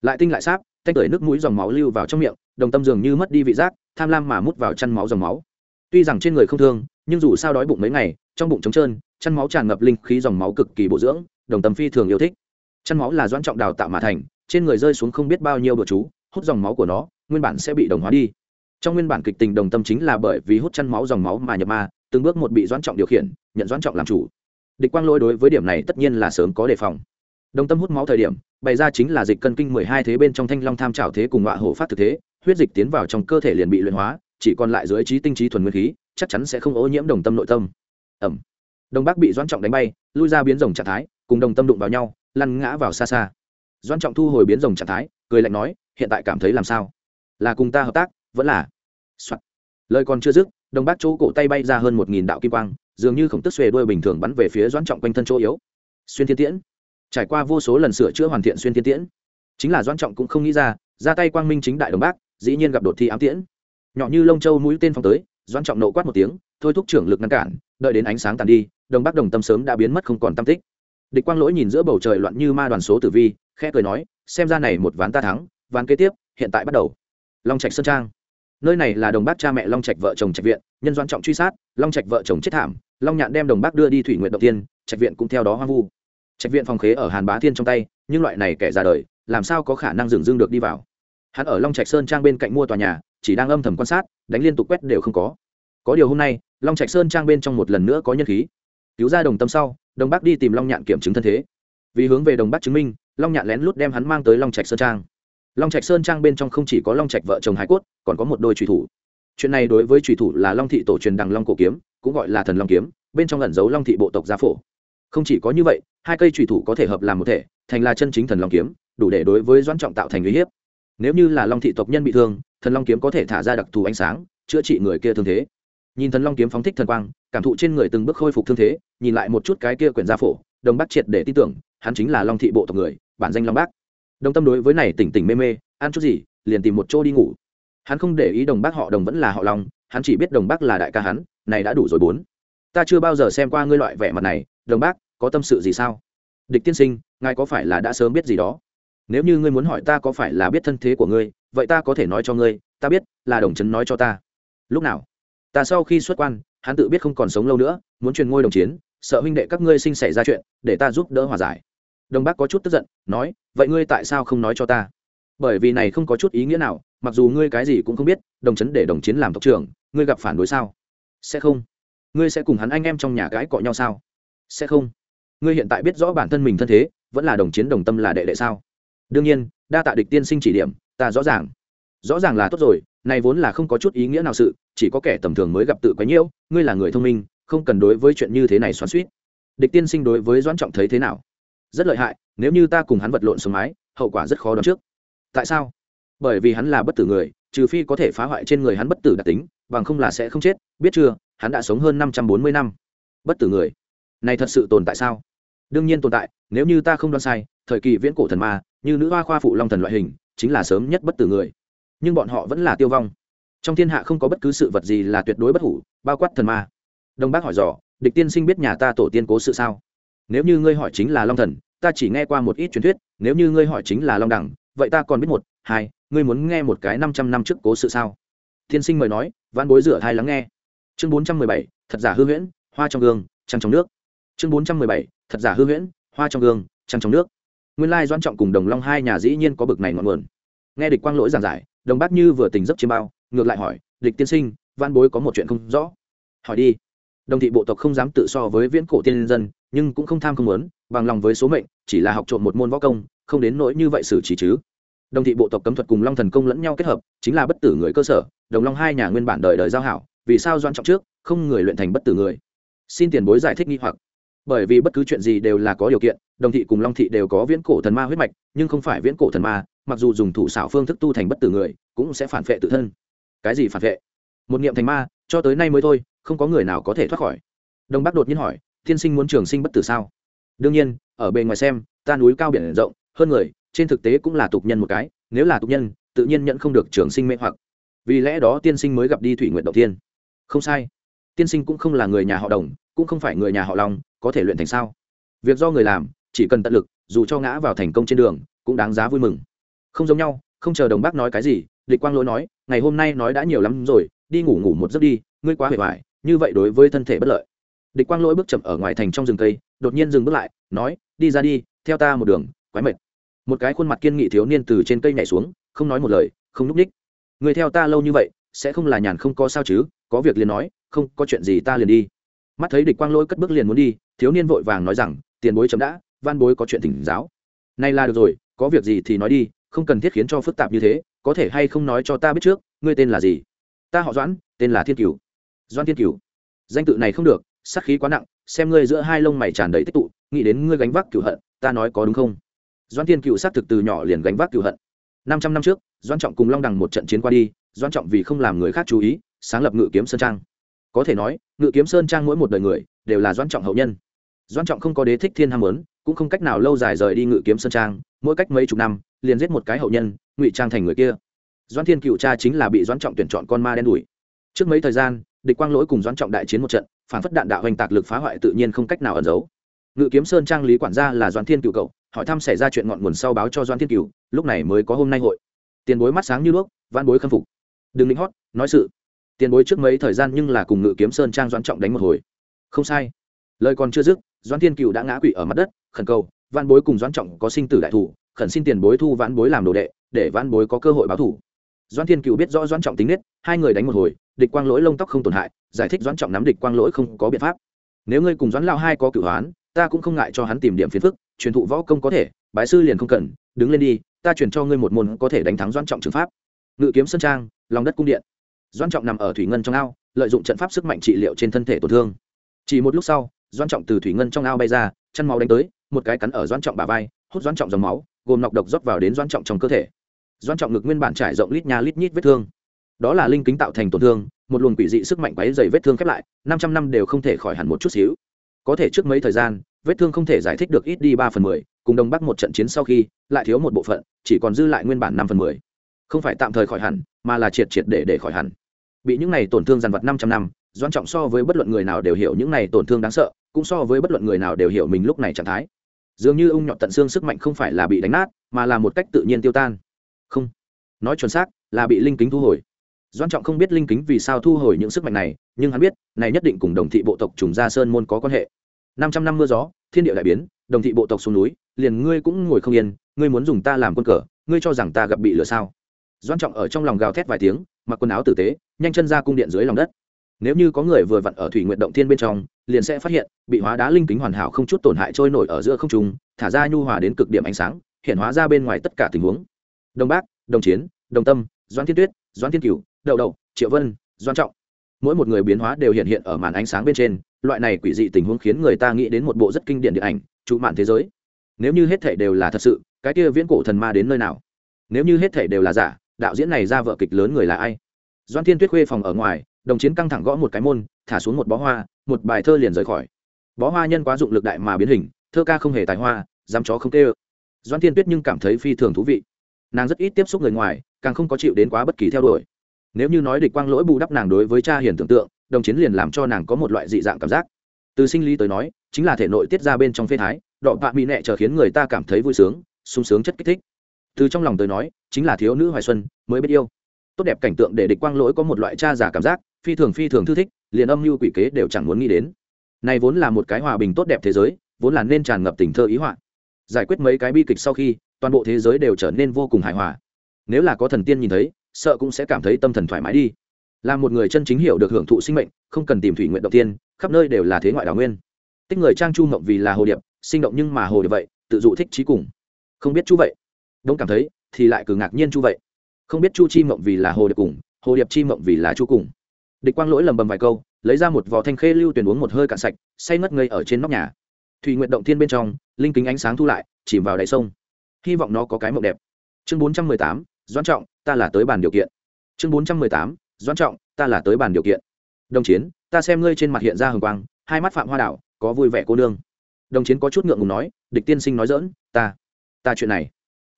Lại tinh lại sáp tách tưởi nước mũi dòng máu lưu vào trong miệng, đồng tâm dường như mất đi vị giác, tham lam mà mút vào chăn máu dòng máu tuy rằng trên người không thương, nhưng dù sao đói bụng mấy ngày, trong bụng trống trơn, chăn máu tràn ngập linh khí dòng máu cực kỳ bổ dưỡng, đồng tâm phi thường yêu thích. Chăn máu là doãn trọng đào tạo mà thành, trên người rơi xuống không biết bao nhiêu bữa chú, hút dòng máu của nó, nguyên bản sẽ bị đồng hóa đi. Trong nguyên bản kịch tình đồng tâm chính là bởi vì hút chăn máu dòng máu mà nhập ma, từng bước một bị doãn trọng điều khiển, nhận doãn trọng làm chủ. Địch quang lôi đối với điểm này tất nhiên là sớm có đề phòng. Đồng tâm hút máu thời điểm, bày ra chính là dịch cân kinh mười hai thế bên trong thanh long tham trào thế cùng ngọa hổ phát thực thế, huyết dịch tiến vào trong cơ thể liền bị luyện hóa chỉ còn lại dưới trí tinh trí thuần nguyên khí, chắc chắn sẽ không ô nhiễm đồng tâm nội tâm. Ẩm. Đồng bác bị doãn trọng đánh bay, lui ra biến rồng trạng thái, cùng đồng tâm đụng vào nhau, lăn ngã vào xa xa. Doãn trọng thu hồi biến rồng trạng thái, cười lạnh nói, hiện tại cảm thấy làm sao? Là cùng ta hợp tác, vẫn là、Soạn. lời còn chưa dứt, đồng bác chỗ cổ tay bay ra hơn một nghìn đạo kim quang, dường như khổng tức xuề đuôi bình thường bắn về phía doãn trọng quanh thân chỗ yếu. Xuyên thiên tiễn. Trải qua vô số lần sửa chữa hoàn thiện xuyên thiên tiễn. Chính là doãn trọng cũng không nghĩ ra ra tay quang minh chính đại đồng bác dĩ nhiên gặp đột thi ám tiễn nhỏ như lông châu mũi tên phong tới, doãn trọng nộ quát một tiếng, thôi thúc trưởng lực ngăn cản, đợi đến ánh sáng tàn đi, đồng bắc đồng tâm sớm đã biến mất không còn tâm tích. Địch quang lỗi nhìn giữa bầu trời loạn như ma đoàn số tử vi, khẽ cười nói, xem ra này một ván ta thắng, ván kế tiếp, hiện tại bắt đầu. Long trạch sơn trang. Nơi này là đồng bác cha mẹ long trạch vợ chồng trạch viện, nhân doan trọng truy sát, long trạch vợ chồng chết thảm, long nhạn đem đồng bác đưa đi thủy nguyện đầu tiên, trạch viện cũng theo đó hoang vu. Trạch viện phòng khế ở hàn bá thiên trong tay, nhưng loại này kẻ ra đời, làm sao có khả năng dừng dưng được đi vào? Hắn ở long trạch sơn trang bên cạnh mua tòa nhà chỉ đang âm thầm quan sát, đánh liên tục quét đều không có. Có điều hôm nay, long trạch sơn trang bên trong một lần nữa có nhân khí. Cứu ra đồng tâm sau đồng bắc đi tìm long nhạn kiểm chứng thân thế. Vì hướng về đồng bắc chứng minh, long nhạn lén lút đem hắn mang tới long trạch sơn trang. Long trạch sơn trang bên trong không chỉ có long trạch vợ chồng hải cốt, còn có một đôi trùy thủ. Chuyện này đối với trùy thủ là long thị tổ truyền đằng long cổ kiếm, cũng gọi là thần long kiếm, bên trong ẩn giấu long thị bộ tộc gia phổ. Không chỉ có như vậy, hai cây trùy thủ có thể hợp làm một thể, thành là chân chính thần long kiếm, đủ để đối với doãn trọng tạo thành uy hiếp. Nếu như là long thị tộc nhân bị thương thần long kiếm có thể thả ra đặc thù ánh sáng, chữa trị người kia thương thế. Nhìn thần long kiếm phóng thích thần quang, cảm thụ trên người từng bước khôi phục thương thế, nhìn lại một chút cái kia quyển gia phổ đồng bắc triệt để tin tưởng, hắn chính là long thị bộ tộc người, bản danh long bác đồng tâm đối với này tỉnh tỉnh mê mê, ăn chút gì, liền tìm một chỗ đi ngủ. Hắn không để ý đồng bác họ đồng vẫn là họ long, hắn chỉ biết đồng bác là đại ca hắn, này đã đủ rồi bốn. Ta chưa bao giờ xem qua ngươi loại vẻ mặt này đồng bác có tâm sự gì sao? Địch tiên sinh, ngài có phải là đã sớm biết gì đó? Nếu như ngươi muốn hỏi ta có phải là biết thân thế của ngươi vậy ta có thể nói cho ngươi, ta biết, là đồng trấn nói cho ta. Lúc nào? Ta sau khi xuất quan, hắn tự biết không còn sống lâu nữa, muốn truyền ngôi đồng chiến, sợ huynh đệ các ngươi sinh xảy ra chuyện, để ta giúp đỡ hòa giải. Đồng bác có chút tức giận, nói, vậy ngươi tại sao không nói cho ta? Bởi vì này không có chút ý nghĩa nào, mặc dù ngươi cái gì cũng không biết, đồng chấn để đồng chiến làm tộc trưởng, ngươi gặp phản đối sao? Sẽ không. Ngươi sẽ cùng hắn anh em trong nhà gái cọ nhau sao? Sẽ không. Ngươi hiện tại biết rõ bản thân mình thân thế, vẫn là đồng chiến đồng tâm là đệ đệ sao? Đương nhiên, đa tạ địch tiên sinh chỉ điểm, ta rõ ràng. Rõ ràng là tốt rồi, này vốn là không có chút ý nghĩa nào sự, chỉ có kẻ tầm thường mới gặp tự quấy nhiễu, ngươi là người thông minh, không cần đối với chuyện như thế này xoắn suýt địch tiên sinh đối với doãn trọng thấy thế nào? Rất lợi hại, nếu như ta cùng hắn vật lộn xuống mái, hậu quả rất khó đoán trước. Tại sao? Bởi vì hắn là bất tử người, trừ phi có thể phá hoại trên người hắn bất tử đặc tính, bằng không là sẽ không chết, biết chưa, hắn đã sống hơn năm trăm bốn mươi năm. Bất tử người? Này thật sự tồn tại sao? Đương nhiên tồn tại, nếu như ta không đoán sai, thời kỳ viễn cổ thần ma như nữ hoa khoa phụ long thần loại hình, chính là sớm nhất bất tử người. Nhưng bọn họ vẫn là tiêu vong. Trong thiên hạ không có bất cứ sự vật gì là tuyệt đối bất hủ, bao quát thần ma. Đông bác hỏi dò, địch tiên sinh biết nhà ta tổ tiên cố sự sao? Nếu như ngươi hỏi chính là long thần, ta chỉ nghe qua một ít truyền thuyết, nếu như ngươi hỏi chính là long đẳng, vậy ta còn biết một, hai, ngươi muốn nghe một cái năm trăm năm trước cố sự sao? Tiên sinh mời nói văn bối rửa thai lắng nghe. Chương bốn trăm mười bảy, thật giả hư huyễn, hoa trong gương, trăng trong nước. Chương bốn trăm mười bảy, thật giả hư huyễn, hoa trong gương, trăng trong nước nguyên lai doan trọng cùng đồng long hai nhà dĩ nhiên có bực này ngọn nguồn. Nghe địch quang lỗi giảng giải, đồng bác như vừa tình giấc chiêm bao, ngược lại hỏi, địch tiên sinh văn bối có một chuyện không rõ? Hỏi đi. Đồng thị bộ tộc không dám tự so với viễn cổ tiên dân, nhưng cũng không tham không muốn, bằng lòng với số mệnh, chỉ là học trộm một môn võ công, không đến nỗi như vậy xử trí chứ. Đồng thị bộ tộc cấm thuật cùng long thần công lẫn nhau kết hợp, chính là bất tử người cơ sở, đồng long hai nhà nguyên bản đời đời giao hảo, vì sao doan trọng trước, không người luyện thành bất tử người? Xin tiền bối giải thích nghi hoặc bởi vì bất cứ chuyện gì đều là có điều kiện, đồng thị cùng long thị đều có viễn cổ thần ma huyết mạch, nhưng không phải viễn cổ thần ma, mặc dù dùng thủ xảo phương thức tu thành bất tử người, cũng sẽ phản vệ tự thân. Cái gì phản vệ? Một niệm thành ma, cho tới nay mới thôi, không có người nào có thể thoát khỏi. Đông bắc đột nhiên hỏi, tiên sinh muốn trường sinh bất tử sao? Đương nhiên, ở bề ngoài xem, ta núi cao biển rộng, hơn người, trên thực tế cũng là tục nhân một cái, nếu là tục nhân, tự nhiên nhận không được trường sinh mê hoặc. Vì lẽ đó tiên sinh mới gặp đi thủy nguyện đầu tiên không sai. Tiên sinh cũng không là người nhà họ đồng cũng không phải người nhà họ long, có thể luyện thành sao? Việc do người làm, chỉ cần tận lực, dù cho ngã vào thành công trên đường, cũng đáng giá vui mừng. Không giống nhau, không chờ đồng bác nói cái gì, địch quang lỗi nói, ngày hôm nay nói đã nhiều lắm rồi, đi ngủ ngủ một giấc đi, ngươi quá hề hoài như vậy đối với thân thể bất lợi. Địch quang lỗi bước chậm ở ngoài thành trong rừng cây, đột nhiên dừng bước lại, nói, đi ra đi, theo ta một đường, quái mệt. Một cái khuôn mặt kiên nghị thiếu niên từ trên cây nhảy xuống, không nói một lời, không núp ních. Người theo ta lâu như vậy, sẽ không là nhàn không có sao chứ, có việc liền nói, không, có chuyện gì ta liền đi mắt thấy địch quang lỗi cất bước liền muốn đi, thiếu niên vội vàng nói rằng, tiền bối chấm đã van bối có chuyện thỉnh giáo. Nay là được rồi, có việc gì thì nói đi, không cần thiết khiến cho phức tạp như thế, có thể hay không nói cho ta biết trước, ngươi tên là gì? Ta họ doãn, tên là thiên cửu. Doãn thiên cửu. Danh tự này không được sắc khí quá nặng, xem ngươi giữa hai lông mày tràn đầy tích tụ, nghĩ đến ngươi gánh vác cửu hận, ta nói có đúng không? Doãn thiên cửu xác thực từ nhỏ liền gánh vác cửu hận. Năm trăm năm trước, doãn trọng cùng long đằng một trận chiến qua đi, doãn trọng vì không làm người khác chú ý, sáng lập ngự kiếm sơn trang có thể nói, ngự kiếm sơn trang mỗi một đời người đều là doãn trọng hậu nhân. Doãn trọng không có đế thích thiên ham muốn, cũng không cách nào lâu dài rời đi ngự kiếm sơn trang, mỗi cách mấy chục năm, liền giết một cái hậu nhân, ngụy trang thành người kia. Doãn thiên cựu cha chính là bị doãn trọng tuyển chọn con ma đen đuổi. Trước mấy thời gian, địch quang lỗi cùng doãn trọng đại chiến một trận, phản phất đạn đạo hành tạc lực phá hoại tự nhiên không cách nào ẩn giấu. Ngự kiếm sơn trang lý quản gia là doãn thiên cựu cậu, hỏi thăm xảy ra chuyện ngọn nguồn sau báo cho doãn thiên cựu lúc này mới có hôm nay hội. Tiền bối mắt sáng như đuốc văn bối khâm phục. Đừng lính hót, nói sự tiền bối trước mấy thời gian nhưng là cùng ngự kiếm sơn trang doãn trọng đánh một hồi. Không sai. Lời còn chưa dứt, doãn thiên cựu đã ngã quỵ ở mặt đất, khẩn cầu văn bối cùng doãn trọng có sinh tử đại thủ, khẩn xin tiền bối thu vãn bối làm đồ đệ, để vãn bối có cơ hội báo thủ. Doãn thiên cựu biết rõ doãn trọng tính nết, hai người đánh một hồi, địch quang lỗi lông tóc không tổn hại, giải thích doãn trọng nắm địch quang lỗi không có biện pháp. Nếu ngươi cùng doãn lao hai có cửu hoán, ta cũng không ngại cho hắn tìm điểm phiền phức, truyền thụ võ công có thể, bái sư liền không cần, đứng lên đi, ta truyền cho ngươi một môn có thể đánh thắng doãn trọng trường pháp. Ngự kiếm sơn trang, lòng đất cung điện. Doan trọng nằm ở thủy ngân trong ao, lợi dụng trận pháp sức mạnh trị liệu trên thân thể tổn thương. Chỉ một lúc sau Doan trọng từ thủy ngân trong ao bay ra, chân máu đánh tới, một cái cắn ở Doan trọng bả vai, hút Doan trọng dòng máu, gồm nọc độc rót vào đến Doan trọng trong cơ thể. Doan trọng ngực nguyên bản trải rộng lít nha lít nhít vết thương. Đó là linh kính tạo thành tổn thương, một luồng quỷ dị sức mạnh quấy dày vết thương khép lại, năm trăm năm đều không thể khỏi hẳn một chút xíu. Có thể trước mấy thời gian, vết thương không thể giải thích được ít đi ba phần mười, cùng đông bắc một trận chiến sau khi, lại thiếu một bộ phận, chỉ còn dư lại nguyên bản năm phần mười. Không phải tạm thời khỏi hẳn, mà là triệt triệt để để khỏi hẳn bị những này tổn thương dằn vặt năm trăm năm doan trọng so với bất luận người nào đều hiểu những này tổn thương đáng sợ, cũng so với bất luận người nào đều hiểu mình lúc này trạng thái. Dường như ung nhọn tận xương sức mạnh không phải là bị đánh nát, mà là một cách tự nhiên tiêu tan. Không. Nói chuẩn xác, là bị linh kính thu hồi. Doan trọng không biết linh kính vì sao thu hồi những sức mạnh này, nhưng hắn biết, này nhất định cùng đồng thị bộ tộc trùng gia sơn môn có quan hệ. Năm trăm năm mưa gió, thiên địa đại biến, đồng thị bộ tộc xuống núi, liền ngươi cũng ngồi không yên, ngươi muốn dùng ta làm quân cờ, ngươi cho rằng ta gặp bị lửa sao? Doan trọng ở trong lòng gào thét vài tiếng mặc quần áo tử tế, nhanh chân ra cung điện dưới lòng đất. Nếu như có người vừa vặn ở thủy nguyện động thiên bên trong, liền sẽ phát hiện, bị hóa đá linh kính hoàn hảo không chút tổn hại trôi nổi ở giữa không trung, thả ra nhu hòa đến cực điểm ánh sáng, hiện hóa ra bên ngoài tất cả tình huống. Đông bác, đồng chiến, đồng tâm, doãn thiên tuyết, doãn thiên cửu, đậu đậu, triệu vân, doãn trọng. Mỗi một người biến hóa đều hiện hiện ở màn ánh sáng bên trên, loại này quỷ dị tình huống khiến người ta nghĩ đến một bộ rất kinh điển điện ảnh, trụ mạn thế giới. Nếu như hết thể đều là thật sự, cái kia viễn cổ thần ma đến nơi nào? Nếu như hết thể đều là giả đạo diễn này ra vợ kịch lớn người là ai? Doan thiên tuyết khuê phòng ở ngoài, đồng chiến căng thẳng gõ một cái môn, thả xuống một bó hoa, một bài thơ liền rời khỏi. Bó hoa nhân quá dụng lực đại mà biến hình, thơ ca không hề tài hoa, dám chó không tê ơ. Doan thiên tuyết nhưng cảm thấy phi thường thú vị. Nàng rất ít tiếp xúc người ngoài, càng không có chịu đến quá bất kỳ theo đuổi. Nếu như nói địch quang lỗi bù đắp nàng đối với cha hiền tưởng tượng, đồng chiến liền làm cho nàng có một loại dị dạng cảm giác. Từ sinh lý tới nói, chính là thể nội tiết ra bên trong phê thái đọ bạ mỹ nẹ chờ khiến người ta cảm thấy vui sướng, sung sướng chất kích thích. Từ trong lòng tới nói chính là thiếu nữ hoài xuân, mới biết yêu. Tốt đẹp cảnh tượng để địch quang lỗi có một loại cha giả cảm giác, phi thường phi thường thư thích, liền âm mưu quỷ kế đều chẳng muốn nghĩ đến. Này vốn là một cái hòa bình tốt đẹp thế giới, vốn là nên tràn ngập tình thơ ý họa. Giải quyết mấy cái bi kịch sau khi, toàn bộ thế giới đều trở nên vô cùng hài hòa. Nếu là có thần tiên nhìn thấy, sợ cũng sẽ cảm thấy tâm thần thoải mái đi. Là một người chân chính hiểu được hưởng thụ sinh mệnh, không cần tìm thủy nguyện động tiên, khắp nơi đều là thế ngoại đào nguyên. Tích người trang chu mộng vì là hồ điệp, sinh động nhưng mà hồ điệp vậy, tự dụ thích trí cùng. Không biết chú vậy. Đông cảm thấy thì lại cứ ngạc nhiên chu vậy. Không biết chu chi mộng vì là hồ điệp cùng, hồ điệp chi mộng vì là chu cùng. Địch quang lỗi lầm bầm vài câu, lấy ra một vò thanh khê lưu tuyển uống một hơi cạn sạch, say ngất ngây ở trên nóc nhà. Thùy nguyện động thiên bên trong, linh kính ánh sáng thu lại, chìm vào đáy sông. Hy vọng nó có cái mộng đẹp. Chương bốn trăm mười tám, doãn trọng, ta là tới bàn điều kiện. Chương bốn trăm mười tám, doãn trọng, ta là tới bàn điều kiện. Đồng chiến, ta xem ngươi trên mặt hiện ra hồng quang, hai mắt phạm hoa đảo, có vui vẻ cô nương. Đồng chiến có chút ngượng ngùng nói, địch tiên sinh nói dỡn ta ta chuyện này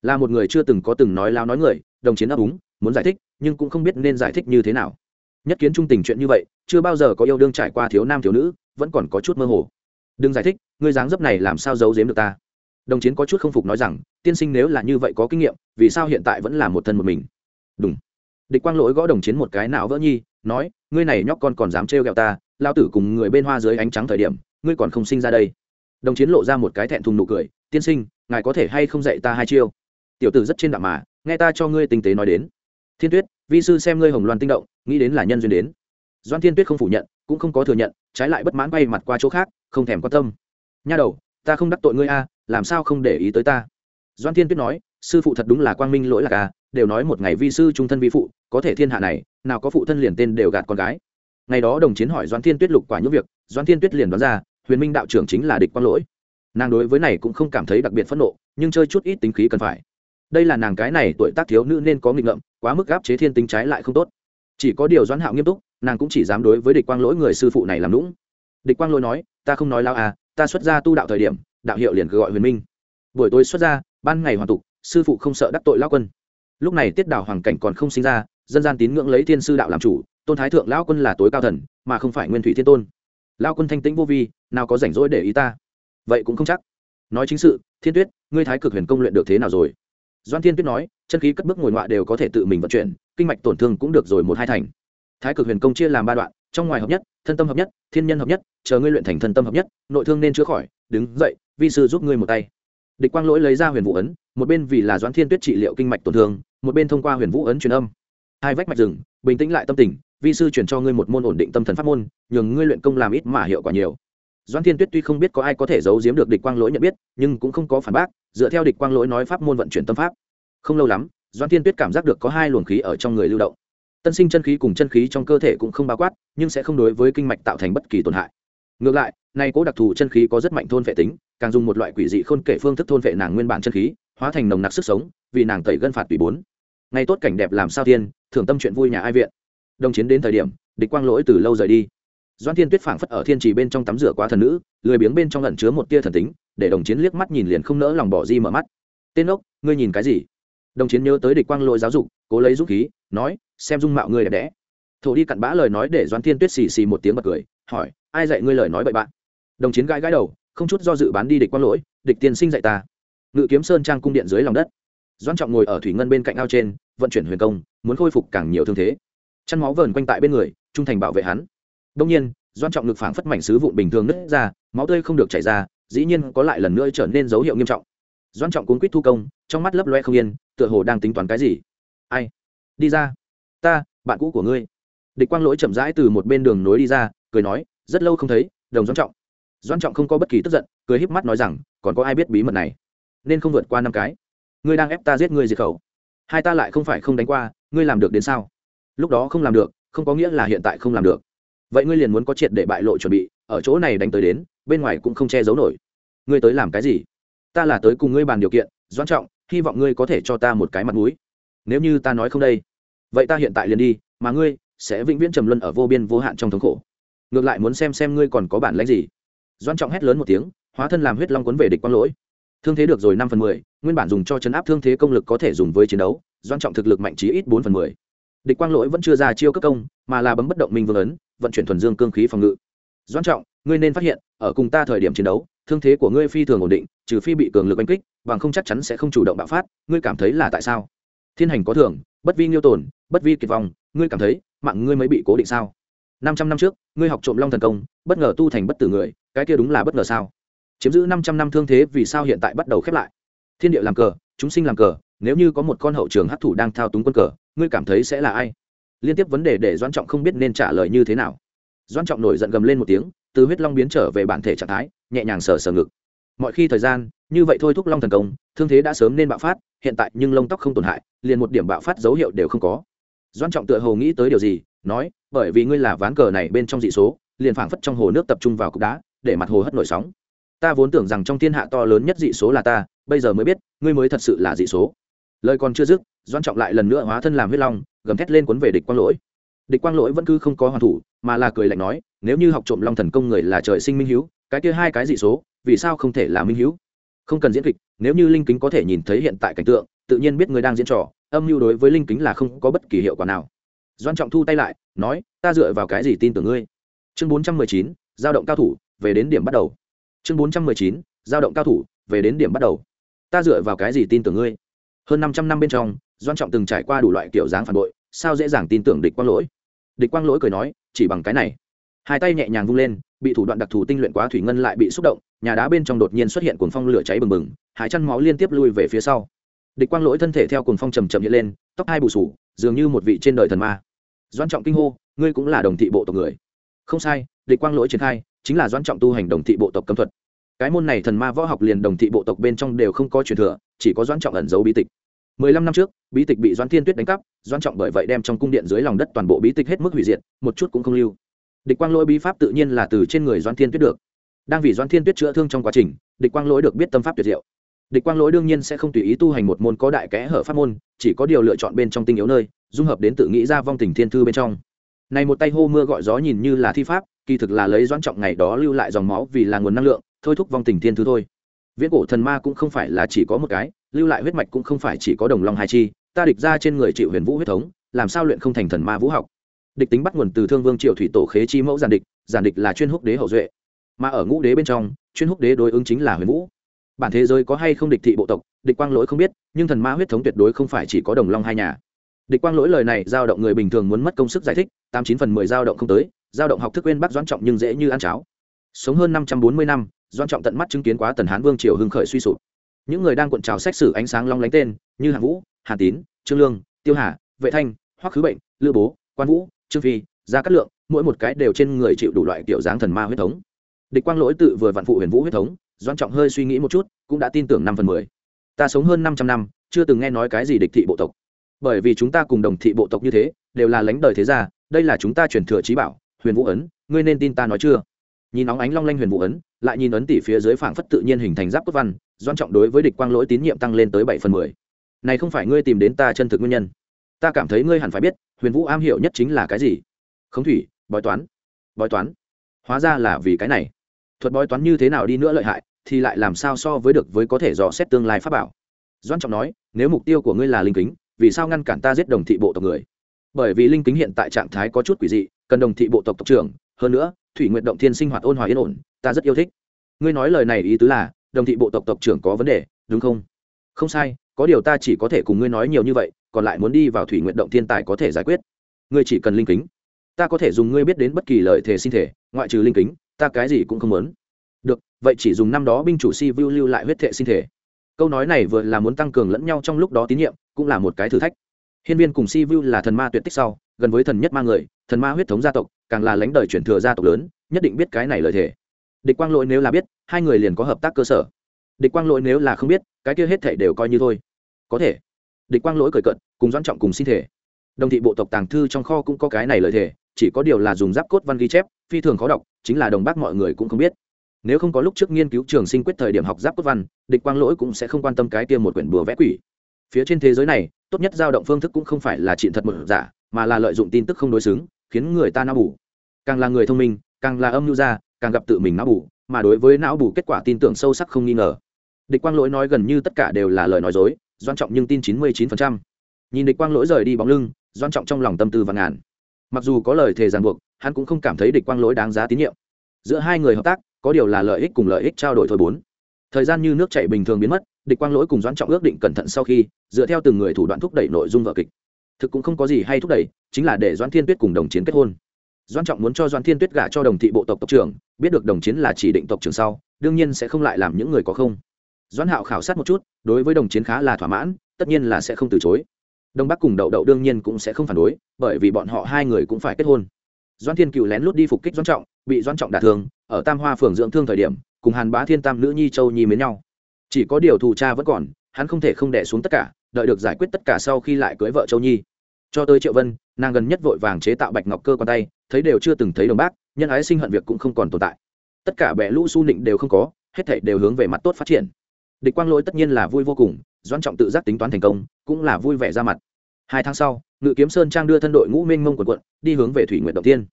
là một người chưa từng có từng nói lao nói người, đồng chiến ấp úng, muốn giải thích, nhưng cũng không biết nên giải thích như thế nào. Nhất kiến trung tình chuyện như vậy, chưa bao giờ có yêu đương trải qua thiếu nam thiếu nữ, vẫn còn có chút mơ hồ. Đừng giải thích, ngươi dáng dấp này làm sao giấu giếm được ta? Đồng chiến có chút không phục nói rằng, tiên sinh nếu là như vậy có kinh nghiệm, vì sao hiện tại vẫn là một thân một mình? Đúng địch quang lỗi gõ đồng chiến một cái não vỡ nhi, nói, ngươi này nhóc con còn dám trêu ghẹo ta, lao tử cùng người bên hoa dưới ánh trắng thời điểm, ngươi còn không sinh ra đây. Đồng chiến lộ ra một cái thẹn thùng nụ cười, tiên sinh, ngài có thể hay không dạy ta hai chiêu? Tiểu tử rất trên đạm mà, nghe ta cho ngươi tinh tế nói đến. Thiên tuyết, vi sư xem ngươi hồng loan tinh động, nghĩ đến là nhân duyên đến. Doan thiên tuyết không phủ nhận, cũng không có thừa nhận, trái lại bất mãn bay mặt qua chỗ khác, không thèm quan tâm. Nha đầu, ta không đắc tội ngươi a, làm sao không để ý tới ta? Doan thiên tuyết nói, sư phụ thật đúng là quang minh lỗi lạc à đều nói một ngày vi sư trung thân vi phụ, có thể thiên hạ này, nào có phụ thân liền tên đều gạt con gái. Ngày đó đồng chiến hỏi doan thiên tuyết lục quả những việc, doan thiên tuyết liền đoán ra, huyền minh đạo trưởng chính là địch quang lỗi. Nàng đối với này cũng không cảm thấy đặc biệt phẫn nộ, nhưng chơi chút ít tính khí cần phải đây là nàng cái này tuổi tác thiếu nữ nên có nghịch ngợm, quá mức gáp chế thiên tính trái lại không tốt. Chỉ có điều doãn hạo nghiêm túc, nàng cũng chỉ dám đối với địch quang lỗi người sư phụ này làm lũng địch quang lỗi nói, ta không nói lao à ta xuất ra tu đạo thời điểm, đạo hiệu liền cứ gọi huyền minh. Buổi tối xuất ra ban ngày hoàn tục, sư phụ không sợ đắc tội lao quân. Lúc này tiết đảo hoàng cảnh còn không sinh ra, dân gian tín ngưỡng lấy thiên sư đạo làm chủ, tôn thái thượng lão quân là tối cao thần, mà không phải nguyên thủy thiên tôn. Lao quân thanh tĩnh vô vi, nào có rảnh rỗi để ý ta? Vậy cũng không chắc. Nói chính sự, thiên tuyết, ngươi thái cực huyền công luyện được thế nào rồi? Doan thiên tuyết nói, chân khí cất bước ngồi ngoại đều có thể tự mình vận chuyển, kinh mạch tổn thương cũng được rồi một hai thành. Thái cực huyền công chia làm ba đoạn, trong ngoài hợp nhất, thân tâm hợp nhất, thiên nhân hợp nhất, chờ ngươi luyện thành thân tâm hợp nhất, nội thương nên chữa khỏi, đứng dậy, vi sư giúp ngươi một tay. Địch quang lỗi lấy ra huyền vũ ấn, một bên vì là doãn thiên tuyết trị liệu kinh mạch tổn thương, một bên thông qua huyền vũ ấn truyền âm. Hai vách mạch rừng, bình tĩnh lại tâm tình, vi sư chuyển cho ngươi một môn ổn định tâm thần pháp môn, nhường ngươi luyện công làm ít mà hiệu quả nhiều. Doan thiên tuyết tuy không biết có ai có thể giấu giếm được địch quang lỗi nhận biết, nhưng cũng không có phản bác, dựa theo địch quang lỗi nói pháp môn vận chuyển tâm pháp. Không lâu lắm Doan thiên tuyết cảm giác được có hai luồng khí ở trong người lưu động. Tân sinh chân khí cùng chân khí trong cơ thể cũng không bao quát, nhưng sẽ không đối với kinh mạch tạo thành bất kỳ tổn hại. Ngược lại, nay cố đặc thù chân khí có rất mạnh thôn vệ tính, càng dùng một loại quỷ dị khôn kể phương thức thôn vệ nàng nguyên bản chân khí, hóa thành nồng nặc sức sống, vì nàng tẩy gân phạt tùy bốn. Ngày tốt cảnh đẹp làm sao thiên thường tâm chuyện vui nhà ai viện. Đồng chiến đến thời điểm, địch quang lỗi từ lâu rời đi doan thiên tuyết phảng phất ở thiên trì bên trong tắm rửa quá thần nữ, lười biếng bên trong lẩn chứa một tia thần tính, để đồng chiến liếc mắt nhìn liền không nỡ lòng bỏ di mở mắt. Tên ốc, ngươi nhìn cái gì? Đồng chiến nhớ tới địch quang lỗi giáo dục, cố lấy dũng khí, nói, xem dung mạo ngươi đẹp đẽ. Thổ đi cặn bã lời nói để doan thiên tuyết xì xì một tiếng bật cười, hỏi, ai dạy ngươi lời nói bậy bạn? Đồng chiến gãi gãi đầu, không chút do dự bán đi địch quang lỗi, địch tiên sinh dạy ta. Ngự kiếm sơn trang cung điện dưới lòng đất. Doan trọng ngồi ở thủy ngân bên cạnh ao trên, vận chuyển huyền công, muốn khôi phục càng nhiều thương thế. Chăn máu vờn quanh tại bên người, trung thành bảo vệ hắn đông nhiên, doan trọng ngực phảng phất mảnh sứ vụn bình thường nứt ra, máu tươi không được chảy ra, dĩ nhiên có lại lần nữa trở nên dấu hiệu nghiêm trọng. Doan trọng cuốn quýt thu công, trong mắt lấp loe không yên, tựa hồ đang tính toán cái gì. Ai? Đi ra. Ta, bạn cũ của ngươi. Địch quang lỗi chậm rãi từ một bên đường nối đi ra, cười nói, rất lâu không thấy, đồng doan trọng. Doan trọng không có bất kỳ tức giận, cười híp mắt nói rằng, còn có ai biết bí mật này? Nên không vượt qua năm cái. Ngươi đang ép ta giết ngươi diệt khẩu. Hai ta lại không phải không đánh qua, ngươi làm được đến sao? Lúc đó không làm được, không có nghĩa là hiện tại không làm được vậy ngươi liền muốn có triệt để bại lộ chuẩn bị, ở chỗ này đánh tới đến, bên ngoài cũng không che giấu nổi. Ngươi tới làm cái gì? Ta là tới cùng ngươi bàn điều kiện doan trọng, hy vọng ngươi có thể cho ta một cái mặt mũi. Nếu như ta nói không đây, vậy ta hiện tại liền đi, mà ngươi sẽ vĩnh viễn trầm luân ở vô biên vô hạn trong thống khổ. Ngược lại muốn xem xem ngươi còn có bản lãnh gì. Doan trọng hét lớn một tiếng, hóa thân làm huyết long quấn về địch quang lỗi. Thương thế được rồi năm phần mười, nguyên bản dùng cho chấn áp thương thế công lực có thể dùng với chiến đấu doan trọng thực lực mạnh trí ít bốn phần mười địch quang lỗi vẫn chưa ra chiêu cấp công, mà là bấm bất động minh vương ấn, vận chuyển thuần dương cương khí phòng ngự. Doan trọng, ngươi nên phát hiện, ở cùng ta thời điểm chiến đấu, thương thế của ngươi phi thường ổn định, trừ phi bị cường lực đánh kích, bằng không chắc chắn sẽ không chủ động bạo phát, ngươi cảm thấy là tại sao? Thiên hành có thưởng bất vi nghiêu tồn, bất vi kiệt vong, ngươi cảm thấy, mạng ngươi mới bị cố định sao? Năm trăm năm trước, ngươi học trộm long thần công, bất ngờ tu thành bất tử người, cái kia đúng là bất ngờ sao? Chiếm giữ năm trăm năm thương thế vì sao hiện tại bắt đầu khép lại? Thiên địa làm cờ, chúng sinh làm cờ, nếu như có một con hậu trường hấp thủ đang thao túng quân cờ ngươi cảm thấy sẽ là ai? Liên tiếp vấn đề để Doan trọng không biết nên trả lời như thế nào. Doan trọng nổi giận gầm lên một tiếng, từ huyết long biến trở về bản thể trạng thái, nhẹ nhàng sờ sờ ngực. Mọi khi thời gian, như vậy thôi thúc long thần công, thương thế đã sớm nên bạo phát, hiện tại nhưng lông tóc không tổn hại, liền một điểm bạo phát dấu hiệu đều không có. Doan trọng tựa hồ nghĩ tới điều gì, nói, bởi vì ngươi là ván cờ này bên trong dị số, liền phảng phất trong hồ nước tập trung vào cục đá, để mặt hồ hất nổi sóng. Ta vốn tưởng rằng trong thiên hạ to lớn nhất dị số là ta, bây giờ mới biết, ngươi mới thật sự là dị số. Lời còn chưa dứt doan trọng lại lần nữa hóa thân làm huyết long, gầm thét lên cuốn về địch quang lỗi. Địch quang lỗi vẫn cứ không có hoàn thủ, mà là cười lạnh nói, nếu như học trộm long thần công người là trời sinh minh hữu cái kia hai cái dị số, vì sao không thể là minh hữu không cần diễn kịch, nếu như linh kính có thể nhìn thấy hiện tại cảnh tượng, tự nhiên biết người đang diễn trò, âm mưu đối với linh kính là không có bất kỳ hiệu quả nào. Doan trọng thu tay lại, nói, ta dựa vào cái gì tin tưởng ngươi? Chương bốn trăm mười chín, giao động cao thủ, về đến điểm bắt đầu. Chương bốn trăm mười chín, giao động cao thủ, về đến điểm bắt đầu. Ta dựa vào cái gì tin tưởng ngươi? Hơn năm trăm năm bên trong doan trọng từng trải qua đủ loại kiểu dáng phản bội sao dễ dàng tin tưởng địch quang lỗi? Địch quang lỗi cười nói chỉ bằng cái này. Hai tay nhẹ nhàng vung lên bị thủ đoạn đặc thù tinh luyện quá thủy ngân lại bị xúc động nhà đá bên trong đột nhiên xuất hiện cuồng phong lửa cháy bừng bừng hải chăn máu liên tiếp lui về phía sau. Địch quang lỗi thân thể theo cuồng phong chầm chậm hiện lên tóc hai bù sủ, dường như một vị trên đời thần ma. Doan trọng kinh hô ngươi cũng là đồng thị bộ tộc người. Không sai địch quang lỗi triển khai chính là doan trọng tu hành đồng thị bộ tộc cấm thuật. Cái môn này thần ma võ học liền đồng thị bộ tộc bên trong đều không có truyền thừa chỉ có doan trọng ẩn giấu bí tịch mười lăm năm trước, bí tịch bị doan thiên tuyết đánh cắp doan trọng bởi vậy đem trong cung điện dưới lòng đất toàn bộ bí tịch hết mức hủy diệt, một chút cũng không lưu. Địch quang lỗi bí pháp tự nhiên là từ trên người doan thiên tuyết được. Đang vì doan thiên tuyết chữa thương trong quá trình, địch quang lỗi được biết tâm pháp tuyệt diệu. Địch quang lỗi đương nhiên sẽ không tùy ý tu hành một môn có đại kẽ hở pháp môn, chỉ có điều lựa chọn bên trong tinh yếu nơi, dung hợp đến tự nghĩ ra vong tình thiên thư bên trong. Này một tay hô mưa gọi gió nhìn như là thi pháp, kỳ thực là lấy doãn trọng ngày đó lưu lại dòng máu vì là nguồn năng lượng, thôi thúc vong tình thiên thư thôi viễn cổ thần ma cũng không phải là chỉ có một cái, lưu lại huyết mạch cũng không phải chỉ có đồng long hai chi, ta địch ra trên người chịu huyền vũ huyết thống, làm sao luyện không thành thần ma vũ học? Địch tính bắt nguồn từ thương vương triệu thủy tổ khế chi mẫu giản địch giản địch là chuyên húc đế hậu duệ. Mà ở ngũ đế bên trong, chuyên húc đế đối ứng chính là huyền vũ. Bản thế giới có hay không địch thị bộ tộc, địch quang lỗi không biết, nhưng thần ma huyết thống tuyệt đối không phải chỉ có đồng long hai nhà. Địch quang lỗi lời này giao động người bình thường muốn mất công sức giải thích, tám chín phần mười giao động không tới, giao động học thức quên bác doãn trọng nhưng dễ như ăn cháo. Sống hơn năm trăm bốn mươi năm Doan trọng tận mắt chứng kiến quá tần hán vương triều hưng khởi suy sụp. Những người đang cuộn trào xét xử ánh sáng long lánh tên như hạng vũ, hà tín, trương lương, tiêu hà, vệ thanh, hoắc khứ bệnh, lữ bố, quan vũ, trương phi, gia cát lượng, mỗi một cái đều trên người chịu đủ loại kiểu dáng thần ma huyết thống. Địch quang lỗi tự vừa vạn phụ huyền vũ huyết thống, doan trọng hơi suy nghĩ một chút, cũng đã tin tưởng năm phần mười. Ta sống hơn năm trăm năm, chưa từng nghe nói cái gì địch thị bộ tộc. Bởi vì chúng ta cùng đồng thị bộ tộc như thế, đều là lãnh đời thế gia, đây là chúng ta truyền thừa trí bảo, huyền vũ ấn, ngươi nên tin ta nói chưa? Nhìn óng ánh long lanh huyền vũ ấn lại nhìn ấn tỷ phía dưới phảng phất tự nhiên hình thành giáp cốt văn, doan trọng đối với địch quang lỗi tín nhiệm tăng lên tới bảy phần mười. Này không phải ngươi tìm đến ta chân thực nguyên nhân. Ta cảm thấy ngươi hẳn phải biết, huyền vũ am hiểu nhất chính là cái gì. Khống thủy, bói toán. Bói toán. Hóa ra là vì cái này. Thuật bói toán như thế nào đi nữa lợi hại, thì lại làm sao so với được với có thể dò xét tương lai pháp bảo. Doan trọng nói, nếu mục tiêu của ngươi là linh kính, vì sao ngăn cản ta giết đồng thị bộ tộc người? Bởi vì linh kính hiện tại trạng thái có chút quỷ dị, cần đồng thị bộ tộc tộc trưởng, hơn nữa thủy nguyện động thiên sinh hoạt ôn hòa yên ổn, ta rất yêu thích. Ngươi nói lời này ý tứ là, đồng thị bộ tộc tộc trưởng có vấn đề, đúng không? Không sai, có điều ta chỉ có thể cùng ngươi nói nhiều như vậy, còn lại muốn đi vào thủy nguyện động thiên tài có thể giải quyết. Ngươi chỉ cần linh kính. Ta có thể dùng ngươi biết đến bất kỳ lợi thể sinh thể, ngoại trừ linh kính, ta cái gì cũng không muốn. Được, vậy chỉ dùng năm đó binh chủ si vu lưu lại huyết thệ sinh thể. Câu nói này vừa là muốn tăng cường lẫn nhau trong lúc đó tín nhiệm, cũng là một cái thử thách. Hiên viên cùng si vu là thần ma tuyệt tích sau, gần với thần nhất ma người thần ma huyết thống gia tộc, càng là lãnh đời chuyển thừa gia tộc lớn, nhất định biết cái này lợi thể địch quang lỗi nếu là biết, hai người liền có hợp tác cơ sở. Địch quang lỗi nếu là không biết, cái kia hết thể đều coi như thôi. Có thể. Địch quang lỗi cười cận cùng doãn trọng cùng xin thể. Đồng thị bộ tộc tàng thư trong kho cũng có cái này lợi thể chỉ có điều là dùng giáp cốt văn ghi chép, phi thường khó đọc, chính là đồng bác mọi người cũng không biết. Nếu không có lúc trước nghiên cứu trường sinh quyết thời điểm học giáp cốt văn, địch quang lỗi cũng sẽ không quan tâm cái tiêm một quyển bùa vẽ quỷ. Phía trên thế giới này, tốt nhất giao động phương thức cũng không phải là chuyện thật một giả mà là lợi dụng tin tức không đối xứng, khiến người ta não bù. Càng là người thông minh, càng là âm mưu ra, càng gặp tự mình não bù, mà đối với não bù kết quả tin tưởng sâu sắc không nghi ngờ. Địch quang lỗi nói gần như tất cả đều là lời nói dối, doan trọng nhưng tin chín mươi chín nhìn địch quang lỗi rời đi bóng lưng, doan trọng trong lòng tâm tư và ngàn. Mặc dù có lời thề ràng buộc, hắn cũng không cảm thấy địch quang lỗi đáng giá tín nhiệm. Giữa hai người hợp tác, có điều là lợi ích cùng lợi ích trao đổi thôi bốn. Thời gian như nước chảy bình thường biến mất, địch quang lỗi cùng doãn trọng ước định cẩn thận sau khi, dựa theo từng người thủ đoạn thúc đẩy nội dung vở kịch thực cũng không có gì hay thúc đẩy, chính là để doãn thiên tuyết cùng đồng chiến kết hôn. Doãn trọng muốn cho doãn thiên tuyết gả cho đồng thị bộ tộc tộc trưởng, biết được đồng chiến là chỉ định tộc trưởng sau, đương nhiên sẽ không lại làm những người có không. Doãn hạo khảo sát một chút, đối với đồng chiến khá là thỏa mãn, tất nhiên là sẽ không từ chối. Đông bắc cùng đậu đậu đương nhiên cũng sẽ không phản đối, bởi vì bọn họ hai người cũng phải kết hôn. Doãn thiên cựu lén lút đi phục kích doãn trọng, bị doãn trọng đả thương, ở tam hoa phường dưỡng thương thời điểm, cùng hàn bá thiên tam nữ nhi châu nhi mến nhau. Chỉ có điều thù cha vẫn còn, hắn không thể không đẻ xuống tất cả, đợi được giải quyết tất cả sau khi lại cưới vợ châu nhi cho tới triệu vân, nàng gần nhất vội vàng chế tạo bạch ngọc cơ quan tay, thấy đều chưa từng thấy đồng bác, nhân ái sinh hận việc cũng không còn tồn tại. Tất cả bẻ lũ su nịnh đều không có, hết thảy đều hướng về mặt tốt phát triển. Địch quang lỗi tất nhiên là vui vô cùng doan trọng tự giác tính toán thành công, cũng là vui vẻ ra mặt. Hai tháng sau, ngự kiếm sơn trang đưa thân đội ngũ minh mông quần quận, đi hướng về thủy nguyện động tiên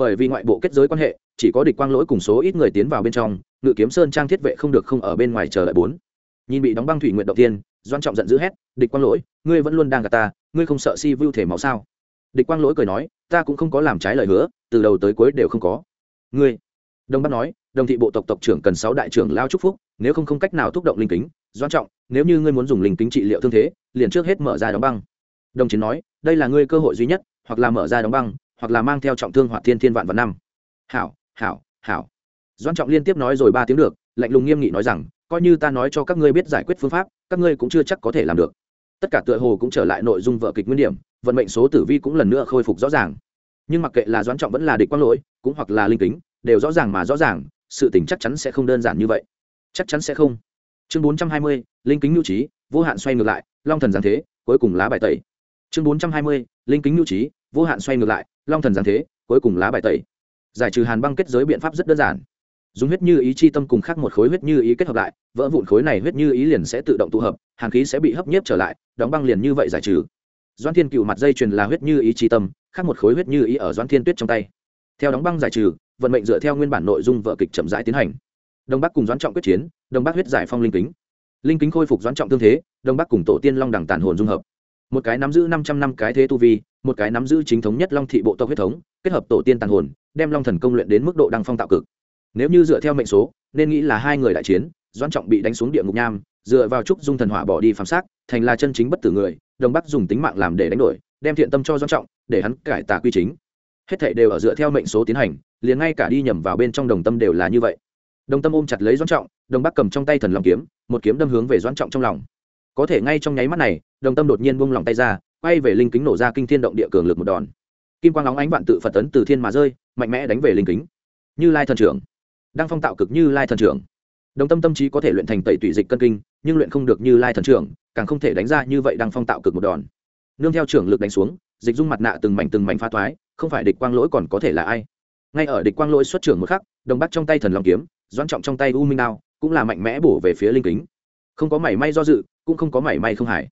bởi vì ngoại bộ kết giới quan hệ, chỉ có địch quang lỗi cùng số ít người tiến vào bên trong, ngự kiếm sơn trang thiết vệ không được không ở bên ngoài chờ đợi bốn. Nhìn bị đóng băng thủy nguyện động tiên doan trọng giận dữ hét, địch quang lỗi, ngươi vẫn luôn đang gạt ta ngươi không sợ si vưu thể máu sao? Địch quang lỗi cười nói, ta cũng không có làm trái lời hứa, từ đầu tới cuối đều không có. Ngươi, đông bắc nói, đồng thị bộ tộc tộc trưởng cần sáu đại trưởng lao chúc phúc, nếu không không cách nào thúc động linh kính, doan trọng, nếu như ngươi muốn dùng linh kính trị liệu thương thế, liền trước hết mở ra đóng băng. Đồng chiến nói, đây là ngươi cơ hội duy nhất, hoặc là mở ra đóng băng, hoặc là mang theo trọng thương hoặc thiên thiên vạn vạn năm. Hảo hảo hảo. Doan trọng liên tiếp nói rồi ba tiếng được, lạnh lùng nghiêm nghị nói rằng, coi như ta nói cho các ngươi biết giải quyết phương pháp, các ngươi cũng chưa chắc có thể làm được tất cả tựa hồ cũng trở lại nội dung vợ kịch nguyên điểm, vận mệnh số tử vi cũng lần nữa khôi phục rõ ràng. Nhưng mặc kệ là doãn trọng vẫn là địch quang lỗi, cũng hoặc là linh tính đều rõ ràng mà rõ ràng, sự tình chắc chắn sẽ không đơn giản như vậy. Chắc chắn sẽ không. Chương bốn trăm hai mươi, linh kính nhu trí, vô hạn xoay ngược lại, long thần giáng thế, cuối cùng lá bài tẩy. Chương bốn trăm hai mươi, linh kính nhu trí, vô hạn xoay ngược lại, long thần giáng thế, cuối cùng lá bài tẩy. Giải trừ hàn băng kết giới biện pháp rất đơn giản dùng huyết như ý chi tâm cùng khác một khối huyết như ý kết hợp lại, vỡ vụn khối này huyết như ý liền sẽ tự động tụ hợp, hàn khí sẽ bị hấp nhiếp trở lại, đóng băng liền như vậy giải trừ. Doan thiên cựu mặt dây chuyền là huyết như ý chi tâm, khác một khối huyết như ý ở doan thiên tuyết trong tay. Theo đóng băng giải trừ, vận mệnh dựa theo nguyên bản nội dung vợ kịch chậm rãi tiến hành. Đông bắc cùng doãn trọng quyết chiến, đông bắc huyết giải phong linh kính. Linh kính khôi phục doãn trọng tương thế, đông bắc cùng tổ tiên long đẳng tàn hồn dung hợp. Một cái nắm giữ năm trăm năm cái thế tu vi, một cái nắm giữ chính thống nhất long thị bộ tộc huyết thống, kết hợp tổ tiên tàn hồn, đem long thần công luyện đến mức độ đăng phong tạo cực nếu như dựa theo mệnh số, nên nghĩ là hai người đại chiến, doãn trọng bị đánh xuống địa ngục nham, dựa vào trúc dung thần hỏa bỏ đi phàm xác, thành là chân chính bất tử người đồng bắc dùng tính mạng làm để đánh đổi, đem thiện tâm cho doãn trọng, để hắn cải tà quy chính. Hết thảy đều ở dựa theo mệnh số tiến hành, liền ngay cả đi nhầm vào bên trong đồng tâm đều là như vậy. Đồng tâm ôm chặt lấy doãn trọng đồng bắc cầm trong tay thần lòng kiếm, một kiếm đâm hướng về doãn trọng trong lòng. Có thể ngay trong nháy mắt này, đồng tâm đột nhiên buông lòng tay ra, quay về linh kính nổ ra kinh thiên động địa cường lực một đòn. Kim quang óng ánh vạn tự phật tấn từ thiên mà rơi, mạnh mẽ đánh về linh kính. Như lai thần trưởng đang phong tạo cực như lai thần trưởng. Đồng tâm tâm trí có thể luyện thành tẩy tủy dịch cân kinh, nhưng luyện không được như lai thần trưởng, càng không thể đánh ra như vậy đang phong tạo cực một đòn. Nương theo trưởng lực đánh xuống, dịch dung mặt nạ từng mảnh từng mảnh pha thoái, không phải địch quang lỗi còn có thể là ai? Ngay ở địch quang lỗi xuất trưởng một khắc, đồng bắc trong tay thần long kiếm, doãn trọng trong tay u minh đao, cũng là mạnh mẽ bổ về phía linh kính. Không có mảy may do dự, cũng không có mảy may không hải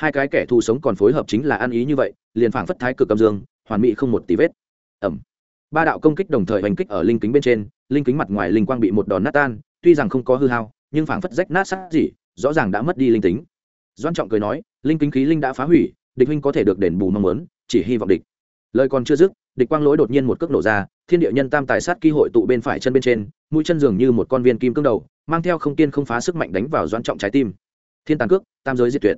hai cái kẻ thù sống còn phối hợp chính là ăn ý như vậy, liền phảng phất thái cực cầm dương, hoàn mỹ không một tí vết. Ẩm ba đạo công kích đồng thời hành kích ở linh kính bên trên, linh kính mặt ngoài linh quang bị một đòn nát tan, tuy rằng không có hư hao, nhưng phảng phất rách nát sát gì rõ ràng đã mất đi linh tính. Doan trọng cười nói, linh kính khí linh đã phá hủy, địch huynh có thể được đền bù mong muốn, chỉ hy vọng địch. Lời còn chưa dứt, địch quang lỗi đột nhiên một cước nổ ra, thiên địa nhân tam tài sát kỳ hội tụ bên phải chân bên trên, mũi chân dường như một con viên kim cương đầu, mang theo không tiên không phá sức mạnh đánh vào doan trọng trái tim. Thiên tàn cước, tam giới diệt tuyệt.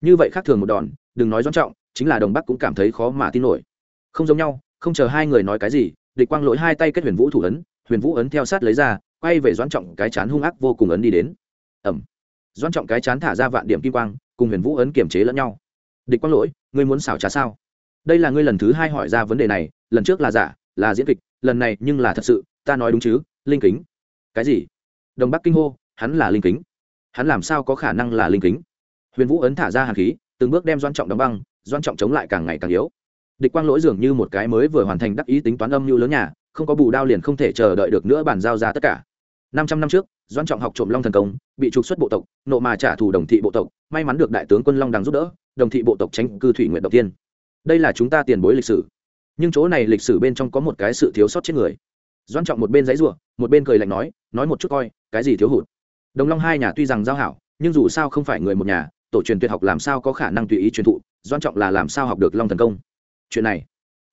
Như vậy khác thường một đòn, đừng nói doan trọng, chính là đồng bắc cũng cảm thấy khó mà tin nổi. Không giống nhau không chờ hai người nói cái gì, địch quang lỗi hai tay kết huyền vũ thủ ấn, huyền vũ ấn theo sát lấy ra, quay về doãn trọng cái chán hung ác vô cùng ấn đi đến. Ẩm. Doãn trọng cái chán thả ra vạn điểm kim quang, cùng huyền vũ ấn kiềm chế lẫn nhau. Địch quang lỗi, ngươi muốn xảo trá sao? Đây là ngươi lần thứ hai hỏi ra vấn đề này, lần trước là giả, là diễn kịch, lần này nhưng là thật sự, ta nói đúng chứ, linh kính. Cái gì? Đồng bắc kinh hô, hắn là linh kính. Hắn làm sao có khả năng là linh kính? Huyền vũ ấn thả ra hàn khí, từng bước đem doan trọng đóng băng doan trọng chống lại càng ngày càng yếu địch quang lỗi dường như một cái mới vừa hoàn thành đắc ý tính toán âm mưu lớn nhà, không có bù đao liền không thể chờ đợi được nữa bàn giao ra tất cả. Năm trăm năm trước, doãn trọng học trộm long thần công, bị trục xuất bộ tộc, nộ mà trả thù đồng thị bộ tộc, may mắn được đại tướng quân long đằng giúp đỡ, đồng thị bộ tộc tránh cư thủy nguyện đầu tiên. Đây là chúng ta tiền bối lịch sử. Nhưng chỗ này lịch sử bên trong có một cái sự thiếu sót chết người. Doãn trọng một bên giấy ruộng một bên cười lạnh nói nói một chút coi, cái gì thiếu hụt? Đồng long hai nhà tuy rằng giao hảo, nhưng dù sao không phải người một nhà, tổ truyền tuyệt học làm sao có khả năng tùy ý truyền thụ, doãn trọng là làm sao học được long thần công? Chuyện này.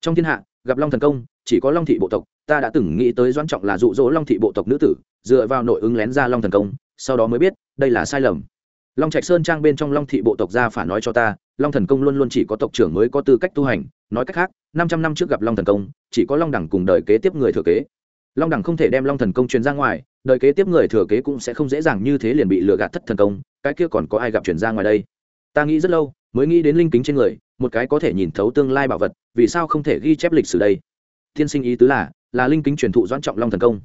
Trong thiên hạ, gặp long thần công, chỉ có long thị bộ tộc, ta đã từng nghĩ tới doan trọng là dụ dỗ long thị bộ tộc nữ tử, dựa vào nội ứng lén ra long thần công, sau đó mới biết, đây là sai lầm. Long trạch sơn trang bên trong long thị bộ tộc ra phản nói cho ta, long thần công luôn luôn chỉ có tộc trưởng mới có tư cách tu hành, nói cách khác, năm trăm năm trước gặp long thần công, chỉ có long đẳng cùng đời kế tiếp người thừa kế. Long đẳng không thể đem long thần công truyền ra ngoài, đời kế tiếp người thừa kế cũng sẽ không dễ dàng như thế liền bị lừa gạt thất thần công, cái kia còn có ai gặp truyền ra ngoài đây? Ta nghĩ rất lâu, mới nghĩ đến linh kính trên người một cái có thể nhìn thấu tương lai bảo vật, vì sao không thể ghi chép lịch sử đây? Thiên sinh ý tứ là là linh kính truyền thụ doãn trọng long thần công.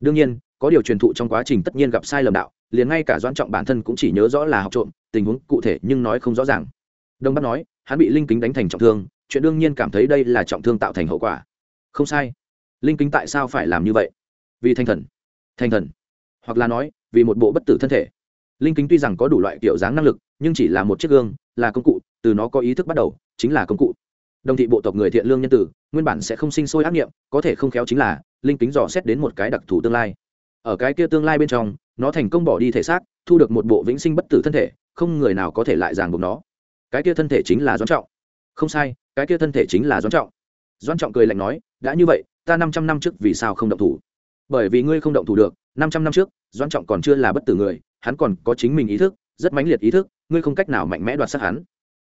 Đương nhiên, có điều truyền thụ trong quá trình tất nhiên gặp sai lầm đạo, liền ngay cả doãn trọng bản thân cũng chỉ nhớ rõ là học trộm, tình huống cụ thể nhưng nói không rõ ràng. Đông bắc nói, hắn bị linh kính đánh thành trọng thương, chuyện đương nhiên cảm thấy đây là trọng thương tạo thành hậu quả. Không sai. Linh kính tại sao phải làm như vậy? Vì thanh thần. Thanh thần. Hoặc là nói, vì một bộ bất tử thân thể. Linh kính tuy rằng có đủ loại kiểu dáng năng lực, nhưng chỉ là một chiếc gương, là công cụ từ nó có ý thức bắt đầu chính là công cụ. Đồng thị bộ tộc người thiện lương nhân tử, nguyên bản sẽ không sinh sôi ác nghiệm có thể không khéo chính là linh tính dò xét đến một cái đặc thù tương lai. Ở cái kia tương lai bên trong, nó thành công bỏ đi thể xác, thu được một bộ vĩnh sinh bất tử thân thể, không người nào có thể lại ràng buộc nó. Cái kia thân thể chính là doãn trọng. Không sai, cái kia thân thể chính là doãn trọng. Doãn trọng cười lạnh nói, đã như vậy, ta năm trăm năm trước vì sao không động thủ? Bởi vì ngươi không động thủ được, năm trăm năm trước, doãn trọng còn chưa là bất tử người, hắn còn có chính mình ý thức, rất mãnh liệt ý thức, ngươi không cách nào mạnh mẽ đoạt sát hắn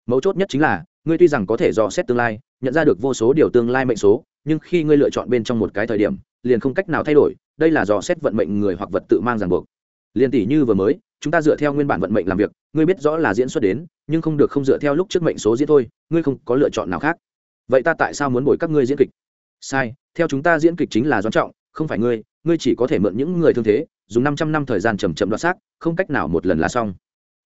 mấu chốt nhất chính là, ngươi tuy rằng có thể dò xét tương lai, nhận ra được vô số điều tương lai mệnh số, nhưng khi ngươi lựa chọn bên trong một cái thời điểm, liền không cách nào thay đổi, đây là dò xét vận mệnh người hoặc vật tự mang ràng buộc. Liền tỷ như vừa mới, chúng ta dựa theo nguyên bản vận mệnh làm việc, ngươi biết rõ là diễn xuất đến, nhưng không được không dựa theo lúc trước mệnh số diễn thôi, ngươi không có lựa chọn nào khác. Vậy ta tại sao muốn bồi các ngươi diễn kịch? Sai, theo chúng ta diễn kịch chính là doan trọng, không phải ngươi ngươi chỉ có thể mượn những người thương thế, dùng năm trăm năm thời gian chầm chậm đoạt xác, không cách nào một lần là xong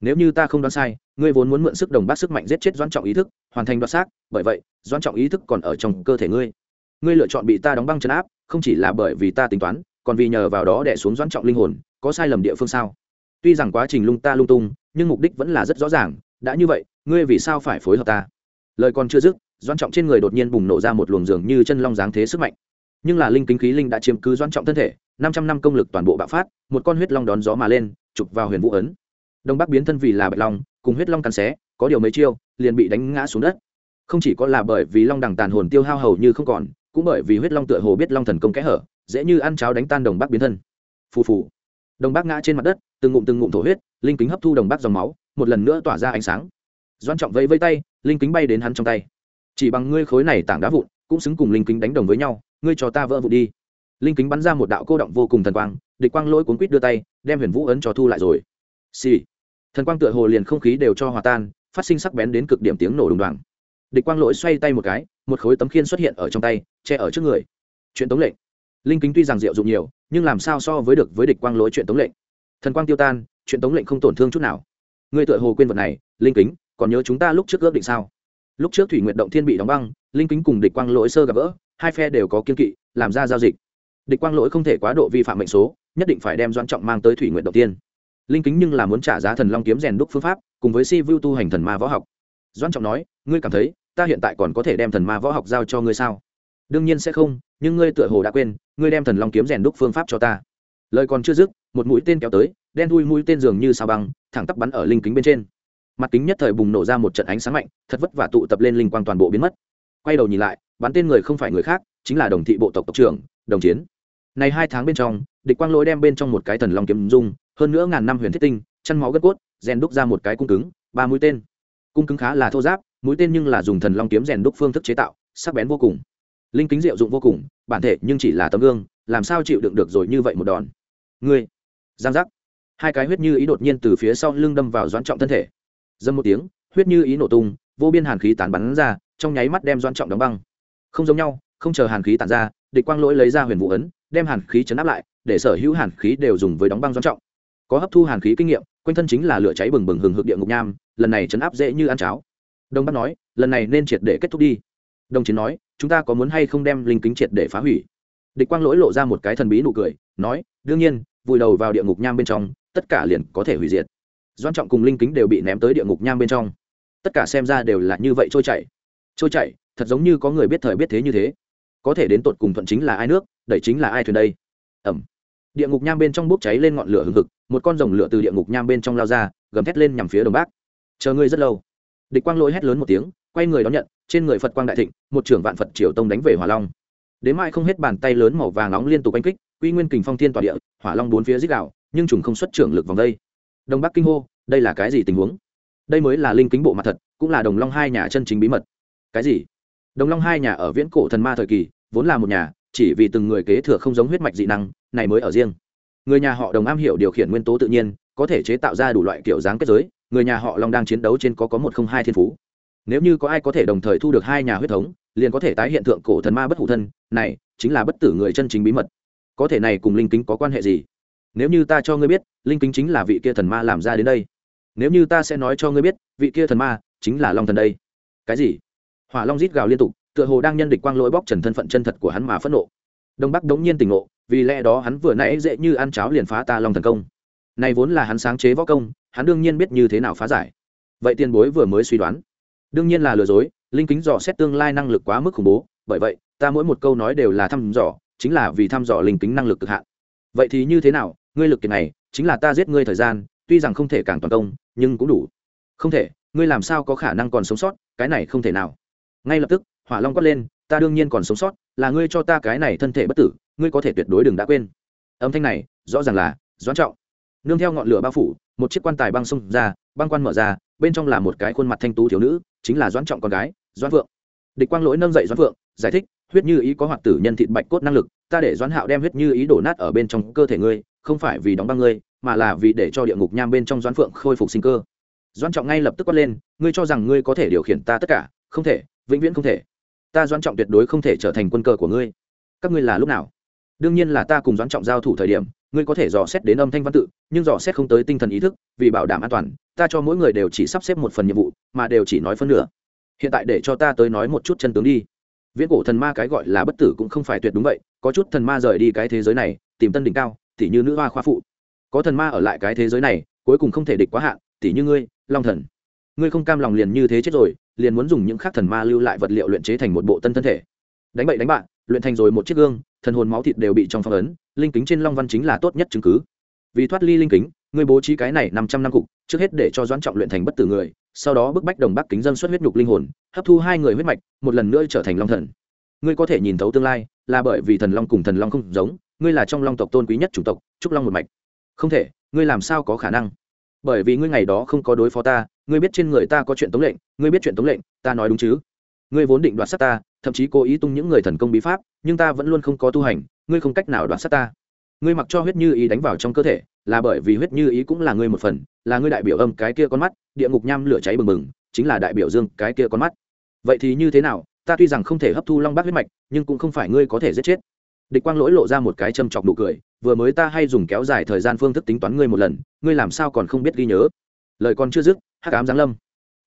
nếu như ta không đoán sai, ngươi vốn muốn mượn sức đồng bát sức mạnh giết chết doãn trọng ý thức, hoàn thành đoạt xác, bởi vậy, doãn trọng ý thức còn ở trong cơ thể ngươi. Ngươi lựa chọn bị ta đóng băng chấn áp, không chỉ là bởi vì ta tính toán, còn vì nhờ vào đó đẻ xuống doãn trọng linh hồn, có sai lầm địa phương sao? Tuy rằng quá trình lung ta lung tung, nhưng mục đích vẫn là rất rõ ràng, đã như vậy, ngươi vì sao phải phối hợp ta? Lời còn chưa dứt, doãn trọng trên người đột nhiên bùng nổ ra một luồng giường như chân long dáng thế sức mạnh. Nhưng là linh kính khí linh đã chiếm cứ doãn trọng thân thể, năm trăm năm công lực toàn bộ bạo phát, một con huyết long đón gió mà lên, chụp vào huyền vũ ấn đông bắc biến thân vì là bạch long, cùng huyết long cắn xé, có điều mấy chiêu, liền bị đánh ngã xuống đất. Không chỉ có là bởi vì long đằng tàn hồn tiêu hao hầu như không còn, cũng bởi vì huyết long tựa hồ biết long thần công kẽ hở, dễ như ăn cháo đánh tan đồng bắc biến thân. Phù phù. Đồng bắc ngã trên mặt đất, từng ngụm từng ngụm thổ huyết, linh kính hấp thu đồng bắc dòng máu, một lần nữa tỏa ra ánh sáng. Doan trọng vẫy vây tay, linh kính bay đến hắn trong tay. Chỉ bằng ngươi khối này tảng đá vụn, cũng xứng cùng linh kính đánh đồng với nhau, ngươi cho ta vỡ vụn đi. Linh kính bắn ra một đạo cô động vô cùng thần quang, địch quang lỗi cuốn quýt đưa tay, đem huyền vũ ấn cho thu lại rồi. Xì、sì thần quang tựa hồ liền không khí đều cho hòa tan, phát sinh sắc bén đến cực điểm tiếng nổ đùng đoàng. Địch quang lỗi xoay tay một cái, một khối tấm khiên xuất hiện ở trong tay, che ở trước người. Chuyện tống lệnh. Linh kính tuy rằng diệu dụng nhiều, nhưng làm sao so với được với địch quang lỗi chuyện tống lệnh? Thần quang tiêu tan, chuyện tống lệnh không tổn thương chút nào. Ngươi tựa hồ quên vật này, linh kính, còn nhớ chúng ta lúc trước ước định sao? Lúc trước thủy nguyện động thiên bị đóng băng, linh kính cùng địch quang lỗi sơ gặp gỡ, hai phe đều có kiên kỵ, làm ra giao dịch. Địch quang lỗi không thể quá độ vi phạm mệnh số, nhất định phải đem doan trọng mang tới thủy nguyện động tiên linh kính nhưng là muốn trả giá thần long kiếm rèn đúc phương pháp, cùng với si vu tu hành thần ma võ học. Doãn trọng nói, ngươi cảm thấy, ta hiện tại còn có thể đem thần ma võ học giao cho ngươi sao? Đương nhiên sẽ không, nhưng ngươi tựa hồ đã quên, ngươi đem thần long kiếm rèn đúc phương pháp cho ta. Lời còn chưa dứt, một mũi tên kéo tới, đen thui mũi tên dường như sao băng, thẳng tắp bắn ở linh kính bên trên. Mặt kính nhất thời bùng nổ ra một trận ánh sáng mạnh, thật vất vả tụ tập lên linh quang toàn bộ biến mất. Quay đầu nhìn lại, bắn tên người không phải người khác, chính là đồng thị bộ tộc tộc trưởng, đồng chiến. Này hai tháng bên trong, địch quang lỗi đem bên trong một cái thần long kiếm dung hơn nữa ngàn năm huyền thiết tinh, chăn máu gất cốt, rèn đúc ra một cái cung cứng, ba mũi tên. Cung cứng khá là thô giáp, mũi tên nhưng là dùng thần long kiếm rèn đúc phương thức chế tạo, sắc bén vô cùng. Linh kính diệu dụng vô cùng, bản thể nhưng chỉ là tấm gương, làm sao chịu đựng được rồi như vậy một đòn? Ngươi, giang giác. Hai cái huyết như ý đột nhiên từ phía sau lưng đâm vào doãn trọng thân thể. Dâm một tiếng, huyết như ý nổ tung, vô biên hàn khí tán bắn ra, trong nháy mắt đem doãn trọng đóng băng. Không giống nhau, không chờ hàn khí tàn ra, địch quang lỗi lấy ra huyền vũ ấn, đem hàn khí chấn áp lại, để sở hữu hàn khí đều dùng với đóng băng doãn trọng có hấp thu hàn khí kinh nghiệm, quanh thân chính là lửa cháy bừng bừng hừng hực địa ngục nham, lần này chấn áp dễ như ăn cháo. Đông bắc nói, lần này nên triệt để kết thúc đi. Đồng chiến nói, chúng ta có muốn hay không đem linh kính triệt để phá hủy? Địch quang lỗi lộ ra một cái thần bí nụ cười, nói, đương nhiên, vùi đầu vào địa ngục nham bên trong, tất cả liền có thể hủy diệt. Doan trọng cùng linh kính đều bị ném tới địa ngục nham bên trong. Tất cả xem ra đều là như vậy trôi chảy. Trôi chảy, thật giống như có người biết thời biết thế như thế. Có thể đến tột cùng thuận chính là ai nước, đẩy chính là ai thuyền đây? Ẩm địa ngục nham bên trong bốc cháy lên ngọn lửa hừng hực, một con rồng lửa từ địa ngục nham bên trong lao ra, gầm thét lên nhằm phía đồng bác. Chờ ngươi rất lâu. Địch quang lỗi hét lớn một tiếng, quay người đón nhận, trên người phật quang đại thịnh, một trưởng vạn phật triều tông đánh về hỏa long. Đến mai không hết bàn tay lớn màu vàng nóng liên tục oanh kích, quy nguyên kình phong thiên tỏa địa, hỏa long bốn phía dích đạo nhưng trùng không xuất trưởng lực vòng đây. Đông bắc kinh hô, đây là cái gì tình huống? Đây mới là linh kính bộ mặt thật, cũng là đồng long hai nhà chân chính bí mật. Cái gì? Đồng long hai nhà ở viễn cổ thần ma thời kỳ, vốn là một nhà, chỉ vì từng người kế thừa không giống huyết mạch dị năng này mới ở riêng. Người nhà họ đồng am hiểu điều khiển nguyên tố tự nhiên, có thể chế tạo ra đủ loại kiểu dáng kết giới, người nhà họ long đang chiến đấu trên có có một không hai thiên phú. Nếu như có ai có thể đồng thời thu được hai nhà huyết thống, liền có thể tái hiện tượng cổ thần ma bất hủ thân, này, chính là bất tử người chân chính bí mật. Có thể này cùng linh kính có quan hệ gì? Nếu như ta cho ngươi biết, linh kính chính là vị kia thần ma làm ra đến đây. Nếu như ta sẽ nói cho ngươi biết, vị kia thần ma chính là long thần đây. Cái gì? Hỏa long rít gào liên tục, tựa hồ đang nhân địch quang lỗi bóc trần thân phận chân thật của hắn mà phẫn nộ. Đông bắc đống nhiên tỉnh ngộ vì lẽ đó hắn vừa nãy dễ như ăn cháo liền phá ta long thần công. Này vốn là hắn sáng chế võ công, hắn đương nhiên biết như thế nào phá giải. Vậy tiền bối vừa mới suy đoán, đương nhiên là lừa dối, linh kính dò xét tương lai năng lực quá mức khủng bố, bởi vậy, ta mỗi một câu nói đều là thăm dò, chính là vì thăm dò linh kính năng lực cực hạn. Vậy thì như thế nào, ngươi lực kiệt này, chính là ta giết ngươi thời gian, tuy rằng không thể càng toàn công, nhưng cũng đủ. Không thể, ngươi làm sao có khả năng còn sống sót, cái này không thể nào. Ngay lập tức, hỏa long quát lên, ta đương nhiên còn sống sót, là ngươi cho ta cái này thân thể bất tử ngươi có thể tuyệt đối đừng đã quên. Âm thanh này, rõ ràng là, doãn trọng. Nương theo ngọn lửa bao phủ, một chiếc quan tài băng xông ra, băng quan mở ra, bên trong là một cái khuôn mặt thanh tú thiếu nữ, chính là doãn trọng con gái, doãn phượng. Địch quang lỗi nâng dậy doãn phượng, giải thích, huyết như ý có hoạt tử nhân thịt bạch cốt năng lực, ta để doãn hạo đem huyết như ý đổ nát ở bên trong cơ thể ngươi, không phải vì đóng băng ngươi, mà là vì để cho địa ngục nham bên trong doãn phượng khôi phục sinh cơ. Doãn trọng ngay lập tức quát lên, ngươi cho rằng ngươi có thể điều khiển ta tất cả? Không thể, vĩnh viễn không thể. Ta doãn trọng tuyệt đối không thể trở thành quân cờ của ngươi. Các ngươi là lúc nào? Đương nhiên là ta cùng doãn trọng giao thủ thời điểm, ngươi có thể dò xét đến âm thanh văn tự, nhưng dò xét không tới tinh thần ý thức, vì bảo đảm an toàn, ta cho mỗi người đều chỉ sắp xếp một phần nhiệm vụ, mà đều chỉ nói phân nửa. Hiện tại để cho ta tới nói một chút chân tướng đi. Viễn cổ thần ma cái gọi là bất tử cũng không phải tuyệt đúng vậy, có chút thần ma rời đi cái thế giới này, tìm tân đỉnh cao, tỉ như nữ hoa khoa phụ. Có thần ma ở lại cái thế giới này, cuối cùng không thể địch quá hạn, tỉ như ngươi, long thần. Ngươi không cam lòng liền như thế chết rồi, liền muốn dùng những khác thần ma lưu lại vật liệu luyện chế thành một bộ tân thân thể đánh bậy đánh bạn luyện thành rồi một chiếc gương, thần hồn máu thịt đều bị trong phong ấn, linh kính trên long văn chính là tốt nhất chứng cứ. Vì thoát ly linh kính ngươi bố trí cái này năm trăm năm cục, trước hết để cho doãn trọng luyện thành bất tử người, sau đó bức bách đồng bắc kính dân xuất huyết nhục linh hồn, hấp thu hai người huyết mạch, một lần nữa trở thành long thần. Ngươi có thể nhìn thấu tương lai, là bởi vì thần long cùng thần long không giống, ngươi là trong long tộc tôn quý nhất chủng tộc, trúc long một mạch. Không thể, ngươi làm sao có khả năng? Bởi vì ngươi ngày đó không có đối phó ta, ngươi biết trên người ta có chuyện tống lệnh, ngươi biết chuyện tống lệnh, ta nói đúng chứ? Ngươi vốn định đoạt sát ta, thậm chí cố ý tung những người thần công bí pháp, nhưng ta vẫn luôn không có tu hành, ngươi không cách nào đoạt sát ta. Ngươi mặc cho huyết như ý đánh vào trong cơ thể, là bởi vì huyết như ý cũng là ngươi một phần, là ngươi đại biểu âm cái kia con mắt, địa ngục nham lửa cháy bừng bừng, chính là đại biểu dương cái kia con mắt. Vậy thì như thế nào? Ta tuy rằng không thể hấp thu long bát huyết mạch, nhưng cũng không phải ngươi có thể giết chết. Địch quang lỗi lộ ra một cái châm chọc nụ cười, vừa mới ta hay dùng kéo dài thời gian phương thức tính toán ngươi một lần, ngươi làm sao còn không biết ghi nhớ? Lời còn chưa dứt, hắc ám giáng lâm.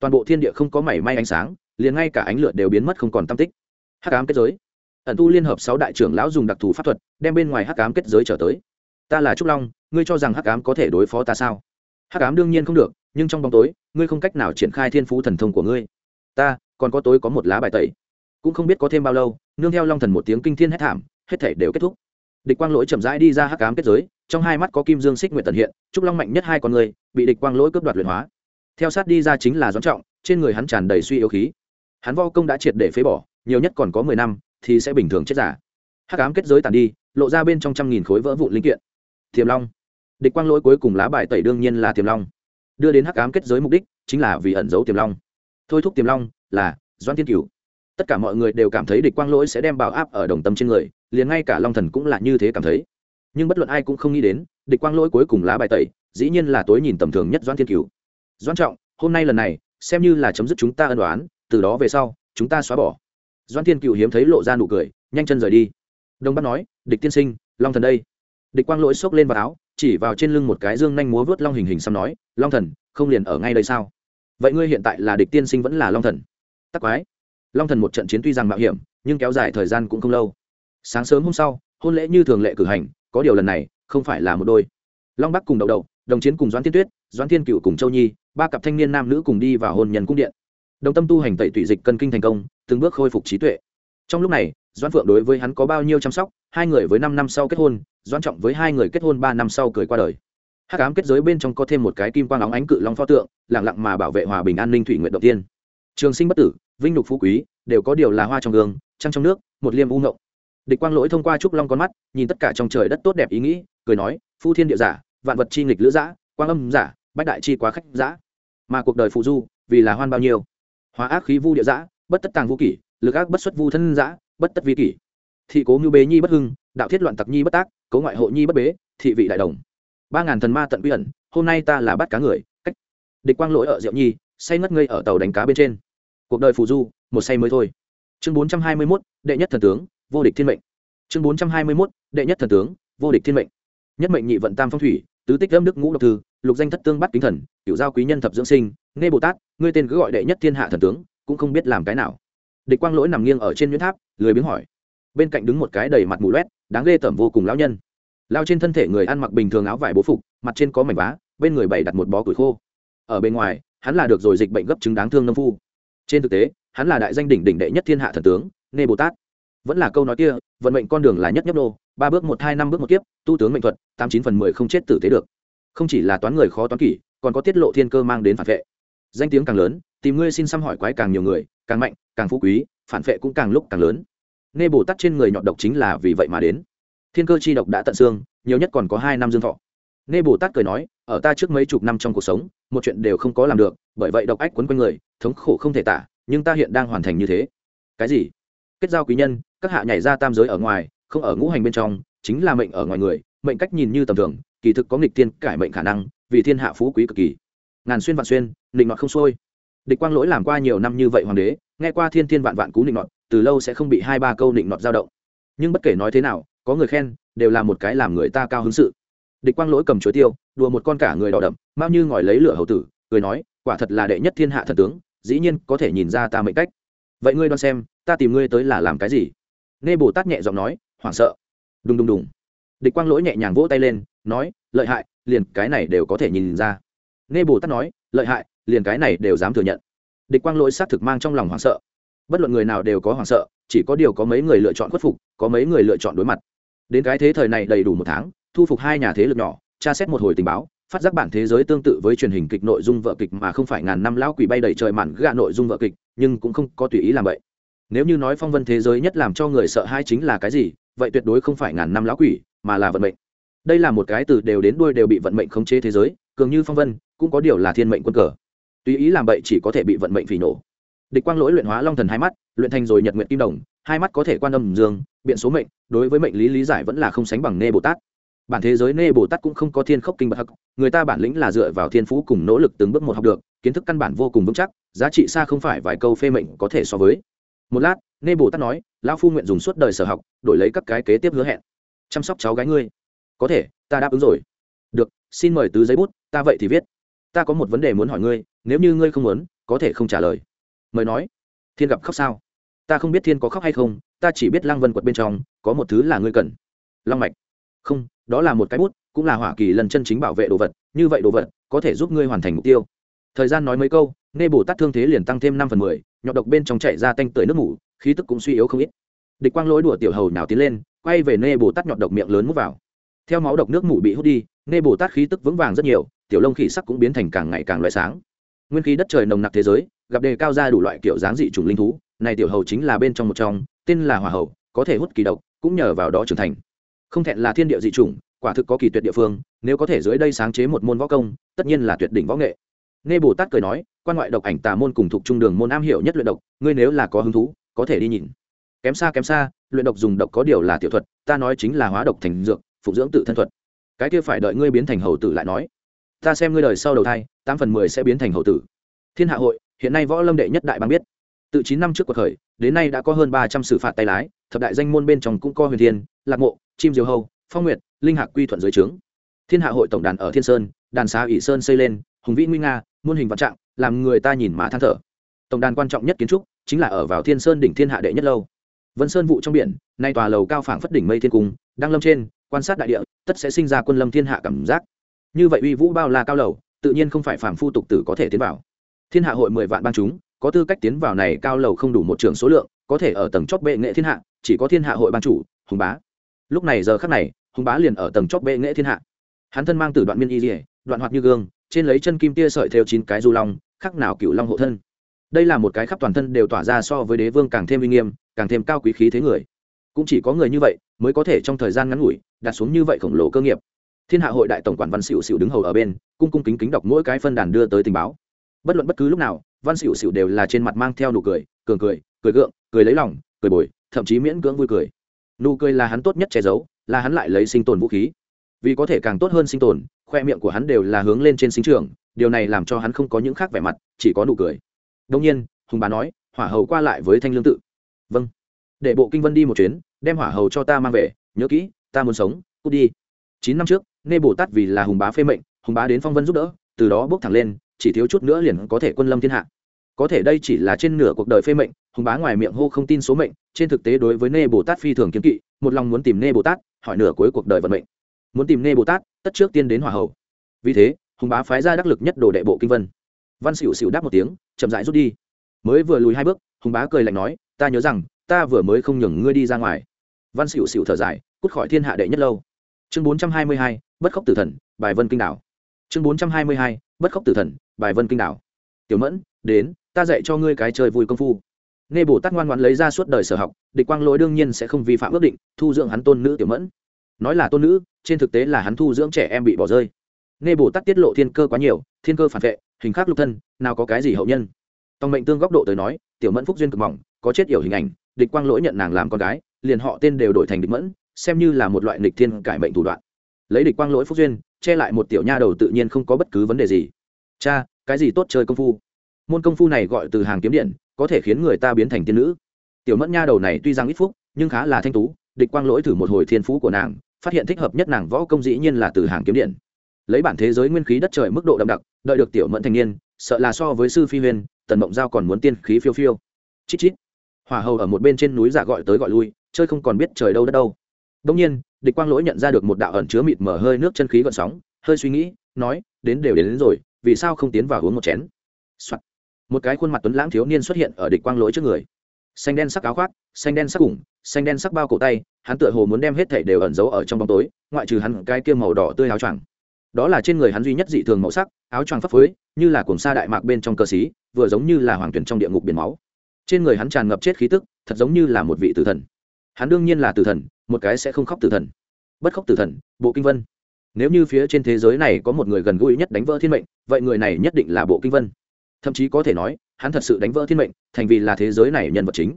Toàn bộ thiên địa không có mảy may ánh sáng liền ngay cả ánh lửa đều biến mất không còn tam tích. Hắc ám kết giới. Ẩn tu liên hợp sáu đại trưởng lão dùng đặc thù pháp thuật, đem bên ngoài hắc ám kết giới trở tới. Ta là trúc long, ngươi cho rằng hắc ám có thể đối phó ta sao? Hắc ám đương nhiên không được, nhưng trong bóng tối, ngươi không cách nào triển khai thiên phú thần thông của ngươi. Ta, còn có tối có một lá bài tẩy. Cũng không biết có thêm bao lâu, nương theo long thần một tiếng kinh thiên hét thảm, hết thể đều kết thúc. Địch quang lỗi chậm rãi đi ra hắc ám kết giới, trong hai mắt có kim dương xích nguyện tận hiện, trúc long mạnh nhất hai con người, bị địch quang lỗi cướp đoạt luyện hóa. Theo sát đi ra chính là doãn trọng, trên người hắn tràn đầy suy yếu khí hắn vo công đã triệt để phế bỏ, nhiều nhất còn có mười năm, thì sẽ bình thường chết giả. Hắc ám kết giới tàn đi, lộ ra bên trong trăm nghìn khối vỡ vụn linh kiện. Thiềm long. Địch quang lỗi cuối cùng lá bài tẩy đương nhiên là tiềm long. Đưa đến hắc ám kết giới mục đích chính là vì ẩn giấu tiềm long. Thôi thúc tiềm long là doan thiên cửu. Tất cả mọi người đều cảm thấy địch quang lỗi sẽ đem bảo áp ở đồng tâm trên người, liền ngay cả long thần cũng là như thế cảm thấy. Nhưng bất luận ai cũng không nghĩ đến, địch quang lỗi cuối cùng lá bài tẩy, dĩ nhiên là tối nhìn tầm thường nhất doan thiên cửu. Doan trọng, hôm nay lần này, xem như là chấm dứt chúng ta ân đoán từ đó về sau, chúng ta xóa bỏ. Doan thiên cựu hiếm thấy lộ ra nụ cười, nhanh chân rời đi. Đông bắc nói, địch tiên sinh, long thần đây. Địch quang lỗi xốc lên vào áo, chỉ vào trên lưng một cái dương nhanh múa vớt long hình hình xăm nói, long thần, không liền ở ngay đây sao? Vậy ngươi hiện tại là địch tiên sinh vẫn là long thần? Tắc quái. Long thần một trận chiến tuy rằng mạo hiểm, nhưng kéo dài thời gian cũng không lâu. Sáng sớm hôm sau, hôn lễ như thường lệ cử hành, có điều lần này, không phải là một đôi. Long bắc cùng đậu đậu, đồng chiến cùng doãn thiên tuyết, doãn thiên cựu cùng châu nhi, ba cặp thanh niên nam nữ cùng đi vào hôn nhân cung điện đồng tâm tu hành tẩy tụy dịch cân kinh thành công, từng bước khôi phục trí tuệ. Trong lúc này, doãn phượng đối với hắn có bao nhiêu chăm sóc, hai người với năm năm sau kết hôn, doãn trọng với hai người kết hôn ba năm sau cười qua đời. Hắc ám kết giới bên trong có thêm một cái kim quang óng ánh cự long pho tượng lẳng lặng mà bảo vệ hòa bình an ninh thủy nguyện đầu tiên. Trường sinh bất tử, vinh nhục phú quý, đều có điều là hoa trong gương, trăng trong nước, một liêm u ngộng. Địch quang lỗi thông qua trúc long con mắt, nhìn tất cả trong trời đất tốt đẹp ý nghĩ, cười nói, phu thiên địa giả, vạn vật chi nghịch lữ giã, quang âm giả, bách đại chi quá khách giã. Mà cuộc đời phụ du, vì là hoan bao nhiêu? Hóa ác khí vu địa giã, bất tất tàng vũ kỷ, lực ác bất xuất vu thân giã, bất tất vi kỷ. Thị cố mưu bế nhi bất hưng, đạo thiết loạn tặc nhi bất tác, cố ngoại hộ nhi bất bế, thị vị đại đồng. Ba ngàn thần ma tận quy ẩn, hôm nay ta là bắt cá người, cách. Địch quang lỗi ở diệu nhi, say ngất ngây ở tàu đánh cá bên trên. Cuộc đời phù du, một say mới thôi. Chương bốn trăm hai mươi mốt, đệ nhất thần tướng, vô địch thiên mệnh. Chương bốn trăm hai mươi mốt, đệ nhất thần tướng, vô địch thiên mệnh. Nhất mệnh nhị vận tam phong thủy tứ tích âm đức ngũ độc thư, lục danh thất tương bắt kính thần tiểu giao quý nhân thập dưỡng sinh, nghe bồ tát, ngươi tên cứ gọi đệ nhất thiên hạ thần tướng, cũng không biết làm cái nào. Địch quang lỗi nằm nghiêng ở trên nhuyễn tháp, lười biếng hỏi. Bên cạnh đứng một cái đầy mặt mù loét, đáng ghê tởm vô cùng lão nhân. Lao trên thân thể người ăn mặc bình thường áo vải bố phục, mặt trên có mảnh vá, bên người bày đặt một bó củi khô. Ở bên ngoài, hắn là được rồi dịch bệnh gấp chứng đáng thương nông phu. Trên thực tế, hắn là đại danh đỉnh đỉnh đệ nhất thiên hạ thần tướng nê bồ tát. Vẫn là câu nói kia, vận mệnh con đường là nhất nhấp đô ba bước một, hai, năm bước một kiếp, tu tướng mệnh thuật, tám, chín phần mười không chết tử tế được. Không chỉ là toán người khó toán kỷ, còn có tiết lộ thiên cơ mang đến phản vệ. Danh tiếng càng lớn, tìm ngươi xin xăm hỏi quái càng nhiều người, càng mạnh, càng phú quý, phản vệ cũng càng lúc càng lớn. Nê bồ tát trên người nhọn độc chính là vì vậy mà đến. Thiên cơ chi độc đã tận xương, nhiều nhất còn có hai, năm dương thọ. Nê bồ tát cười nói, ở ta trước mấy chục năm trong cuộc sống, một chuyện đều không có làm được, bởi vậy độc ách quấn quanh người, thống khổ không thể tả, nhưng ta hiện đang hoàn thành như thế. Cái gì? Kết giao quý nhân, các hạ nhảy ra tam giới ở ngoài không ở ngũ hành bên trong chính là mệnh ở ngoài người mệnh cách nhìn như tầm thường kỳ thực có nghịch tiên cải mệnh khả năng vì thiên hạ phú quý cực kỳ. Ngàn xuyên vạn xuyên định loạn không xuôi. Địch quang lỗi làm qua nhiều năm như vậy hoàng đế nghe qua thiên thiên vạn vạn cú định loạn, từ lâu sẽ không bị hai ba câu định loạn dao động. Nhưng bất kể nói thế nào có người khen đều là một cái làm người ta cao hứng sự. Địch quang lỗi cầm chuối tiêu đùa một con cả người đỏ đậm mao như ngòi lấy lửa hầu tử cười nói quả thật là đệ nhất thiên hạ thần tướng dĩ nhiên có thể nhìn ra ta mệnh cách. Vậy ngươi đoán xem ta tìm ngươi tới là làm cái gì? Nghe bồ tát nhẹ giọng nói hoảng sợ. Đùng đùng đùng. Địch quang lỗi nhẹ nhàng vỗ tay lên, nói, lợi hại, liền cái này đều có thể nhìn ra. Nghe bồ tát nói, lợi hại, liền cái này đều dám thừa nhận. Địch quang lỗi xác thực mang trong lòng hoảng sợ. Bất luận người nào đều có hoảng sợ, chỉ có điều có mấy người lựa chọn khuất phục, có mấy người lựa chọn đối mặt. Đến cái thế thời này đầy đủ một tháng, thu phục hai nhà thế lực nhỏ, tra xét một hồi tình báo, phát giác bản thế giới tương tự với truyền hình kịch nội dung vợ kịch mà không phải ngàn năm lão quỷ bay đầy trời mặn gạ nội dung vợ kịch, nhưng cũng không có tùy ý làm vậy. Nếu như nói phong vân thế giới nhất làm cho người sợ hai chính là cái gì vậy tuyệt đối không phải ngàn năm lão quỷ, mà là vận mệnh. Đây là một cái từ đều đến đuôi đều bị vận mệnh khống chế thế giới, cường như phong vân, cũng có điều là thiên mệnh quân cờ. Tùy ý làm vậy chỉ có thể bị vận mệnh phỉ nổ. Địch quang lỗi luyện hóa long thần hai mắt, luyện thành rồi nhật nguyện kim đồng, hai mắt có thể quan âm dương, biện số mệnh, đối với mệnh lý lý giải vẫn là không sánh bằng nê bồ tát. Bản thế giới nê bồ tát cũng không có thiên khốc kinh bậc hắc, người ta bản lĩnh là dựa vào thiên phú cùng nỗ lực từng bước một học được, kiến thức căn bản vô cùng vững chắc, giá trị xa không phải vài câu phê mệnh có thể so với. Một lát, nê bồ tát nói lão phu nguyện dùng suốt đời sở học, đổi lấy các cái kế tiếp hứa hẹn. Chăm sóc cháu gái ngươi. Có thể, ta đáp ứng rồi. Được, xin mời tứ giấy bút, ta vậy thì viết. Ta có một vấn đề muốn hỏi ngươi, nếu như ngươi không muốn, có thể không trả lời. Mời nói. Thiên gặp khóc sao? Ta không biết thiên có khóc hay không, ta chỉ biết lăng vân quật bên trong, có một thứ là ngươi cần. Long mạch. Không, đó là một cái bút, cũng là hỏa kỳ lần chân chính bảo vệ đồ vật, như vậy đồ vật, có thể giúp ngươi hoàn thành mục tiêu. Thời gian nói mấy câu nê bồ tát thương thế liền tăng thêm năm phần mười nhọc độc bên trong chạy ra tanh tưởi nước mủ khí tức cũng suy yếu không ít. Địch quang lỗi đùa tiểu hầu nào tiến lên, quay về nê bồ tát nhọt độc miệng lớn mút vào. Theo máu độc nước mủ bị hút đi, nê bồ tát khí tức vững vàng rất nhiều, tiểu lông khỉ sắc cũng biến thành càng ngày càng loại sáng. Nguyên khí đất trời nồng nặc thế giới, gặp đề cao ra đủ loại kiểu dáng dị chủng linh thú, này tiểu hầu chính là bên trong một trong, tên là hỏa hầu, có thể hút kỳ độc, cũng nhờ vào đó trưởng thành. Không thẹn là thiên địa dị chủng, quả thực có kỳ tuyệt địa phương, nếu có thể dưới đây sáng chế một môn võ công, tất nhiên là tuyệt đỉnh võ nghệ. Nghe bồ tát cười nói, quan ngoại độc ảnh tà môn cùng thuộc trung đường môn am hiểu nhất luyện độc, ngươi nếu là có hứng thú có thể đi nhìn. Kém xa kém xa, luyện độc dùng độc có điều là tiểu thuật, ta nói chính là hóa độc thành dược, phục dưỡng tự thân thuật. Cái kia phải đợi ngươi biến thành hầu tử lại nói. Ta xem ngươi đời sau đầu thai, tám phần mười sẽ biến thành hầu tử. Thiên hạ hội, hiện nay võ lâm đệ nhất đại bang biết. Từ chín năm trước cuộc khởi, đến nay đã có hơn ba trăm xử phạt tay lái, thập đại danh môn bên trong cũng có huyền thiên, lạc mộ, chim diều hầu, phong nguyệt, linh hạc quy thuận dưới trướng. Thiên hạ hội tổng đàn ở thiên sơn, đàn xá ỷ sơn xây lên, hùng vĩ nguy nga, muôn hình vạn trạng, làm người ta nhìn mà than thở. Tổng đàn quan trọng nhất kiến trúc chính là ở vào thiên sơn đỉnh thiên hạ đệ nhất lâu. Vân sơn vụ trong biển, nay tòa lầu cao phảng phất đỉnh mây thiên cung, đang lâm trên, quan sát đại địa, tất sẽ sinh ra quân lâm thiên hạ cảm giác. Như vậy uy vũ bao la cao lầu, tự nhiên không phải phàm phu tục tử có thể tiến vào. Thiên hạ hội mười vạn ban chúng, có tư cách tiến vào này cao lầu không đủ một trường số lượng, có thể ở tầng chóp bệ nghệ thiên hạ, chỉ có thiên hạ hội ban chủ, hùng bá. Lúc này giờ khắc này, hùng bá liền ở tầng chóp bệ nghệ thiên hạ. Hắn thân mang từ đoạn miên y dỉa đoạn hoạt như gương, trên lấy chân kim tia sợi theo chín cái du long khắc nào cựu long hộ thân đây là một cái khắp toàn thân đều tỏa ra so với đế vương càng thêm uy nghiêm, càng thêm cao quý khí thế người. Cũng chỉ có người như vậy mới có thể trong thời gian ngắn ngủi đặt xuống như vậy khổng lồ cơ nghiệp. Thiên hạ hội đại tổng quản văn xỉu xỉu đứng hầu ở bên, cung cung kính kính đọc mỗi cái phân đàn đưa tới tình báo. Bất luận bất cứ lúc nào, văn xỉu xỉu đều là trên mặt mang theo nụ cười, cường cười cười gượng, cười lấy lòng, cười bồi, thậm chí miễn cưỡng vui cười. Nụ cười là hắn tốt nhất che giấu, là hắn lại lấy sinh tồn vũ khí. Vì có thể càng tốt hơn sinh tồn, khoe miệng của hắn đều là hướng lên trên sinh trường, điều này làm cho hắn không có những khác vẻ mặt, chỉ có nụ cười đông nhiên, hùng bá nói, hỏa hầu qua lại với thanh lương tự. Vâng. Để bộ kinh vân đi một chuyến, đem hỏa hầu cho ta mang về, nhớ kỹ, ta muốn sống, cút đi. Chín năm trước, nê bồ tát vì là hùng bá phê mệnh, hùng bá đến phong vân giúp đỡ, từ đó bước thẳng lên, chỉ thiếu chút nữa liền có thể quân lâm thiên hạ. Có thể đây chỉ là trên nửa cuộc đời phê mệnh, hùng bá ngoài miệng hô không tin số mệnh, trên thực tế đối với nê bồ tát phi thường kiếm kỵ, một lòng muốn tìm nê bồ tát, hỏi nửa cuối cuộc đời vận mệnh. Muốn tìm nê bồ tát, tất trước tiên đến hỏa hầu. Vì thế, hùng bá phái ra đắc lực nhất đồ đệ bộ kinh vân văn xỉu xỉu đáp một tiếng, chậm rãi rút đi. Mới vừa lùi hai bước, hùng bá cười lạnh nói, ta nhớ rằng, ta vừa mới không nhường ngươi đi ra ngoài. Văn xỉu xỉu thở dài, cút khỏi thiên hạ đệ nhất lâu. Chương bốn trăm hai mươi hai, bất khóc tử thần, bài vân kinh đảo. Chương bốn trăm hai mươi hai, bất khóc tử thần, bài vân kinh đảo. Tiểu mẫn, đến, ta dạy cho ngươi cái chơi vui công phu. Nghe bồ tát ngoan ngoãn lấy ra suốt đời sở học, địch quang lỗi đương nhiên sẽ không vi phạm ước định, thu dưỡng hắn tôn nữ tiểu mẫn. Nói là tôn nữ, trên thực tế là hắn thu dưỡng trẻ em bị bỏ rơi nghe bồ tát tiết lộ thiên cơ quá nhiều, thiên cơ phản vệ, hình khắc lục thân, nào có cái gì hậu nhân? Tòng mệnh tương góc độ tới nói, tiểu mẫn phúc duyên cực mỏng, có chết yểu hình ảnh, địch quang lỗi nhận nàng làm con gái, liền họ tên đều đổi thành địch mẫn, xem như là một loại nịch thiên cải mệnh thủ đoạn. Lấy địch quang lỗi phúc duyên, che lại một tiểu nha đầu tự nhiên không có bất cứ vấn đề gì. Cha, cái gì tốt chơi công phu? Môn công phu này gọi từ hàng kiếm điện, có thể khiến người ta biến thành tiên nữ. Tiểu mẫn nha đầu này tuy rằng ít phúc, nhưng khá là thanh tú, địch quang lỗi thử một hồi thiên phú của nàng, phát hiện thích hợp nhất nàng võ công dĩ nhiên là từ hàng kiếm điện lấy bản thế giới nguyên khí đất trời mức độ đậm đặc đợi được tiểu mẫn thành niên sợ là so với sư phi huyên tần mộng giao còn muốn tiên khí phiêu phiêu. Chít chít. Hỏa hầu ở một bên trên núi giả gọi tới gọi lui chơi không còn biết trời đâu đất đâu. Đông nhiên địch quang lỗi nhận ra được một đạo ẩn chứa mịt mở hơi nước chân khí gợn sóng hơi suy nghĩ nói đến đều đến, đến rồi vì sao không tiến vào uống một chén、Soạn. một cái khuôn mặt tuấn lãng thiếu niên xuất hiện ở địch quang lỗi trước người. Xanh đen sắc áo khoác xanh đen sắc củng xanh đen sắc bao cổ tay hắn tựa hồ muốn đem hết thảy đều ẩn giấu ở trong bóng tối ngoại trừ hắn cái kia màu đỏ tươi áo choàng đó là trên người hắn duy nhất dị thường màu sắc, áo choàng phấp phới, như là cuồng sa đại mạc bên trong cơ xí vừa giống như là hoàng tuyển trong địa ngục biển máu. Trên người hắn tràn ngập chết khí tức, thật giống như là một vị tử thần. Hắn đương nhiên là tử thần, một cái sẽ không khóc tử thần. Bất khóc tử thần, bộ kinh vân. Nếu như phía trên thế giới này có một người gần gũi nhất đánh vỡ thiên mệnh, vậy người này nhất định là bộ kinh vân. Thậm chí có thể nói, hắn thật sự đánh vỡ thiên mệnh, thành vì là thế giới này nhân vật chính.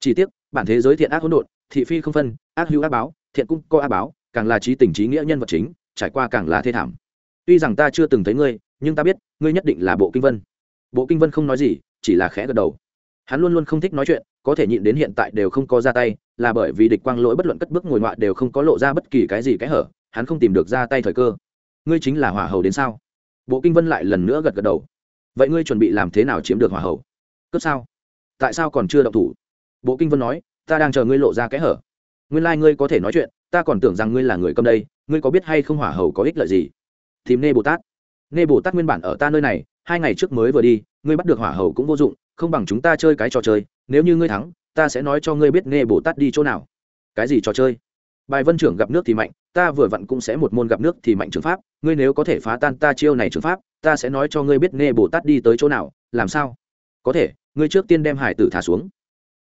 Chỉ tiếc, bản thế giới thiện ác hỗn độn, thị phi không phân, ác hữu ác báo, thiện cũng có ác báo, càng là trí tình trí nghĩa nhân vật chính trải qua càng là thê thảm. Tuy rằng ta chưa từng thấy ngươi, nhưng ta biết, ngươi nhất định là bộ kinh vân. Bộ kinh vân không nói gì, chỉ là khẽ gật đầu. Hắn luôn luôn không thích nói chuyện, có thể nhịn đến hiện tại đều không có ra tay, là bởi vì địch quang lỗi bất luận cất bước ngồi ngoại đều không có lộ ra bất kỳ cái gì cái hở, hắn không tìm được ra tay thời cơ. Ngươi chính là hỏa hầu đến sao? Bộ kinh vân lại lần nữa gật gật đầu. Vậy ngươi chuẩn bị làm thế nào chiếm được hỏa hầu? Cướp sao? Tại sao còn chưa động thủ? Bộ kinh vân nói, ta đang chờ ngươi lộ ra cái hở nguyên lai、like、ngươi có thể nói chuyện, ta còn tưởng rằng ngươi là người cầm đây, ngươi có biết hay không hỏa hầu có ích lợi gì? Tìm nê bồ tát. Nê bồ tát nguyên bản ở ta nơi này, hai ngày trước mới vừa đi, ngươi bắt được hỏa hầu cũng vô dụng, không bằng chúng ta chơi cái trò chơi, nếu như ngươi thắng, ta sẽ nói cho ngươi biết nê bồ tát đi chỗ nào. Cái gì trò chơi? Bài vân trưởng gặp nước thì mạnh, ta vừa vặn cũng sẽ một môn gặp nước thì mạnh trường pháp, ngươi nếu có thể phá tan ta chiêu này trường pháp, ta sẽ nói cho ngươi biết nê bồ tát đi tới chỗ nào, làm sao? Có thể, ngươi trước tiên đem hải tử thả xuống.